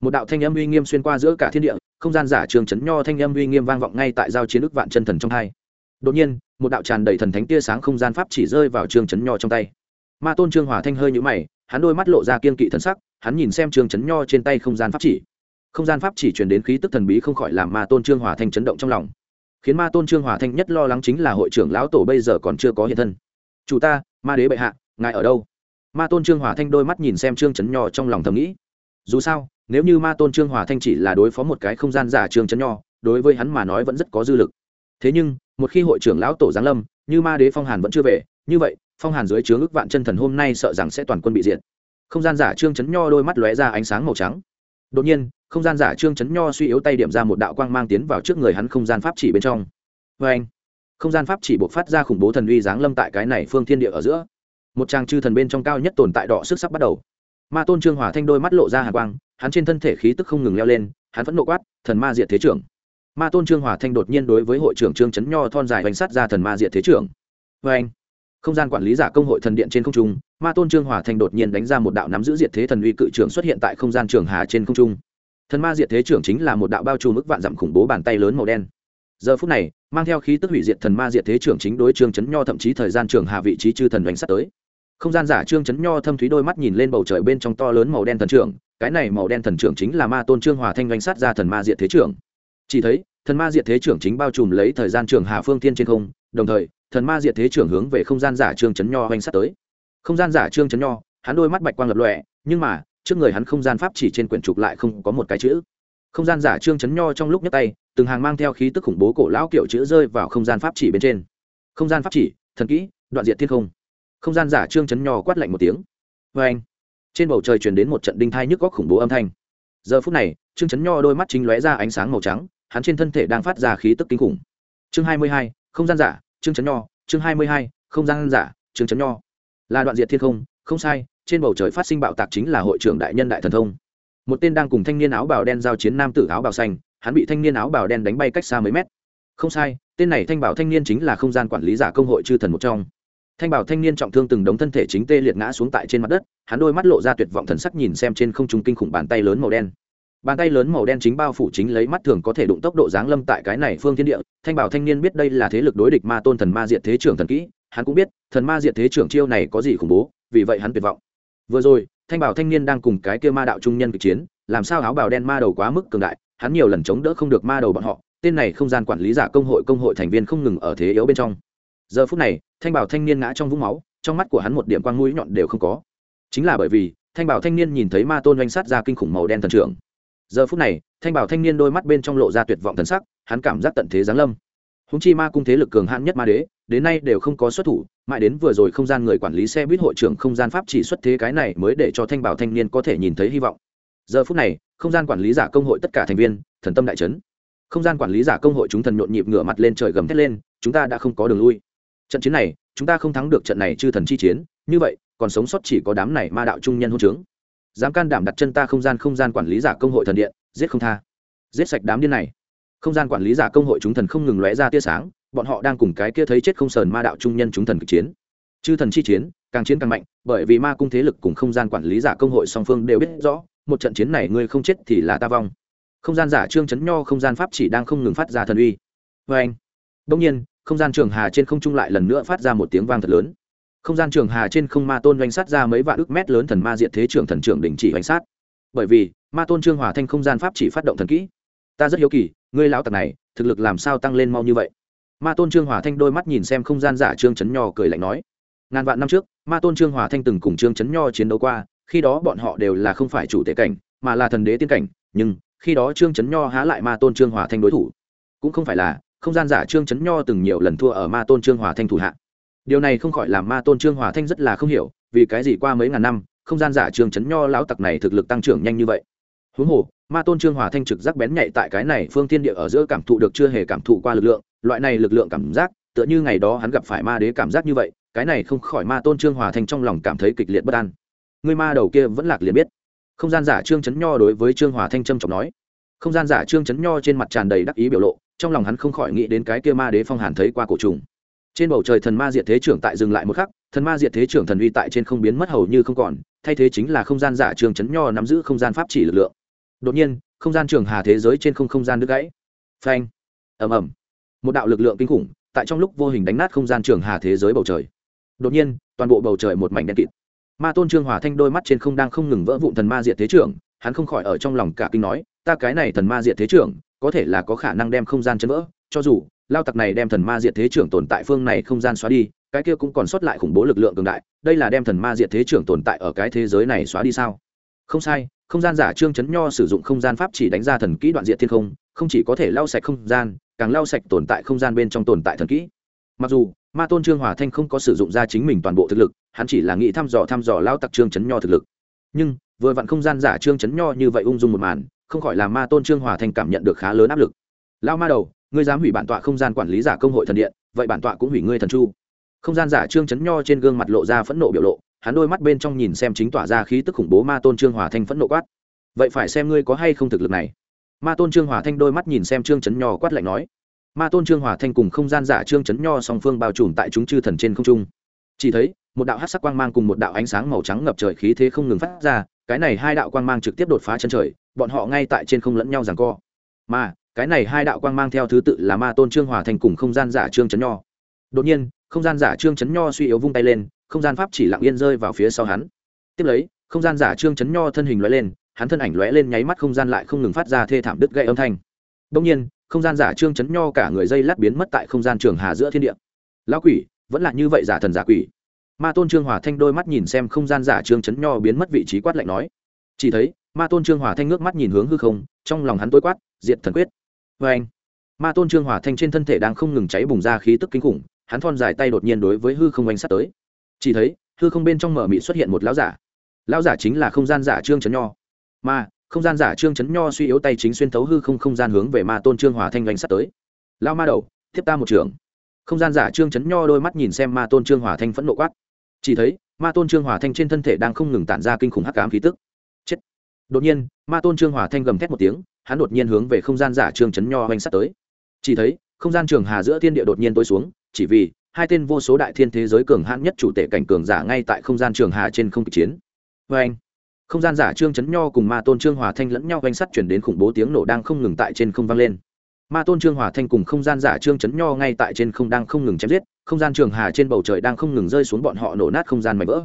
Một đạo thanh âm uy nghiêm xuyên qua giữa cả thiên địa, không gian giả trường chấn nho thanh âm uy nghiêm vang vọng ngay tại giao chiến ức vạn chân thần trong hai. Đột nhiên, một đạo tràn đầy thần thánh tia sáng không gian pháp chỉ rơi vào trường chấn nho trong tay. Ma tôn trương hòa thanh hơi nhũ mày, hắn đôi mắt lộ ra kiên kỵ thần sắc, hắn nhìn xem trường chấn nho trên tay không gian pháp chỉ. Không gian pháp chỉ truyền đến khí tức thần bí không khỏi làm ma tôn trương hòa thanh chấn động trong lòng. Khiến ma tôn trương hòa thanh nhất lo lắng chính là hội trưởng lão tổ bây giờ còn chưa có hiện thân chủ ta, ma đế bệ hạ, ngài ở đâu? Ma tôn trương hòa thanh đôi mắt nhìn xem trương chấn nho trong lòng thầm nghĩ. Dù sao, nếu như ma tôn trương hòa thanh chỉ là đối phó một cái không gian giả trương chấn nho, đối với hắn mà nói vẫn rất có dư lực. Thế nhưng, một khi hội trưởng lão tổ giáng lâm, như ma đế phong hàn vẫn chưa về, như vậy, phong hàn dưới chướng ức vạn chân thần hôm nay sợ rằng sẽ toàn quân bị diệt. Không gian giả trương chấn nho đôi mắt lóe ra ánh sáng màu trắng. Đột nhiên, không gian giả trương chấn nho suy yếu tay điểm ra một đạo quang mang tiến vào trước người hắn không gian pháp chỉ bên trong. Vê anh không gian pháp chỉ buộc phát ra khủng bố thần uy giáng lâm tại cái này phương thiên địa ở giữa. Một trang chư thần bên trong cao nhất tồn tại đỏ sức sắc bắt đầu. Ma tôn trương hòa thanh đôi mắt lộ ra hàn quang, hắn trên thân thể khí tức không ngừng leo lên, hắn vẫn nộ quát, thần ma diệt thế trưởng! Ma tôn trương hòa thanh đột nhiên đối với hội trưởng trương trấn nho thon dài hoành sát ra thần ma diệt thế trưởng! Vê anh không gian quản lý giả công hội thần điện trên không trung, ma tôn trương hòa thanh đột nhiên đánh ra một đạo nắm giữ diệt thế thần uy cự trưởng xuất hiện tại không gian trường hà trên không trung. Thần ma diệt thế trưởng chính là một đạo bao trù mức vạn dặm khủng bố bàn tay lớn màu đen giờ phút này, mang theo khí tức hủy diệt thần ma diệt thế trưởng chính đối trương chấn nho thậm chí thời gian trường hạ vị trí chư thần đánh sát tới. Không gian giả trương chấn nho thâm thúy đôi mắt nhìn lên bầu trời bên trong to lớn màu đen thần trưởng, cái này màu đen thần trưởng chính là ma tôn trương hòa thanh đánh sát ra thần ma diệt thế trưởng. Chỉ thấy, thần ma diệt thế trưởng chính bao trùm lấy thời gian trường hạ phương tiên trên không, đồng thời, thần ma diệt thế trưởng hướng về không gian giả trương chấn nho đánh sát tới. Không gian giả trương chấn nho, hắn đôi mắt bạch quang lập lòe, nhưng mà, trước người hắn không gian pháp chỉ trên quyển trục lại không có một cái chữ. Không gian giả trương chấn nho trong lúc nhấc tay từng hàng mang theo khí tức khủng bố cổ lão kiểu chữ rơi vào không gian pháp chỉ bên trên. Không gian pháp chỉ, thần kỹ, đoạn diện thiên không. Không gian giả trương chấn nho quát lạnh một tiếng. Vê anh, trên bầu trời truyền đến một trận đinh thai nhức góc khủng bố âm thanh. Giờ phút này, trương chấn nho đôi mắt chính lóe ra ánh sáng màu trắng, hắn trên thân thể đang phát ra khí tức kinh khủng. Chương hai mươi hai, không gian giả, trương chấn nho, chương hai mươi hai, không gian giả, trương chấn nho. Là đoạn diệt thiên không không sai, trên bầu trời phát sinh bạo tạc chính là hội trưởng đại nhân đại thần thông. Một tên đang cùng thanh niên áo bào đen giao chiến nam tử áo bào xanh hắn bị thanh niên áo bào đen đánh bay cách xa mấy mét. Không sai, tên này thanh bảo thanh niên chính là không gian quản lý giả công hội chư thần một trong. Thanh bảo thanh niên trọng thương từng đống thân thể chính tê liệt ngã xuống tại trên mặt đất, hắn đôi mắt lộ ra tuyệt vọng thần sắc nhìn xem trên không trung kinh khủng bàn tay lớn màu đen. Bàn tay lớn màu đen chính bao phủ chính lấy mắt thường có thể đụng tốc độ giáng lâm tại cái này phương thiên địa. Thanh bảo thanh niên biết đây là thế lực đối địch ma tôn thần ma diệt thế trưởng thần kỹ, hắn cũng biết, thần ma diệt thế trưởng chiêu này có gì khủng bố, vì vậy hắn tuyệt vọng. Vừa rồi, thanh bảo thanh niên đang cùng cái kia ma đạo trung nhân kịch chiến, làm sao áo bào đen ma đầu quá mức cường đại hắn nhiều lần chống đỡ không được ma đầu bọn họ, tên này không gian quản lý giả công hội công hội thành viên không ngừng ở thế yếu bên trong. Giờ phút này, thanh bảo thanh niên ngã trong vũng máu, trong mắt của hắn một điểm quang mũi nhọn đều không có. Chính là bởi vì, thanh bảo thanh niên nhìn thấy ma tôn doanh sát ra kinh khủng màu đen thần trưởng. Giờ phút này, thanh bảo thanh niên đôi mắt bên trong lộ ra tuyệt vọng thần sắc, hắn cảm giác tận thế giáng lâm. Húng chi ma cung thế lực cường hãn nhất ma đế, đến nay đều không có xuất thủ, mãi đến vừa rồi không gian người quản lý xe buýt hội trưởng không gian pháp chỉ xuất thế cái này mới để cho thanh bảo thanh niên có thể nhìn thấy hy vọng giờ phút này, không gian quản lý giả công hội tất cả thành viên, thần tâm đại trấn không gian quản lý giả công hội chúng thần nhộn nhịp ngửa mặt lên trời gầm thét lên, chúng ta đã không có đường lui. Trận chiến này, chúng ta không thắng được trận này chư thần chi chiến, như vậy, còn sống sót chỉ có đám này ma đạo trung nhân hôn trướng. Dám can đảm đặt chân ta không gian không gian quản lý giả công hội thần điện, giết không tha. Giết sạch đám điên này. Không gian quản lý giả công hội chúng thần không ngừng lóe ra tia sáng, bọn họ đang cùng cái kia thấy chết không sờn ma đạo trung nhân chúng thần kịch chiến. Chư thần chi chiến, càng chiến càng mạnh, bởi vì ma cung thế lực cùng không gian quản lý giả công hội song phương đều biết rõ một trận chiến này ngươi không chết thì là ta vong. Không gian giả trương chấn nho, không gian pháp chỉ đang không ngừng phát ra thần uy. Vê anh. Đông nhiên, không gian trường hà trên không trung lại lần nữa phát ra một tiếng vang thật lớn. Không gian trường hà trên không ma tôn doanh sát ra mấy vạn ước mét lớn thần ma diện thế trưởng thần trưởng đình chỉ doanh sát. Bởi vì, ma tôn trương hòa thanh không gian pháp chỉ phát động thần kỹ. Ta rất hiếu kỳ, ngươi lão tặc này, thực lực làm sao tăng lên mau như vậy? Ma tôn trương hòa thanh đôi mắt nhìn xem không gian giả trương chấn nho cười lạnh nói. Ngàn vạn năm trước, ma tôn trương hòa thanh từng cùng trương chấn nho chiến đấu qua khi đó bọn họ đều là không phải chủ tể cảnh, mà là thần đế tiên cảnh, nhưng khi đó trương chấn nho há lại ma tôn trương hòa thanh đối thủ. Cũng không phải là, không gian giả trương chấn nho từng nhiều lần thua ở ma tôn trương hòa thanh thủ hạ. Điều này không khỏi làm ma tôn trương hòa thanh rất là không hiểu, vì cái gì qua mấy ngàn năm, không gian giả trương chấn nho lão tặc này thực lực tăng trưởng nhanh như vậy. Huống hồ, ma tôn trương hòa thanh trực giác bén nhạy tại cái này phương thiên địa ở giữa cảm thụ được chưa hề cảm thụ qua lực lượng, loại này lực lượng cảm giác, tựa như ngày đó hắn gặp phải ma đế cảm giác như vậy, cái này không khỏi ma tôn trương hòa thanh trong lòng cảm thấy kịch liệt bất an người ma đầu kia vẫn lạc liền biết. Không gian giả trương chấn nho đối với trương hòa thanh trâm trọng nói. Không gian giả trương chấn nho trên mặt tràn đầy đắc ý biểu lộ, trong lòng hắn không khỏi nghĩ đến cái kia ma đế phong hàn thấy qua cổ trùng. Trên bầu trời thần ma diệt thế trưởng tại dừng lại một khắc, thần ma diệt thế trưởng thần uy tại trên không biến mất hầu như không còn, thay thế chính là không gian giả trương chấn nho nắm giữ không gian pháp chỉ lực lượng. Đột nhiên, không gian trường hà thế giới trên không không gian đứt gãy. Phanh. Ầm ầm. Một đạo lực lượng kinh khủng, tại trong lúc vô hình đánh nát không gian trường hà thế giới bầu trời. Đột nhiên, toàn bộ bầu trời một mảnh đen kịt ma tôn trương hòa thanh đôi mắt trên không đang không ngừng vỡ vụn thần ma diệt thế trưởng, hắn không khỏi ở trong lòng cả kinh nói, ta cái này thần ma diệt thế trưởng, có thể là có khả năng đem không gian chấn vỡ, cho dù lao tặc này đem thần ma diệt thế trưởng tồn tại phương này không gian xóa đi, cái kia cũng còn sót lại khủng bố lực lượng cường đại, đây là đem thần ma diệt thế trưởng tồn tại ở cái thế giới này xóa đi sao? Không sai, không gian giả trương chấn nho sử dụng không gian pháp chỉ đánh ra thần kỹ đoạn diệt thiên không không chỉ có thể lau sạch không gian, càng lau sạch tồn tại không gian bên trong tồn tại thần kỹ. Mặc dù ma tôn trương hòa thanh không có sử dụng ra chính mình toàn bộ thực lực hắn chỉ là nghĩ thăm dò thăm dò lao tặc trương chấn nho thực lực. Nhưng, vừa vặn không gian giả trương chấn nho như vậy ung dung một màn, không khỏi làm ma tôn trương hòa thanh cảm nhận được khá lớn áp lực. Lao ma đầu, ngươi dám hủy bản tọa không gian quản lý giả công hội thần điện, vậy bản tọa cũng hủy ngươi thần chu. Không gian giả trương chấn nho trên gương mặt lộ ra phẫn nộ biểu lộ, hắn đôi mắt bên trong nhìn xem chính tỏa ra khí tức khủng bố ma tôn trương hòa thanh phẫn nộ quát. Vậy phải xem ngươi có hay không thực lực này. Ma tôn trương hòa thanh đôi mắt nhìn xem trương chấn nho quát lạnh nói. Ma tôn trương hòa thanh cùng không gian giả trương chấn nho song phương bao trùm tại chúng chư thần trên không trung. Chỉ thấy một đạo hát sắc quang mang cùng một đạo ánh sáng màu trắng ngập trời khí thế không ngừng phát ra, cái này hai đạo quang mang trực tiếp đột phá chân trời, bọn họ ngay tại trên không lẫn nhau rằng co. Mà, cái này hai đạo quang mang theo thứ tự là ma tôn trương hòa thành cùng không gian giả trương chấn nho. Đột nhiên, không gian giả trương chấn nho suy yếu vung tay lên, không gian pháp chỉ lặng yên rơi vào phía sau hắn. Tiếp lấy, không gian giả trương chấn nho thân hình lóe lên, hắn thân ảnh lóe lên nháy mắt không gian lại không ngừng phát ra thê thảm đứt gãy âm thanh. Đông nhiên, không gian giả trương chấn nho cả người dây lát biến mất tại không gian trường hà giữa thiên địa. Lão quỷ, vẫn là như vậy giả thần giả quỷ ma tôn trương hòa thanh đôi mắt nhìn xem không gian giả trương chấn nho biến mất vị trí quát lạnh nói. Chỉ thấy, ma tôn trương hòa thanh ngước mắt nhìn hướng hư không, trong lòng hắn tối quát, diệt thần quyết. Vê anh, ma tôn trương hòa thanh trên thân thể đang không ngừng cháy bùng ra khí tức kinh khủng, hắn thon dài tay đột nhiên đối với hư không oanh sát tới. Chỉ thấy, hư không bên trong mở mị xuất hiện một lão giả. Lão giả chính là không gian giả trương chấn nho. Mà, không gian giả trương chấn nho suy yếu tay chính xuyên thấu hư không không gian hướng về ma tôn trương hòa thanh oanh sát tới. Lao ma đầu thiếp ta một trường. Không gian giả trương chấn nho đôi mắt nhìn xem ma tôn trương hòa thanh phẫn nộ quát chỉ thấy, ma tôn trương hòa thanh trên thân thể đang không ngừng tản ra kinh khủng hắc ám khí tức. Chết! Đột nhiên, ma tôn trương hòa thanh gầm thét một tiếng, hắn đột nhiên hướng về không gian giả trương chấn nho oanh sắt tới. Chỉ thấy, không gian trường hà giữa thiên địa đột nhiên tối xuống, chỉ vì hai tên vô số đại thiên thế giới cường hãn nhất chủ tể cảnh cường giả ngay tại không gian trường hà trên không kịch chiến. Vê anh không gian giả trương chấn nho cùng ma tôn trương hòa thanh lẫn nhau oanh sắt chuyển đến khủng bố tiếng nổ đang không ngừng tại trên không vang lên. Ma tôn trương hòa thanh cùng không gian giả trương chấn nho ngay tại trên không đang không ngừng chém giết không gian trường hà trên bầu trời đang không ngừng rơi xuống bọn họ nổ nát không gian mảnh vỡ.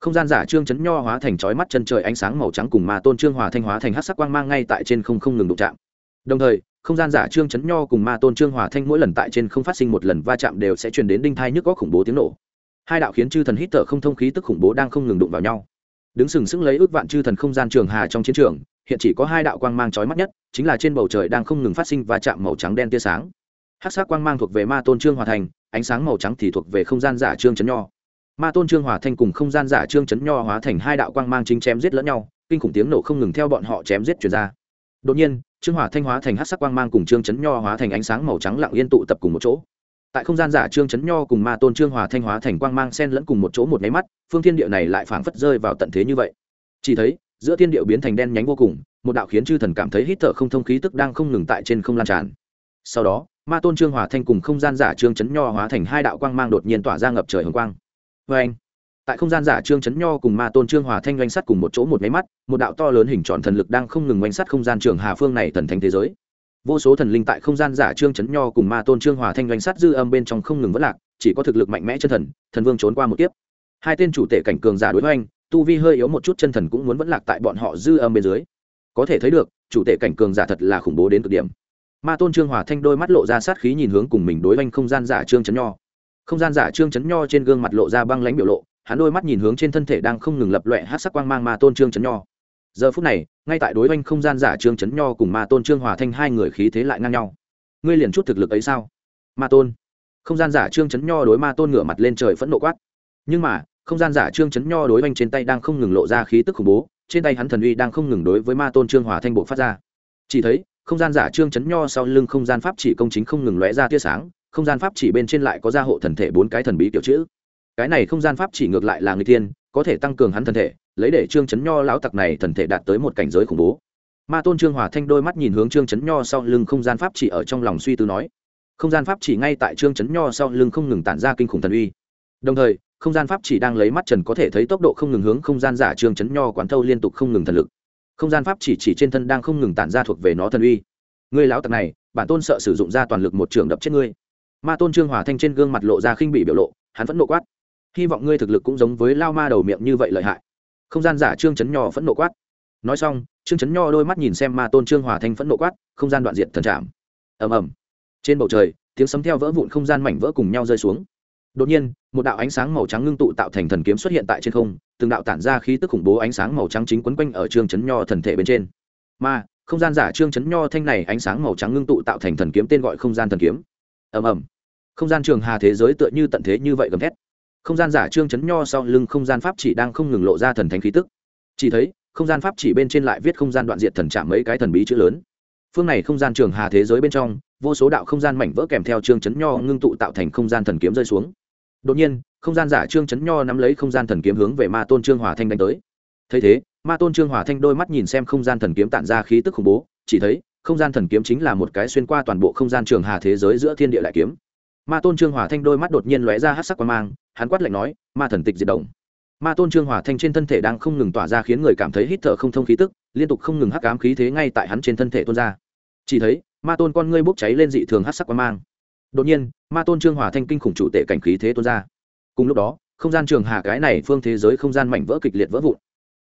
Không gian giả trương chấn nho hóa thành chói mắt chân trời ánh sáng màu trắng cùng ma tôn trương hòa thanh hóa thành hát sắc quang mang ngay tại trên không không ngừng đụng chạm. Đồng thời, không gian giả trương chấn nho cùng ma tôn trương hòa thanh mỗi lần tại trên không phát sinh một lần va chạm đều sẽ truyền đến đinh thai nhức có khủng bố tiếng nổ. Hai đạo khiến chư thần hít thở không thông khí tức khủng bố đang không ngừng đụng vào nhau. Đứng sừng sững lấy ước vạn chư thần không gian trường hà trong chiến trường, hiện chỉ có hai đạo quang mang chói mắt nhất, chính là trên bầu trời đang không ngừng phát sinh va chạm màu trắng đen tia sáng. Hát sắc quang mang thuộc về ma tôn trương hòa thành ánh sáng màu trắng thì thuộc về không gian giả trương chấn nho. Ma tôn trương hòa thanh cùng không gian giả trương chấn nho hóa thành hai đạo quang mang chính chém giết lẫn nhau, kinh khủng tiếng nổ không ngừng theo bọn họ chém giết chuyển ra. Đột nhiên, trương hòa thanh hóa thành hát sắc quang mang cùng trương chấn nho hóa thành ánh sáng màu trắng lặng yên tụ tập cùng một chỗ. Tại không gian giả trương chấn nho cùng ma tôn trương hòa thanh hóa thành quang mang sen lẫn cùng một chỗ một máy mắt, phương thiên địa này lại phảng phất rơi vào tận thế như vậy. Chỉ thấy, giữa thiên điệu biến thành đen nhánh vô cùng, một đạo khiến chư thần cảm thấy hít thở không thông khí tức đang không ngừng tại trên không lan tràn. Sau đó ma tôn trương hòa thanh cùng không gian giả trương chấn nho hóa thành hai đạo quang mang đột nhiên tỏa ra ngập trời hồng quang. Vê anh tại không gian giả trương chấn nho cùng ma tôn trương hòa thanh oanh sắt cùng một chỗ một máy mắt một đạo to lớn hình tròn thần lực đang không ngừng oanh sắt không gian trường hà phương này thần thánh thế giới. Vô số thần linh tại không gian giả trương chấn nho cùng ma tôn trương hòa thanh oanh sắt dư âm bên trong không ngừng vất lạc chỉ có thực lực mạnh mẽ chân thần thần vương trốn qua một kiếp. Hai tên chủ tể cảnh cường giả đối với anh, tu vi hơi yếu một chút chân thần cũng muốn vẫn lạc tại bọn họ dư âm bên dưới. Có thể thấy được chủ tể cảnh cường giả thật là khủng bố đến cực điểm ma tôn trương hòa thanh đôi mắt lộ ra sát khí nhìn hướng cùng mình đối oanh không gian giả trương chấn nho. Không gian giả trương chấn nho trên gương mặt lộ ra băng lãnh biểu lộ, hắn đôi mắt nhìn hướng trên thân thể đang không ngừng lập loẹ hát sắc quang mang ma tôn trương chấn nho. Giờ phút này, ngay tại đối oanh không gian giả trương chấn nho cùng ma tôn trương hòa thanh hai người khí thế lại ngang nhau. Ngươi liền chút thực lực ấy sao? Ma tôn. Không gian giả trương chấn nho đối ma tôn ngửa mặt lên trời phẫn nộ quát. Nhưng mà, không gian giả trương chấn nho đối oanh trên tay đang không ngừng lộ ra khí tức khủng bố, trên tay hắn thần uy đang không ngừng đối với ma tôn trương hòa thanh bộ phát ra. Chỉ thấy không gian giả trương chấn nho sau lưng không gian pháp chỉ công chính không ngừng lóe ra tia sáng, không gian pháp chỉ bên trên lại có gia hộ thần thể bốn cái thần bí kiểu chữ. Cái này không gian pháp chỉ ngược lại là người tiên, có thể tăng cường hắn thần thể, lấy để trương chấn nho lão tặc này thần thể đạt tới một cảnh giới khủng bố. Ma tôn trương hòa thanh đôi mắt nhìn hướng trương chấn nho sau lưng không gian pháp chỉ ở trong lòng suy tư nói. Không gian pháp chỉ ngay tại trương chấn nho sau lưng không ngừng tản ra kinh khủng thần uy. Đồng thời, không gian pháp chỉ đang lấy mắt trần có thể thấy tốc độ không ngừng hướng không gian giả trương chấn nho quán thâu liên tục không ngừng thần lực không gian pháp chỉ chỉ trên thân đang không ngừng tản ra thuộc về nó thần uy. Ngươi lão tặc này, bản tôn sợ sử dụng ra toàn lực một trường đập chết ngươi. Ma tôn trương hòa thanh trên gương mặt lộ ra khinh bị biểu lộ, hắn vẫn nộ quát. Hy vọng ngươi thực lực cũng giống với lao ma đầu miệng như vậy lợi hại. Không gian giả trương chấn nho phẫn nộ quát. Nói xong, trương chấn nho đôi mắt nhìn xem ma tôn trương hòa thanh phẫn nộ quát, không gian đoạn diện thần trảm. Ầm ầm. Trên bầu trời, tiếng sấm theo vỡ vụn không gian mảnh vỡ cùng nhau rơi xuống. Đột nhiên, một đạo ánh sáng màu trắng ngưng tụ tạo thành thần kiếm xuất hiện tại trên không từng đạo tản ra khí tức khủng bố ánh sáng màu trắng chính quấn quanh ở trương chấn nho thần thể bên trên. Mà, không gian giả trương chấn nho thanh này ánh sáng màu trắng ngưng tụ tạo thành thần kiếm tên gọi không gian thần kiếm. Ầm ầm. Không gian trường hà thế giới tựa như tận thế như vậy gầm thét. Không gian giả trương chấn nho sau lưng không gian pháp chỉ đang không ngừng lộ ra thần thánh khí tức. Chỉ thấy, không gian pháp chỉ bên trên lại viết không gian đoạn diệt thần chạm mấy cái thần bí chữ lớn. Phương này không gian trường hà thế giới bên trong, vô số đạo không gian mảnh vỡ kèm theo trương chấn nho ngưng tụ tạo thành không gian thần kiếm rơi xuống. Đột nhiên không gian giả trương chấn nho nắm lấy không gian thần kiếm hướng về ma tôn trương hòa thanh đánh tới. Thấy thế, ma tôn trương hòa thanh đôi mắt nhìn xem không gian thần kiếm tản ra khí tức khủng bố, chỉ thấy, không gian thần kiếm chính là một cái xuyên qua toàn bộ không gian trường hà thế giới giữa thiên địa đại kiếm. Ma tôn trương hòa thanh đôi mắt đột nhiên lóe ra hát sắc quan mang, hắn quát lạnh nói, ma thần tịch diệt động. Ma tôn trương hòa thanh trên thân thể đang không ngừng tỏa ra khiến người cảm thấy hít thở không thông khí tức, liên tục không ngừng hắc ám khí thế ngay tại hắn trên thân thể tuôn ra. Chỉ thấy, ma tôn con ngươi bốc cháy lên dị thường hát sắc quan mang. Đột nhiên, ma tôn trương hòa thanh kinh khủng chủ tệ cảnh khí thế tuôn ra cùng lúc đó, không gian trường hà cái này phương thế giới không gian mảnh vỡ kịch liệt vỡ vụn.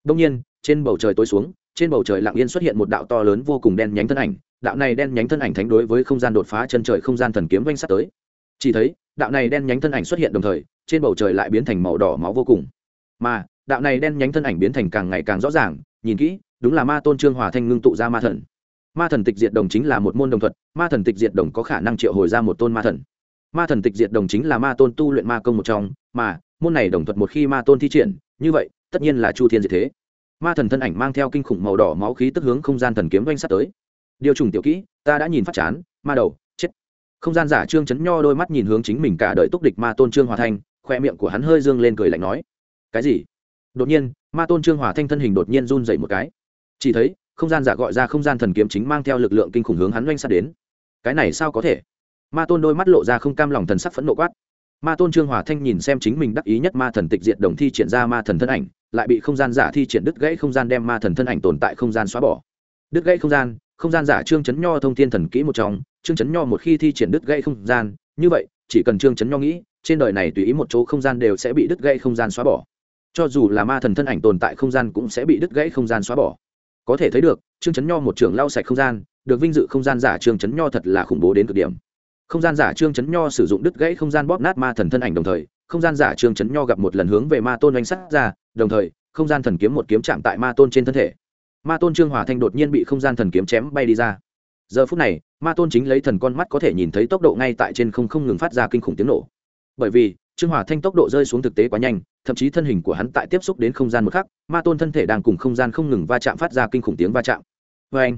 Đông nhiên, trên bầu trời tối xuống, trên bầu trời lặng yên xuất hiện một đạo to lớn vô cùng đen nhánh thân ảnh. Đạo này đen nhánh thân ảnh thánh đối với không gian đột phá chân trời không gian thần kiếm vanh sắt tới. Chỉ thấy, đạo này đen nhánh thân ảnh xuất hiện đồng thời, trên bầu trời lại biến thành màu đỏ máu vô cùng. Mà, đạo này đen nhánh thân ảnh biến thành càng ngày càng rõ ràng, nhìn kỹ, đúng là ma tôn trương hòa thanh ngưng tụ ra ma thần. Ma thần tịch diệt đồng chính là một môn đồng thuật, ma thần tịch diệt đồng có khả năng triệu hồi ra một tôn ma thần ma thần tịch diệt đồng chính là ma tôn tu luyện ma công một trong, mà, môn này đồng thuật một khi ma tôn thi triển, như vậy, tất nhiên là chu thiên diệt thế. Ma thần thân ảnh mang theo kinh khủng màu đỏ máu khí tức hướng không gian thần kiếm doanh sắt tới. Điều trùng tiểu kỹ, ta đã nhìn phát chán, ma đầu, chết. Không gian giả trương chấn nho đôi mắt nhìn hướng chính mình cả đợi túc địch ma tôn trương hòa thanh, khoe miệng của hắn hơi dương lên cười lạnh nói, cái gì? Đột nhiên, ma tôn trương hòa thanh thân hình đột nhiên run dậy một cái. Chỉ thấy, không gian giả gọi ra không gian thần kiếm chính mang theo lực lượng kinh khủng hướng hắn doanh sát đến. Cái này sao có thể? Ma tôn đôi mắt lộ ra không cam lòng thần sắc phẫn nộ quát. Ma tôn trương hòa thanh nhìn xem chính mình đắc ý nhất ma thần tịch diện đồng thi triển ra ma thần thân ảnh, lại bị không gian giả thi triển đứt gãy không gian đem ma thần thân ảnh tồn tại không gian xóa bỏ. Đứt gãy không gian không gian giả trương chấn nho thông thiên thần kỹ một trong, trương chấn nho một khi thi triển đứt gãy không gian, như vậy, chỉ cần trương chấn nho nghĩ, trên đời này tùy ý một chỗ không gian đều sẽ bị đứt gãy không gian xóa bỏ. Cho dù là ma thần thân ảnh tồn tại không gian cũng sẽ bị đứt gãy không gian xóa bỏ. Có thể thấy được, trương chấn nho một trường lau sạch không gian, được vinh dự không gian giả trương chấn nho thật là khủng bố đến cực điểm không gian giả trương chấn nho sử dụng đứt gãy không gian bóp nát ma thần thân ảnh đồng thời, không gian giả trương chấn nho gặp một lần hướng về ma tôn oanh sắt ra, đồng thời, không gian thần kiếm một kiếm chạm tại ma tôn trên thân thể. Ma tôn trương hòa thanh đột nhiên bị không gian thần kiếm chém bay đi ra. Giờ phút này, ma tôn chính lấy thần con mắt có thể nhìn thấy tốc độ ngay tại trên không không ngừng phát ra kinh khủng tiếng nổ. Bởi vì, trương hòa thanh tốc độ rơi xuống thực tế quá nhanh, thậm chí thân hình của hắn tại tiếp xúc đến không gian một khắc, ma tôn thân thể đang cùng không gian không ngừng va chạm phát ra kinh khủng tiếng va chạm. Vê anh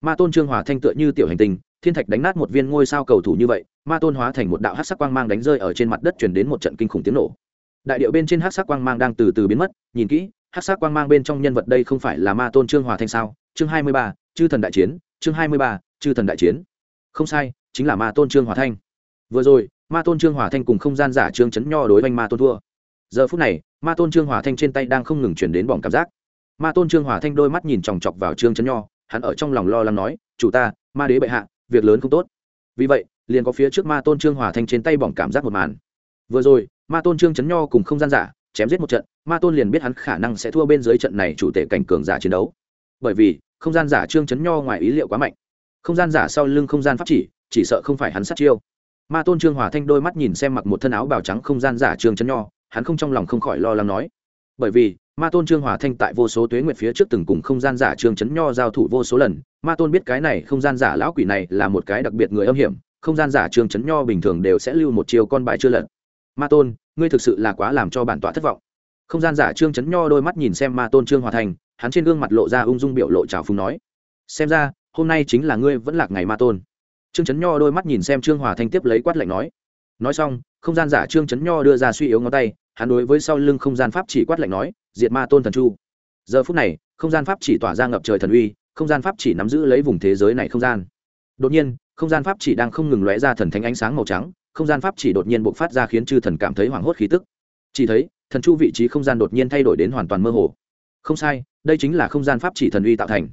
ma tôn trương hòa thanh tựa như tiểu hành tinh thiên thạch đánh nát một viên ngôi sao cầu thủ như vậy, ma tôn hóa thành một đạo hát sắc quang mang đánh rơi ở trên mặt đất chuyển đến một trận kinh khủng tiếng nổ. Đại điệu bên trên hát sắc quang mang đang từ từ biến mất, nhìn kỹ hát sắc quang mang bên trong nhân vật đây không phải là ma tôn trương hòa thanh sao? Chương hai mươi ba, chư thần đại chiến, chương hai mươi ba, chư thần đại chiến. Không sai, chính là ma tôn trương hòa thanh. Vừa rồi, ma tôn trương hòa thanh cùng không gian giả trương chấn nho đối với ma tôn thua. Giờ phút này, ma tôn trương hòa thanh trên tay đang không ngừng chuyển đến bỏng cảm giác. Ma tôn trương hòa thanh đôi mắt nhìn chòng chọc vào trương chấn nho, hắn ở trong lòng lo lắng nói, chủ ta, ma đế bệ hạ việc lớn không tốt. Vì vậy, liền có phía trước ma tôn trương hòa thanh trên tay bỏng cảm giác một màn. Vừa rồi, ma tôn trương chấn nho cùng không gian giả, chém giết một trận, ma tôn liền biết hắn khả năng sẽ thua bên dưới trận này chủ tể cảnh cường giả chiến đấu. Bởi vì, không gian giả trương chấn nho ngoài ý liệu quá mạnh. Không gian giả sau lưng không gian pháp chỉ chỉ sợ không phải hắn sát chiêu. Ma tôn trương hòa thanh đôi mắt nhìn xem mặc một thân áo bào trắng không gian giả trương chấn nho, hắn không trong lòng không khỏi lo lắng nói. Bởi vì ma tôn trương hòa thanh tại vô số tuế nguyệt phía trước từng cùng không gian giả trương chấn nho giao thủ vô số lần. Ma tôn biết cái này không gian giả lão quỷ này là một cái đặc biệt người âm hiểm, không gian giả trương chấn nho bình thường đều sẽ lưu một chiều con bài chưa lật. Ma tôn, ngươi thực sự là quá làm cho bản tọa thất vọng. Không gian giả trương chấn nho đôi mắt nhìn xem ma tôn trương hòa thành hắn trên gương mặt lộ ra ung dung biểu lộ trào phúng nói, xem ra, hôm nay chính là ngươi vẫn lạc ngày ma tôn. Trương chấn nho đôi mắt nhìn xem trương hòa thanh tiếp lấy quát lạnh nói nói xong, không gian giả trương chấn nho đưa ra suy yếu ngón tay, hắn đối với sau lưng không gian pháp chỉ quát lạnh nói diệt ma tôn thần chu. Giờ phút này, không gian pháp chỉ tỏa ra ngập trời thần uy, không gian pháp chỉ nắm giữ lấy vùng thế giới này không gian. Đột nhiên, không gian pháp chỉ đang không ngừng lóe ra thần thánh ánh sáng màu trắng, không gian pháp chỉ đột nhiên bộc phát ra khiến chư thần cảm thấy hoảng hốt khí tức. Chỉ thấy, thần chu vị trí không gian đột nhiên thay đổi đến hoàn toàn mơ hồ. Không sai, đây chính là không gian pháp chỉ thần uy tạo thành.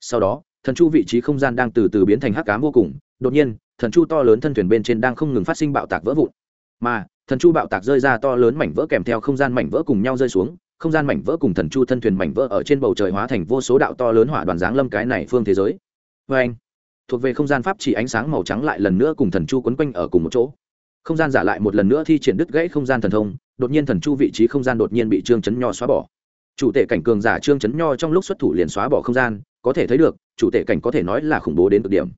Sau đó, thần chu vị trí không gian đang từ từ biến thành hắc cám vô cùng, đột nhiên, thần chu to lớn thân thuyền bên trên đang không ngừng phát sinh bạo tạc vỡ vụn. Mà, thần chu bạo tạc rơi ra to lớn mảnh vỡ kèm theo không gian mảnh vỡ cùng nhau rơi xuống không gian mảnh vỡ cùng thần chu thân thuyền mảnh vỡ ở trên bầu trời hóa thành vô số đạo to lớn hỏa đoàn giáng lâm cái này phương thế giới. Vê anh, thuộc về không gian pháp chỉ ánh sáng màu trắng lại lần nữa cùng thần chu quấn quanh ở cùng một chỗ. Không gian giả lại một lần nữa thi triển đứt gãy không gian thần thông, đột nhiên thần chu vị trí không gian đột nhiên bị trương chấn nho xóa bỏ. Chủ tể cảnh cường giả trương chấn nho trong lúc xuất thủ liền xóa bỏ không gian, có thể thấy được, chủ tể cảnh có thể nói là khủng bố đến cực điểm.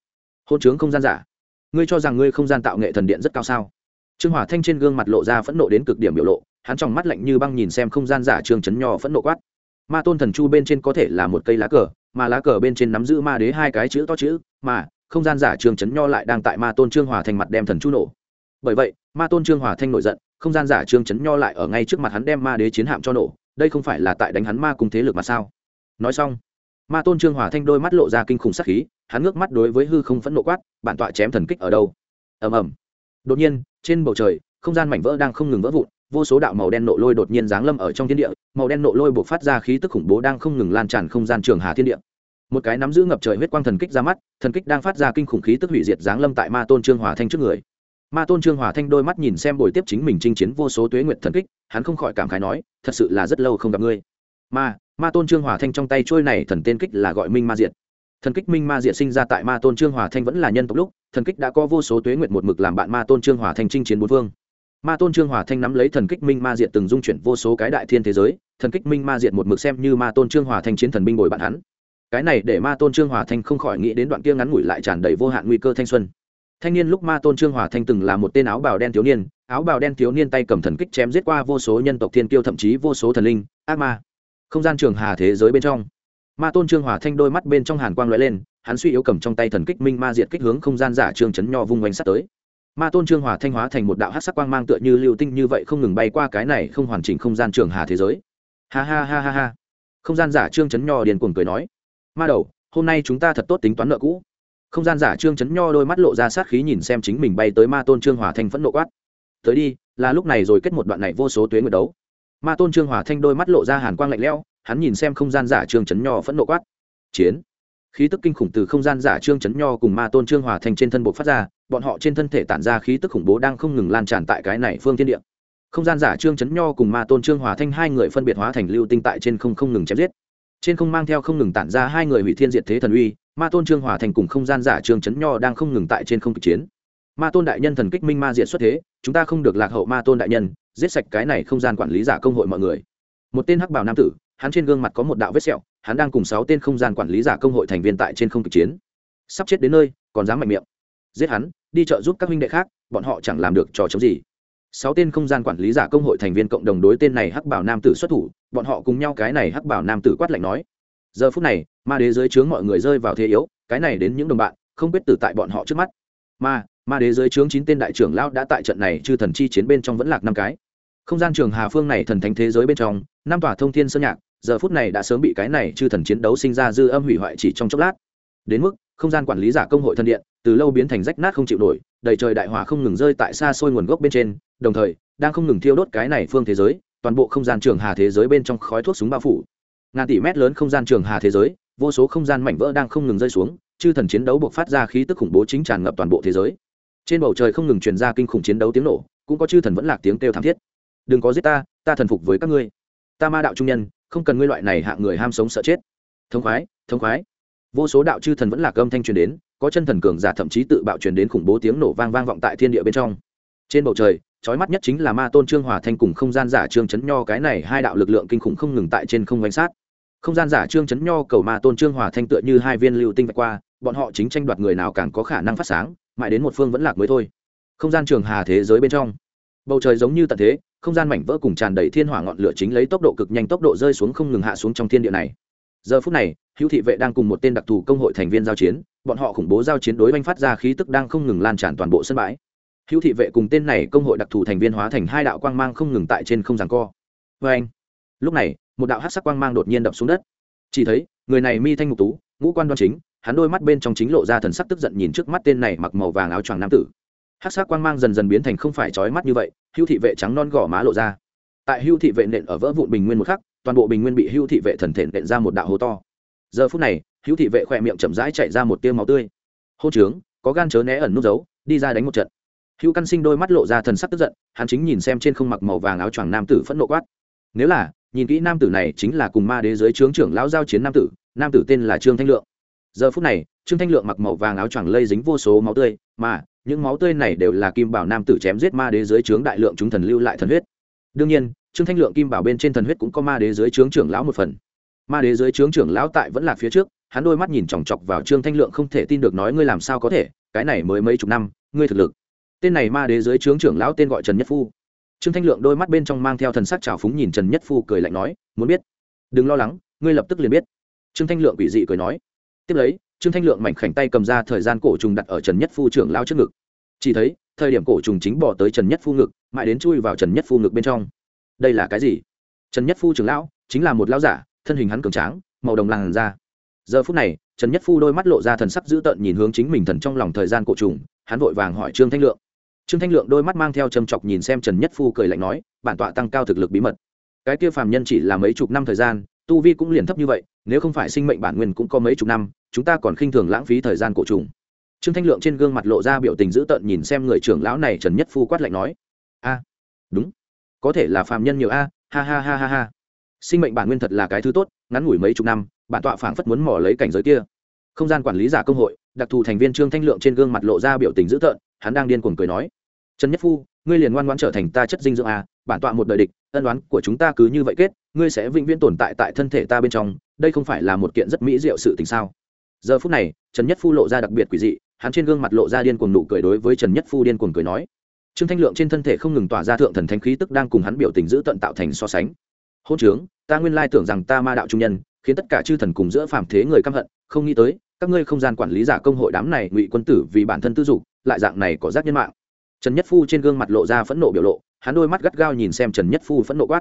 Hôn chướng không gian giả, ngươi cho rằng ngươi không gian tạo nghệ thần điện rất cao sao? Trương hỏa thanh trên gương mặt lộ ra phẫn nộ đến cực điểm biểu lộ hắn trong mắt lạnh như băng nhìn xem không gian giả trương chấn nho phẫn nộ quát. Ma tôn thần chu bên trên có thể là một cây lá cờ, mà lá cờ bên trên nắm giữ ma đế hai cái chữ to chữ, mà không gian giả trương chấn nho lại đang tại ma tôn trương hòa thành mặt đem thần chu nổ. Bởi vậy, ma tôn trương hòa thanh nổi giận, không gian giả trương chấn nho lại ở ngay trước mặt hắn đem ma đế chiến hạm cho nổ, đây không phải là tại đánh hắn ma cùng thế lực mà sao? Nói xong, ma tôn trương hòa thanh đôi mắt lộ ra kinh khủng sắc khí, hắn ngước mắt đối với hư không phẫn nộ quát, bản tọa chém thần kích ở đâu? Ầm ầm. Đột nhiên, trên bầu trời, không gian mảnh vỡ đang không ngừng vỡ vụn vô số đạo màu đen nộ lôi đột nhiên giáng lâm ở trong thiên địa, màu đen nộ lôi buộc phát ra khí tức khủng bố đang không ngừng lan tràn không gian trường hà thiên địa. Một cái nắm giữ ngập trời huyết quang thần kích ra mắt, thần kích đang phát ra kinh khủng khí tức hủy diệt giáng lâm tại ma tôn trương hòa thanh trước người. Ma tôn trương hòa thanh đôi mắt nhìn xem buổi tiếp chính mình chinh chiến vô số tuế nguyệt thần kích, hắn không khỏi cảm khái nói, thật sự là rất lâu không gặp ngươi. Ma ma tôn trương hòa thanh trong tay trôi này thần tên kích là gọi minh ma diệt. Thần kích minh ma diệt sinh ra tại ma tôn trương hòa thanh vẫn là nhân tộc lúc, thần kích đã có vô số tuế nguyệt một mực làm bạn ma tôn trương hòa thanh chinh chiến bốn phương ma tôn trương hòa thanh nắm lấy thần kích minh ma diệt từng dung chuyển vô số cái đại thiên thế giới, thần kích minh ma diệt một mực xem như ma tôn trương hòa thanh chiến thần binh bồi bạn hắn. Cái này để ma tôn trương hòa thanh không khỏi nghĩ đến đoạn kia ngắn ngủi lại tràn đầy vô hạn nguy cơ thanh xuân. Thanh niên lúc ma tôn trương hòa thanh từng là một tên áo bào đen thiếu niên, áo bào đen thiếu niên tay cầm thần kích chém giết qua vô số nhân tộc thiên kiêu thậm chí vô số thần linh, ác ma. Không gian trường hà thế giới bên trong, ma tôn trương hòa thanh đôi mắt bên trong hàn quang lóe lên, hắn suy yếu cầm trong tay thần kích minh ma diệt kích hướng không gian giả trương chấn nho vung quanh sắt tới ma tôn trương hòa thanh hóa thành một đạo hát sắc quang mang tựa như lưu tinh như vậy không ngừng bay qua cái này không hoàn chỉnh không gian trường hà thế giới. Ha ha ha ha ha. Không gian giả trương chấn nho điền cuồng cười nói, ma đầu, hôm nay chúng ta thật tốt tính toán nợ cũ. Không gian giả trương chấn nho đôi mắt lộ ra sát khí nhìn xem chính mình bay tới ma tôn trương hòa thanh phẫn nộ quát, tới đi, là lúc này rồi kết một đoạn này vô số tuế nguyệt đấu. Ma tôn trương hòa thanh đôi mắt lộ ra hàn quang lạnh lẽo, hắn nhìn xem không gian giả trương chấn nho phẫn nộ quát, chiến. Khí tức kinh khủng từ không gian giả trương chấn nho cùng ma tôn trương hòa thanh trên thân bộ phát ra bọn họ trên thân thể tản ra khí tức khủng bố đang không ngừng lan tràn tại cái này phương thiên địa. Không gian giả trương chấn nho cùng ma tôn trương hòa thanh hai người phân biệt hóa thành lưu tinh tại trên không không ngừng chém giết. Trên không mang theo không ngừng tản ra hai người hủy thiên diệt thế thần uy, ma tôn trương hòa thành cùng không gian giả trương chấn nho đang không ngừng tại trên không kịch chiến. Ma tôn đại nhân thần kích minh ma diện xuất thế, chúng ta không được lạc hậu ma tôn đại nhân, giết sạch cái này không gian quản lý giả công hội mọi người. Một tên hắc bảo nam tử, hắn trên gương mặt có một đạo vết sẹo, hắn đang cùng sáu tên không gian quản lý giả công hội thành viên tại trên không kịch chiến. Sắp chết đến nơi, còn dám mạnh miệng. Giết hắn đi trợ giúp các huynh đệ khác, bọn họ chẳng làm được trò chống gì. Sáu tên không gian quản lý giả công hội thành viên cộng đồng đối tên này hắc bảo nam tử xuất thủ, bọn họ cùng nhau cái này hắc bảo nam tử quát lạnh nói, giờ phút này, ma đế dưới trướng mọi người rơi vào thế yếu, cái này đến những đồng bạn, không biết tử tại bọn họ trước mắt. Ma ma đế dưới trướng chín tên đại trưởng lão đã tại trận này chư thần chi chiến bên trong vẫn lạc năm cái. Không gian trường hà phương này thần thánh thế giới bên trong, năm tòa thông thiên sơn nhạc, giờ phút này đã sớm bị cái này chư thần chiến đấu sinh ra dư âm hủy hoại chỉ trong chốc lát. Đến mức, không gian quản lý giả công hội thần điện từ lâu biến thành rách nát không chịu nổi, đầy trời đại hỏa không ngừng rơi tại xa xôi nguồn gốc bên trên, đồng thời, đang không ngừng thiêu đốt cái này phương thế giới, toàn bộ không gian trường hà thế giới bên trong khói thuốc súng bao phủ. Ngàn tỷ mét lớn không gian trường hà thế giới, vô số không gian mảnh vỡ đang không ngừng rơi xuống, chư thần chiến đấu buộc phát ra khí tức khủng bố chính tràn ngập toàn bộ thế giới. Trên bầu trời không ngừng truyền ra kinh khủng chiến đấu tiếng nổ, cũng có chư thần vẫn lạc tiếng kêu thảm thiết. Đừng có giết ta ta thần phục với các ngươi. Ta ma đạo trung nhân, không cần ngươi loại này hạ người ham sống sợ chết. Thống khoái thống khoái. Vô số đạo chư thần vẫn lạc âm thanh truyền đến có chân thần cường giả thậm chí tự bạo truyền đến khủng bố tiếng nổ vang vang vọng tại thiên địa bên trong. Trên bầu trời, chói mắt nhất chính là ma tôn trương hòa thanh cùng không gian giả trương chấn nho, cái này hai đạo lực lượng kinh khủng không ngừng tại trên không danh sát. Không gian giả trương chấn nho cầu ma tôn trương hòa thanh tựa như hai viên lưu tinh vạch qua, bọn họ chính tranh đoạt người nào càng có khả năng phát sáng, mãi đến một phương vẫn lạc mới thôi. Không gian trường hà thế giới bên trong, bầu trời giống như tận thế, không gian mảnh vỡ cùng tràn đầy thiên hỏa ngọn lửa chính lấy tốc độ cực nhanh tốc độ rơi xuống không ngừng hạ xuống trong thiên địa này giờ phút này, hữu thị vệ đang cùng một tên đặc thù công hội thành viên giao chiến, bọn họ khủng bố giao chiến đối oanh phát ra khí tức đang không ngừng lan tràn toàn bộ sân bãi. Hữu thị vệ cùng tên này công hội đặc thù thành viên hóa thành hai đạo quang mang không ngừng tại trên không giằng co. Vê anh, lúc này, một đạo hát sắc quang mang đột nhiên đập xuống đất. Chỉ thấy, người này mi thanh ngục tú, ngũ quan đoan chính, hắn đôi mắt bên trong chính lộ ra thần sắc tức giận nhìn trước mắt tên này mặc màu vàng áo choàng nam tử. Hát sắc quang mang dần dần biến thành không phải trói mắt như vậy, hữu thị vệ trắng non gò má lộ ra. Tại hữu thị vệ nện ở vỡ vụn bình nguyên một khắc toàn bộ bình nguyên bị hữu thị vệ thần thể nện ra một đạo hố to. Giờ phút này, hữu thị vệ khỏe miệng chậm rãi chạy ra một tiêu máu tươi. Hô trướng, có gan chớ né ẩn nút giấu, đi ra đánh một trận. Hữu căn sinh đôi mắt lộ ra thần sắc tức giận, hắn chính nhìn xem trên không mặc màu vàng áo choàng nam tử phẫn nộ quát. Nếu là, nhìn kỹ nam tử này chính là cùng ma đế giới trướng trưởng lão giao chiến nam tử nam tử tên là trương thanh lượng. Giờ phút này, trương thanh lượng mặc màu vàng áo choàng lây dính vô số máu tươi, mà, những máu tươi này đều là kim bảo nam tử chém giết ma đế giới trướng đại lượng chúng thần lưu lại thần huyết. Đương nhiên trương thanh lượng kim bảo bên trên thần huyết cũng có ma đế dưới trướng trưởng lão một phần. Ma đế dưới trướng trưởng lão tại vẫn là phía trước, hắn đôi mắt nhìn chòng chọc vào trương thanh lượng không thể tin được nói ngươi làm sao có thể, cái này mới mấy chục năm, ngươi thực lực. Tên này ma đế dưới trướng trưởng lão tên gọi trần nhất phu. Trương thanh lượng đôi mắt bên trong mang theo thần sắc trào phúng nhìn trần nhất phu cười lạnh nói, muốn biết? Đừng lo lắng, ngươi lập tức liền biết. Trương thanh lượng quỷ dị cười nói. Tiếp lấy, trương thanh lượng mảnh khảnh tay cầm ra thời gian cổ trùng đặt ở trần nhất phu trưởng lao trước ngực. Chỉ thấy, thời điểm cổ trùng chính bỏ tới trần nhất phu ngực, mãi đến chui vào trần nhất phu ngực bên trong đây là cái gì? Trần nhất phu trưởng lão, chính là một lão giả, thân hình hắn cường tráng, màu đồng làn da. Giờ phút này, trần nhất phu đôi mắt lộ ra thần sắc dữ tợn nhìn hướng chính mình thần trong lòng thời gian cổ trùng, hắn vội vàng hỏi trương thanh lượng. Trương thanh lượng đôi mắt mang theo châm chọc nhìn xem trần nhất phu cười lạnh nói, bản tọa tăng cao thực lực bí mật. Cái kia phàm nhân chỉ là mấy chục năm thời gian, tu vi cũng liền thấp như vậy, nếu không phải sinh mệnh bản nguyên cũng có mấy chục năm, chúng ta còn khinh thường lãng phí thời gian cổ trùng. Trương thanh lượng trên gương mặt lộ ra biểu tình dữ tợn nhìn xem người trưởng lão này, trần nhất phu quát lạnh nói, a, đúng có thể là phạm nhân nhiều a, ha ha ha ha ha. Sinh mệnh bản nguyên thật là cái thứ tốt, ngắn ngủi mấy chục năm, bản tọa phảng phất muốn mỏ lấy cảnh giới kia. Không gian quản lý giả công hội, đặc thù thành viên trương thanh lượng trên gương mặt lộ ra biểu tình dữ tợn, hắn đang điên cuồng cười nói. Trần nhất phu, ngươi liền ngoan ngoan trở thành ta chất dinh dưỡng a, bản tọa một đời địch, ân đoán của chúng ta cứ như vậy kết, ngươi sẽ vĩnh viễn tồn tại tại thân thể ta bên trong, đây không phải là một kiện rất mỹ diệu sự tình sao? Giờ phút này, trần nhất phu lộ ra đặc biệt quỷ dị, hắn trên gương mặt lộ ra điên cuồng nụ cười đối với trần nhất phu điên cuồng cười nói trương thanh lượng trên thân thể không ngừng tỏa ra thượng thần thánh khí tức đang cùng hắn biểu tình giữ tận tạo thành so sánh. Hôn trướng, ta nguyên lai tưởng rằng ta ma đạo trung nhân, khiến tất cả chư thần cùng giữa phàm thế người căm hận, không nghĩ tới, các ngươi không gian quản lý giả công hội đám này ngụy quân tử vì bản thân tư dục, lại dạng này có giác nhân mạng. Trần nhất phu trên gương mặt lộ ra phẫn nộ biểu lộ, hắn đôi mắt gắt gao nhìn xem trần nhất phu phẫn nộ quát.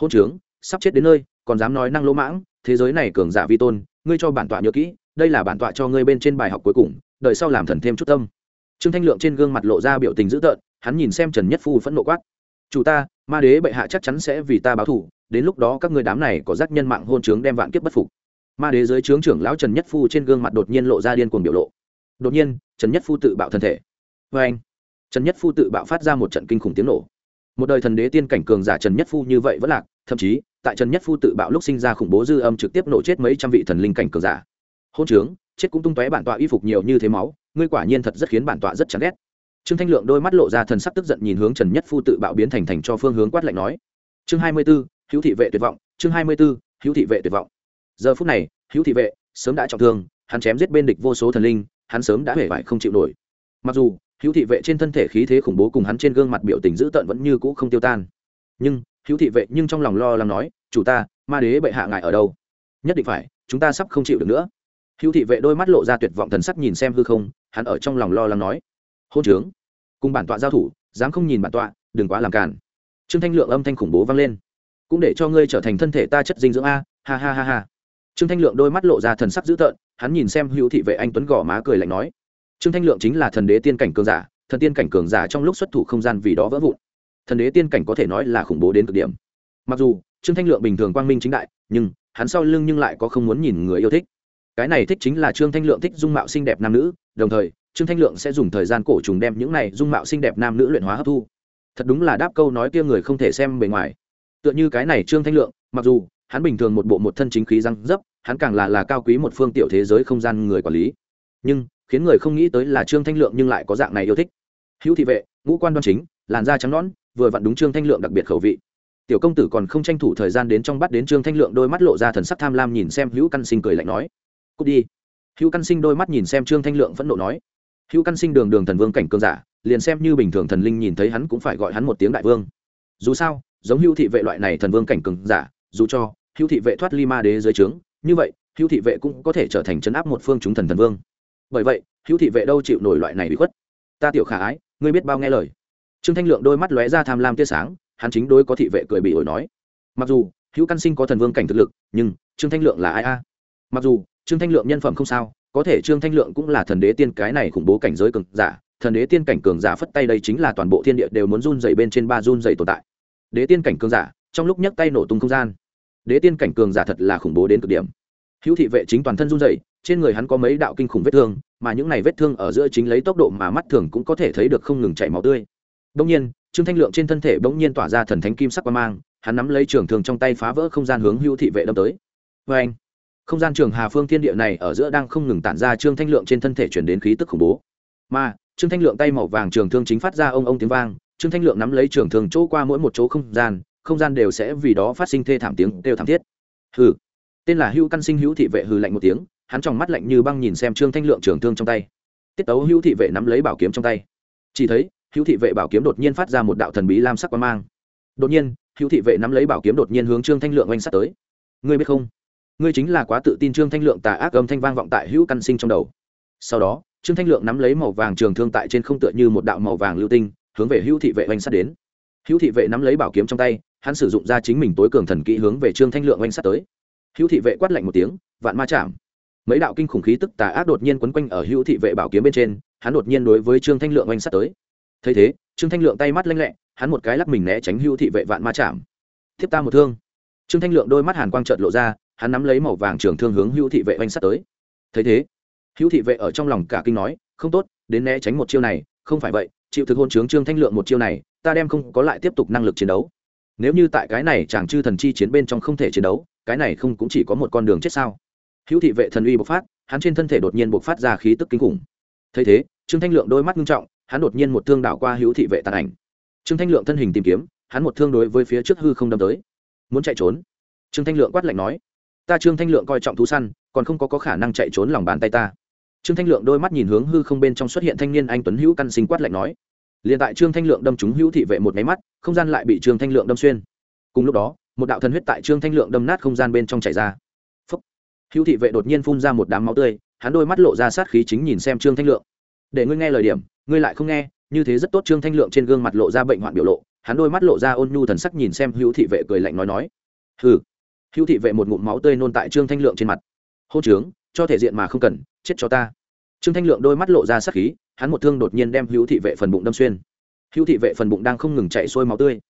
Hôn trướng, sắp chết đến nơi, còn dám nói năng lỗ mãng, thế giới này cường giả vi tôn, ngươi cho bản tọa nhớ kỹ, đây là bản tọa cho ngươi bên trên bài học cuối cùng, đợi sau làm thần thêm chút tâm. Trương thanh lượng trên gương mặt lộ ra biểu tình dữ tợn hắn nhìn xem trần nhất phu phẫn nộ quát. Chủ ta, ma đế bệ hạ chắc chắn sẽ vì ta báo thù, đến lúc đó các ngươi đám này có giác nhân mạng hôn trướng đem vạn kiếp bất phục. Ma đế dưới trướng trưởng lão trần nhất phu trên gương mặt đột nhiên lộ ra điên cuồng biểu lộ. Đột nhiên, trần nhất phu tự bạo thân thể. Vê anh, trần nhất phu tự bạo phát ra một trận kinh khủng tiếng nổ. Một đời thần đế tiên cảnh cường giả trần nhất phu như vậy vẫn lạc, thậm chí, tại trần nhất phu tự bạo lúc sinh ra khủng bố dư âm trực tiếp nổ chết mấy trăm vị thần linh cảnh cường giả. Hôn trướng, chết cũng tung tóe bản tọa y phục nhiều như thế máu, ngươi quả nhiên thật rất khiến bản tọa rất chán ghét trương thanh lượng đôi mắt lộ ra thần sắc tức giận nhìn hướng trần nhất phu tự bạo biến thành thành cho phương hướng quát lạnh nói. Chương hai mươi b ố hữu thị vệ tuyệt vọng, chương hai mươi b ố hữu thị vệ tuyệt vọng. Giờ phút này, hữu thị vệ sớm đã trọng thương, hắn chém giết bên địch vô số thần linh, hắn sớm đã hể vải không chịu nổi. Mặc dù, hữu thị vệ trên thân thể khí thế khủng bố cùng hắn trên gương mặt biểu tình dữ tợn vẫn như cũ không tiêu tan. Nhưng, hữu thị vệ nhưng trong lòng lo lắng nói, chủ ta, ma đế bệ hạ ngài ở đâu? Nhất định phải, chúng ta sắp không chịu được nữa. Hữu thị vệ đôi mắt lộ ra tuyệt vọng thần sắc nhìn xem hư không, hắn ở trong lòng lo lắng nói hôn trướng. Cùng bản tọa giao thủ, dám không nhìn bản tọa, đừng quá làm cản trương thanh lượng âm thanh khủng bố vang lên. Cũng để cho ngươi trở thành thân thể ta chất dinh dưỡng a, ha ha ha ha. Trương thanh lượng đôi mắt lộ ra thần sắc dữ tợn, hắn nhìn xem hữu thị vệ anh tuấn gò má cười lạnh nói. Trương thanh lượng chính là thần đế tiên cảnh cường giả, thần tiên cảnh cường giả trong lúc xuất thủ không gian vì đó vỡ vụn. Thần đế tiên cảnh có thể nói là khủng bố đến cực điểm. Mặc dù, trương thanh lượng bình thường quang minh chính đại, nhưng, hắn sau lưng nhưng lại có không muốn nhìn người yêu thích. Cái này thích chính là trương thanh lượng thích dung mạo xinh đẹp nam nữ, đồng thời trương thanh lượng sẽ dùng thời gian cổ trùng đem những này dung mạo xinh đẹp nam nữ luyện hóa hấp thu. Thật đúng là đáp câu nói kia người không thể xem bề ngoài. Tựa như cái này trương thanh lượng, mặc dù hắn bình thường một bộ một thân chính khí răng dấp, hắn càng là là cao quý một phương tiểu thế giới không gian người quản lý. Nhưng khiến người không nghĩ tới là trương thanh lượng nhưng lại có dạng này yêu thích. Hữu thị vệ, ngũ quan đoan chính, làn da trắng nõn, vừa vặn đúng trương thanh lượng đặc biệt khẩu vị. Tiểu công tử còn không tranh thủ thời gian đến trong bắt đến trương thanh lượng đôi mắt lộ ra thần sắc tham lam nhìn xem hữu căn sinh cười lạnh nói. Cút đi. Hữu căn sinh đôi mắt nhìn xem trương thanh lượng phẫn nộ nói hữu căn sinh đường đường thần vương cảnh cương giả, liền xem như bình thường thần linh nhìn thấy hắn cũng phải gọi hắn một tiếng đại vương. Dù sao, giống hữu thị vệ loại này thần vương cảnh cường giả, dù cho hữu thị vệ thoát ly ma đế dưới trướng, như vậy, hữu thị vệ cũng có thể trở thành chấn áp một phương chúng thần thần vương. Bởi vậy, hữu thị vệ đâu chịu nổi loại này bị khuất? Ta tiểu khả ái, ngươi biết bao nghe lời. Trương thanh lượng đôi mắt lóe ra tham lam tia sáng, hắn chính đôi có thị vệ cười bị ổi nói. Mặc dù, hữu căn sinh có thần vương cảnh thực lực, nhưng trương thanh lượng là ai a? Mặc dù, trương thanh lượng nhân phẩm không sao có thể trương thanh lượng cũng là thần đế tiên cái này khủng bố cảnh giới cường giả, thần đế tiên cảnh cường giả phất tay đây chính là toàn bộ thiên địa đều muốn run dày bên trên ba run dày tồn tại. Đế tiên cảnh cường giả, trong lúc nhấc tay nổ tung không gian. Đế tiên cảnh cường giả thật là khủng bố đến cực điểm. Hữu thị vệ chính toàn thân run dày trên người hắn có mấy đạo kinh khủng vết thương, mà những này vết thương ở giữa chính lấy tốc độ mà mắt thường cũng có thể thấy được không ngừng chảy máu tươi. Đông nhiên, trương thanh lượng trên thân thể bỗng nhiên tỏa ra thần thánh kim sắc qua mang, hắn nắm lấy trường thường trong tay phá vỡ không gian hướng hữu thị vệ đâm tới. Vê anh không gian trường hà phương thiên địa này ở giữa đang không ngừng tản ra trương thanh lượng trên thân thể chuyển đến khí tức khủng bố. Mà, trương thanh lượng tay màu vàng trường thương chính phát ra ông ông tiếng vang, trương thanh lượng nắm lấy trường thương chỗ qua mỗi một chỗ không gian không gian đều sẽ vì đó phát sinh thê thảm tiếng đều thảm thiết. Hừ. Tên là hữu căn sinh hữu thị vệ hừ lạnh một tiếng, hắn tròng mắt lạnh như băng nhìn xem trương thanh lượng trường thương trong tay. Tiết tấu hữu thị vệ nắm lấy bảo kiếm trong tay. Chỉ thấy, hữu thị vệ bảo kiếm đột nhiên phát ra một đạo thần bí lam sắc quang mang. Đột nhiên, hữu thị vệ nắm lấy bảo kiếm đột nhiên hướng trương thanh lượng oanh sắt tới. Ngươi biết không? Ngươi chính là quá tự tin trương thanh lượng tà ác âm thanh vang vọng tại hữu căn sinh trong đầu. Sau đó, trương thanh lượng nắm lấy màu vàng trường thương tại trên không tựa như một đạo màu vàng lưu tinh, hướng về hữu thị vệ oanh sắt đến. Hữu thị vệ nắm lấy bảo kiếm trong tay, hắn sử dụng ra chính mình tối cường thần kỹ hướng về trương thanh lượng oanh sắt tới. Hữu thị vệ quát lạnh một tiếng, vạn ma chạm. Mấy đạo kinh khủng khí tức tà ác đột nhiên quấn quanh ở hữu thị vệ bảo kiếm bên trên, hắn đột nhiên đối với trương thanh lượng oanh sắt tới. Thấy thế, trương thanh lượng tay mắt lanh lẹ, hắn một cái lắc mình né tránh hữu thị vệ vạn ma chạm. Thiếp ta một thương. Trương thanh lượng đôi mắt hàn quang trợt lộ ra hắn nắm lấy màu vàng trường thương hướng hữu thị vệ oanh sắt tới. Thấy thế, hữu thị vệ ở trong lòng cả kinh nói, không tốt, đến né tránh một chiêu này, không phải vậy, chịu thực hôn chướng trương thanh lượng một chiêu này, ta đem không có lại tiếp tục năng lực chiến đấu. Nếu như tại cái này chàng chư thần chi chiến bên trong không thể chiến đấu, cái này không cũng chỉ có một con đường chết sao? Hữu thị vệ thần uy bộc phát, hắn trên thân thể đột nhiên bộc phát ra khí tức kinh khủng. Thấy thế, trương thanh lượng đôi mắt nghiêm trọng, hắn đột nhiên một thương đảo qua hữu thị vệ tàn ảnh. Trương thanh lượng thân hình tìm kiếm, hắn một thương đối với phía trước hư không đâm tới. Muốn chạy trốn. Trương thanh lượng quát lạnh nói ta trương thanh lượng coi trọng thú săn còn không có, có khả năng chạy trốn lòng bàn tay ta. Trương thanh lượng đôi mắt nhìn hướng hư không bên trong xuất hiện thanh niên anh tuấn hữu căn sinh quát lạnh nói. Liền tại trương thanh lượng đâm trúng hữu thị vệ một máy mắt không gian lại bị trương thanh lượng đâm xuyên. Cùng lúc đó một đạo thần huyết tại trương thanh lượng đâm nát không gian bên trong chảy ra. Phúc. hữu thị vệ đột nhiên phun ra một đám máu tươi hắn đôi mắt lộ ra sát khí chính nhìn xem trương thanh lượng. Để ngươi nghe lời điểm ngươi lại không nghe như thế rất tốt. Trương thanh lượng trên gương mặt lộ ra bệnh hoạn biểu lộ hắn đôi mắt lộ ra ôn nhu thần sắc nhìn xem hữu thị vệ cười lạnh nói nói. Hừ hữu thị vệ một ngụm máu tươi nôn tại trương thanh lượng trên mặt. Hô trướng, cho thể diện mà không cần, chết cho ta. Trương thanh lượng đôi mắt lộ ra sắc khí, hắn một thương đột nhiên đem hữu thị vệ phần bụng đâm xuyên. Hữu thị vệ phần bụng đang không ngừng chạy sôi máu tươi.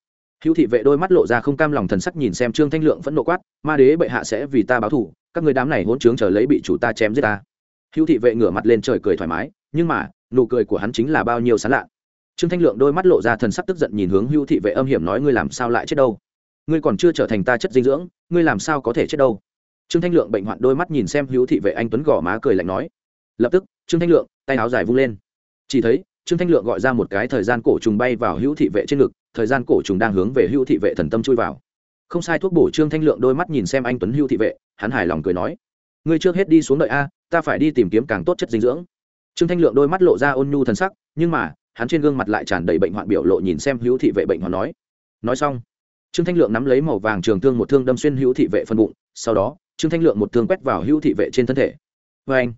Hữu thị vệ đôi mắt lộ ra không cam lòng thần sắc nhìn xem trương thanh lượng vẫn nộ quát, ma đế bệ hạ sẽ vì ta báo thù, các người đám này hỗn trướng chờ lấy bị chủ ta chém giết ta. Hữu thị vệ ngửa mặt lên trời cười thoải mái, nhưng mà, nụ cười của hắn chính là bao nhiêu sán lạ. Trương thanh lượng đôi mắt lộ ra thần sắc tức giận nhìn hướng hữu thị vệ âm hiểm nói, ngươi làm sao lại chết đâu? Ngươi còn chưa trở thành ta chất dinh dưỡng, ngươi làm sao có thể chết đâu? Trương thanh lượng bệnh hoạn đôi mắt nhìn xem hữu thị vệ anh tuấn gò má cười lạnh nói. Lập tức, trương thanh lượng, tay áo dài vung lên. Chỉ thấy, trương thanh lượng gọi ra một cái thời gian cổ trùng bay vào hữu thị vệ trên ngực, thời gian cổ trùng đang hướng về hữu thị vệ thần tâm chui vào. Không sai thuốc bổ trương thanh lượng đôi mắt nhìn xem anh tuấn hữu thị vệ, hắn hài lòng cười nói. Ngươi trước hết đi xuống đợi a, ta phải đi tìm kiếm càng tốt chất dinh dưỡng. Trương thanh lượng đôi mắt lộ ra ôn nhu thần sắc, nhưng mà, hắn trên gương mặt lại tràn đầy bệnh hoạn biểu lộ nhìn xem hữu thị vệ bệnh hoạn nói. Nói xong trương thanh lượng nắm lấy màu vàng trường thương một thương đâm xuyên hữu thị vệ phân bụng, sau đó, trương thanh lượng một thương quét vào hữu thị vệ trên thân thể. Vê anh,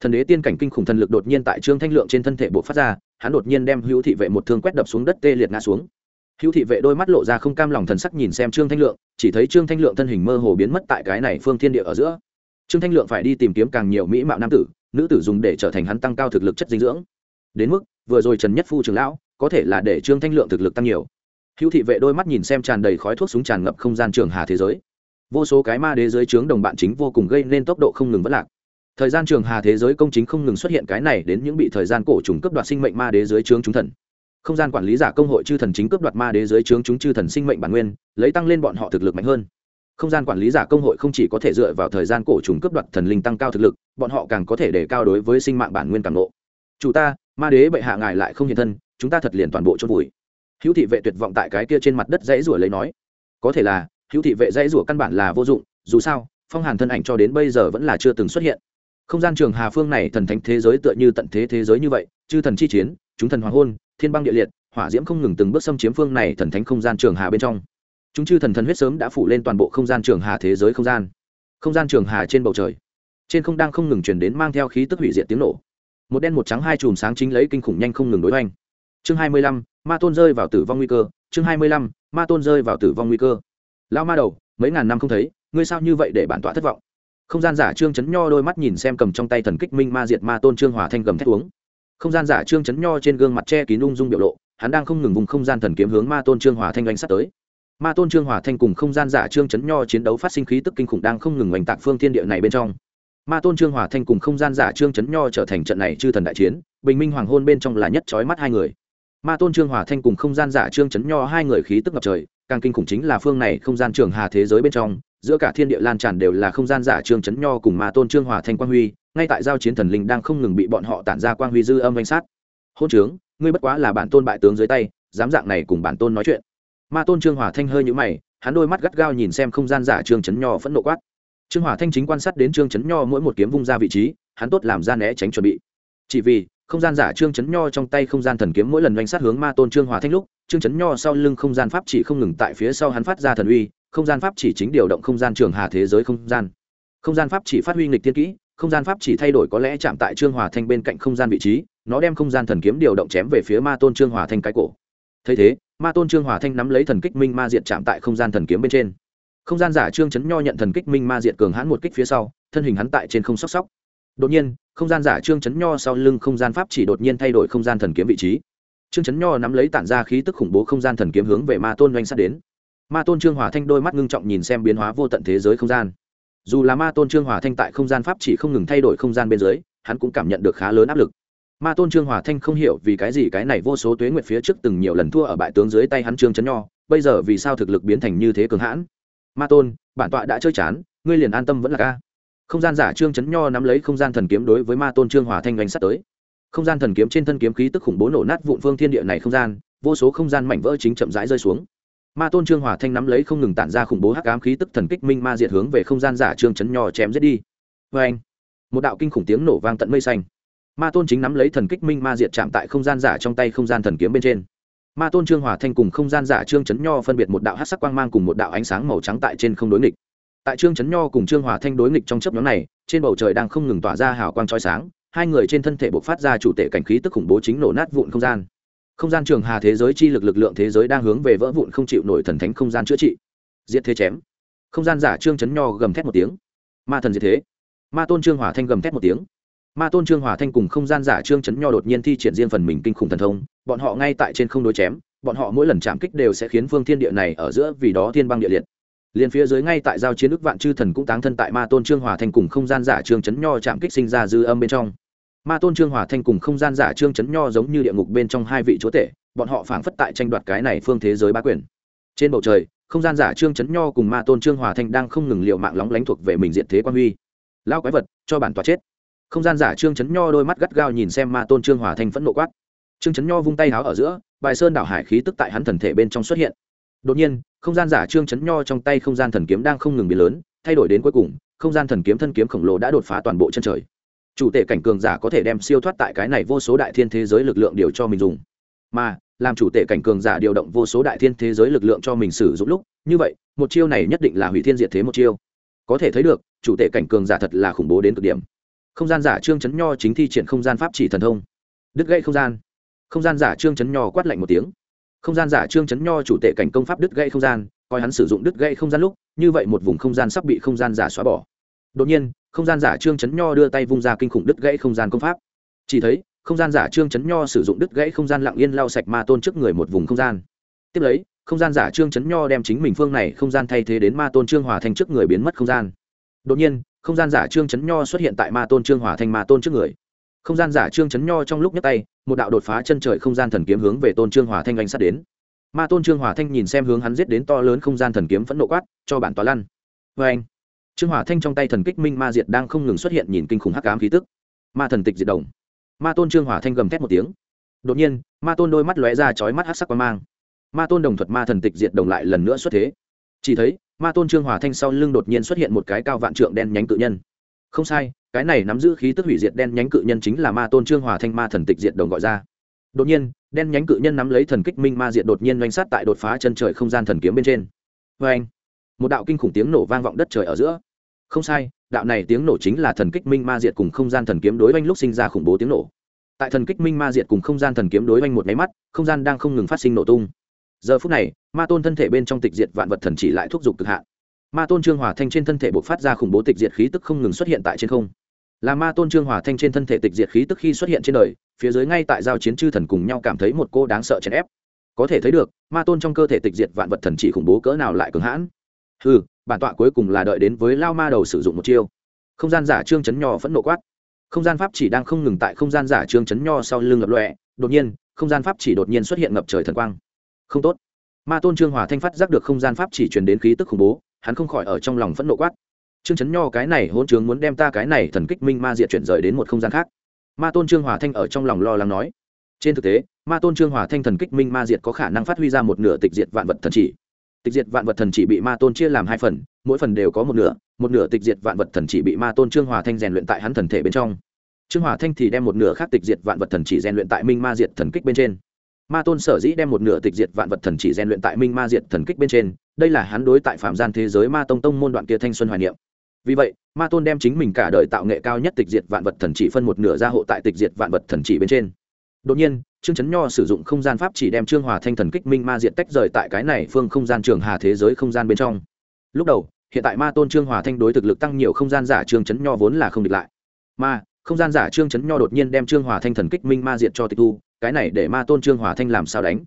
thần đế tiên cảnh kinh khủng thần lực đột nhiên tại trương thanh lượng trên thân thể buộc phát ra, hắn đột nhiên đem hữu thị vệ một thương quét đập xuống đất tê liệt ngã xuống. Hữu thị vệ đôi mắt lộ ra không cam lòng thần sắc nhìn xem trương thanh lượng, chỉ thấy trương thanh lượng thân hình mơ hồ biến mất tại cái này phương thiên địa ở giữa. Trương thanh lượng phải đi tìm kiếm càng nhiều mỹ mạo nam tử, nữ tử dùng để trở thành hắn tăng cao thực lực chất dinh dưỡng. Đến mức, vừa rồi trần nhất phu trường lão, có thể là để trương thanh lượng thực lực tăng nhiều hữu thị vệ đôi mắt nhìn xem tràn đầy khói thuốc súng tràn ngập không gian trường hà thế giới. Vô số cái ma đế giới trướng đồng bạn chính vô cùng gây nên tốc độ không ngừng vất lạc. Thời gian trường hà thế giới công chính không ngừng xuất hiện cái này đến những bị thời gian cổ trùng cấp đoạt sinh mệnh ma đế giới trướng chúng thần. Không gian quản lý giả công hội chư thần chính cấp đoạt ma đế giới trướng chúng chư thần sinh mệnh bản nguyên, lấy tăng lên bọn họ thực lực mạnh hơn. Không gian quản lý giả công hội không chỉ có thể dựa vào thời gian cổ trùng cấp đoạt thần linh tăng cao thực lực, bọn họ càng có thể đề cao đối với sinh mạng bản nguyên càng ngộ. Chủ ta, ma đế bệ hạ ngài lại không hiện thân, chúng ta thật liền toàn bộ chôn vùi hữu thị vệ tuyệt vọng tại cái kia trên mặt đất dãy rủa lấy nói, có thể là, hữu thị vệ dãy rủa căn bản là vô dụng, dù sao, phong hàn thân ảnh cho đến bây giờ vẫn là chưa từng xuất hiện. Không gian trường hà phương này thần thánh thế giới tựa như tận thế thế giới như vậy, chư thần chi chiến, chúng thần hoàng hôn, thiên băng địa liệt, hỏa diễm không ngừng từng bước xâm chiếm phương này thần thánh không gian trường hà bên trong. Chúng chư thần thần huyết sớm đã phủ lên toàn bộ không gian trường hà thế giới không gian. Không gian trường hà trên bầu trời, trên không đang không ngừng chuyển đến mang theo khí tức hủy diệt tiếng nổ. Một đen một trắng hai chùm sáng chính lấy kinh khủng nhanh không ngừng đối oanh chương hai mươi lăm, ma tôn rơi vào tử vong nguy cơ. Chương hai mươi lăm, ma tôn rơi vào tử vong nguy cơ. Lao ma đầu, mấy ngàn năm không thấy, ngươi sao như vậy để bản tọa thất vọng? Không gian giả trương chấn nho đôi mắt nhìn xem cầm trong tay thần kích minh ma diệt ma tôn trương hòa thanh gầm thét uống. Không gian giả trương chấn nho trên gương mặt che kín ung dung biểu lộ, hắn đang không ngừng vùng không gian thần kiếm hướng ma tôn trương hòa thanh oanh sắt tới. Ma tôn trương hòa thanh cùng không gian giả trương chấn nho chiến đấu phát sinh khí tức kinh khủng đang không ngừng oanh tạc phương thiên địa này bên trong. Ma tôn trương hòa thanh cùng không gian giả trương chấn nho trở thành trận này chư thần đại chiến, bình minh hoàng hôn bên trong là nhất trói mắt hai người ma tôn trương hòa thanh cùng không gian giả trương chấn nho hai người khí tức ngập trời, càng kinh khủng chính là phương này không gian trường hà thế giới bên trong, giữa cả thiên địa lan tràn đều là không gian giả trương chấn nho cùng ma tôn trương hòa thanh quang huy, ngay tại giao chiến thần linh đang không ngừng bị bọn họ tản ra quang huy dư âm danh sát. Hôn trướng, ngươi bất quá là bản tôn bại tướng dưới tay, dám dạng này cùng bản tôn nói chuyện. Ma tôn trương hòa thanh hơi nhũ mày, hắn đôi mắt gắt gao nhìn xem không gian giả trương chấn nho phẫn nộ quát. Trương hòa thanh chính quan sát đến trương chấn nho mỗi một kiếm vung ra vị trí, hắn tốt làm ra né tránh chuẩn bị. Chỉ vì không gian giả trương chấn nho trong tay không gian thần kiếm mỗi lần doanh sát hướng ma tôn trương hòa thanh lúc, trương chấn nho sau lưng không gian pháp chỉ không ngừng tại phía sau hắn phát ra thần uy, không gian pháp chỉ chính điều động không gian trường hà thế giới không gian. Không gian pháp chỉ phát huy nghịch tiên kỹ, không gian pháp chỉ thay đổi có lẽ chạm tại trương hòa thanh bên cạnh không gian vị trí, nó đem không gian thần kiếm điều động chém về phía ma tôn trương hòa thanh cái cổ. Thấy thế, ma tôn trương hòa thanh nắm lấy thần kích minh ma diện chạm tại không gian thần kiếm bên trên. Không gian giả trương chấn nho nhận thần kích minh ma diện cường hãn một kích phía sau, thân hình hắn tại trên không sóc sóc. Đột nhiên không gian giả trương chấn nho sau lưng không gian pháp chỉ đột nhiên thay đổi không gian thần kiếm vị trí. Trương chấn nho nắm lấy tản ra khí tức khủng bố không gian thần kiếm hướng về ma tôn doanh sát đến. Ma tôn trương hòa thanh đôi mắt ngưng trọng nhìn xem biến hóa vô tận thế giới không gian. Dù là ma tôn trương hòa thanh tại không gian pháp chỉ không ngừng thay đổi không gian bên dưới, hắn cũng cảm nhận được khá lớn áp lực. Ma tôn trương hòa thanh không hiểu vì cái gì cái này vô số tuế nguyệt phía trước từng nhiều lần thua ở bại tướng dưới tay hắn trương chấn nho, bây giờ vì sao thực lực biến thành như thế cường hãn? Ma tôn, bản tọa đã chơi chán, ngươi liền an tâm vẫn là ca không gian giả trương chấn nho nắm lấy không gian thần kiếm đối với ma tôn trương hòa thanh doanh sắt tới. Không gian thần kiếm trên thân kiếm khí tức khủng bố nổ nát vụn phương thiên địa này không gian, vô số không gian mảnh vỡ chính chậm rãi rơi xuống. Ma tôn trương hòa thanh nắm lấy không ngừng tản ra khủng bố hắc ám khí tức thần kích minh ma diệt hướng về không gian giả trương chấn nho chém giết đi. Vê anh, một đạo kinh khủng tiếng nổ vang tận mây xanh. Ma tôn chính nắm lấy thần kích minh ma diệt chạm tại không gian giả trong tay không gian thần kiếm bên trên. Ma tôn trương hòa thanh cùng không gian giả trương chấn nho phân biệt một đạo hát sắc quang mang cùng một đạo ánh sáng màu trắng tại trên không đối nghịch tại trương chấn nho cùng trương hòa thanh đối nghịch trong chấp nhóm này, trên bầu trời đang không ngừng tỏa ra hào quang trói sáng, hai người trên thân thể bộc phát ra chủ tể cảnh khí tức khủng bố chính nổ nát vụn không gian. Không gian trường hà thế giới chi lực lực lượng thế giới đang hướng về vỡ vụn không chịu nổi thần thánh không gian chữa trị. Diệt thế chém. Không gian giả trương chấn nho gầm thét một tiếng. Ma thần diệt thế. Ma tôn trương hòa thanh gầm thét một tiếng. Ma tôn trương hòa thanh cùng không gian giả trương chấn nho đột nhiên thi triển riêng phần mình kinh khủng thần thông, bọn họ ngay tại trên không đối chém, bọn họ mỗi lần chạm kích đều sẽ khiến phương thiên địa này ở giữa vì đó thiên băng địa liệt liền phía dưới ngay tại giao chiến ức vạn chư thần cũng táng thân tại ma tôn trương hòa thanh cùng không gian giả trương chấn nho chạm kích sinh ra dư âm bên trong. Ma tôn trương hòa thanh cùng không gian giả trương chấn nho giống như địa ngục bên trong hai vị chúa tể, bọn họ phảng phất tại tranh đoạt cái này phương thế giới bá quyền. Trên bầu trời, không gian giả trương chấn nho cùng ma tôn trương hòa thanh đang không ngừng liệu mạng lóng lánh thuộc về mình diện thế quan huy. Lao quái vật, cho bản tòa chết. Không gian giả trương chấn nho đôi mắt gắt gao nhìn xem ma tôn trương hòa thanh phẫn nộ quát. Trương chấn nho vung tay háo ở giữa, bài sơn đảo hải khí tức tại hắn thần thể bên trong xuất hiện. Đột nhiên không gian giả trương chấn nho trong tay không gian thần kiếm đang không ngừng biến lớn, thay đổi đến cuối cùng, không gian thần kiếm thân kiếm khổng lồ đã đột phá toàn bộ chân trời. Chủ tể cảnh cường giả có thể đem siêu thoát tại cái này vô số đại thiên thế giới lực lượng điều cho mình dùng. Mà, làm chủ tể cảnh cường giả điều động vô số đại thiên thế giới lực lượng cho mình sử dụng lúc, như vậy, một chiêu này nhất định là hủy thiên diệt thế một chiêu. Có thể thấy được, chủ tể cảnh cường giả thật là khủng bố đến cực điểm. Không gian giả trương chấn nho chính thi triển không gian pháp chỉ thần thông. Đứt gãy không gian. Không gian giả trương chấn nho quát lạnh một tiếng không gian giả trương chấn nho chủ tể cảnh công pháp đứt gãy không gian coi hắn sử dụng đứt gãy không gian lúc như vậy một vùng không gian sắp bị không gian giả xóa bỏ đột nhiên không gian giả trương chấn nho đưa tay vung ra kinh khủng đứt gãy không gian công pháp chỉ thấy không gian giả trương chấn nho sử dụng đứt gãy không gian lặng yên lau sạch ma tôn trước người một vùng không gian tiếp lấy không gian giả trương chấn nho đem chính mình phương này không gian thay thế đến ma tôn trương hòa thành trước người biến mất không gian đột nhiên không gian giả trương chấn nho xuất hiện tại ma tôn trương hòa thành ma tôn trước người không gian giả trương chấn nho trong lúc nhấc tay, một đạo đột phá chân trời không gian thần kiếm hướng về tôn trương hòa thanh oanh sát đến. Ma tôn trương hòa thanh nhìn xem hướng hắn giết đến to lớn không gian thần kiếm phẫn nộ quát, cho bản tòa lăn. Vê anh trương hòa thanh trong tay thần kích minh ma diệt đang không ngừng xuất hiện nhìn kinh khủng hắc ám khí tức. Ma thần tịch diệt đồng ma tôn trương hòa thanh gầm thét một tiếng. Đột nhiên, ma tôn đôi mắt lóe ra chói mắt hắc sắc quang mang. Ma tôn đồng thuật ma thần tịch diệt đồng lại lần nữa xuất thế. Chỉ thấy, ma tôn trương hòa thanh sau lưng đột nhiên xuất hiện một cái cao vạn trượng đen nhánh cự nhân. Không sai cái này nắm giữ khí tức hủy diệt đen nhánh cự nhân chính là ma tôn trương hòa thanh ma thần tịch diệt đồng gọi ra. Đột nhiên, đen nhánh cự nhân nắm lấy thần kích minh ma diệt đột nhiên doanh sát tại đột phá chân trời không gian thần kiếm bên trên. Vê anh, một đạo kinh khủng tiếng nổ vang vọng đất trời ở giữa. Không sai, đạo này tiếng nổ chính là thần kích minh ma diệt cùng không gian thần kiếm đối oanh lúc sinh ra khủng bố tiếng nổ. Tại thần kích minh ma diệt cùng không gian thần kiếm đối oanh một máy mắt, không gian đang không ngừng phát sinh nổ tung. Giờ phút này, ma tôn thân thể bên trong tịch diệt vạn vật thần chỉ lại thúc giục cực hạn. Ma tôn trương hòa thanh trên thân thể bộc phát ra khủng bố tịch diệt khí tức không ngừng xuất hiện tại trên không là ma tôn trương hòa thanh trên thân thể tịch diệt khí tức khi xuất hiện trên đời, phía dưới ngay tại giao chiến chư thần cùng nhau cảm thấy một cô đáng sợ chèn ép. Có thể thấy được, ma tôn trong cơ thể tịch diệt vạn vật thần chỉ khủng bố cỡ nào lại cường hãn. Ừ bản tọa cuối cùng là đợi đến với lao ma đầu sử dụng một chiêu. Không gian giả trương chấn nho phẫn nộ quát. Không gian pháp chỉ đang không ngừng tại không gian giả trương chấn nho sau lưng lập lọe đột nhiên, không gian pháp chỉ đột nhiên xuất hiện ngập trời thần quang. Không tốt. Ma tôn trương hòa thanh phát giác được không gian pháp chỉ truyền đến khí tức khủng bố, hắn không khỏi ở trong lòng phẫn nộ quát trương chấn nho cái này hôn trướng muốn đem ta cái này thần kích minh ma diệt chuyển rời đến một không gian khác. Ma tôn trương hòa thanh ở trong lòng lo lắng nói. Trên thực tế, ma tôn trương hòa thanh thần kích minh ma diệt có khả năng phát huy ra một nửa tịch diệt vạn vật thần chỉ. Tịch diệt vạn vật thần chỉ bị ma tôn chia làm hai phần, mỗi phần đều có một nửa một nửa tịch diệt vạn vật thần chỉ bị ma tôn trương hòa thanh rèn luyện tại hắn thần thể bên trong. Trương hòa thanh thì đem một nửa khác tịch diệt vạn vật thần chỉ rèn luyện tại minh ma diệt thần kích bên trên. Ma tôn sở dĩ đem một nửa tịch diệt vạn vật thần chỉ rèn luyện tại minh ma diệt thần kích bên trên, đây là hắn đối tại phạm gian thế giới ma tông tông môn đoạn kia thanh xuân hoài niệm vì vậy, ma tôn đem chính mình cả đời tạo nghệ cao nhất tịch diệt vạn vật thần chỉ phân một nửa ra hộ tại tịch diệt vạn vật thần chỉ bên trên. Đột nhiên, trương chấn nho sử dụng không gian pháp chỉ đem trương hòa thanh thần kích minh ma diện tách rời tại cái này phương không gian trường hà thế giới không gian bên trong. Lúc đầu, hiện tại ma tôn trương hòa thanh đối thực lực tăng nhiều không gian giả trương chấn nho vốn là không địch lại. Mà, không gian giả trương chấn nho đột nhiên đem trương hòa thanh thần kích minh ma diện cho tịch thu, cái này để ma tôn trương hòa thanh làm sao đánh?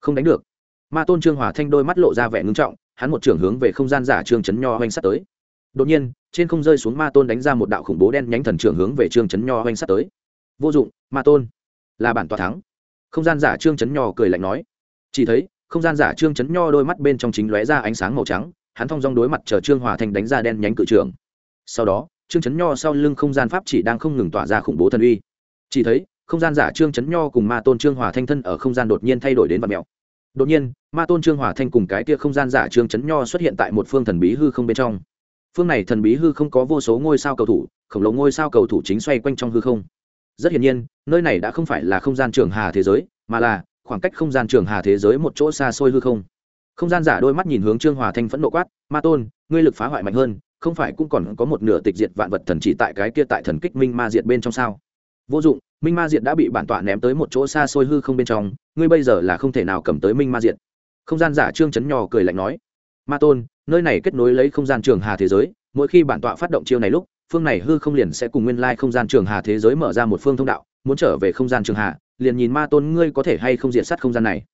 Không đánh được. Ma tôn trương hòa thanh đôi mắt lộ ra vẻ ngưng trọng, hắn một trưởng hướng về không gian giả trương chấn nho oanh sắt tới đột nhiên, trên không rơi xuống ma tôn đánh ra một đạo khủng bố đen nhánh thần trưởng hướng về trương chấn nho oanh sắt tới. Vô dụng, ma tôn. Là bản tòa thắng. Không gian giả trương chấn nho cười lạnh nói. Chỉ thấy, không gian giả trương chấn nho đôi mắt bên trong chính lóe ra ánh sáng màu trắng, hắn thong dong đối mặt chờ trương hòa thanh đánh ra đen nhánh cự trường sau đó, trương chấn nho sau lưng không gian pháp chỉ đang không ngừng tỏa ra khủng bố thần uy. Chỉ thấy, không gian giả trương chấn nho cùng ma tôn trương hòa thanh thân ở không gian đột nhiên thay đổi đến vật mèo đột nhiên, ma tôn trương hòa thanh cùng cái kia không gian giả trương chấn nho xuất hiện tại một phương thần bí hư không bên trong phương này thần bí hư không có vô số ngôi sao cầu thủ, khổng lồ ngôi sao cầu thủ chính xoay quanh trong hư không. Rất hiển nhiên, nơi này đã không phải là không gian trường hà thế giới, mà là khoảng cách không gian trường hà thế giới một chỗ xa xôi hư không. Không gian giả đôi mắt nhìn hướng trương hòa thanh phẫn nộ quát, ma tôn, ngươi lực phá hoại mạnh hơn, không phải cũng còn có một nửa tịch diệt vạn vật thần chỉ tại cái kia tại thần kích minh ma diệt bên trong sao? Vô dụng, minh ma diệt đã bị bản tọa ném tới một chỗ xa xôi hư không bên trong, ngươi bây giờ là không thể nào cầm tới minh ma diệt. Không gian giả trương chấn nhò cười lạnh nói ma tôn, nơi này kết nối lấy không gian trường hà thế giới, mỗi khi bản tọa phát động chiêu này lúc, phương này hư không liền sẽ cùng nguyên lai không gian trường hà thế giới mở ra một phương thông đạo, muốn trở về không gian trường hà, liền nhìn ma tôn ngươi có thể hay không diệt sát không gian này.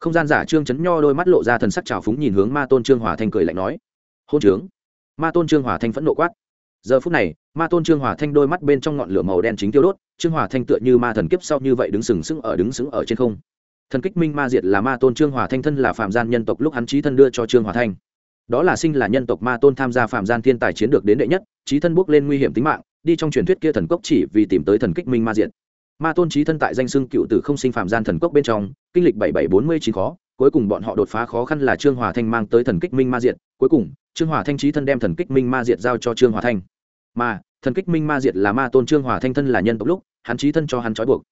Không gian giả trương chấn nho đôi mắt lộ ra thần sắc trào phúng nhìn hướng ma tôn trương hòa thanh cười lạnh nói, hôn trướng. Ma tôn trương hòa thanh phẫn nộ quát. Giờ phút này, ma tôn trương hòa thanh đôi mắt bên trong ngọn lửa màu đen chính tiêu đốt, trương hòa thanh tựa như ma thần kiếp sau như vậy đứng sừng sững ở đứng sững ở trên không thần kích minh ma diệt là ma tôn trương hòa thanh, thân là phạm gian nhân tộc lúc hắn trí thân đưa cho trương hòa thanh. Đó là sinh là nhân tộc ma tôn tham gia phạm gian thiên tài chiến được đến đệ nhất trí thân bước lên nguy hiểm tính mạng, đi trong truyền thuyết kia thần cốc chỉ vì tìm tới thần kích minh ma diệt. Ma tôn trí thân tại danh xưng cựu tử không sinh phạm gian thần cốc bên trong, kinh lịch bảy bảy bốn mươi chín khó, cuối cùng bọn họ đột phá khó khăn là trương hòa thanh mang tới thần kích minh ma diệt, cuối cùng, trương hòa thanh trí thân đem thần kích minh ma diệt giao cho trương hòa thanh. Mà, thần kích minh ma diệt là ma tôn trương hòa thanh thân là nhân tộc lúc, hắn trí thân cho hắn trói buộc.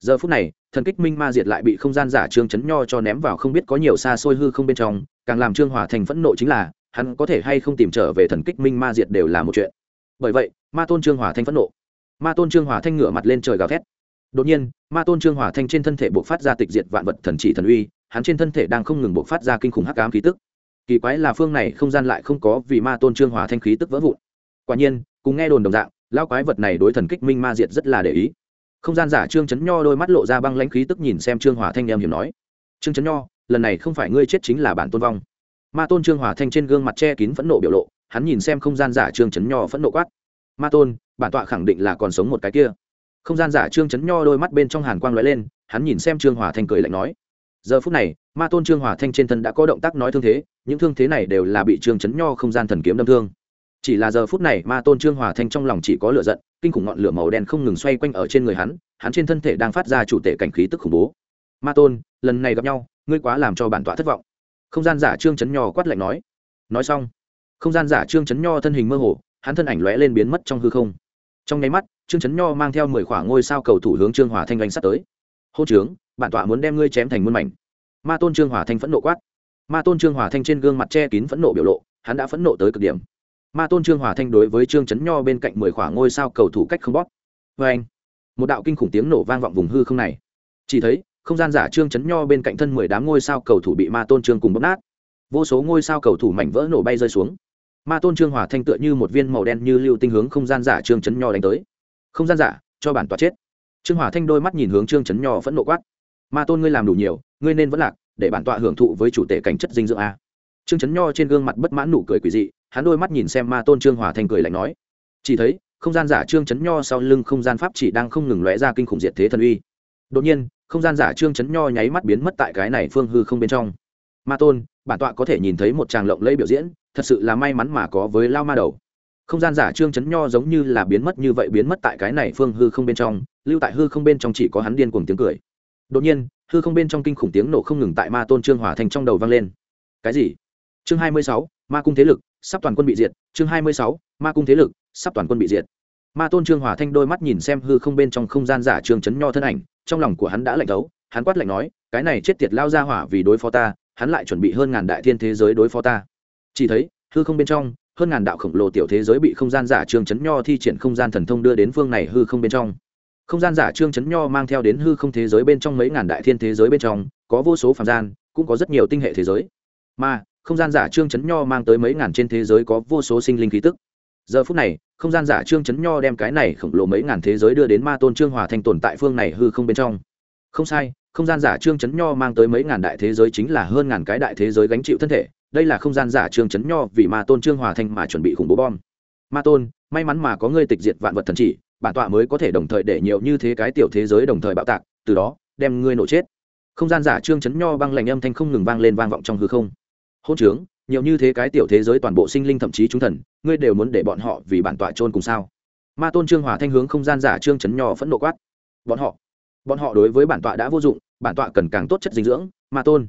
Giờ phút này thần kích minh ma diệt lại bị không gian giả trương chấn nho cho ném vào không biết có nhiều xa xôi hư không bên trong, càng làm trương hòa thành phẫn nộ chính là, hắn có thể hay không tìm trở về thần kích minh ma diệt đều là một chuyện. Bởi vậy, ma tôn trương hòa thanh phẫn nộ. Ma tôn trương hòa thanh ngửa mặt lên trời gào thét. Đột nhiên, ma tôn trương hòa thanh trên thân thể buộc phát ra tịch diệt vạn vật thần chỉ thần uy, hắn trên thân thể đang không ngừng buộc phát ra kinh khủng hắc ám khí tức. Kỳ quái là phương này không gian lại không có vì ma tôn trương hòa thanh khí tức vỡ vụn. Quả nhiên, cùng nghe đồn đồng dạng lao quái vật này đối thần kích minh ma diệt rất là để ý không gian giả trương chấn nho đôi mắt lộ ra băng lãnh khí tức nhìn xem trương hòa thanh em hiểm nói trương chấn nho lần này không phải ngươi chết chính là bản tôn vong ma tôn trương hòa thanh trên gương mặt che kín phẫn nộ biểu lộ hắn nhìn xem không gian giả trương chấn nho phẫn nộ quát ma tôn bản tọa khẳng định là còn sống một cái kia không gian giả trương chấn nho đôi mắt bên trong hàn quang lóe lên hắn nhìn xem trương hòa thanh cười lạnh nói giờ phút này ma tôn trương hòa thanh trên thân đã có động tác nói thương thế những thương thế này đều là bị trương chấn nho không gian thần kiếm đâm thương chỉ là giờ phút này ma tôn trương hòa thanh trong lòng chỉ có lửa giận, kinh khủng ngọn lửa màu đen không ngừng xoay quanh ở trên người hắn hắn trên thân thể đang phát ra chủ tể cảnh khí tức khủng bố. Ma tôn, lần này gặp nhau, ngươi quá làm cho bản tọa thất vọng. Không gian giả trương chấn nho quát lạnh nói. Nói xong, không gian giả trương chấn nho thân hình mơ hồ, hắn thân ảnh lóe lên biến mất trong hư không. Trong nháy mắt, trương chấn nho mang theo mười khoảng ngôi sao cầu thủ hướng trương hòa thanh đánh sắt tới. Hô trướng, bản tọa muốn đem ngươi chém thành muôn mảnh. Ma tôn trương hòa thanh phẫn nộ quát. Ma tôn trương hòa thanh trên gương mặt che kín phẫn nộ biểu lộ, hắn đã phẫn nộ tới cực điểm ma tôn trương hòa thanh đối với trương chấn nho bên cạnh mười khỏa ngôi sao cầu thủ cách không bóp. Vê anh, một đạo kinh khủng tiếng nổ vang vọng vùng hư không này. Chỉ thấy, không gian giả trương chấn nho bên cạnh thân mười đám ngôi sao cầu thủ bị ma tôn trương cùng bóp nát. Vô số ngôi sao cầu thủ mảnh vỡ nổ bay rơi xuống. Ma tôn trương hòa thanh tựa như một viên màu đen như lưu tinh hướng không gian giả trương chấn nho đánh tới. Không gian giả, cho bản tọa chết. Trương hòa thanh đôi mắt nhìn hướng trương chấn nho phẫn nộ quát. Ma tôn ngươi làm đủ nhiều, ngươi nên vẫn lạc, để bản tọa hưởng thụ với chủ tể cảnh chất dinh dưỡng a trương chấn nho trên gương mặt bất mãn nụ cười quỷ dị, hắn đôi mắt nhìn xem ma tôn trương hòa Thành cười lạnh nói, chỉ thấy, không gian giả trương chấn nho sau lưng không gian pháp chỉ đang không ngừng lóe ra kinh khủng diệt thế thần uy. Đột nhiên, không gian giả trương chấn nho nháy mắt biến mất tại cái này phương hư không bên trong. Ma tôn, bản tọa có thể nhìn thấy một tràng lộng lẫy biểu diễn, thật sự là may mắn mà có với lao ma đầu. Không gian giả trương chấn nho giống như là biến mất như vậy, biến mất tại cái này phương hư không bên trong, lưu tại hư không bên trong chỉ có hắn điên cuồng tiếng cười. Đột nhiên, hư không bên trong kinh khủng tiếng nổ không ngừng tại ma tôn trương hòa thành trong đầu vang lên. Cái gì? Chương hai mươi sáu, ma cung thế lực, sắp toàn quân bị diệt. Chương hai mươi sáu, ma cung thế lực, sắp toàn quân bị diệt. Ma tôn trương hòa thanh đôi mắt nhìn xem hư không bên trong không gian giả trương chấn nho thân ảnh, trong lòng của hắn đã lạnh thấu. Hắn quát lạnh nói, cái này chết tiệt lao ra hỏa vì đối phó ta, hắn lại chuẩn bị hơn ngàn đại thiên thế giới đối phó ta. Chỉ thấy, hư không bên trong, hơn ngàn đạo khổng lồ tiểu thế giới bị không gian giả trương chấn nho thi triển không gian thần thông đưa đến phương này hư không bên trong. Không gian giả trương chấn nho mang theo đến hư không thế giới bên trong mấy ngàn đại thiên thế giới bên trong, có vô số phàm gian, cũng có rất nhiều tinh hệ thế giới. Mà không gian giả trương chấn nho mang tới mấy ngàn trên thế giới có vô số sinh linh khí tức. Giờ phút này, không gian giả trương chấn nho đem cái này khổng lồ mấy ngàn thế giới đưa đến ma tôn trương hòa thành tồn tại phương này hư không bên trong. Không sai, không gian giả trương chấn nho mang tới mấy ngàn đại thế giới chính là hơn ngàn cái đại thế giới gánh chịu thân thể. Đây là không gian giả trương chấn nho vì ma tôn trương hòa thành mà chuẩn bị khủng bố bom. Ma tôn, may mắn mà có ngươi tịch diệt vạn vật thần chỉ, bản tọa mới có thể đồng thời để nhiều như thế cái tiểu thế giới đồng thời bạo tạc, từ đó, đem ngươi nổ chết. Không gian giả trương chấn nho băng lạnh âm thanh không ngừng vang lên vang vọng trong hư không hôn trướng, nhiều như thế cái tiểu thế giới toàn bộ sinh linh thậm chí chúng thần, ngươi đều muốn để bọn họ vì bản tọa trôn cùng sao? Ma tôn trương hòa thanh hướng không gian giả trương chấn nho phẫn nộ quát. Bọn họ bọn họ đối với bản tọa đã vô dụng, bản tọa cần càng tốt chất dinh dưỡng, ma tôn.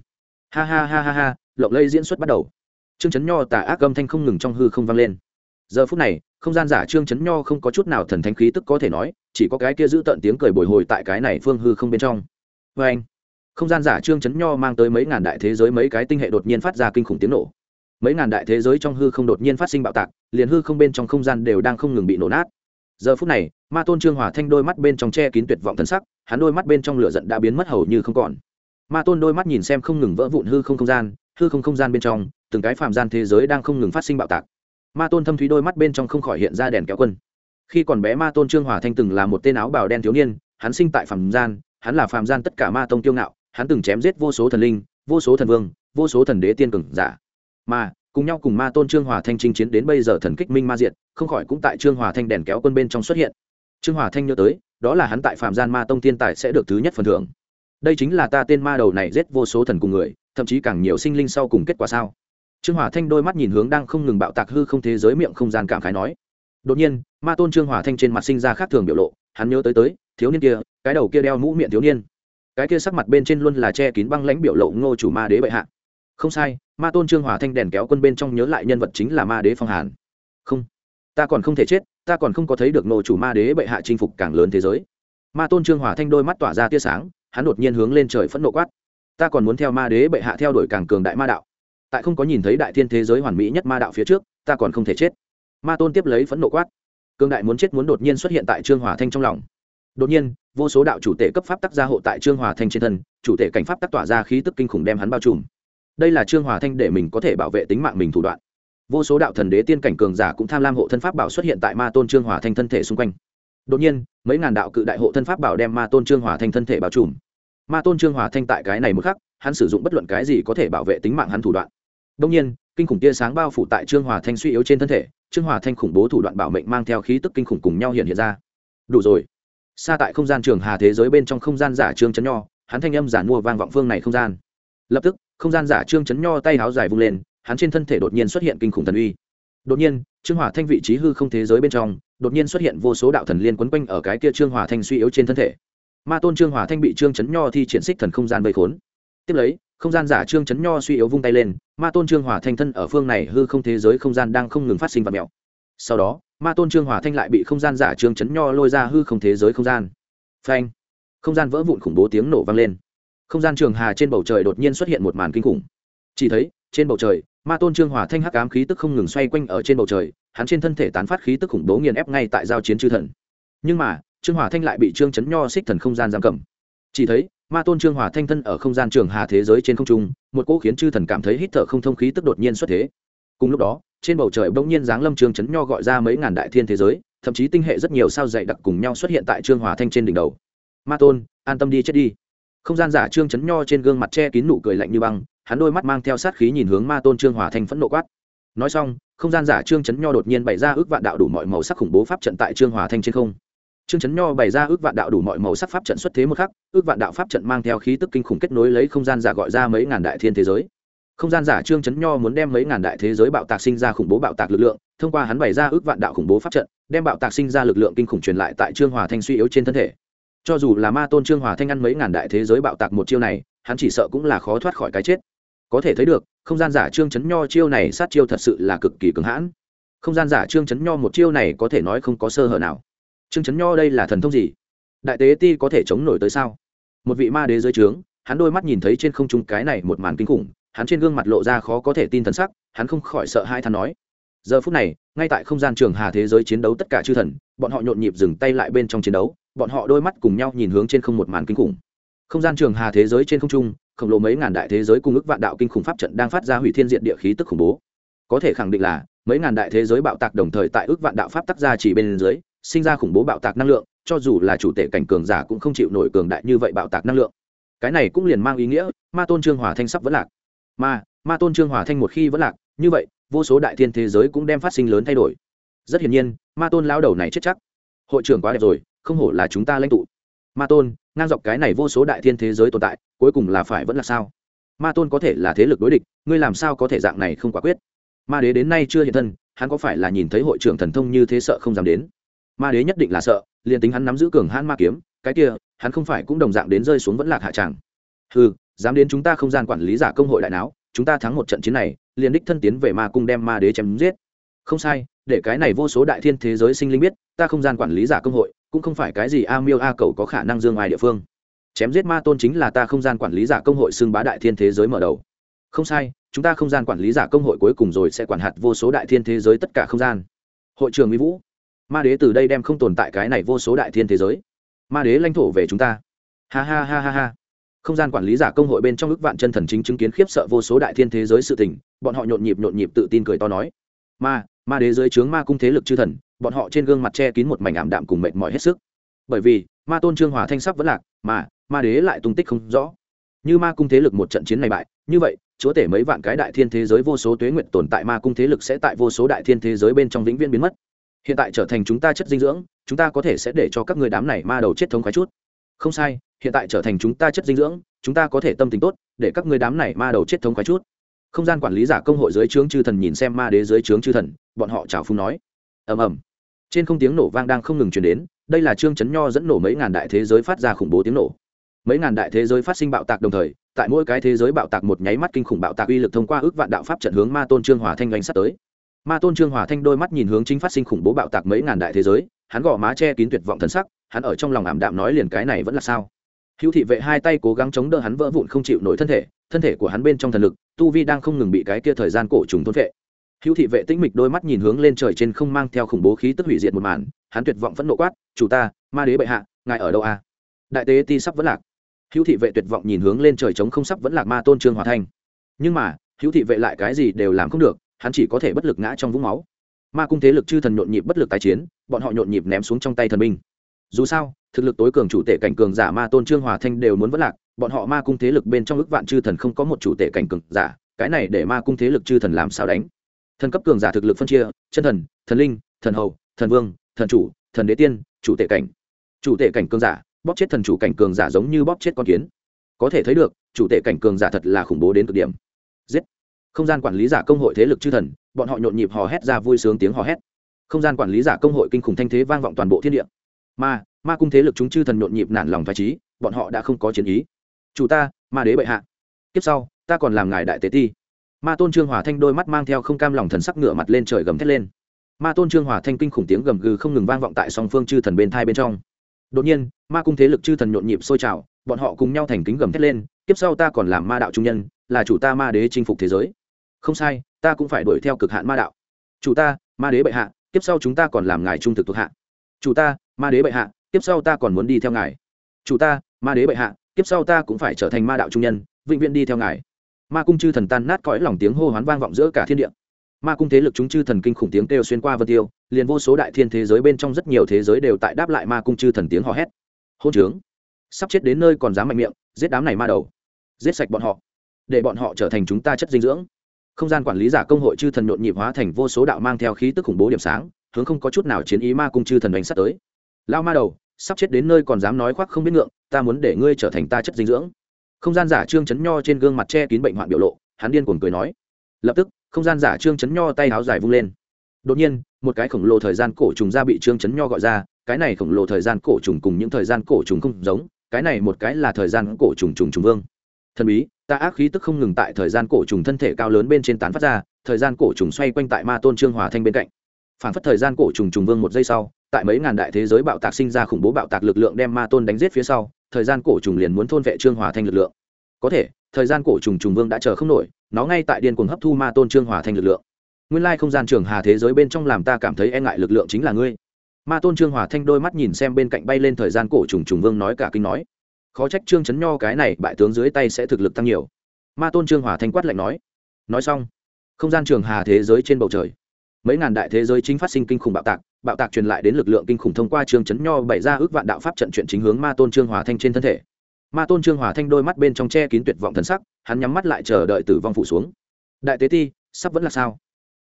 Ha ha ha ha ha, lộng lây diễn xuất bắt đầu. Trương chấn nho tà ác âm thanh không ngừng trong hư không vang lên. Giờ phút này, không gian giả trương chấn nho không có chút nào thần thánh khí tức có thể nói, chỉ có cái kia giữ tận tiếng cười bồi hồi tại cái này phương hư không bên trong. Vê anh không gian giả trương chấn nho mang tới mấy ngàn đại thế giới mấy cái tinh hệ đột nhiên phát ra kinh khủng tiếng nổ. Mấy ngàn đại thế giới trong hư không đột nhiên phát sinh bạo tạc, liền hư không bên trong không gian đều đang không ngừng bị nổ nát. Giờ phút này, ma tôn trương hòa thanh đôi mắt bên trong che kín tuyệt vọng thân sắc, hắn đôi mắt bên trong lửa giận đã biến mất hầu như không còn. Ma tôn đôi mắt nhìn xem không ngừng vỡ vụn hư không không gian, hư không không gian bên trong, từng cái phạm gian thế giới đang không ngừng phát sinh bạo tạc. Ma tôn thâm thúy đôi mắt bên trong không khỏi hiện ra đèn kéo quân. Khi còn bé ma tôn trương hòa thanh từng là một tên áo bào đen thiếu niên, hắn sinh tại phạm gian, hắn là phạm gian tất cả ma tông tiêu ngạo hắn từng chém giết vô số thần linh, vô số thần vương, vô số thần đế tiên cường giả. Mà, cùng nhau cùng ma tôn trương hòa thanh chinh chiến đến bây giờ thần kích minh ma diện không khỏi cũng tại trương hòa thanh đèn kéo quân bên trong xuất hiện. Trương hòa thanh nhớ tới, đó là hắn tại phạm gian ma tông tiên tài sẽ được thứ nhất phần thưởng. Đây chính là ta tên ma đầu này giết vô số thần cùng người, thậm chí càng nhiều sinh linh sau cùng kết quả sao? Trương hòa thanh đôi mắt nhìn hướng đang không ngừng bạo tạc hư không thế giới miệng không gian cảm khái nói. Đột nhiên, ma tôn trương hòa thanh trên mặt sinh ra khác thường biểu lộ, hắn nhớ tới tới, thiếu niên kia, cái đầu kia đeo mũ miệng thiếu niên cái kia sắc mặt bên trên luôn là che kín băng lãnh biểu lộ ngô chủ ma đế bệ hạ. Không sai, ma tôn trương hòa thanh đèn kéo quân bên trong nhớ lại nhân vật chính là ma đế phong hàn. Không, ta còn không thể chết, ta còn không có thấy được ngô chủ ma đế bệ hạ chinh phục càng lớn thế giới. Ma tôn trương hòa thanh đôi mắt tỏa ra tia sáng, hắn đột nhiên hướng lên trời phẫn nộ quát. Ta còn muốn theo ma đế bệ hạ theo đuổi càng cường đại ma đạo. Tại không có nhìn thấy đại thiên thế giới hoàn mỹ nhất ma đạo phía trước, ta còn không thể chết. Ma tôn tiếp lấy phẫn nộ quát. Cường đại muốn chết muốn đột nhiên xuất hiện tại trương hòa thanh trong lòng đột nhiên, vô số đạo chủ tể cấp pháp tắc gia hộ tại trương hòa thanh trên thân, chủ tể cảnh pháp tắc tỏa ra khí tức kinh khủng đem hắn bao trùm. Đây là trương hòa thanh để mình có thể bảo vệ tính mạng mình thủ đoạn. Vô số đạo thần đế tiên cảnh cường giả cũng tham lam hộ thân pháp bảo xuất hiện tại ma tôn trương hòa thanh thân thể xung quanh. Đột nhiên, mấy ngàn đạo cự đại hộ thân pháp bảo đem ma tôn trương hòa thanh thân thể bao trùm. Ma tôn trương hòa thanh tại cái này một khắc, hắn sử dụng bất luận cái gì có thể bảo vệ tính mạng hắn thủ đoạn. Đông nhiên, kinh khủng tia sáng bao phủ tại trương hòa thanh suy yếu trên thân thể, trương hòa thanh khủng bố thủ đoạn bảo mệnh mang theo khí tức kinh khủng cùng nhau hiện hiện ra. Đủ rồi xa tại không gian trường hà thế giới bên trong không gian giả trương chấn nho, hắn thanh âm giản mua vang vọng phương này không gian. Lập tức, không gian giả trương chấn nho tay háo dài vung lên, hắn trên thân thể đột nhiên xuất hiện kinh khủng thần uy. Đột nhiên, trương hòa thanh vị trí hư không thế giới bên trong, đột nhiên xuất hiện vô số đạo thần liên quấn quanh ở cái kia trương hòa thanh suy yếu trên thân thể. Ma tôn trương hòa thanh bị trương chấn nho thi triển xích thần không gian vây khốn. Tiếp lấy, không gian giả trương chấn nho suy yếu vung tay lên, ma tôn trương hòa thanh thân ở phương này hư không thế giới không gian đang không ngừng phát sinh và mèo sau đó ma tôn trương hòa thanh lại bị không gian giả trương chấn nho lôi ra hư không thế giới không gian. Phanh. Không gian vỡ vụn khủng bố tiếng nổ vang lên. Không gian trường hà trên bầu trời đột nhiên xuất hiện một màn kinh khủng. Chỉ thấy, trên bầu trời, ma tôn trương hòa thanh hắc ám khí tức không ngừng xoay quanh ở trên bầu trời, hắn trên thân thể tán phát khí tức khủng bố nghiền ép ngay tại giao chiến chư thần. Nhưng mà, trương hòa thanh lại bị trương chấn nho xích thần không gian giam cầm. Chỉ thấy, ma tôn trương hòa thanh thân ở không gian trường hà thế giới trên không trung, một cỗ khiến chư thần cảm thấy hít thở không thông khí tức đột nhiên xuất thế. Cùng lúc đó trên bầu trời bỗng nhiên giáng lâm trương chấn nho gọi ra mấy ngàn đại thiên thế giới, thậm chí tinh hệ rất nhiều sao dày đặc cùng nhau xuất hiện tại trương hòa thanh trên đỉnh đầu. Ma tôn, an tâm đi chết đi. Không gian giả trương chấn nho trên gương mặt che kín nụ cười lạnh như băng, hắn đôi mắt mang theo sát khí nhìn hướng ma tôn trương hòa thanh phẫn nộ quát. Nói xong, không gian giả trương chấn nho đột nhiên bày ra ước vạn đạo đủ mọi màu sắc khủng bố pháp trận tại trương hòa thanh trên không. Trương chấn nho bày ra ước vạn đạo đủ mọi màu sắc pháp trận xuất thế một khắc, ước vạn đạo pháp trận mang theo khí tức kinh khủng kết nối lấy không gian giả gọi ra mấy ngàn đại thiên thế giới không gian giả trương chấn nho muốn đem mấy ngàn đại thế giới bạo tạc sinh ra khủng bố bạo tạc lực lượng, thông qua hắn bày ra ước vạn đạo khủng bố pháp trận, đem bạo tạc sinh ra lực lượng kinh khủng truyền lại tại trương hòa thanh suy yếu trên thân thể. Cho dù là ma tôn trương hòa thanh ăn mấy ngàn đại thế giới bạo tạc một chiêu này, hắn chỉ sợ cũng là khó thoát khỏi cái chết. Có thể thấy được, không gian giả trương chấn nho chiêu này sát chiêu thật sự là cực kỳ cứng hãn. Không gian giả trương chấn nho một chiêu này có thể nói không có sơ hở nào. Trương chấn nho đây là thần thông gì? Đại tế ti có thể chống nổi tới sao? Một vị ma đế dưới trướng hắn đôi mắt nhìn thấy trên không trung cái này một màn kinh khủng, hắn trên gương mặt lộ ra khó có thể tin thần sắc, hắn không khỏi sợ hai than nói, giờ phút này, ngay tại không gian trường hà thế giới chiến đấu tất cả chư thần, bọn họ nhộn nhịp dừng tay lại bên trong chiến đấu, bọn họ đôi mắt cùng nhau nhìn hướng trên không một màn kinh khủng. Không gian trường hà thế giới trên không trung, khổng lồ mấy ngàn đại thế giới cùng ức vạn đạo kinh khủng pháp trận đang phát ra hủy thiên diện địa khí tức khủng bố. Có thể khẳng định là, mấy ngàn đại thế giới bạo tạc đồng thời tại ước vạn đạo pháp tác ra chỉ bên dưới, sinh ra khủng bố bạo tạc năng lượng, cho dù là chủ tể cảnh cường giả cũng không chịu nổi cường đại như vậy bạo tạc năng lượng cái này cũng liền mang ý nghĩa, ma tôn trương hòa thanh sắp vẫn lạc. Mà, ma tôn trương hòa thanh một khi vẫn lạc, như vậy, vô số đại thiên thế giới cũng đem phát sinh lớn thay đổi. Rất hiển nhiên, ma tôn lao đầu này chết chắc. Hội trưởng quá đẹp rồi, không hổ là chúng ta lãnh tụ. Ma tôn, ngang dọc cái này vô số đại thiên thế giới tồn tại, cuối cùng là phải vẫn là sao? Ma tôn có thể là thế lực đối địch, ngươi làm sao có thể dạng này không quả quyết? Ma đế đến nay chưa hiện thân, hắn có phải là nhìn thấy hội trưởng thần thông như thế sợ không dám đến? Ma đế nhất định là sợ, liền tính hắn nắm giữ cường hãn ma kiếm cái kia, hắn không phải cũng đồng dạng đến rơi xuống vẫn lạc hạ tràng. Ừ dám đến chúng ta không gian quản lý giả công hội đại não chúng ta thắng một trận chiến này, liền đích thân tiến về ma cung đem ma đế chém giết. Không sai, để cái này vô số đại thiên thế giới sinh linh biết, ta không gian quản lý giả công hội, cũng không phải cái gì a miêu a cầu có khả năng dương ai địa phương. Chém giết ma tôn chính là ta không gian quản lý giả công hội xưng bá đại thiên thế giới mở đầu. Không sai, chúng ta không gian quản lý giả công hội cuối cùng rồi sẽ quản hạt vô số đại thiên thế giới tất cả không gian. Hội trường mỹ vũ, ma đế từ đây đem không tồn tại cái này vô số đại thiên thế giới ma đế lãnh thổ về chúng ta. Ha ha ha ha ha. Không gian quản lý giả công hội bên trong ước vạn chân thần chính chứng kiến khiếp sợ vô số đại thiên thế giới sự tình, bọn họ nhộn nhịp nhộn nhịp tự tin cười to nói. Ma ma đế dưới trướng ma cung thế lực chư thần, bọn họ trên gương mặt che kín một mảnh ảm đạm cùng mệt mỏi hết sức. Bởi vì, ma tôn trương hòa thanh sắp vẫn lạc, mà, ma đế lại tung tích không rõ. Như ma cung thế lực một trận chiến này bại, như vậy, chúa tể mấy vạn cái đại thiên thế giới vô số tuế nguyện tồn tại ma cung thế lực sẽ tại vô số đại thiên thế giới bên trong vĩnh viễn biến mất hiện tại trở thành chúng ta chất dinh dưỡng, chúng ta có thể sẽ để cho các người đám này ma đầu chết thống khoái chút. Không sai, hiện tại trở thành chúng ta chất dinh dưỡng, chúng ta có thể tâm tình tốt, để các người đám này ma đầu chết thống khoái chút. Không gian quản lý giả công hội dưới trướng chư thần nhìn xem ma đế dưới trướng chư thần, bọn họ chào phung nói. Ầm ầm. Trên không tiếng nổ vang đang không ngừng truyền đến, đây là trương chấn nho dẫn nổ mấy ngàn đại thế giới phát ra khủng bố tiếng nổ. Mấy ngàn đại thế giới phát sinh bạo tạc đồng thời, tại mỗi cái thế giới bạo tạc một nháy mắt kinh khủng bạo tạc uy lực thông qua ước vạn đạo pháp trận hướng ma tôn trương hòa thanh doanh sắt tới ma tôn trương hòa thanh đôi mắt nhìn hướng chính phát sinh khủng bố bạo tạc mấy ngàn đại thế giới, hắn gõ má che kín tuyệt vọng thần sắc, hắn ở trong lòng ảm đạm nói liền cái này vẫn là sao? Hữu thị vệ hai tay cố gắng chống đỡ hắn vỡ vụn không chịu nổi thân thể thân thể của hắn bên trong thần lực, tu vi đang không ngừng bị cái kia thời gian cổ trùng thôn vệ hữu thị vệ tĩnh mịch đôi mắt nhìn hướng lên trời trên không mang theo khủng bố khí tức hủy diệt một màn, hắn tuyệt vọng phẫn nộ quát, chủ ta, ma đế bệ hạ, ngài ở đâu a à? đại tế ti sắp vẫn lạc. Hữu thị vệ tuyệt vọng nhìn hướng lên trời trống không sắp vẫn lạc ma tôn trương hòa thanh. Nhưng mà, hữu thị vệ lại cái gì đều làm không được hắn chỉ có thể bất lực ngã trong vũng máu. Ma cung thế lực chư thần nhộn nhịp bất lực tái chiến, bọn họ nhộn nhịp ném xuống trong tay thần binh. Dù sao, thực lực tối cường chủ tể cảnh cường giả ma tôn trương hòa thanh đều muốn vất lạc, bọn họ ma cung thế lực bên trong ước vạn chư thần không có một chủ tể cảnh cường giả, cái này để ma cung thế lực chư thần làm sao đánh? Thần cấp cường giả thực lực phân chia, chân thần thần linh, thần hầu, thần vương, thần chủ, thần đế tiên, chủ tể cảnh. Chủ tể cảnh cường giả, bóp chết thần chủ cảnh cường giả giống như bóp chết con kiến. Có thể thấy được, chủ tể cảnh cường giả thật là khủng bố đến cực điểm không gian quản lý giả công hội thế lực chư thần, bọn họ nhộn nhịp hò hét ra vui sướng tiếng hò hét. Không gian quản lý giả công hội kinh khủng thanh thế vang vọng toàn bộ thiên địa. Ma ma cung thế lực chúng chư thần nhộn nhịp nản lòng phải trí bọn họ đã không có chiến ý. Chủ ta, ma đế bệ hạ. Tiếp sau, ta còn làm ngài đại tế ti. Ma tôn trương hòa thanh đôi mắt mang theo không cam lòng thần sắc ngựa mặt lên trời gầm thét lên. Ma tôn trương hòa thanh kinh khủng tiếng gầm gừ không ngừng vang vọng tại song phương chư thần bên thai bên trong. Đột nhiên, ma cung thế lực chư thần nhộn nhịp sôi trào, bọn họ cùng nhau thành kính gầm thét lên. Tiếp sau ta còn làm ma đạo trung nhân, là chủ ta ma đế chinh phục thế giới không sai, ta cũng phải đuổi theo cực hạn ma đạo. Chủ ta, ma đế bệ hạ, tiếp sau chúng ta còn làm ngài trung thực thuộc hạ. Chủ ta, ma đế bệ hạ, tiếp sau ta còn muốn đi theo ngài. Chủ ta, ma đế bệ hạ, tiếp sau ta cũng phải trở thành ma đạo trung nhân, vĩnh viễn đi theo ngài. Ma cung chư thần tan nát cõi lòng tiếng hô hoán vang vọng giữa cả thiên địa. Ma cung thế lực chúng chư thần kinh khủng tiếng kêu xuyên qua vân tiêu, liền vô số đại thiên thế giới bên trong rất nhiều thế giới đều tại đáp lại ma cung chư thần tiếng hò hét. Hôn trướng. Sắp chết đến nơi còn dám mạnh miệng, giết đám này ma đầu. Giết sạch bọn họ. Để bọn họ trở thành chúng ta chất dinh dưỡng không gian quản lý giả công hội chư thần nhộn nhịp hóa thành vô số đạo mang theo khí tức khủng bố điểm sáng, hướng không có chút nào chiến ý ma cung chư thần đánh sắt tới. Lao ma đầu, sắp chết đến nơi còn dám nói khoác không biết ngượng, ta muốn để ngươi trở thành ta chất dinh dưỡng. Không gian giả trương chấn nho trên gương mặt che kín bệnh hoạn biểu lộ, hắn điên cuồng cười nói. Lập tức, không gian giả trương chấn nho tay áo dài vung lên. Đột nhiên, một cái khổng lồ thời gian cổ trùng ra bị trương chấn nho gọi ra, cái này khổng lồ thời gian cổ trùng cùng những thời gian cổ trùng không giống, cái này một cái là thời gian cổ trùng trùng trùng vương. Thần bí ta ác khí tức không ngừng tại thời gian cổ trùng thân thể cao lớn bên trên tán phát ra, thời gian cổ trùng xoay quanh tại ma tôn trương hòa thanh bên cạnh. Phản phất thời gian cổ trùng trùng vương một giây sau, tại mấy ngàn đại thế giới bạo tạc sinh ra khủng bố bạo tạc lực lượng đem ma tôn đánh giết phía sau, thời gian cổ trùng liền muốn thôn vệ trương hòa thanh lực lượng. Có thể, thời gian cổ trùng trùng vương đã chờ không nổi, nó ngay tại điên cuồng hấp thu ma tôn trương hòa thanh lực lượng. Nguyên lai không gian trường hà thế giới bên trong làm ta cảm thấy e ngại lực lượng chính là ngươi. Ma tôn trương hòa thanh đôi mắt nhìn xem bên cạnh bay lên thời gian cổ trùng trùng vương nói cả kinh nói khó trách trương chấn nho cái này bại tướng dưới tay sẽ thực lực tăng nhiều. Ma tôn trương hòa thanh quát lạnh nói nói xong, không gian trường hà thế giới trên bầu trời, mấy ngàn đại thế giới chính phát sinh kinh khủng bạo tạc bạo tạc truyền lại đến lực lượng kinh khủng thông qua trương chấn nho bày ra ước vạn đạo pháp trận chuyện chính hướng ma tôn trương hòa thanh trên thân thể. Ma tôn trương hòa thanh đôi mắt bên trong che kín tuyệt vọng thần sắc, hắn nhắm mắt lại chờ đợi tử vong phủ xuống. Đại tế ti, sắp vẫn là sao?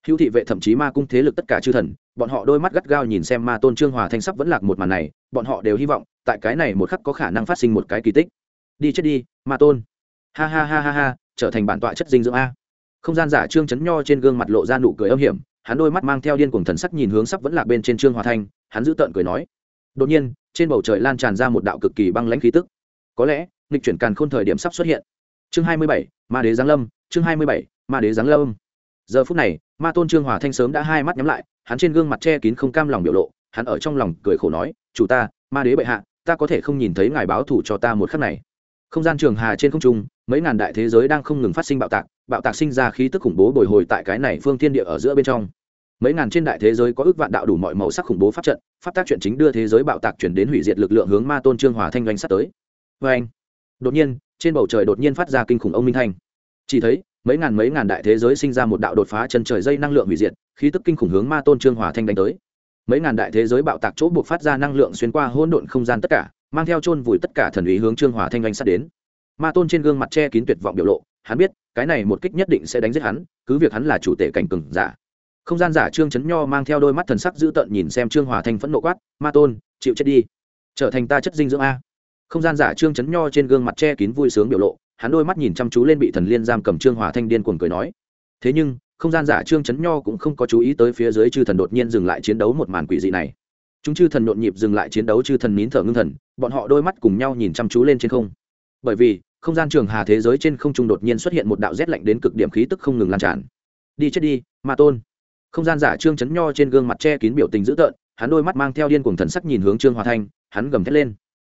Hữu thị vệ thậm chí ma cung thế lực tất cả chư thần, bọn họ đôi mắt gắt gao nhìn xem ma tôn trương hòa thanh sắp vẫn lạc một màn này, bọn họ đều hy vọng, tại cái này một khắc có khả năng phát sinh một cái kỳ tích. Đi chết đi, ma tôn. Ha ha ha ha ha, trở thành bản tọa chất dinh dưỡng a. Không gian giả trương chấn nho trên gương mặt lộ ra nụ cười âm hiểm, hắn đôi mắt mang theo điên cuồng thần sắc nhìn hướng sắp vẫn lạc bên trên trương hòa thanh, hắn giữ tợn cười nói. Đột nhiên, trên bầu trời lan tràn ra một đạo cực kỳ băng lãnh khí tức. Có lẽ, nghịch chuyển càn khôn thời điểm sắp xuất hiện. Chương hai mươi bảy, ma đế giáng lâm, chương hai mươi bảy, ma đế giáng lâm. Giờ phút này ma tôn trương hòa thanh sớm đã hai mắt nhắm lại, hắn trên gương mặt che kín không cam lòng biểu lộ, hắn ở trong lòng cười khổ nói, chủ ta, ma đế bệ hạ, ta có thể không nhìn thấy ngài báo thủ cho ta một khắc này. Không gian trường hà trên không trung, mấy ngàn đại thế giới đang không ngừng phát sinh bạo tạc bạo tạc sinh ra khí tức khủng bố bồi hồi tại cái này phương thiên địa ở giữa bên trong. Mấy ngàn trên đại thế giới có ước vạn đạo đủ mọi màu sắc khủng bố pháp trận, pháp tác chuyện chính đưa thế giới bạo tạc chuyển đến hủy diệt lực lượng hướng ma tôn trương hòa thanh doanh sắp tới. Vê anh đột nhiên, trên bầu trời đột nhiên phát ra kinh khủng ông minh thanh. Chỉ thấy mấy ngàn mấy ngàn đại thế giới sinh ra một đạo đột phá chân trời dây năng lượng hủy diệt, khí tức kinh khủng hướng ma tôn trương hòa thanh đánh tới. Mấy ngàn đại thế giới bạo tạc chỗ buộc phát ra năng lượng xuyên qua hỗn độn không gian tất cả, mang theo chôn vùi tất cả thần ý hướng trương hòa thanh oanh sát đến. Ma tôn trên gương mặt che kín tuyệt vọng biểu lộ, hắn biết, cái này một kích nhất định sẽ đánh giết hắn, cứ việc hắn là chủ tể cảnh cừng giả. Không gian giả trương chấn nho mang theo đôi mắt thần sắc dữ tợn nhìn xem trương hòa thanh phẫn nộ quát, ma tôn, chịu chết đi. Trở thành ta chất dinh dưỡng a. Không gian giả trương chấn nho trên gương mặt che kín vui sướng biểu lộ hắn đôi mắt nhìn chăm chú lên bị thần liên giam cầm trương hòa thanh điên cuồng cười nói. Thế nhưng, không gian giả trương chấn nho cũng không có chú ý tới phía dưới chư thần đột nhiên dừng lại chiến đấu một màn quỷ dị này. Chúng chư thần nhộn nhịp dừng lại chiến đấu chư thần nín thở ngưng thần, bọn họ đôi mắt cùng nhau nhìn chăm chú lên trên không. Bởi vì, không gian trường hà thế giới trên không trung đột nhiên xuất hiện một đạo rét lạnh đến cực điểm khí tức không ngừng lan tràn. Đi chết đi, ma tôn. Không gian giả trương chấn nho trên gương mặt che kín biểu tình dữ tợn, hắn đôi mắt mang theo điên cuồng thần sắc nhìn hướng trương hòa thanh, hắn gầm thét lên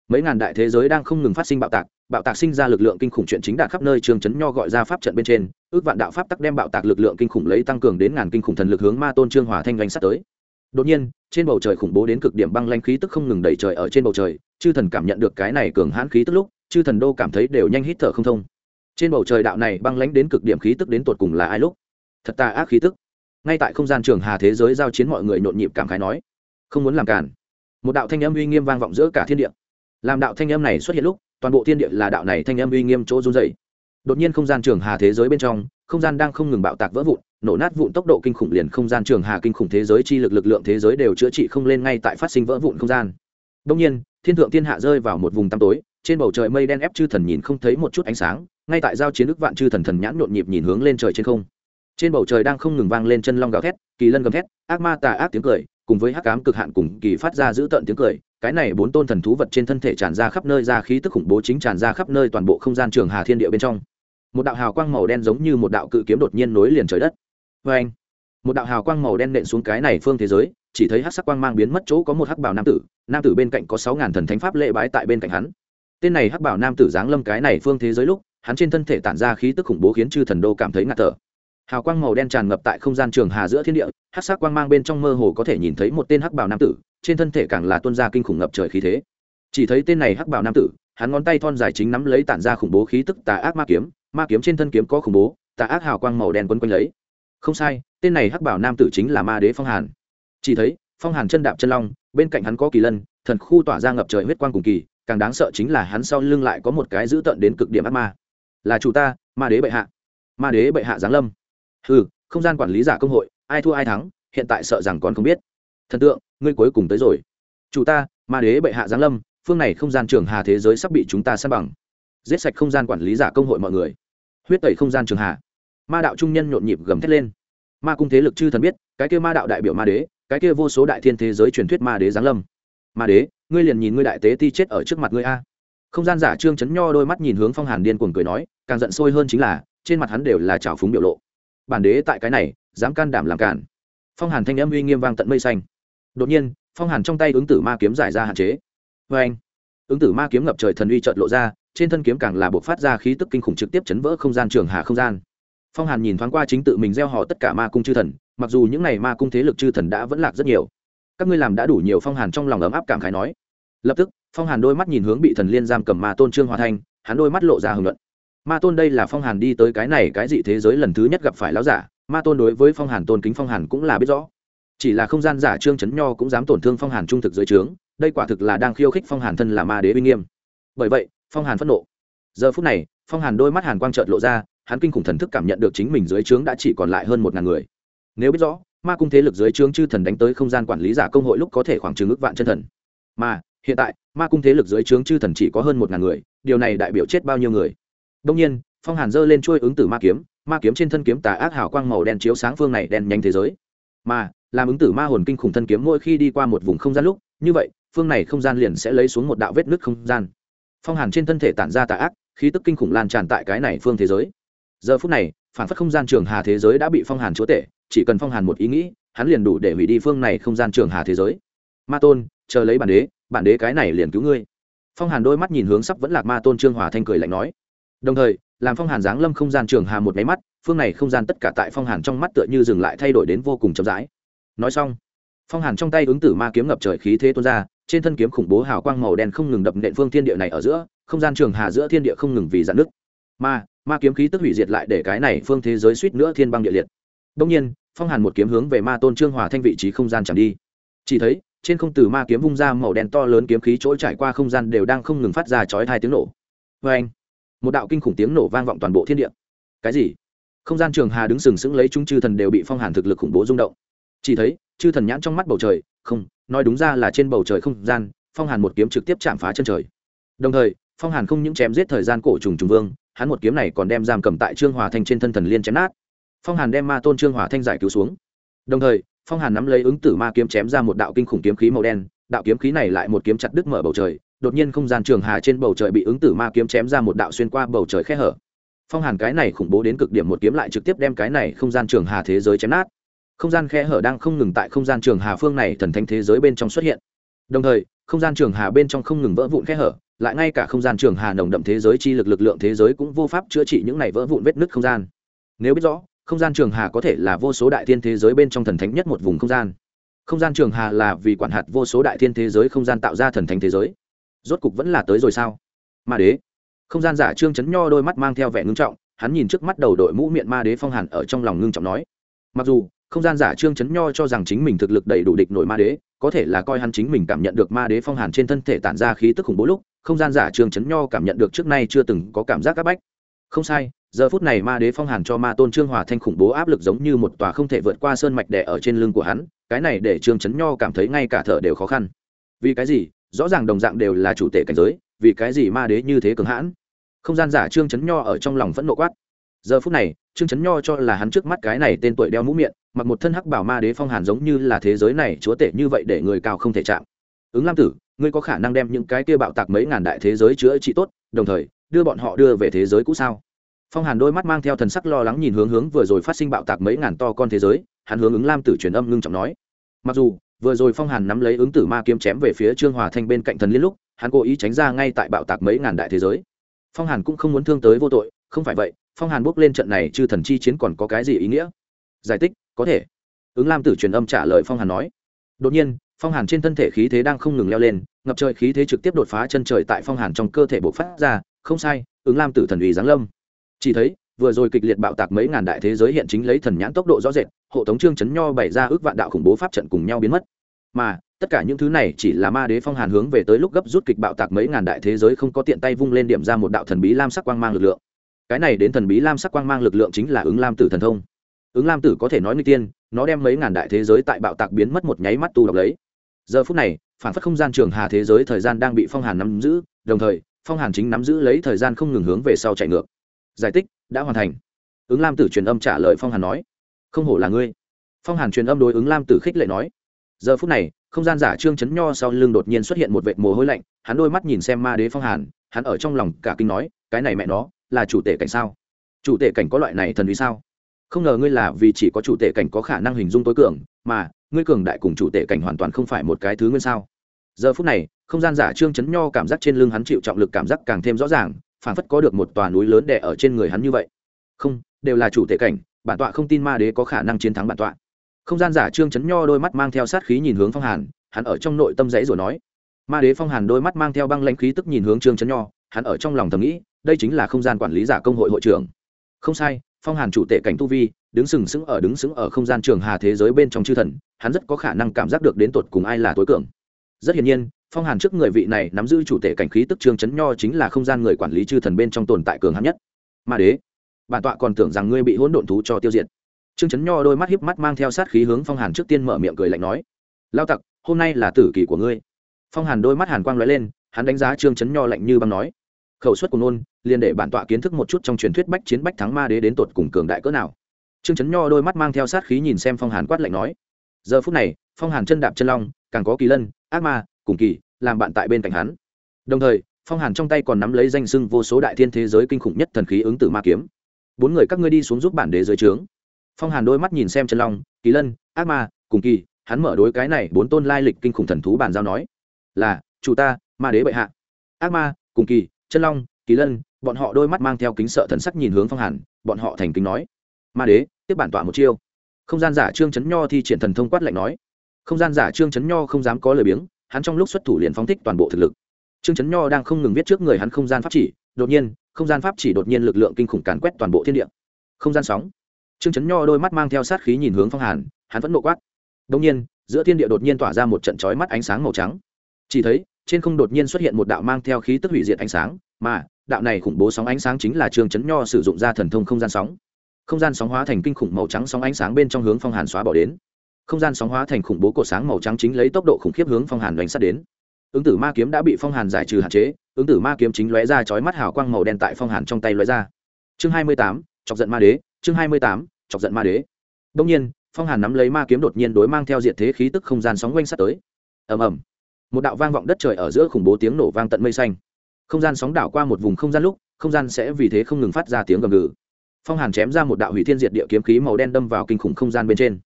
mấy ngàn đại thế giới đang không ngừng phát sinh bạo tạc bạo tạc sinh ra lực lượng kinh khủng chuyện chính đạt khắp nơi trường chấn nho gọi ra pháp trận bên trên, ước vạn đạo pháp tắc đem bạo tạc lực lượng kinh khủng lấy tăng cường đến ngàn kinh khủng thần lực hướng ma tôn trương hòa thanh doanh sắp tới. Đột nhiên, trên bầu trời khủng bố đến cực điểm băng lanh khí tức không ngừng đẩy trời ở trên bầu trời, chư thần cảm nhận được cái này cường hãn khí tức lúc, chư thần đô cảm thấy đều nhanh hít thở không thông. Trên bầu trời đạo này băng lãnh đến cực điểm khí tức đến tột cùng là ai lúc? Thật tà ác khí tức. Ngay tại không gian trường hà thế giới giao chiến mọi người nhộn nhịp cảm khái nói, không muốn làm cản một đạo thanh âm uy nghiêm vang vọng giữa cả thiên địa làm đạo thanh âm này xuất hiện lúc, toàn bộ thiên địa là đạo này thanh âm uy nghiêm chỗ run dày đột nhiên không gian trường hà thế giới bên trong, không gian đang không ngừng bạo tạc vỡ vụn, nổ nát vụn tốc độ kinh khủng liền không gian trường hà kinh khủng thế giới chi lực lực lượng thế giới đều chữa trị không lên ngay tại phát sinh vỡ vụn không gian. Đông nhiên, thiên thượng thiên hạ rơi vào một vùng tăm tối, trên bầu trời mây đen ép chư thần nhìn không thấy một chút ánh sáng, ngay tại giao chiến đức vạn chư thần thần nhãn nhộn nhịp nhìn hướng lên trời trên không. Trên bầu trời đang không ngừng vang lên chân long gào thét, kỳ lân gầm thét, ác ma tà ác tiếng cười, cùng với hắc cám cực hạn cùng kỳ phát ra giữ tận tiếng cười cái này bốn tôn thần thú vật trên thân thể tràn ra khắp nơi, ra khí tức khủng bố chính tràn ra khắp nơi toàn bộ không gian trường hà thiên địa bên trong. Một đạo hào quang màu đen giống như một đạo cự kiếm đột nhiên nối liền trời đất. Vê anh, một đạo hào quang màu đen nện xuống cái này phương thế giới, chỉ thấy hắc sắc quang mang biến mất chỗ có một hắc bảo nam tử nam tử bên cạnh có sáu ngàn thần thánh pháp lệ bái tại bên cạnh hắn. Tên này hắc bảo nam tử giáng lâm cái này phương thế giới lúc, hắn trên thân thể tản ra khí tức khủng bố khiến chư thần đô cảm thấy ngạt thở. Hào quang màu đen tràn ngập tại không gian trường hà giữa thiên địa, hắc sắc quang mang bên trong mơ hồ có thể nhìn thấy một tên hắc bảo nam tử trên thân thể càng là tuân ra kinh khủng ngập trời khí thế. Chỉ thấy tên này hắc bảo nam tử, hắn ngón tay thon dài chính nắm lấy tản ra khủng bố khí tức tà ác ma kiếm ma kiếm trên thân kiếm có khủng bố, tà ác hào quang màu đen quấn quanh lấy. Không sai, tên này hắc bảo nam tử chính là ma đế phong hàn. Chỉ thấy, phong hàn chân đạp chân long, bên cạnh hắn có kỳ lân, thần khu tỏa ra ngập trời huyết quang cùng kỳ, càng đáng sợ chính là hắn sau lưng lại có một cái dữ tợn đến cực điểm ác ma. Là chủ ta, ma đế bệ hạ. Ma đế bệ hạ giáng lâm. Ừ không gian quản lý giả công hội, ai thua ai thắng, hiện tại sợ rằng còn không biết thần tượng, ngươi cuối cùng tới rồi. Chủ ta, ma đế bệ hạ giáng lâm, phương này không gian trường hà thế giới sắp bị chúng ta săn bằng. Giết sạch không gian quản lý giả công hội mọi người. Huyết tẩy không gian trường hà. Ma đạo trung nhân nhộn nhịp gầm thét lên. Ma cung thế lực chư thần biết, cái kia ma đạo đại biểu ma đế, cái kia vô số đại thiên thế giới truyền thuyết ma đế giáng lâm. Ma đế, ngươi liền nhìn ngươi đại tế ti chết ở trước mặt ngươi a. Không gian giả trương chấn nho đôi mắt nhìn hướng phong hàn điên cuồng cười nói, càng giận sôi hơn chính là, trên mặt hắn đều là trào phúng biểu lộ. Bản đế tại cái này, dám can đảm làm cản phong hàn thanh âm uy nghiêm vang tận mây xanh đột nhiên, phong hàn trong tay ứng tử ma kiếm giải ra hạn chế. Vê anh, ứng tử ma kiếm ngập trời thần uy trợt lộ ra, trên thân kiếm càng là buộc phát ra khí tức kinh khủng trực tiếp chấn vỡ không gian trường hà không gian. Phong hàn nhìn thoáng qua chính tự mình gieo họ tất cả ma cung chư thần, mặc dù những n à y ma cung thế lực chư thần đã vẫn lạc rất nhiều. Các ngươi làm đã đủ nhiều, phong hàn trong lòng ấm áp cảm khái nói. Lập tức, phong hàn đôi mắt nhìn hướng bị thần liên giam cầm ma tôn trương hòa thanh, hắn đôi mắt lộ ra hưởng luận. Ma tôn đây là phong hàn đi tới cái này, cái dị thế giới lần thứ nhất gặp phải láo giả, ma tôn đối với phong hàn tôn kính phong hàn cũng là biết rõ chỉ là không gian giả trương chấn nho cũng dám tổn thương phong hàn trung thực dưới trướng, đây quả thực là đang khiêu khích phong hàn thân là ma đế uy nghiêm. Bởi vậy, phong hàn phẫn nộ. Giờ phút này, phong hàn đôi mắt hàn quang trợt lộ ra, hắn kinh khủng thần thức cảm nhận được chính mình dưới trướng đã chỉ còn lại hơn một ngàn người. Nếu biết rõ, ma cung thế lực dưới trướng chư thần đánh tới không gian quản lý giả công hội lúc có thể khoảng chừng ước vạn chân thần. Mà, hiện tại, ma cung thế lực dưới trướng chư thần chỉ có hơn một ngàn người, điều này đại biểu chết bao nhiêu người? Đông nhiên, phong hàn giơ lên chuôi ứng tử ma kiếm ma kiếm trên thân kiếm tà ác hào quang màu đen chiếu sáng phương này đen nhanh thế giới. Mà làm ứng tử ma hồn kinh khủng thân kiếm mỗi khi đi qua một vùng không gian lúc, như vậy, phương này không gian liền sẽ lấy xuống một đạo vết nứt không gian. Phong hàn trên thân thể tản ra tà ác, khí tức kinh khủng lan tràn tại cái này phương thế giới. Giờ phút này, phản phất không gian trường hà thế giới đã bị phong hàn chúa tể, chỉ cần phong hàn một ý nghĩ, hắn liền đủ để hủy đi phương này không gian trường hà thế giới. Ma tôn, chờ lấy bản đế bản đế cái này liền cứu ngươi. Phong hàn đôi mắt nhìn hướng sắp vẫn lạc ma tôn trương hòa thanh cười lạnh nói. Đồng thời, làm phong hàn giáng lâm không gian trường hà một máy mắt, phương này không gian tất cả tại phong hàn trong mắt tựa như dừng lại thay đổi đến vô cùng chậm rãi nói xong, phong hàn trong tay ứng tử ma kiếm ngập trời khí thế tuôn ra, trên thân kiếm khủng bố hào quang màu đen không ngừng đập nện phương thiên địa này ở giữa, không gian trường hà giữa thiên địa không ngừng vì dạn nứt. Ma ma kiếm khí tức hủy diệt lại để cái này phương thế giới suýt nữa thiên băng địa liệt. Đông nhiên, phong hàn một kiếm hướng về ma tôn trương hòa thanh vị trí không gian chẳng đi. Chỉ thấy, trên không từ ma kiếm vung ra màu đen to lớn kiếm khí chỗ trải qua không gian đều đang không ngừng phát ra chói hai tiếng nổ. Vê anh, một đạo kinh khủng tiếng nổ vang vọng toàn bộ thiên địa. Cái gì? Không gian trường hà đứng sừng sững lấy chúng chư thần đều bị phong hàn thực lực khủng bố rung động chỉ thấy, chư thần nhãn trong mắt bầu trời, không, nói đúng ra là trên bầu trời không gian, phong hàn một kiếm trực tiếp chạm phá chân trời. Đồng thời, phong hàn không những chém giết thời gian cổ trùng trùng vương, hắn một kiếm này còn đem giam cầm tại trương hòa thanh trên thân thần liên chém nát. Phong hàn đem ma tôn trương hòa thanh giải cứu xuống. Đồng thời, phong hàn nắm lấy ứng tử ma kiếm chém ra một đạo kinh khủng kiếm khí màu đen, đạo kiếm khí này lại một kiếm chặt đứt mở bầu trời, đột nhiên không gian trường hà trên bầu trời bị ứng tử ma kiếm chém ra một đạo xuyên qua bầu trời khe hở. Phong hàn cái này khủng bố đến cực điểm một kiếm lại trực tiếp đem cái này không gian trường hà thế giới chém nát không gian khe hở đang không ngừng tại không gian trường hà phương này thần thánh thế giới bên trong xuất hiện. Đồng thời, không gian trường hà bên trong không ngừng vỡ vụn khe hở, lại ngay cả không gian trường hà nồng đậm thế giới chi lực lực lượng thế giới cũng vô pháp chữa trị những này vỡ vụn vết nứt không gian. Nếu biết rõ, không gian trường hà có thể là vô số đại thiên thế giới bên trong thần thánh nhất một vùng không gian. Không gian trường hà là vì quản hạt vô số đại thiên thế giới không gian tạo ra thần thánh thế giới. Rốt cục vẫn là tới rồi sao? Ma đế. Không gian giả trương chấn nho đôi mắt mang theo vẻ ngưng trọng, hắn nhìn trước mắt đầu đội mũ miệng ma đế phong hàn ở trong lòng ngưng trọng nói. Mặc dù không gian giả trương chấn nho cho rằng chính mình thực lực đầy đủ địch nổi ma đế, có thể là coi hắn chính mình cảm nhận được ma đế phong hàn trên thân thể tản ra khí tức khủng bố lúc, không gian giả trương chấn nho cảm nhận được trước nay chưa từng có cảm giác áp bách. Không sai, giờ phút này ma đế phong hàn cho ma tôn trương hòa thanh khủng bố áp lực giống như một tòa không thể vượt qua sơn mạch đẻ ở trên lưng của hắn, cái này để trương chấn nho cảm thấy ngay cả thở đều khó khăn. Vì cái gì? Rõ ràng đồng dạng đều là chủ tể cảnh giới, vì cái gì ma đế như thế cường hãn? Không gian giả trương chấn nho ở trong lòng phẫn nộ quát. Giờ phút này, trương chấn nho cho là hắn trước mắt cái này tên tuổi đeo mũ miệng mặc một thân hắc bảo ma đế phong hàn giống như là thế giới này chúa tể như vậy để người cao không thể chạm. Ứng lam tử, ngươi có khả năng đem những cái kia bạo tạc mấy ngàn đại thế giới chữa trị tốt, đồng thời, đưa bọn họ đưa về thế giới cũ sao? Phong hàn đôi mắt mang theo thần sắc lo lắng nhìn hướng hướng vừa rồi phát sinh bạo tạc mấy ngàn to con thế giới, hắn hướng ứng lam tử truyền âm ngưng trọng nói. Mặc dù, vừa rồi phong hàn nắm lấy ứng tử ma kiếm chém về phía trương hòa thanh bên cạnh thần liên lúc, hắn cố ý tránh ra ngay tại bạo tạc mấy ngàn đại thế giới. Phong hàn cũng không muốn thương tới vô tội, không phải vậy, phong hàn bước lên trận này chư thần chi chiến còn có cái gì ý nghĩa? Giải thích có thể. Ứng lam tử truyền âm trả lời phong hàn nói. Đột nhiên, phong hàn trên thân thể khí thế đang không ngừng leo lên, ngập trời khí thế trực tiếp đột phá chân trời tại phong hàn trong cơ thể bộc phát ra. Không sai, ứng lam tử thần ủy giáng lâm. Chỉ thấy, vừa rồi kịch liệt bạo tạc mấy ngàn đại thế giới hiện chính lấy thần nhãn tốc độ rõ rệt, hộ tống trương chấn nho bày ra ước vạn đạo khủng bố pháp trận cùng nhau biến mất. Mà, tất cả những thứ này chỉ là ma đế phong hàn hướng về tới lúc gấp rút kịch bạo tạc mấy ngàn đại thế giới không có tiện tay vung lên điểm ra một đạo thần bí lam sắc quang mang lực lượng. Cái này đến thần bí lam sắc quang mang lực lượng chính là ứng lam tử thần thông ứng lam tử có thể nói nguy tiên, nó đem mấy ngàn đại thế giới tại bạo tạc biến mất một nháy mắt tu đọc lấy. Giờ phút này, phản phất không gian trường hà thế giới thời gian đang bị phong hàn nắm giữ, đồng thời, phong hàn chính nắm giữ lấy thời gian không ngừng hướng về sau chạy ngược. Giải tích đã hoàn thành. Ứng lam tử truyền âm trả lời phong hàn nói, không hổ là ngươi. Phong hàn truyền âm đối ứng lam tử khích lệ nói, giờ phút này, không gian giả trương chấn nho sau lưng đột nhiên xuất hiện một vệt mồ hôi lạnh, hắn đôi mắt nhìn xem ma đế phong hàn, hắn ở trong lòng cả kinh nói, cái này mẹ nó, là chủ tể cảnh sao? Chủ tể cảnh có loại này thần vì sao? Không ngờ ngươi là vì chỉ có chủ tể cảnh có khả năng hình dung tối cường, mà ngươi cường đại cùng chủ tể cảnh hoàn toàn không phải một cái thứ nguyên sao? Giờ phút này, không gian giả trương chấn nho cảm giác trên lưng hắn chịu trọng lực cảm giác càng thêm rõ ràng, phảng phất có được một tòa núi lớn đè ở trên người hắn như vậy. Không, đều là chủ tể cảnh, bản tọa không tin ma đế có khả năng chiến thắng bản tọa. Không gian giả trương chấn nho đôi mắt mang theo sát khí nhìn hướng phong hàn, hắn ở trong nội tâm dãy rồi nói. Ma đế phong hàn đôi mắt mang theo băng lãnh khí tức nhìn hướng trương chấn nho, hắn ở trong lòng thầm nghĩ, đây chính là không gian quản lý giả công hội hội trưởng. Không sai phong hàn chủ tể cảnh tu vi, đứng sừng sững ở đứng sững ở không gian trường hà thế giới bên trong chư thần, hắn rất có khả năng cảm giác được đến tột cùng ai là tối cường. Rất hiển nhiên, phong hàn trước người vị này nắm giữ chủ tể cảnh khí tức trương chấn nho chính là không gian người quản lý chư thần bên trong tồn tại cường hắn nhất. Ma đế, bản tọa còn tưởng rằng ngươi bị hỗn độn thú cho tiêu diệt. Trương chấn nho đôi mắt hiếp mắt mang theo sát khí hướng phong hàn trước tiên mở miệng cười lạnh nói, lao tặc, hôm nay là tử kỳ của ngươi. Phong hàn đôi mắt hàn quang lóe lên, hắn đánh giá trương chấn nho lạnh như băng nói, khẩu suất của nôn liền để bản tọa kiến thức một chút trong truyền thuyết bách chiến bách thắng ma đế đến tột cùng cường đại cỡ nào. Trương chấn nho đôi mắt mang theo sát khí nhìn xem phong hàn quát lạnh nói, giờ phút này, phong hàn chân đạp chân long, càng có kỳ lân, ác ma, cùng kỳ, làm bạn tại bên cạnh hắn. Đồng thời, phong hàn trong tay còn nắm lấy danh sưng vô số đại thiên thế giới kinh khủng nhất thần khí ứng tử ma kiếm. Bốn người các ngươi đi xuống giúp bản đế dưới trướng. Phong hàn đôi mắt nhìn xem chân long, kỳ lân, ác ma, cùng kỳ, hắn mở đối cái này bốn tôn lai lịch kinh khủng thần thú bản giao nói, là, chủ ta, ma đế bệ hạ. Ác ma, cùng kỳ, chân long, kỳ lân bọn họ đôi mắt mang theo kính sợ thần sắc nhìn hướng phong hàn, bọn họ thành kính nói, ma đế, tiếp bản tọa một chiêu. Không gian giả trương chấn nho thi triển thần thông quát lạnh nói. Không gian giả trương chấn nho không dám có lời biếng, hắn trong lúc xuất thủ liền phóng thích toàn bộ thực lực. Trương chấn nho đang không ngừng viết trước người hắn không gian pháp chỉ, đột nhiên, không gian pháp chỉ đột nhiên lực lượng kinh khủng càn quét toàn bộ thiên địa. Không gian sóng. Trương chấn nho đôi mắt mang theo sát khí nhìn hướng phong hàn, hắn vẫn nộ quát. Đông nhiên, giữa thiên địa đột nhiên tỏa ra một trận chói mắt ánh sáng màu trắng. Chỉ thấy, trên không đột nhiên xuất hiện một đạo mang theo khí tức hủy diệt ánh sáng, mà đạo này khủng bố sóng ánh sáng chính là trương chấn nho sử dụng ra thần thông không gian sóng. Không gian sóng hóa thành kinh khủng màu trắng sóng ánh sáng bên trong hướng phong hàn xóa bỏ đến. Không gian sóng hóa thành khủng bố cột sáng màu trắng chính lấy tốc độ khủng khiếp hướng phong hàn đánh sát đến. Ứng tử ma kiếm đã bị phong hàn giải trừ hạn chế, ứng tử ma kiếm chính lóe ra chói mắt hào quang màu đen tại phong hàn trong tay lóe ra. Chương hai mươi tám, chọc giận ma đế, chương hai mươi tám, chọc giận ma đế. Đông nhiên, phong hàn nắm lấy ma kiếm đột nhiên đối mang theo diện thế khí tức không gian sóng quanh sát tới. Ầm ầm. Một đạo vang vọng đất trời ở giữa khủng bố tiếng nổ vang tận mây xanh không gian sóng đảo qua một vùng không gian lúc không gian sẽ vì thế không ngừng phát ra tiếng gầm gừ phong hàn chém ra một đạo hủy thiên diệt địa kiếm khí màu đen đâm vào kinh khủng không gian bên trên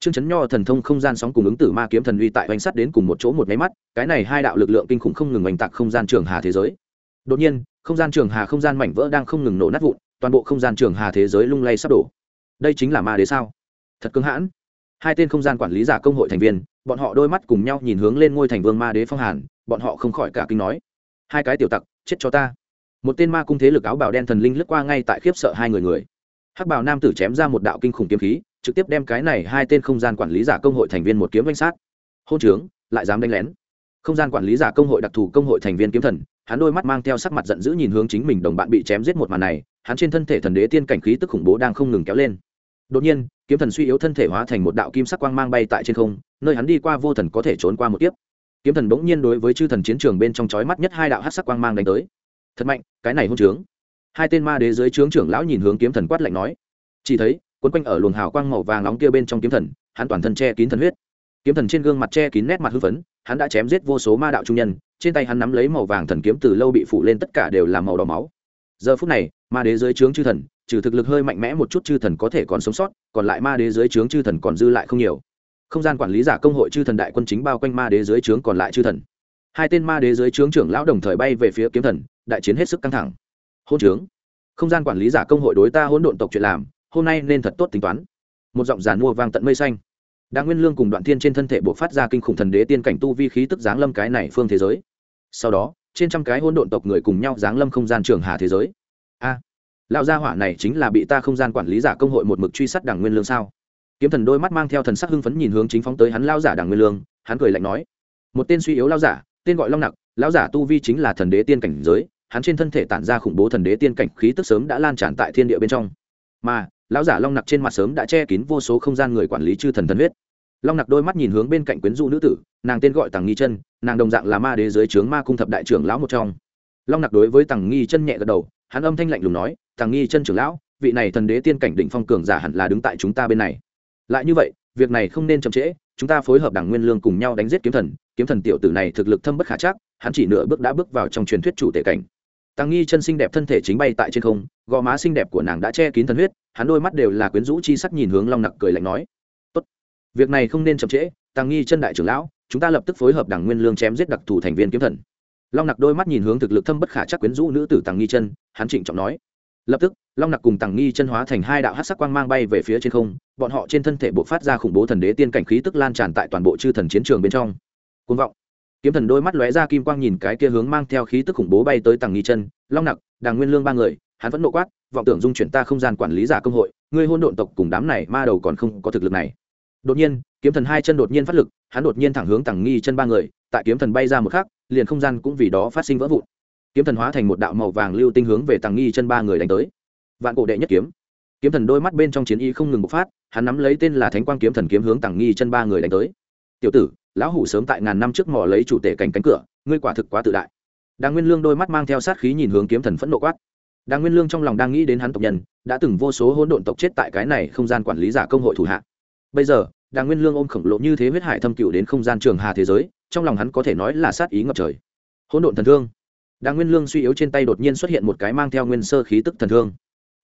Trương Chấn Nho thần thông không gian sóng cùng ứng tử ma kiếm thần uy tại oanh sắt đến cùng một chỗ một máy mắt, cái này hai đạo lực lượng kinh khủng không ngừng oanh tạc không gian trường hà thế giới. Đột nhiên, không gian trường hà không gian mảnh vỡ đang không ngừng nổ nát vụn, toàn bộ không gian trường hà thế giới lung lay sắp đổ. Đây chính là ma đế sao? Thật cứng hãn. Hai tên không gian quản lý giả công hội thành viên, bọn họ đôi mắt cùng nhau nhìn hướng lên ngôi thành vương ma đế phong hàn, bọn họ không khỏi cả kinh nói: hai cái tiểu tặc, chết cho ta! Một tên ma cung thế lực áo bào đen thần linh lướt qua ngay tại khiếp sợ hai người người. Hắc bào nam tử chém ra một đạo kinh khủng kiếm khí, trực tiếp đem cái này hai tên không gian quản lý giả công hội thành viên một kiếm danh sát hôn trướng lại dám đánh lén không gian quản lý giả công hội đặc thù công hội thành viên kiếm thần hắn đôi mắt mang theo sắc mặt giận dữ nhìn hướng chính mình đồng bạn bị chém giết một màn này hắn trên thân thể thần đế tiên cảnh khí tức khủng bố đang không ngừng kéo lên đột nhiên kiếm thần suy yếu thân thể hóa thành một đạo kim sắc quang mang bay tại trên không nơi hắn đi qua vô thần có thể trốn qua một tiếp kiếm thần bỗng nhiên đối với chư thần chiến trường bên trong chói mắt nhất hai đạo hát sắc quang mang đánh tới. Thật mạnh, cái này hôn trướng. Hai tên ma đế dưới trướng trưởng lão nhìn hướng kiếm thần quát lạnh nói. Chỉ thấy quấn quanh ở luồng hào quang màu vàng nóng kia bên trong kiếm thần, hắn toàn thân che kín thần huyết. Kiếm thần trên gương mặt che kín nét mặt hưng phấn, hắn đã chém giết vô số ma đạo trung nhân, trên tay hắn nắm lấy màu vàng thần kiếm từ lâu bị phủ lên tất cả đều là màu đỏ máu. Giờ phút này, ma đế dưới trướng chư thần, trừ thực lực hơi mạnh mẽ một chút chư thần có thể còn sống sót, còn lại ma đế dưới trướng chư thần còn dư lại không nhiều không gian quản lý giả công hội chư thần đại quân chính bao quanh ma đế dưới trướng còn lại chư thần. Hai tên ma đế dưới trướng trưởng lão đồng thời bay về phía kiếm thần đại chiến hết sức căng thẳng. Hôn trướng. Không gian quản lý giả công hội đối ta hỗn độn tộc chuyện làm hôm nay nên thật tốt tính toán. Một giọng giàn mua vang tận mây xanh. Đa nguyên lương cùng đoạn thiên trên thân thể buộc phát ra kinh khủng thần đế tiên cảnh tu vi khí tức giáng lâm cái này phương thế giới. Sau đó trên trăm cái hỗn độn tộc người cùng nhau giáng lâm không gian trường hà thế giới. A à, lão gia hỏa này chính là bị ta không gian quản lý giả công hội một mực truy sát đảng nguyên lương sao? Kiếm thần đôi mắt mang theo thần sắc hưng phấn nhìn hướng chính phóng tới hắn lao giả đặng nguyên lương, hắn cười lạnh nói, một tên suy yếu lao giả, tên gọi long nặc, lão giả tu vi chính là thần đế tiên cảnh giới, hắn trên thân thể tản ra khủng bố thần đế tiên cảnh khí tức sớm đã lan tràn tại thiên địa bên trong. Mà, lão giả long nặc trên mặt sớm đã che kín vô số không gian người quản lý chư thần thần huyết. Long nặc đôi mắt nhìn hướng bên cạnh quyến du nữ tử, nàng tên gọi tằng nghi chân, nàng đồng dạng là ma đế dưới trướng ma cung thập đại trưởng lão một trong. Long nặc đối với tằng nghi chân nhẹ gật đầu, hắn âm thanh lạnh lùng nói, tằng nghi chân trưởng lão, vị này thần đế tiên cảnh định phong cường giả hẳn là đứng tại chúng ta bên này lại như vậy việc này không nên chậm trễ chúng ta phối hợp đảng nguyên lương cùng nhau đánh giết kiếm thần kiếm thần tiểu tử này thực lực thâm bất khả chắc hắn chỉ nửa bước đã bước vào trong truyền thuyết chủ tể cảnh Tăng Nghi chân xinh đẹp thân thể chính bay tại trên không, gò má xinh đẹp của nàng đã che kín thần huyết, hắn đôi mắt đều là quyến rũ chi sắc nhìn hướng Long Nặc cười lạnh nói: "Tốt, việc này không nên chậm trễ, Tăng Nghi chân đại trưởng lão, chúng ta lập tức phối hợp đảng Nguyên Lương chém giết đặc thù thành viên kiếm thần." Long Nặc đôi mắt nhìn hướng thực lực thâm bất khả chắc quyến rũ nữ tử Tăng Nghi chân, hắn trịnh trọng nói: Lập tức, Long Nặc cùng tàng Nghi chân hóa thành hai đạo hắc sắc quang mang bay về phía trên không, bọn họ trên thân thể bộc phát ra khủng bố thần đế tiên cảnh khí tức lan tràn tại toàn bộ chư thần chiến trường bên trong. Cuồng vọng. Kiếm thần đôi mắt lóe ra kim quang nhìn cái kia hướng mang theo khí tức khủng bố bay tới tàng nghi chân. Long nặc đàng nguyên lương ba người hắn vẫn nộ quát vọng tưởng dung chuyển ta không gian quản lý giả công hội ngươi hôn độn tộc cùng đám này ma đầu còn không có thực lực này. Đột nhiên kiếm thần hai chân đột nhiên phát lực hắn đột nhiên thẳng hướng tàng nghi chân ba người tại kiếm thần bay ra một khắc liền không gian cũng vì đó phát sinh vỡ vụn kiếm thần hóa thành một đạo màu vàng lưu tinh hướng về tầng nghi chân ba người đánh tới. Vạn cổ đệ nhất kiếm. Kiếm thần đôi mắt bên trong chiến y không ngừng bộc phát, hắn nắm lấy tên là thánh quang kiếm thần kiếm hướng tàng nghi chân ba người đánh tới. Tiểu tử, lão hủ sớm tại ngàn năm trước mò lấy chủ tể cảnh cánh cửa, ngươi quả thực quá tự đại. Đàng nguyên lương đôi mắt mang theo sát khí nhìn hướng kiếm thần phẫn nộ quát. Đàng nguyên lương trong lòng đang nghĩ đến hắn tộc nhân, đã từng vô số hỗn độn tộc chết tại cái này không gian quản lý giả công hội thủ hạ. Bây giờ, đàng nguyên lương ôm khổng lồ như thế huyết hải thâm cựu đến không gian trường hà thế giới, trong lòng hắn có thể nói là sát ý ngập trời. Hỗn độn thần thương đang nguyên lương suy yếu trên tay đột nhiên xuất hiện một cái mang theo nguyên sơ khí tức thần thương.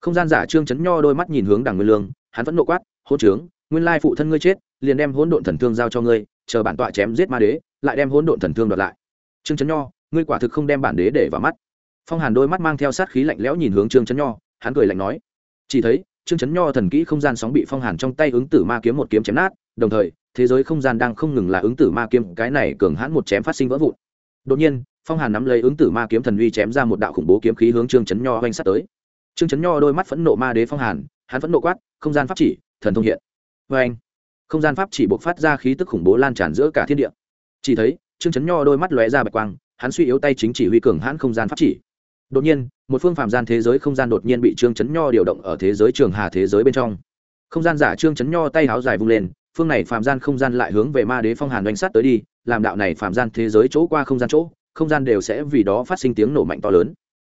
Không gian giả trương chấn nho đôi mắt nhìn hướng đảng nguyên lương, hắn vẫn nộ quát hỗ trướng, nguyên lai phụ thân ngươi chết, liền đem hỗn độn thần thương giao cho ngươi, chờ bản tọa chém giết ma đế, lại đem hỗn độn thần thương đoạt lại. Trương chấn nho, ngươi quả thực không đem bản đế để vào mắt. Phong hàn đôi mắt mang theo sát khí lạnh lẽo nhìn hướng trương chấn nho, hắn cười lạnh nói, chỉ thấy, trương chấn nho thần kỹ không gian sóng bị phong hàn trong tay ứng tử ma kiếm một kiếm chém nát, đồng thời, thế giới không gian đang không ngừng là ứng tử ma kiếm, cái này cường hãn một chém phát sinh vỡ vụn. Đột nhiên phong hàn nắm lấy ứng tử ma kiếm thần uy chém ra một đạo khủng bố kiếm khí hướng trương chấn nho oanh sát tới. Trương chấn nho đôi mắt phẫn nộ ma đế phong hàn, hắn phẫn nộ quát, không gian pháp chỉ, thần thông hiện. Vê anh không gian pháp chỉ buộc phát ra khí tức khủng bố lan tràn giữa cả thiên địa. Chỉ thấy, trương chấn nho đôi mắt lóe ra bạch quang, hắn suy yếu tay chính chỉ huy cường hãn không gian pháp chỉ. Đột nhiên, một phương phạm gian thế giới không gian đột nhiên bị trương chấn nho điều động ở thế giới trường hà thế giới bên trong. Không gian giả trương chấn nho tay háo dài vung lên, phương này phạm gian không gian lại hướng về ma đế phong hàn đánh sát tới đi, làm đạo này phạm gian thế giới chỗ qua không gian chỗ không gian đều sẽ vì đó phát sinh tiếng nổ mạnh to lớn.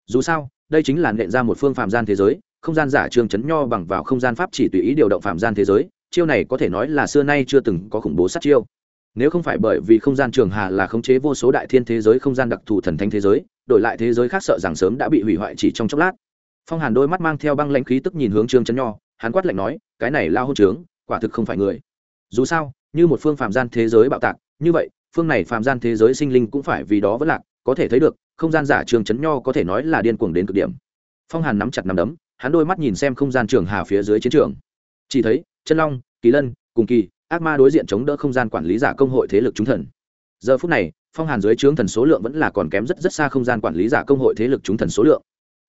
Dù sao, đây chính là nện ra một phương phạm gian thế giới, không gian giả trương chấn nho bằng vào không gian pháp chỉ tùy ý điều động phạm gian thế giới, chiêu này có thể nói là xưa nay chưa từng có khủng bố sát chiêu. Nếu không phải bởi vì không gian trường hà là khống chế vô số đại thiên thế giới không gian đặc thù thần thánh thế giới, đổi lại thế giới khác sợ rằng sớm đã bị hủy hoại chỉ trong chốc lát. Phong hàn đôi mắt mang theo băng lãnh khí tức nhìn hướng trương chấn nho, hắn quát lạnh nói, cái này lao hôn trướng, quả thực không phải người. Dù sao, như một phương phạm gian thế giới bạo tạc, như vậy phương này phàm gian thế giới sinh linh cũng phải vì đó vẫn lạc, có thể thấy được, không gian giả trường chấn nho có thể nói là điên cuồng đến cực điểm. Phong hàn nắm chặt nắm đấm, hắn đôi mắt nhìn xem không gian trường hà phía dưới chiến trường. Chỉ thấy, chân long, kỳ lân, cùng kỳ, ác ma đối diện chống đỡ không gian quản lý giả công hội thế lực chúng thần. Giờ phút này, phong hàn dưới trướng thần số lượng vẫn là còn kém rất rất xa không gian quản lý giả công hội thế lực chúng thần số lượng.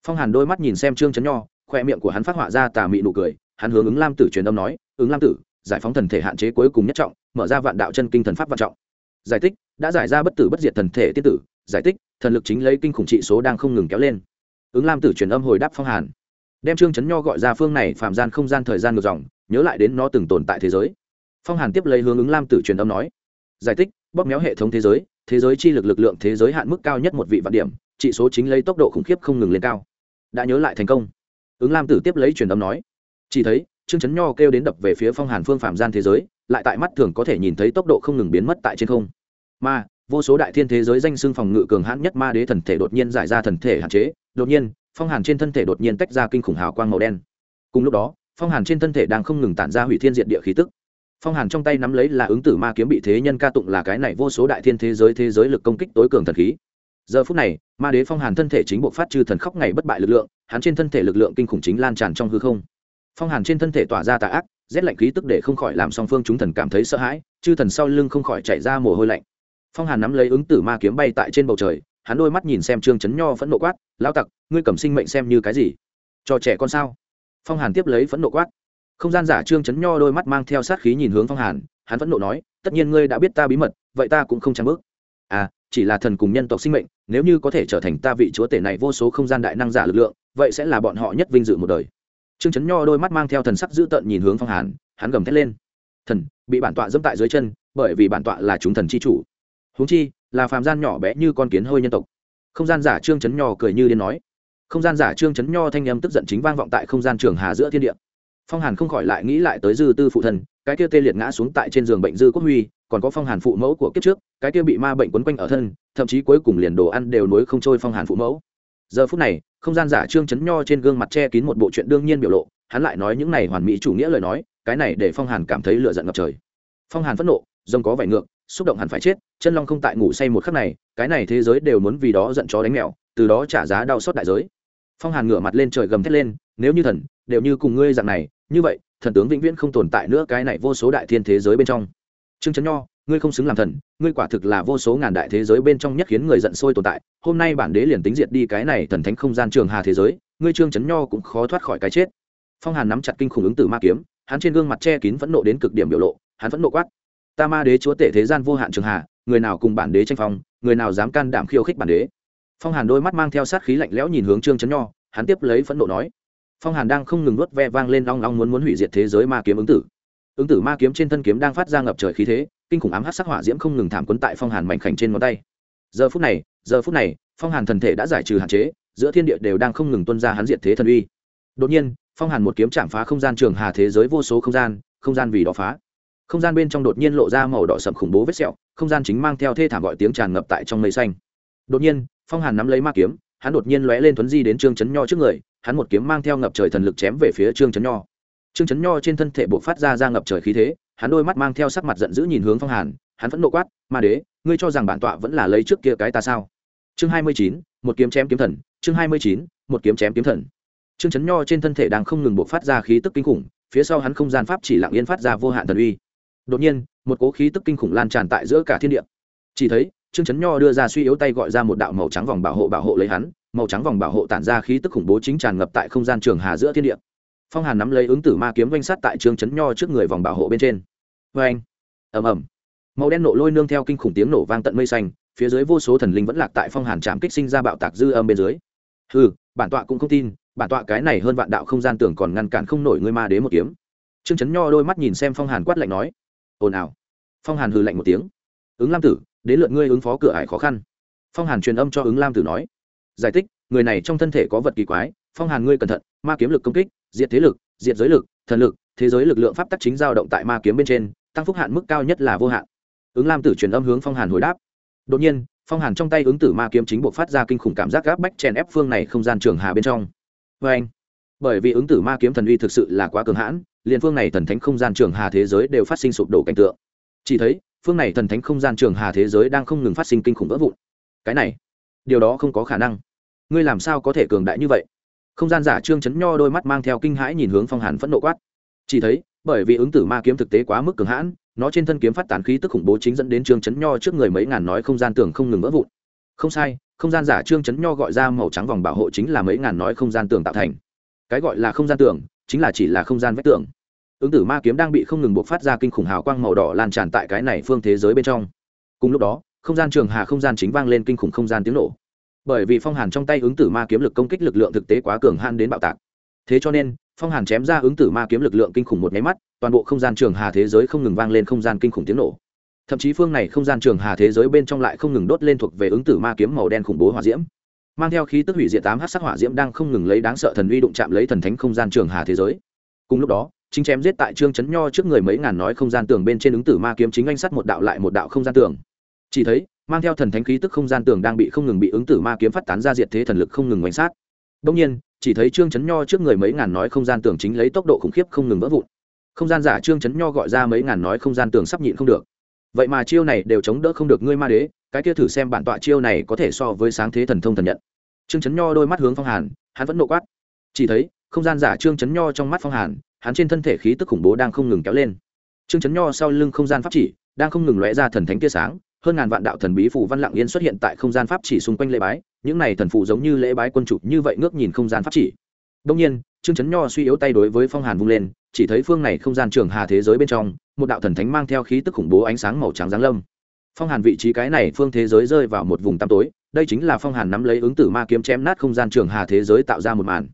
Phong hàn đôi mắt nhìn xem trương chấn nho, khoe miệng của hắn phát họa ra tà mị nụ cười, hắn hướng ứng lam tử truyền âm nói, ứng lam tử, giải phóng thần thể hạn chế cuối cùng nhất trọng, mở ra vạn đạo chân kinh thần pháp vạn trọng giải tích đã giải ra bất tử bất diệt thần thể tiết tử. Giải tích thần lực chính lấy kinh khủng trị số đang không ngừng kéo lên. Ứng lam tử truyền âm hồi đáp phong hàn. Đem trương chấn nho gọi ra phương này phạm gian không gian thời gian ngược dòng, nhớ lại đến nó từng tồn tại thế giới. Phong hàn tiếp lấy hướng ứng lam tử truyền âm nói. Giải thích, bóp méo hệ thống thế giới thế giới chi lực lực lượng thế giới hạn mức cao nhất một vị vạn điểm, trị số chính lấy tốc độ khủng khiếp không ngừng lên cao. Đã nhớ lại thành công. Ứng lam tử tiếp lấy truyền âm nói. Chỉ thấy, trương chấn nho kêu đến đập về phía phong hàn phương phạm gian thế giới lại tại mắt thường có thể nhìn thấy tốc độ không ngừng biến mất tại trên không. Mà vô số đại thiên thế giới danh xưng phòng ngự cường hãn nhất ma đế thần thể đột nhiên giải ra thần thể hạn chế, đột nhiên, phong hàn trên thân thể đột nhiên tách ra kinh khủng hào quang màu đen. Cùng lúc đó, phong hàn trên thân thể đang không ngừng tản ra hủy thiên diện địa khí tức. Phong hàn trong tay nắm lấy là ứng tử ma kiếm bị thế nhân ca tụng là cái này vô số đại thiên thế giới thế giới lực công kích tối cường thần khí. Giờ phút này, ma đế phong hàn thân thể chính buộc phát chư thần khóc ngày bất bại lực lượng, hắn trên thân thể lực lượng kinh khủng chính lan tràn trong hư không. Phong hàn trên thân thể tỏa ra tà ác rét lạnh khí tức để không khỏi làm song phương chúng thần cảm thấy sợ hãi, chư thần sau lưng không khỏi chạy ra mồ hôi lạnh. Phong hàn nắm lấy ứng tử ma kiếm bay tại trên bầu trời, hắn đôi mắt nhìn xem trương chấn nho phẫn nộ quát lao tặc, ngươi cầm sinh mệnh xem như cái gì? Cho trẻ con sao? Phong hàn tiếp lấy phẫn nộ quát. Không gian giả trương chấn nho đôi mắt mang theo sát khí nhìn hướng phong hàn, hắn phẫn nộ nói, tất nhiên ngươi đã biết ta bí mật, vậy ta cũng không trang bước. À chỉ là thần cùng nhân tộc sinh mệnh, nếu như có thể trở thành ta vị chúa tể này vô số không gian đại năng giả lực lượng, vậy sẽ là bọn họ nhất vinh dự một đời trương chấn nho đôi mắt mang theo thần sắc dữ tợn nhìn hướng phong hàn, hắn gầm thét lên. Thần, bị bản tọa dẫm tại dưới chân, bởi vì bản tọa là chúng thần chi chủ. Huống chi, là phàm gian nhỏ bé như con kiến hơi nhân tộc. Không gian giả trương chấn nho cười như điên nói. Không gian giả trương chấn nho thanh âm tức giận chính vang vọng tại không gian trường hà giữa thiên địa. Phong hàn không khỏi lại nghĩ lại tới dư tư phụ thần, cái kia tê liệt ngã xuống tại trên giường bệnh dư quốc huy, còn có phong hàn phụ mẫu của kiếp trước, cái kia bị ma bệnh quấn quanh ở thân, thậm chí cuối cùng liền đồ ăn đều nối không trôi phong hàn phụ mẫu. Giờ phút này không gian giả trương chấn nho trên gương mặt che kín một bộ chuyện đương nhiên biểu lộ, hắn lại nói những này hoàn mỹ chủ nghĩa lời nói, cái này để phong hàn cảm thấy lựa giận ngập trời. Phong hàn phẫn nộ, rồng có vải ngược, xúc động hẳn phải chết, chân long không tại ngủ say một khắc này, cái này thế giới đều muốn vì đó giận chó đánh mèo, từ đó trả giá đau xót đại giới. Phong hàn ngửa mặt lên trời gầm thét lên, nếu như thần, đều như cùng ngươi dạng này, như vậy, thần tướng vĩnh viễn không tồn tại nữa cái này vô số đại thiên thế giới bên trong. Trương chấn nho ngươi không xứng làm thần, ngươi quả thực là vô số ngàn đại thế giới bên trong nhất khiến người giận sôi tồn tại. Hôm nay bản đế liền tính diệt đi cái này thần thánh không gian trường hà thế giới, ngươi trương chấn nho cũng khó thoát khỏi cái chết. Phong hàn nắm chặt kinh khủng ứng tử ma kiếm, hắn trên gương mặt che kín phẫn nộ đến cực điểm biểu lộ, hắn phẫn nộ quát. Ta ma đế chúa tể thế gian vô hạn trường hà, người nào cùng bản đế tranh phong, người nào dám can đảm khiêu khích bản đế? Phong hàn đôi mắt mang theo sát khí lạnh lẽo nhìn hướng trương chấn nho, hắn tiếp lấy phẫn nộ nói. Phong hàn đang không ngừng nuốt ve vang lên long long muốn muốn hủy diệt thế giới ma kiếm ứng tử ứng tử ma kiếm trên thân kiếm đang phát ra ngập trời khí thế, kinh khủng ám hát sắc hỏa diễm không ngừng thảm quấn tại phong hàn mảnh khảnh trên ngón tay. Giờ phút này, giờ phút này, phong hàn thần thể đã giải trừ hạn chế, giữa thiên địa đều đang không ngừng tuân ra hắn diệt thế thần uy. Đột nhiên, phong hàn một kiếm chạm phá không gian trường hà thế giới vô số không gian không gian vì đó phá. Không gian bên trong đột nhiên lộ ra màu đỏ sậm khủng bố vết sẹo, không gian chính mang theo thê thảm gọi tiếng tràn ngập tại trong mây xanh. Đột nhiên, phong hàn nắm lấy ma kiếm, hắn đột nhiên lóe lên thuấn di đến trương chấn nho trước người, hắn một kiếm mang theo ngập trời thần lực chém về phía trương chấn nho trương chấn nho trên thân thể bộc phát ra ra ngập trời khí thế, hắn đôi mắt mang theo sắc mặt giận dữ nhìn hướng phong hàn, hắn vẫn nộ quát, ma đế, ngươi cho rằng bản tọa vẫn là lấy trước kia cái ta sao? Chương hai mươi chín, một kiếm chém kiếm thần, chương hai mươi chín, một kiếm chém kiếm thần. Trương chấn nho trên thân thể đang không ngừng bộc phát ra khí tức kinh khủng, phía sau hắn không gian pháp chỉ lặng yên phát ra vô hạn thần uy. Đột nhiên, một cố khí tức kinh khủng lan tràn tại giữa cả thiên địa. Chỉ thấy, trương chấn nho đưa ra suy yếu tay gọi ra một đạo màu trắng vòng bảo hộ bảo hộ lấy hắn, màu trắng vòng bảo hộ tản ra khí tức khủng bố chính tràn ngập tại không gian trường hà giữa thiên địa phong hàn nắm lấy ứng tử ma kiếm doanh sát tại trương chấn nho trước người vòng bảo hộ bên trên. Vê anh ầm ầm. Màu đen nổ lôi nương theo kinh khủng tiếng nổ vang tận mây xanh, phía dưới vô số thần linh vẫn lạc tại phong hàn chạm kích sinh ra bạo tạc dư âm bên dưới. Ừ bản tọa cũng không tin, bản tọa cái này hơn vạn đạo không gian tưởng còn ngăn cản không nổi ngươi ma đế một kiếm. Trương chấn nho đôi mắt nhìn xem phong hàn quát lạnh nói, ồn ào. Phong hàn hừ lạnh một tiếng, ứng lam tử, đến lượt ngươi ứng phó cửa ải khó khăn. Phong hàn truyền âm cho ứng lam tử nói, giải thích, người này trong thân thể có vật kỳ quái, phong hàn ngươi cẩn thận, ma kiếm lực công kích diệt thế lực, diệt giới lực, thần lực, thế giới lực lượng pháp tắc chính dao động tại ma kiếm bên trên, tăng phúc hạn mức cao nhất là vô hạn. Ứng lam tử truyền âm hướng phong hàn hồi đáp. Đột nhiên, phong hàn trong tay ứng tử ma kiếm chính buộc phát ra kinh khủng cảm giác gáp bách chèn ép phương này không gian trường hà bên trong. Vê anh, bởi vì ứng tử ma kiếm thần uy thực sự là quá cường hãn, liền phương này thần thánh không gian trường hà thế giới đều phát sinh sụp đổ cảnh tượng. Chỉ thấy, phương này thần thánh không gian trường hà thế giới đang không ngừng phát sinh kinh khủng vỡ vụn. Cái này, điều đó không có khả năng. Ngươi làm sao có thể cường đại như vậy? Không gian giả trương chấn nho đôi mắt mang theo kinh hãi nhìn hướng phong hàn phẫn nộ quát. Chỉ thấy, bởi vì ứng tử ma kiếm thực tế quá mức cường hãn, nó trên thân kiếm phát tán khí tức khủng bố chính dẫn đến trương chấn nho trước người mấy ngàn nói không gian tường không ngừng vỡ vụn. Không sai, không gian giả trương chấn nho gọi ra màu trắng vòng bảo hộ chính là mấy ngàn nói không gian tường tạo thành. Cái gọi là không gian tường chính là chỉ là không gian vách tường. Ứng tử ma kiếm đang bị không ngừng buộc phát ra kinh khủng hào quang màu đỏ lan tràn tại cái này phương thế giới bên trong. Cùng lúc đó, không gian trường hà không gian chính vang lên kinh khủng không gian tiếng nổ bởi vì phong hàn trong tay ứng tử ma kiếm lực công kích lực lượng thực tế quá cường han đến bạo tạc. Thế cho nên, phong hàn chém ra ứng tử ma kiếm lực lượng kinh khủng một nháy mắt, toàn bộ không gian trường hà thế giới không ngừng vang lên không gian kinh khủng tiếng nổ. Thậm chí phương này không gian trường hà thế giới bên trong lại không ngừng đốt lên thuộc về ứng tử ma kiếm màu đen khủng bố hỏa diễm. Mang theo khí tức hủy diệt tám hát sắc hỏa diễm đang không ngừng lấy đáng sợ thần uy đụng chạm lấy thần thánh không gian trường hà thế giới. Cùng lúc đó, chính chém giết tại trương chấn nho trước người mấy ngàn nói không gian tường bên trên ứng tử ma kiếm chính anh sắt một đạo lại một đạo không gian tường. Chỉ thấy mang theo thần thánh khí tức không gian tường đang bị không ngừng bị ứng tử ma kiếm phát tán ra diệt thế thần lực không ngừng quanh sát. Đông nhiên, chỉ thấy trương chấn nho trước người mấy ngàn nói không gian tường chính lấy tốc độ khủng khiếp không ngừng vỡ vụn. Không gian giả trương chấn nho gọi ra mấy ngàn nói không gian tường sắp nhịn không được. Vậy mà chiêu này đều chống đỡ không được ngươi ma đế, cái kia thử xem bản tọa chiêu này có thể so với sáng thế thần thông thần nhận. Trương chấn nho đôi mắt hướng phong hàn, hắn vẫn nộ quát. Chỉ thấy, không gian giả trương chấn nho trong mắt phong hàn, hắn trên thân thể khí tức khủng bố đang không ngừng kéo lên. Trương chấn nho sau lưng không gian pháp chỉ, đang không ngừng lóe ra thần thánh tia sáng hơn ngàn vạn đạo thần bí phù văn lặng yên xuất hiện tại không gian pháp chỉ xung quanh lễ bái, những này thần phù giống như lễ bái quân chủ như vậy ngước nhìn không gian pháp chỉ. Đông nhiên, trương chấn nho suy yếu tay đối với phong hàn vung lên, chỉ thấy phương này không gian trường hà thế giới bên trong, một đạo thần thánh mang theo khí tức khủng bố ánh sáng màu trắng giáng lâm. Phong hàn vị trí cái này phương thế giới rơi vào một vùng tăm tối, đây chính là phong hàn nắm lấy ứng tử ma kiếm chém nát không gian trường hà thế giới tạo ra một màn.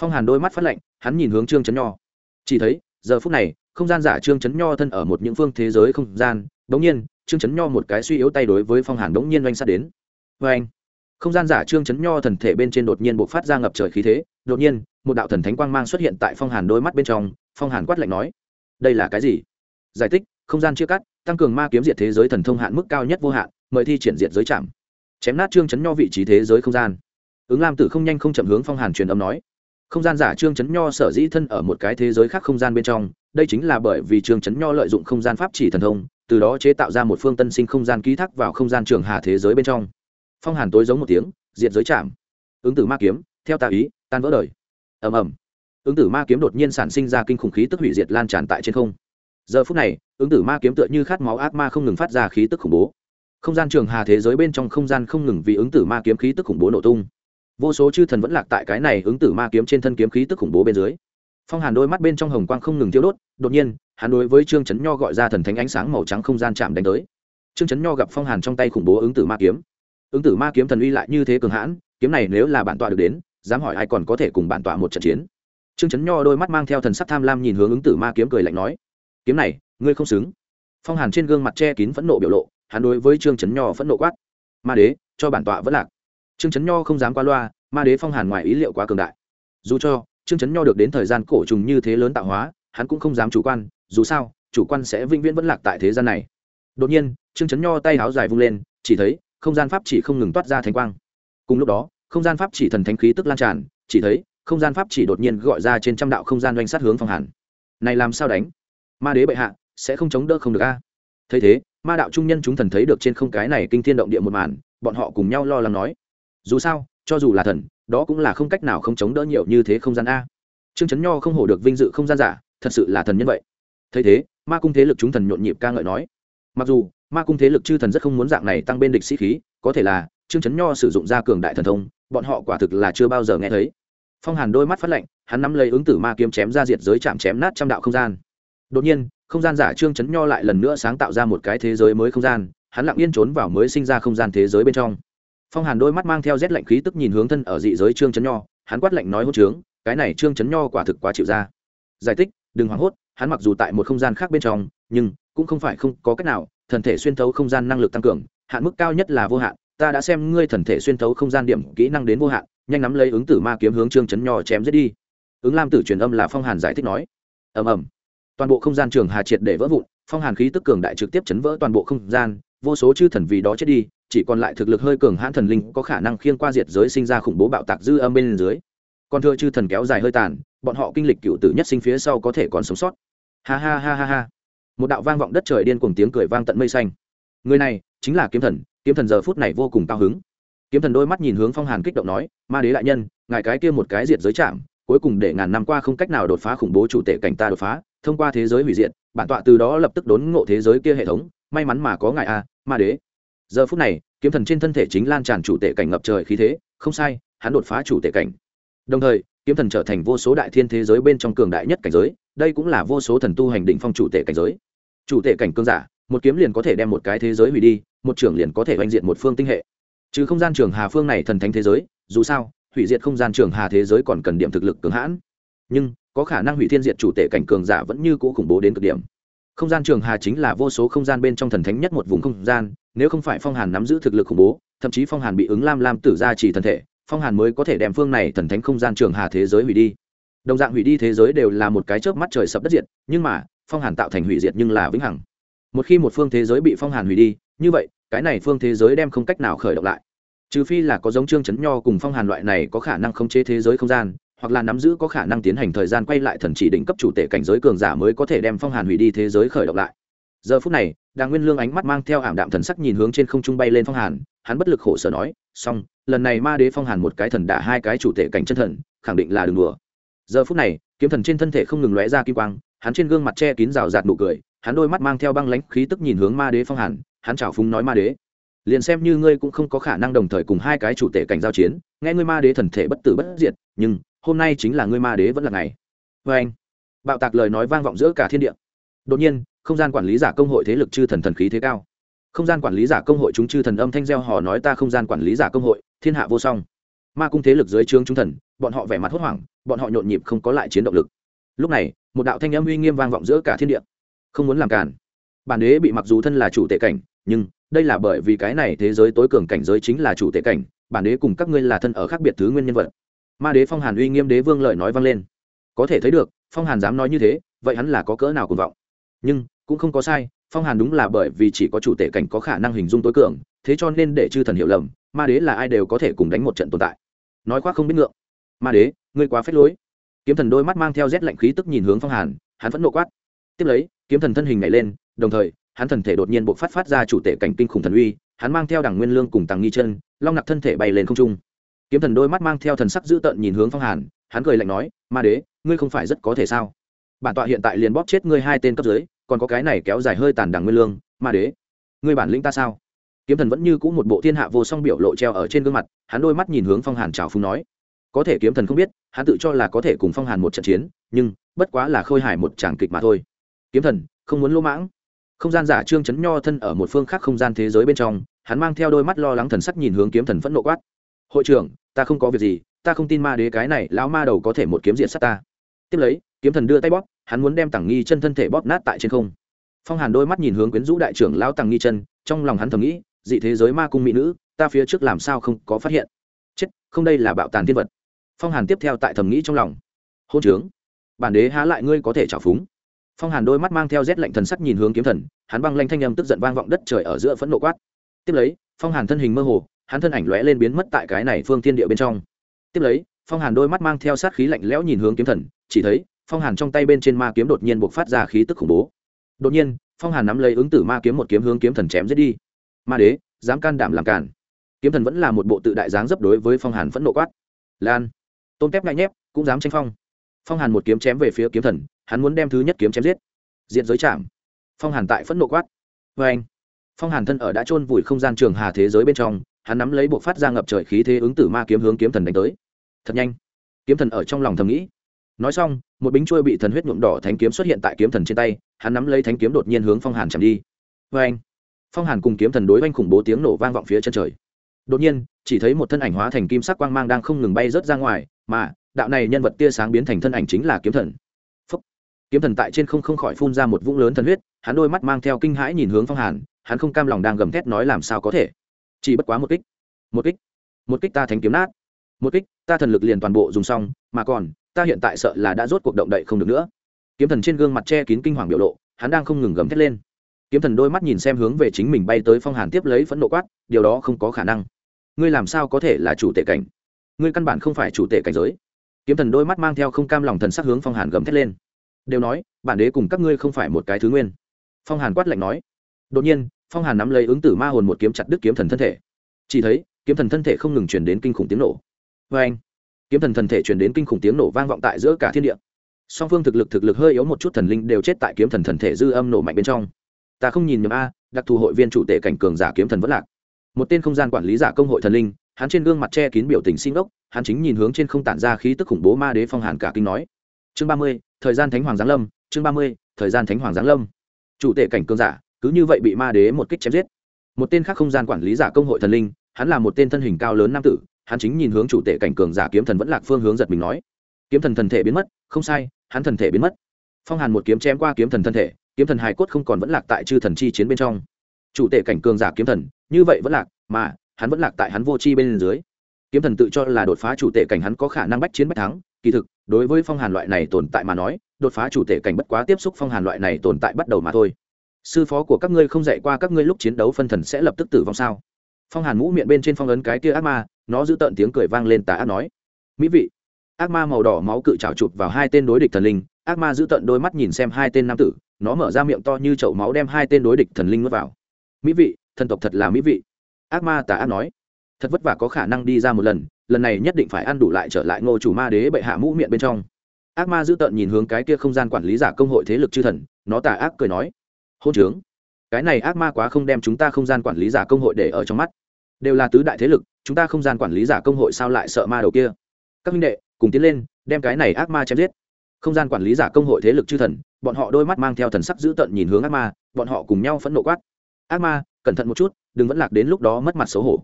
Phong hàn đôi mắt phát lạnh, hắn nhìn hướng trương chấn nho. Chỉ thấy, giờ phút này, không gian giả trương chấn nho thân ở một những phương thế giới không gian, đống nhiên trương chấn nho một cái suy yếu tay đối với phong hàn đống nhiên oanh sát đến. Vê anh không gian giả trương chấn nho thần thể bên trên đột nhiên buộc phát ra ngập trời khí thế. Đột nhiên, một đạo thần thánh quang mang xuất hiện tại phong hàn đôi mắt bên trong. Phong hàn quát lạnh nói, đây là cái gì? Giải thích, không gian chia cắt, tăng cường ma kiếm diệt thế giới thần thông hạn mức cao nhất vô hạn, mời thi triển diệt giới chạm. Chém nát trương chấn nho vị trí thế giới không gian. Ứng lam tử không nhanh không chậm hướng phong hàn truyền âm nói, không gian giả trương chấn nho sở dĩ thân ở một cái thế giới khác không gian bên trong, đây chính là bởi vì trương chấn nho lợi dụng không gian pháp chỉ thần thông từ đó chế tạo ra một phương tân sinh không gian ký thác vào không gian trường hà thế giới bên trong. Phong hàn tối giống một tiếng, diệt giới chạm ứng tử ma kiếm, theo tạ ý, tan vỡ đời. Ầm ầm. Ứng tử ma kiếm đột nhiên sản sinh ra kinh khủng khí tức hủy diệt lan tràn tại trên không. Giờ phút này, ứng tử ma kiếm tựa như khát máu ác ma không ngừng phát ra khí tức khủng bố. Không gian trường hà thế giới bên trong không gian không ngừng vì ứng tử ma kiếm khí tức khủng bố nổ tung. Vô số chư thần vẫn lạc tại cái này ứng tử ma kiếm trên thân kiếm khí tức khủng bố bên dưới. Phong hàn đôi mắt bên trong hồng quang không ngừng tiêu đốt, đột nhiên hắn đối với trương chấn nho gọi ra thần thánh ánh sáng màu trắng không gian chạm đánh tới trương chấn nho gặp phong hàn trong tay khủng bố ứng tử ma kiếm ứng tử ma kiếm thần uy lại như thế cường hãn kiếm này nếu là bản tọa được đến dám hỏi ai còn có thể cùng bản tọa một trận chiến trương chấn nho đôi mắt mang theo thần sắc tham lam nhìn hướng ứng tử ma kiếm cười lạnh nói kiếm này ngươi không xứng phong hàn trên gương mặt che kín phẫn nộ biểu lộ hắn đối với trương chấn nho phẫn nộ quát ma đế cho bản tọa vẫn lạc trương chấn nho không dám qua loa ma đế phong hàn ngoài ý liệu quá cường đại dù cho trương chấn nho được đến thời gian cổ trùng như thế lớn tạo hóa hắn cũng không dám chủ quan dù sao, chủ quan sẽ vĩnh viễn vẫn lạc tại thế gian này. Đột nhiên, trương chấn nho tay áo dài vung lên, chỉ thấy, không gian pháp chỉ không ngừng toát ra thánh quang. Cùng lúc đó, không gian pháp chỉ thần thánh khí tức lan tràn, chỉ thấy, không gian pháp chỉ đột nhiên gọi ra trên trăm đạo không gian doanh sát hướng phong hàn. Này làm sao đánh? Ma đế bệ hạ, sẽ không chống đỡ không được a? Thấy thế, ma đạo trung nhân chúng thần thấy được trên không cái này kinh thiên động địa một màn, bọn họ cùng nhau lo lắng nói. Dù sao, cho dù là thần, đó cũng là không cách nào không chống đỡ nhiều như thế không gian a. Trương chấn nho không hổ được vinh dự không gian giả, thật sự là thần nhân vậy thấy thế, ma cung thế lực chúng thần nhộn nhịp ca ngợi nói. Mặc dù, ma cung thế lực chư thần rất không muốn dạng này tăng bên địch sĩ khí, có thể là, trương trấn nho sử dụng ra cường đại thần thông, bọn họ quả thực là chưa bao giờ nghe thấy. Phong hàn đôi mắt phát lạnh, hắn nắm lấy ứng tử ma kiếm chém ra diệt giới chạm chém nát trăm đạo không gian. Đột nhiên, không gian giả trương trấn nho lại lần nữa sáng tạo ra một cái thế giới mới không gian, hắn lặng yên trốn vào mới sinh ra không gian thế giới bên trong. Phong hàn đôi mắt mang theo rét lạnh khí tức nhìn hướng thân ở dị giới trương trấn nho, hắn quát lạnh nói hốt trướng, cái này trương trấn nho quả thực quá chịu ra. Giải thích, đừng hoảng hốt hắn mặc dù tại một không gian khác bên trong, nhưng cũng không phải không có cách nào, thần thể xuyên thấu không gian năng lực tăng cường, hạn mức cao nhất là vô hạn. Ta đã xem ngươi thần thể xuyên thấu không gian điểm, kỹ năng đến vô hạn, nhanh nắm lấy ứng tử ma kiếm hướng trương chấn nho chém giết đi. Ứng lam tử truyền âm là phong hàn giải thích nói. Ầm ầm. Toàn bộ không gian trường hà triệt để vỡ vụn, phong hàn khí tức cường đại trực tiếp chấn vỡ toàn bộ không gian, vô số chư thần vì đó chết đi, chỉ còn lại thực lực hơi cường hãn thần linh có khả năng khiên qua diệt giới sinh ra khủng bố bạo tạc dư âm bên dưới. Còn thưa chư thần kéo dài hơi tàn, bọn họ kinh lịch cựu tử nhất sinh phía sau có thể còn sống sót ha ha ha ha ha. Một đạo vang vọng đất trời điên cùng tiếng cười vang tận mây xanh. Người này chính là kiếm thần kiếm thần giờ phút này vô cùng cao hứng. Kiếm thần đôi mắt nhìn hướng phong hàn kích động nói, ma đế đại nhân, ngài cái kia một cái diệt giới chạm, cuối cùng để ngàn năm qua không cách nào đột phá khủng bố chủ tể cảnh ta đột phá, thông qua thế giới hủy diệt, bản tọa từ đó lập tức đốn ngộ thế giới kia hệ thống, may mắn mà có ngài a, ma đế. Giờ phút này, kiếm thần trên thân thể chính lan tràn chủ tể cảnh ngập trời khí thế, không sai, hắn đột phá chủ tể cảnh. Đồng thời, kiếm thần trở thành vô số đại thiên thế giới bên trong cường đại nhất cảnh giới đây cũng là vô số thần tu hành định phong chủ tể cảnh giới. Chủ tể cảnh cương giả, một kiếm liền có thể đem một cái thế giới hủy đi, một trưởng liền có thể oanh diện một phương tinh hệ. Trừ không gian trường hà phương này thần thánh thế giới, dù sao, hủy diệt không gian trường hà thế giới còn cần điểm thực lực cường hãn. Nhưng, có khả năng hủy thiên diệt chủ tể cảnh cường giả vẫn như cũ khủng bố đến cực điểm. Không gian trường hà chính là vô số không gian bên trong thần thánh nhất một vùng không gian, nếu không phải phong hàn nắm giữ thực lực khủng bố, thậm chí phong hàn bị ứng lam lam tử ra chỉ thần thể, phong hàn mới có thể đem phương này thần thánh không gian trường hà thế giới hủy đi đồng dạng hủy đi thế giới đều là một cái chớp mắt trời sập đất diệt, nhưng mà, phong hàn tạo thành hủy diệt nhưng là vĩnh hằng. Một khi một phương thế giới bị phong hàn hủy đi, như vậy, cái này phương thế giới đem không cách nào khởi động lại. Trừ phi là có giống trương chấn nho cùng phong hàn loại này có khả năng khống chế thế giới không gian, hoặc là nắm giữ có khả năng tiến hành thời gian quay lại thần chỉ định cấp chủ tể cảnh giới cường giả mới có thể đem phong hàn hủy đi thế giới khởi động lại. Giờ phút này, đàng nguyên lương ánh mắt mang theo ảm đạm thần sắc nhìn hướng trên không trung bay lên phong hàn, hắn bất lực khổ sở nói, xong, lần này ma đế phong hàn một cái thần đả hai cái chủ tể cảnh chân thần, khẳng định là đường đùa giờ phút này, kiếm thần trên thân thể không ngừng lóe ra kim quang, hắn trên gương mặt che kín rào rạt nụ cười, hắn đôi mắt mang theo băng lãnh khí tức nhìn hướng ma đế phong hàn, hắn chào phúng nói ma đế. Liền xem như ngươi cũng không có khả năng đồng thời cùng hai cái chủ tể cảnh giao chiến, nghe ngươi ma đế thần thể bất tử bất diệt, nhưng hôm nay chính là ngươi ma đế vẫn là ngày. Vê anh, bạo tạc lời nói vang vọng giữa cả thiên địa. Đột nhiên, không gian quản lý giả công hội thế lực chư thần thần khí thế cao. Không gian quản lý giả công hội chúng chư thần âm thanh gieo hò nói ta không gian quản lý giả công hội, thiên hạ vô song ma cung thế lực dưới trướng trung thần, bọn họ vẻ mặt hốt hoảng, bọn họ nhộn nhịp không có lại chiến động lực. Lúc này, một đạo thanh âm uy nghiêm vang vọng giữa cả thiên địa. Không muốn làm cản bản đế bị mặc dù thân là chủ tể cảnh, nhưng đây là bởi vì cái này thế giới tối cường cảnh giới chính là chủ tể cảnh, bản đế cùng các ngươi là thân ở khác biệt thứ nguyên nhân vật. Ma đế phong hàn uy nghiêm đế vương lợi nói vang lên. Có thể thấy được, phong hàn dám nói như thế, vậy hắn là có cỡ nào cuồng vọng? Nhưng, cũng không có sai, phong hàn đúng là bởi vì chỉ có chủ tể cảnh có khả năng hình dung tối cường, thế cho nên để chư thần hiểu lầm, ma đế là ai đều có thể cùng đánh một trận tồn tại nói khoác không biết ngượng. Ma đế, ngươi quá phết lối. Kiếm thần đôi mắt mang theo rét lạnh khí tức nhìn hướng phong hàn, hắn vẫn nộ quát. Tiếp lấy, kiếm thần thân hình nhảy lên, đồng thời, hắn thần thể đột nhiên buộc phát phát ra chủ tể cảnh kinh khủng thần uy, hắn mang theo đằng nguyên lương cùng tàng nghi chân, long nặc thân thể bay lên không trung. Kiếm thần đôi mắt mang theo thần sắc dữ tợn nhìn hướng phong hàn, hắn cười lạnh nói, ma đế, ngươi không phải rất có thể sao? Bản tọa hiện tại liền bóp chết ngươi hai tên cấp dưới, còn có cái này kéo dài hơi tàn đằng nguyên lương, ma đế, ngươi bản lĩnh ta sao? Kiếm thần vẫn như cũ một bộ thiên hạ vô song biểu lộ treo ở trên gương mặt, hắn đôi mắt nhìn hướng phong hàn trào phúng nói, có thể kiếm thần không biết, hắn tự cho là có thể cùng phong hàn một trận chiến, nhưng bất quá là khôi hài một tràng kịch mà thôi. Kiếm thần, không muốn lỗ mãng. Không gian giả trương chấn nho thân ở một phương khác không gian thế giới bên trong, hắn mang theo đôi mắt lo lắng thần sắc nhìn hướng kiếm thần phẫn nộ quát, hội trưởng, ta không có việc gì, ta không tin ma đế cái này lão ma đầu có thể một kiếm diện sát ta. Tiếp lấy, kiếm thần đưa tay bóp, hắn muốn đem tằng nghi chân thân thể bóp nát tại trên không. Phong hàn đôi mắt nhìn hướng quyến rũ đại trưởng lão tằng nghi chân, trong lòng hắn thầm nghĩ dị thế giới ma cung mỹ nữ, ta phía trước làm sao không có phát hiện? Chết, không đây là bạo tàn thiên vật. Phong hàn tiếp theo tại thầm nghĩ trong lòng. Hôn trướng. Bản đế há lại ngươi có thể trào phúng? Phong hàn đôi mắt mang theo rét lạnh thần sắc nhìn hướng kiếm thần, hắn băng lanh thanh âm tức giận vang vọng đất trời ở giữa phẫn nộ quát. Tiếp lấy, phong hàn thân hình mơ hồ, hắn thân ảnh lóe lên biến mất tại cái này phương thiên địa bên trong. Tiếp lấy, phong hàn đôi mắt mang theo sát khí lạnh lẽo nhìn hướng kiếm thần, chỉ thấy, phong hàn trong tay bên trên ma kiếm đột nhiên buộc phát ra khí tức khủng bố. Đột nhiên, phong hàn nắm lấy ứng tử ma kiếm một kiếm hướng kiếm thần chém giết đi ma đế, dám can đảm làm cản kiếm thần vẫn là một bộ tự đại dáng dấp đối với phong hàn phẫn nộ quát. Lan. Tôm tép ngại nhép, cũng dám tranh phong. Phong hàn một kiếm chém về phía kiếm thần, hắn muốn đem thứ nhất kiếm chém giết. Diện giới chạm phong hàn tại phẫn nộ quát. Vê anh phong hàn thân ở đã chôn vùi không gian trường hà thế giới bên trong, hắn nắm lấy bộ phát ra ngập trời khí thế ứng tử ma kiếm hướng kiếm thần đánh tới. Thật nhanh. Kiếm thần ở trong lòng thầm nghĩ. Nói xong, một bính trôi bị thần huyết nhuộm đỏ thánh kiếm xuất hiện tại kiếm thần trên tay, hắn nắm lấy thánh kiếm đột nhiên hướng phong hàn chạm đi. Vê anh phong hàn cùng kiếm thần đối oanh khủng bố tiếng nổ vang vọng phía chân trời đột nhiên chỉ thấy một thân ảnh hóa thành kim sắc quang mang đang không ngừng bay rớt ra ngoài mà đạo này nhân vật tia sáng biến thành thân ảnh chính là kiếm thần Phúc. kiếm thần tại trên không không khỏi phun ra một vũng lớn thần huyết hắn đôi mắt mang theo kinh hãi nhìn hướng phong hàn hắn không cam lòng đang gầm thét nói làm sao có thể chỉ bất quá một kích một kích một kích ta thành kiếm nát một kích ta thần lực liền toàn bộ dùng xong mà còn ta hiện tại sợ là đã rốt cuộc động đậy không được nữa kiếm thần trên gương mặt che kín kinh hoàng biểu lộ hắn đang không ngừng gầm thét lên kiếm thần đôi mắt nhìn xem hướng về chính mình bay tới phong hàn tiếp lấy phẫn nộ quát, điều đó không có khả năng. Ngươi làm sao có thể là chủ tệ cảnh? Ngươi căn bản không phải chủ tệ cảnh giới. Kiếm thần đôi mắt mang theo không cam lòng thần sắc hướng phong hàn gầm thét lên. Đều nói, bản đế cùng các ngươi không phải một cái thứ nguyên. Phong hàn quát lạnh nói. Đột nhiên, phong hàn nắm lấy ứng tử ma hồn một kiếm chặt đứt kiếm thần thân thể. Chỉ thấy, kiếm thần thân thể không ngừng chuyển đến kinh khủng tiếng nổ. Vê anh kiếm thần thân thể chuyển đến kinh khủng tiếng nổ vang vọng tại giữa cả thiên địa. Song phương thực lực thực lực hơi yếu một chút thần linh đều chết tại kiếm thần thần thể dư âm nổ mạnh bên trong ta không nhìn nhầm a, đặc thù hội viên chủ tể cảnh cường giả kiếm thần vẫn lạc. Một tên không gian quản lý giả công hội thần linh, hắn trên gương mặt che kín biểu tình sinh đốc hắn chính nhìn hướng trên không tản ra khí tức khủng bố ma đế phong hàn cả kinh nói. Chương ba mươi, thời gian thánh hoàng giáng lâm, chương ba mươi, thời gian thánh hoàng giáng lâm. Chủ tể cảnh cường giả, cứ như vậy bị ma đế một kích chém giết. Một tên khác không gian quản lý giả công hội thần linh, hắn là một tên thân hình cao lớn nam tử, hắn chính nhìn hướng chủ tể cảnh cường giả kiếm thần vẫn lạc phương hướng giật mình nói. Kiếm thần thần thể biến mất, không sai, hắn thần thể biến mất. Phong hàn một kiếm chém qua kiếm thần thân thể kiếm thần hài cốt không còn vẫn lạc tại chư thần chi chiến bên trong. Chủ tể cảnh cường giả kiếm thần, như vậy vẫn lạc, mà, hắn vẫn lạc tại hắn vô chi bên dưới. Kiếm thần tự cho là đột phá chủ tể cảnh hắn có khả năng bách chiến bách thắng, kỳ thực, đối với phong hàn loại này tồn tại mà nói, đột phá chủ tể cảnh bất quá tiếp xúc phong hàn loại này tồn tại bắt đầu mà thôi. Sư phó của các ngươi không dạy qua các ngươi lúc chiến đấu phân thần sẽ lập tức tử vong sao? Phong hàn mũ miệng bên trên phong ấn cái kia ác ma, nó giữ tợn tiếng cười vang lên tà ác nói. Mỹ vị, ác ma màu đỏ máu cự trào chụp vào hai tên đối địch thần linh, ác ma giữ tợn đôi mắt nhìn xem hai tên nam tử nó mở ra miệng to như chậu máu đem hai tên đối địch thần linh nuốt vào. Mỹ vị, thần tộc thật là mỹ vị. Ác ma tà ác nói. Thật vất vả có khả năng đi ra một lần lần này nhất định phải ăn đủ lại trở lại ngô chủ ma đế bệ hạ mũ miệng bên trong. Ác ma dữ tợn nhìn hướng cái kia không gian quản lý giả công hội thế lực chư thần, nó tà ác cười nói. Hôn trướng. Cái này ác ma quá không đem chúng ta không gian quản lý giả công hội để ở trong mắt. Đều là tứ đại thế lực, chúng ta không gian quản lý giả công hội sao lại sợ ma đầu kia? Các minh đệ, cùng tiến lên, đem cái này ác ma chém giết. Không gian quản lý giả công hội thế lực chư thần bọn họ đôi mắt mang theo thần sắc dữ tợn nhìn hướng ác ma, bọn họ cùng nhau phẫn nộ quát. Ác ma, cẩn thận một chút, đừng vẫn lạc đến lúc đó mất mặt xấu hổ.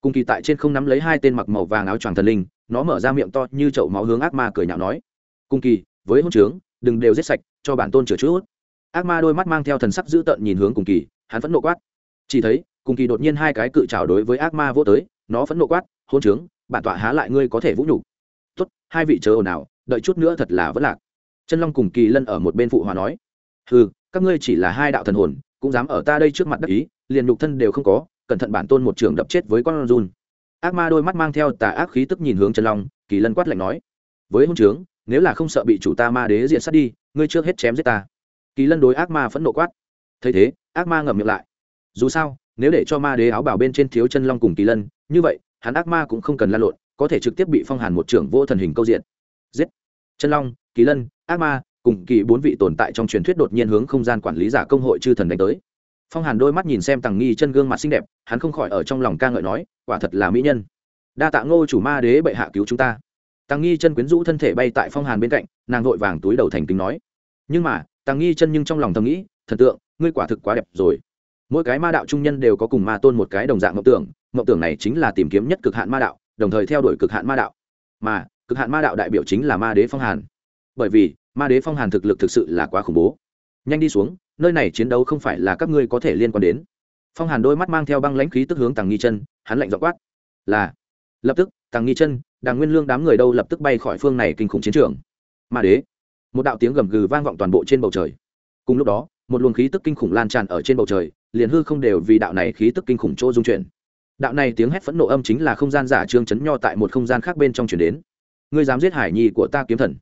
Cùng kỳ tại trên không nắm lấy hai tên mặc màu vàng áo choàng thần linh, nó mở ra miệng to như chậu máu hướng ác ma cười nhạo nói. Cùng kỳ, với hôn trướng, đừng đều giết sạch, cho bản tôn chữa chút. Ác ma đôi mắt mang theo thần sắc dữ tợn nhìn hướng cùng kỳ, hắn phẫn nộ quát. Chỉ thấy, cùng kỳ đột nhiên hai cái cự trào đối với ác ma vô tới, nó phẫn nộ quát, hôn trướng, bản tọa há lại ngươi có thể vũ nhục. Tốt, hai vị chớ ồn ào, đợi chút nữa thật là vẫn lạc chân long cùng kỳ lân ở một bên phụ hòa nói ừ các ngươi chỉ là hai đạo thần hồn, cũng dám ở ta đây trước mặt đất ý, liền nhục thân đều không có, cẩn thận bản tôn một trường đập chết với con run. Ác ma đôi mắt mang theo tà ác khí tức nhìn hướng chân long, kỳ lân quát lạnh nói, với hôn trướng, nếu là không sợ bị chủ ta ma đế diện sát đi, ngươi trước hết chém giết ta. Kỳ lân đối ác ma phẫn nộ quát, thấy thế, ác ma ngậm miệng lại. Dù sao, nếu để cho ma đế áo bảo bên trên thiếu chân long cùng kỳ lân, như vậy, hắn ác ma cũng không cần lan lộn, có thể trực tiếp bị phong hàn một trưởng vô thần hình câu diện. Giết! Chân long kỳ lân, ác ma, cùng kỳ bốn vị tồn tại trong truyền thuyết đột nhiên hướng không gian quản lý giả công hội chư thần đánh tới. Phong hàn đôi mắt nhìn xem tằng nghi chân gương mặt xinh đẹp, hắn không khỏi ở trong lòng ca ngợi nói, quả thật là mỹ nhân. Đa tạ ngô chủ ma đế bệ hạ cứu chúng ta. Tằng nghi chân quyến rũ thân thể bay tại phong hàn bên cạnh, nàng vội vàng túi đầu thành kính nói. Nhưng mà, tằng nghi chân nhưng trong lòng thầm nghĩ, thần tượng, ngươi quả thực quá đẹp rồi. Mỗi cái ma đạo trung nhân đều có cùng ma tôn một cái đồng dạng mộng tưởng mộng tưởng này chính là tìm kiếm nhất cực hạn ma đạo, đồng thời theo đuổi cực hạn ma đạo. Mà, cực hạn ma đạo đại biểu chính là ma đế phong hàn bởi vì ma đế phong hàn thực lực thực sự là quá khủng bố. Nhanh đi xuống, nơi này chiến đấu không phải là các ngươi có thể liên quan đến. Phong hàn đôi mắt mang theo băng lãnh khí tức hướng tàng nghi chân, hắn lạnh dọ quát. Là. Lập tức tàng nghi chân, đàng nguyên lương đám người đâu lập tức bay khỏi phương này kinh khủng chiến trường. Ma đế. Một đạo tiếng gầm gừ vang vọng toàn bộ trên bầu trời. Cùng lúc đó, một luồng khí tức kinh khủng lan tràn ở trên bầu trời, liền hư không đều vì đạo này khí tức kinh khủng chỗ dung chuyển. Đạo này tiếng hét phẫn nộ âm chính là không gian giả trương chấn nho tại một không gian khác bên trong chuyển đến. Ngươi dám giết hải nhi của ta kiếm thần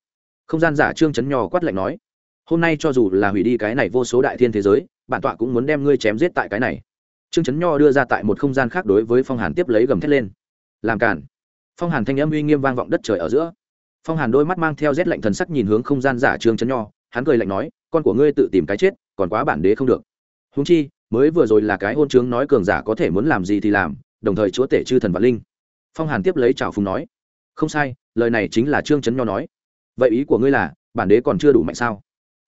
không gian giả trương chấn nho quát lạnh nói, hôm nay cho dù là hủy đi cái này vô số đại thiên thế giới, bản tọa cũng muốn đem ngươi chém giết tại cái này. Trương chấn nho đưa ra tại một không gian khác đối với phong hàn tiếp lấy gầm thét lên. Làm cản. Phong hàn thanh âm uy nghiêm vang vọng đất trời ở giữa. Phong hàn đôi mắt mang theo rét lạnh thần sắc nhìn hướng không gian giả trương chấn nho hắn cười lạnh nói, con của ngươi tự tìm cái chết, còn quá bản đế không được. Húng chi, mới vừa rồi là cái hôn chướng nói cường giả có thể muốn làm gì thì làm, đồng thời chúa tể chư thần vạn linh. Phong hàn tiếp lấy trào phùng nói, không sai, lời này chính là trương chấn nho nói vậy ý của ngươi là, bản đế còn chưa đủ mạnh sao?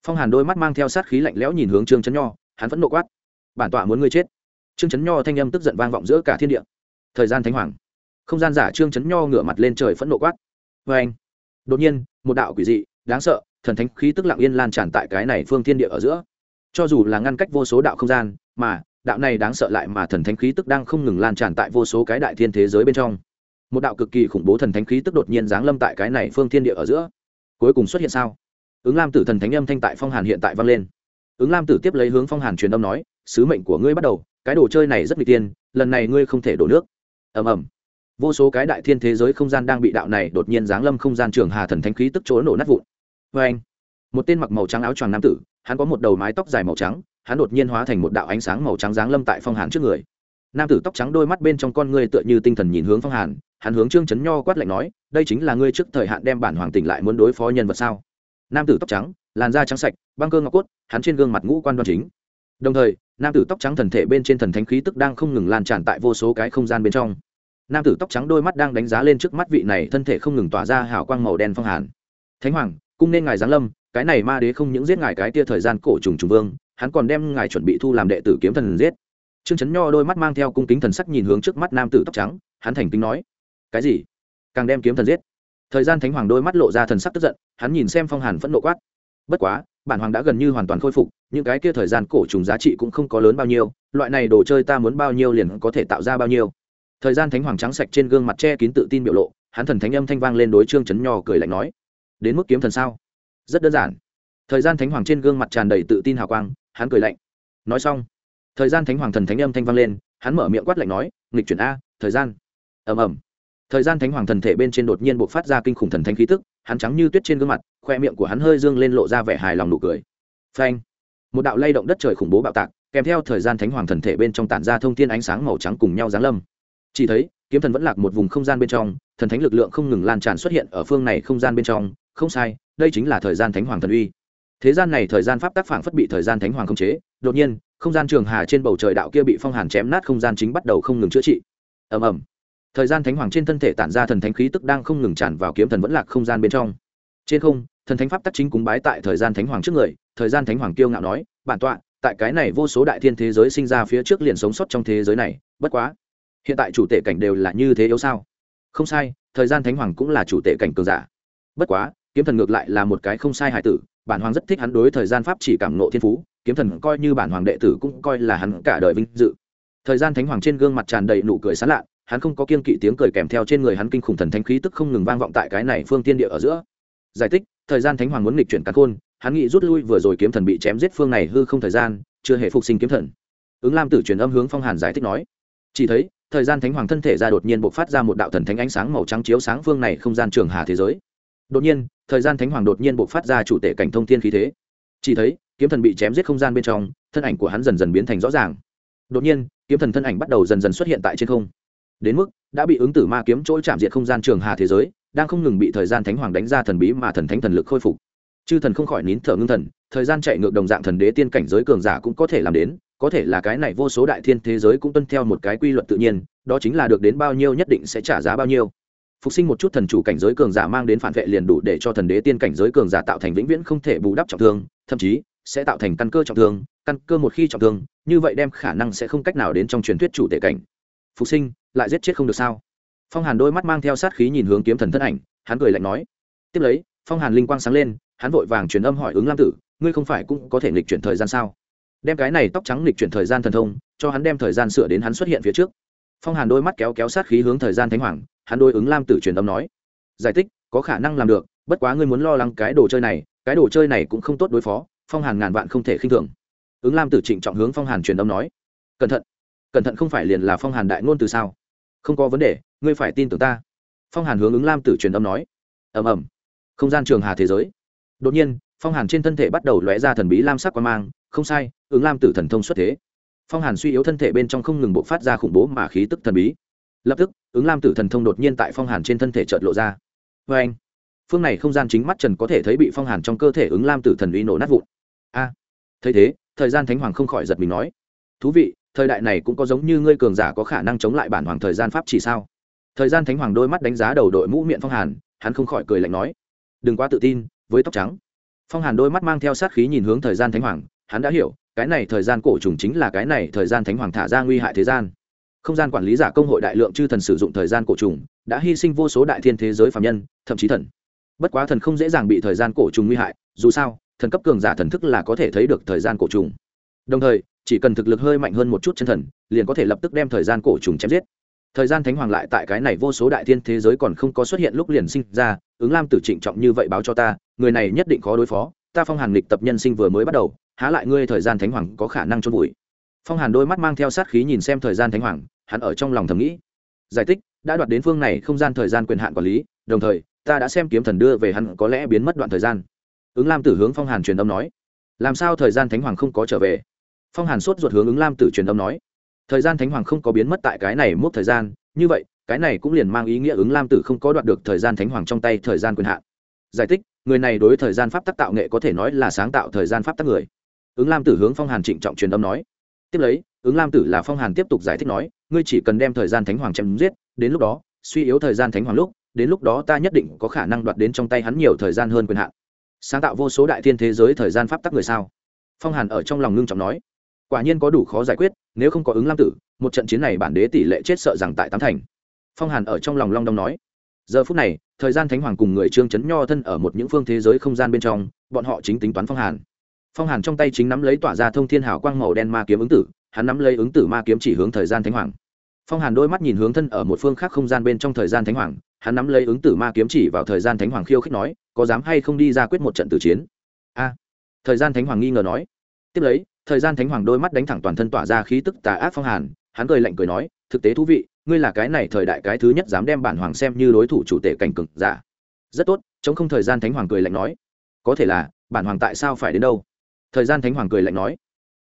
Phong hàn đôi mắt mang theo sát khí lạnh lẽo nhìn hướng trương chấn nho, hắn vẫn nộ quát. Bản tọa muốn ngươi chết. Trương chấn nho thanh âm tức giận vang vọng giữa cả thiên địa. Thời gian thánh hoàng. Không gian giả trương chấn nho ngửa mặt lên trời phẫn nộ quát. Vê anh. Đột nhiên, một đạo quỷ dị, đáng sợ, thần thánh khí tức lặng yên lan tràn tại cái này phương thiên địa ở giữa. Cho dù là ngăn cách vô số đạo không gian, mà đạo này đáng sợ lại mà thần thánh khí tức đang không ngừng lan tràn tại vô số cái đại thiên thế giới bên trong. Một đạo cực kỳ khủng bố thần thánh khí tức đột nhiên giáng lâm tại cái này phương thiên địa ở giữa cuối cùng xuất hiện sao? Ứng lam tử thần thánh âm thanh tại phong hàn hiện tại vang lên. Ứng lam tử tiếp lấy hướng phong hàn truyền âm nói, sứ mệnh của ngươi bắt đầu, cái đồ chơi này rất n g tiên lần này ngươi không thể đổ nước. Ầm ầm. Vô số cái đại thiên thế giới không gian đang bị đạo này đột nhiên giáng lâm không gian trường hà thần thánh khí tức chỗ nổ nát vụn. Vê anh, một tên mặc màu trắng áo choàng nam tử, hắn có một đầu mái tóc dài màu trắng, hắn đột nhiên hóa thành một đạo ánh sáng màu trắng giáng lâm tại phong hàn trước người nam tử tóc trắng đôi mắt bên trong con ngươi tựa như tinh thần nhìn hướng phong hàn, hắn hướng trương chấn nho quát lạnh nói, đây chính là ngươi trước thời hạn đem bản hoàng tỉnh lại muốn đối phó nhân vật sao? Nam tử tóc trắng, làn da trắng sạch, băng cơ ngọc cốt, hắn trên gương mặt ngũ quan đoan chính. Đồng thời, nam tử tóc trắng thần thể bên trên thần thánh khí tức đang không ngừng lan tràn tại vô số cái không gian bên trong. Nam tử tóc trắng đôi mắt đang đánh giá lên trước mắt vị này thân thể không ngừng tỏa ra hào quang màu đen phong hàn. Thánh hoàng, cung nên ngài giáng lâm, cái này ma đế không những giết ngài cái tia thời gian cổ trùng trùng vương, hắn còn đem ngài chuẩn bị thu làm đệ tử kiếm thần giết trương chấn nho đôi mắt mang theo cung kính thần sắc nhìn hướng trước mắt nam tử tóc trắng, hắn thành kính nói, cái gì? Càng đem kiếm thần giết? Thời gian thánh hoàng đôi mắt lộ ra thần sắc tức giận, hắn nhìn xem phong hàn phẫn nộ quát, bất quá, bản hoàng đã gần như hoàn toàn khôi phục, những cái kia thời gian cổ trùng giá trị cũng không có lớn bao nhiêu, loại này đồ chơi ta muốn bao nhiêu liền có thể tạo ra bao nhiêu. Thời gian thánh hoàng trắng sạch trên gương mặt che kín tự tin biểu lộ, hắn thần thánh âm thanh vang lên đối trương chấn nho cười lạnh nói, đến mức kiếm thần sao? Rất đơn giản. Thời gian thánh hoàng trên gương mặt tràn đầy tự tin hào quang, hắn cười lạnh, nói xong thời gian thánh hoàng thần thánh âm thanh vang lên, hắn mở miệng quát lạnh nói, nghịch chuyển a, thời gian. Ầm ầm. Thời gian thánh hoàng thần thể bên trên đột nhiên buộc phát ra kinh khủng thần thánh khí tức, hắn trắng như tuyết trên gương mặt, khoe miệng của hắn hơi dương lên lộ ra vẻ hài lòng nụ cười. Phanh. Một đạo lay động đất trời khủng bố bạo tạc, kèm theo thời gian thánh hoàng thần thể bên trong tản ra thông thiên ánh sáng màu trắng cùng nhau giáng lâm. Chỉ thấy, kiếm thần vẫn lạc một vùng không gian bên trong, thần thánh lực lượng không ngừng lan tràn xuất hiện ở phương này không gian bên trong. Không sai, đây chính là thời gian thánh hoàng thần uy. Thế gian này thời gian pháp tác phản phất bị thời gian thánh hoàng khống chế đột nhiên, không gian trường hà trên bầu trời đạo kia bị phong hàn chém nát không gian chính bắt đầu không ngừng chữa trị. Ầm ầm. Thời gian thánh hoàng trên thân thể tản ra thần thánh khí tức đang không ngừng tràn vào kiếm thần vẫn lạc không gian bên trong. Trên không, thần thánh pháp tắc chính cúng bái tại thời gian thánh hoàng trước người, thời gian thánh hoàng kiêu ngạo nói, bản tọa, tại cái này vô số đại thiên thế giới sinh ra phía trước liền sống sót trong thế giới này, bất quá, hiện tại chủ tể cảnh đều là như thế yếu sao? Không sai, thời gian thánh hoàng cũng là chủ tể cảnh cường giả. Bất quá, kiếm thần ngược lại là một cái không sai hải tử, bản hoàng rất thích hắn đối thời gian pháp chỉ cảm nộ thiên phú kiếm thần coi như bản hoàng đệ tử cũng coi là hắn cả đời vinh dự. Thời gian thánh hoàng trên gương mặt tràn đầy nụ cười sán lạ, hắn không có kiên kỵ tiếng cười kèm theo trên người hắn kinh khủng thần thánh khí tức không ngừng vang vọng tại cái này phương tiên địa ở giữa. Giải thích, thời gian thánh hoàng muốn nghịch chuyển cắn khôn, hắn nghĩ rút lui vừa rồi kiếm thần bị chém giết phương này hư không thời gian, chưa hề phục sinh kiếm thần. Ứng lam tử truyền âm hướng phong hàn giải thích nói, chỉ thấy, thời gian thánh hoàng thân thể ra đột nhiên bộc phát ra một đạo thần thánh ánh sáng màu trắng chiếu sáng phương này không gian trường hà thế giới. Đột nhiên, thời gian thánh hoàng đột nhiên bộc phát ra chủ tể cảnh thông thiên khí thế. Chỉ thấy kiếm thần bị chém giết không gian bên trong, thân ảnh của hắn dần dần biến thành rõ ràng. Đột nhiên, kiếm thần thân ảnh bắt đầu dần dần xuất hiện tại trên không. Đến mức, đã bị ứng tử ma kiếm trỗi chạm diệt không gian trường hà thế giới, đang không ngừng bị thời gian thánh hoàng đánh ra thần bí mà thần thánh thần lực khôi phục. Chư thần không khỏi nín thở ngưng thần, thời gian chạy ngược đồng dạng thần đế tiên cảnh giới cường giả cũng có thể làm đến, có thể là cái này vô số đại thiên thế giới cũng tuân theo một cái quy luật tự nhiên, đó chính là được đến bao nhiêu nhất định sẽ trả giá bao nhiêu. Phục sinh một chút thần chủ cảnh giới cường giả mang đến phản vệ liền đủ để cho thần đế tiên cảnh giới cường giả tạo thành vĩnh viễn không thể bù đắp trọng thương, thậm chí sẽ tạo thành căn cơ trọng thương, căn cơ một khi trọng thương, như vậy đem khả năng sẽ không cách nào đến trong truyền thuyết chủ tể cảnh. Phục sinh, lại giết chết không được sao? Phong hàn đôi mắt mang theo sát khí nhìn hướng kiếm thần thân ảnh, hắn cười lạnh nói. Tiếp lấy, phong hàn linh quang sáng lên, hắn vội vàng truyền âm hỏi ứng lam tử, ngươi không phải cũng có thể nghịch chuyển thời gian sao? Đem cái này tóc trắng nghịch chuyển thời gian thần thông, cho hắn đem thời gian sửa đến hắn xuất hiện phía trước. Phong hàn đôi mắt kéo kéo sát khí hướng thời gian thánh hoàng, hắn đôi ứng lam tử truyền âm nói. Giải thích, có khả năng làm được, bất quá ngươi muốn lo lắng cái đồ chơi này, cái đồ chơi này cũng không tốt đối phó phong hàn ngàn vạn không thể khinh thường. Ứng lam tử trịnh trọng hướng phong hàn truyền âm nói, cẩn thận cẩn thận không phải liền là phong hàn đại ngôn từ sao? Không có vấn đề, ngươi phải tin tưởng ta. Phong hàn hướng ứng lam tử truyền âm nói, ầm ầm, không gian trường hà thế giới. Đột nhiên, phong hàn trên thân thể bắt đầu lóe ra thần bí lam sắc quan mang, không sai, ứng lam tử thần thông xuất thế. Phong hàn suy yếu thân thể bên trong không ngừng bộc phát ra khủng bố mà khí tức thần bí. Lập tức, ứng lam tử thần thông đột nhiên tại phong hàn trên thân thể trợt lộ ra. Vê anh phương này không gian chính mắt trần có thể thấy bị phong hàn trong cơ thể ứng lam tử thần uy nổ nát vụn a thấy thế, thời gian thánh hoàng không khỏi giật mình nói. Thú vị, thời đại này cũng có giống như ngươi cường giả có khả năng chống lại bản hoàng thời gian pháp chỉ sao? Thời gian thánh hoàng đôi mắt đánh giá đầu đội mũ miệng phong hàn, hắn không khỏi cười lạnh nói. Đừng quá tự tin, với tóc trắng. Phong hàn đôi mắt mang theo sát khí nhìn hướng thời gian thánh hoàng, hắn đã hiểu, cái này thời gian cổ trùng chính là cái này thời gian thánh hoàng thả ra nguy hại thế gian. Không gian quản lý giả công hội đại lượng chư thần sử dụng thời gian cổ trùng, đã hy sinh vô số đại thiên thế giới phạm nhân, thậm chí thần. Bất quá thần không dễ dàng bị thời gian cổ trùng nguy hại, dù sao thần cấp cường giả thần thức là có thể thấy được thời gian cổ trùng. Đồng thời, chỉ cần thực lực hơi mạnh hơn một chút chân thần, liền có thể lập tức đem thời gian cổ trùng chém giết. Thời gian thánh hoàng lại tại cái này vô số đại thiên thế giới còn không có xuất hiện lúc liền sinh ra, ứng lam tử trịnh trọng như vậy báo cho ta, người này nhất định khó đối phó, ta phong hàn lịch tập nhân sinh vừa mới bắt đầu, há lại ngươi thời gian thánh hoàng có khả năng trôn vùi. Phong hàn đôi mắt mang theo sát khí nhìn xem thời gian thánh hoàng, hắn ở trong lòng thầm nghĩ. Giải thích, đã đoạt đến phương này không gian thời gian quyền hạn quản lý, đồng thời, ta đã xem kiếm thần đưa về hắn có lẽ biến mất đoạn thời gian ứng lam tử hướng phong hàn truyền âm nói. Làm sao thời gian thánh hoàng không có trở về? Phong hàn sốt ruột hướng ứng lam tử truyền âm nói. Thời gian thánh hoàng không có biến mất tại cái này mốt thời gian, như vậy, cái này cũng liền mang ý nghĩa ứng lam tử không có đoạt được thời gian thánh hoàng trong tay thời gian quyền hạn. Giải thích, người này đối thời gian pháp tắc tạo nghệ có thể nói là sáng tạo thời gian pháp tắc người. Ứng lam tử hướng phong hàn trịnh trọng truyền âm nói. Tiếp lấy, ứng lam tử là phong hàn tiếp tục giải thích nói, ngươi chỉ cần đem thời gian thánh hoàng chém giết, đến lúc đó, suy yếu thời gian thánh hoàng lúc, đến lúc đó ta nhất định có khả năng đoạt đến trong tay hắn nhiều thời gian hơn quyền hạn sáng tạo vô số đại thiên thế giới thời gian pháp tắc người sao? Phong hàn ở trong lòng ngưng trọng nói. Quả nhiên có đủ khó giải quyết, nếu không có ứng lam tử, một trận chiến này bản đế tỷ lệ chết sợ rằng tại tám thành. Phong hàn ở trong lòng long đong nói. Giờ phút này, thời gian thánh hoàng cùng người trương chấn nho thân ở một những phương thế giới không gian bên trong, bọn họ chính tính toán phong hàn. Phong hàn trong tay chính nắm lấy tỏa ra thông thiên hào quang màu đen ma kiếm ứng tử, hắn nắm lấy ứng tử ma kiếm chỉ hướng thời gian thánh hoàng. Phong hàn đôi mắt nhìn hướng thân ở một phương khác không gian bên trong thời gian thánh hoàng, hắn nắm lấy ứng tử ma kiếm chỉ vào thời gian thánh hoàng khiêu khích nói có dám hay không đi ra quyết một trận tử chiến? A. Thời gian thánh hoàng nghi ngờ nói. Tiếp lấy, thời gian thánh hoàng đôi mắt đánh thẳng toàn thân tỏa ra khí tức tà ác phong hàn, hắn cười lạnh cười nói, thực tế thú vị, ngươi là cái này thời đại cái thứ nhất dám đem bản hoàng xem như đối thủ chủ tể cảnh cực giả. Rất tốt, chống không thời gian thánh hoàng cười lạnh nói. Có thể là, bản hoàng tại sao phải đến đâu? Thời gian thánh hoàng cười lạnh nói.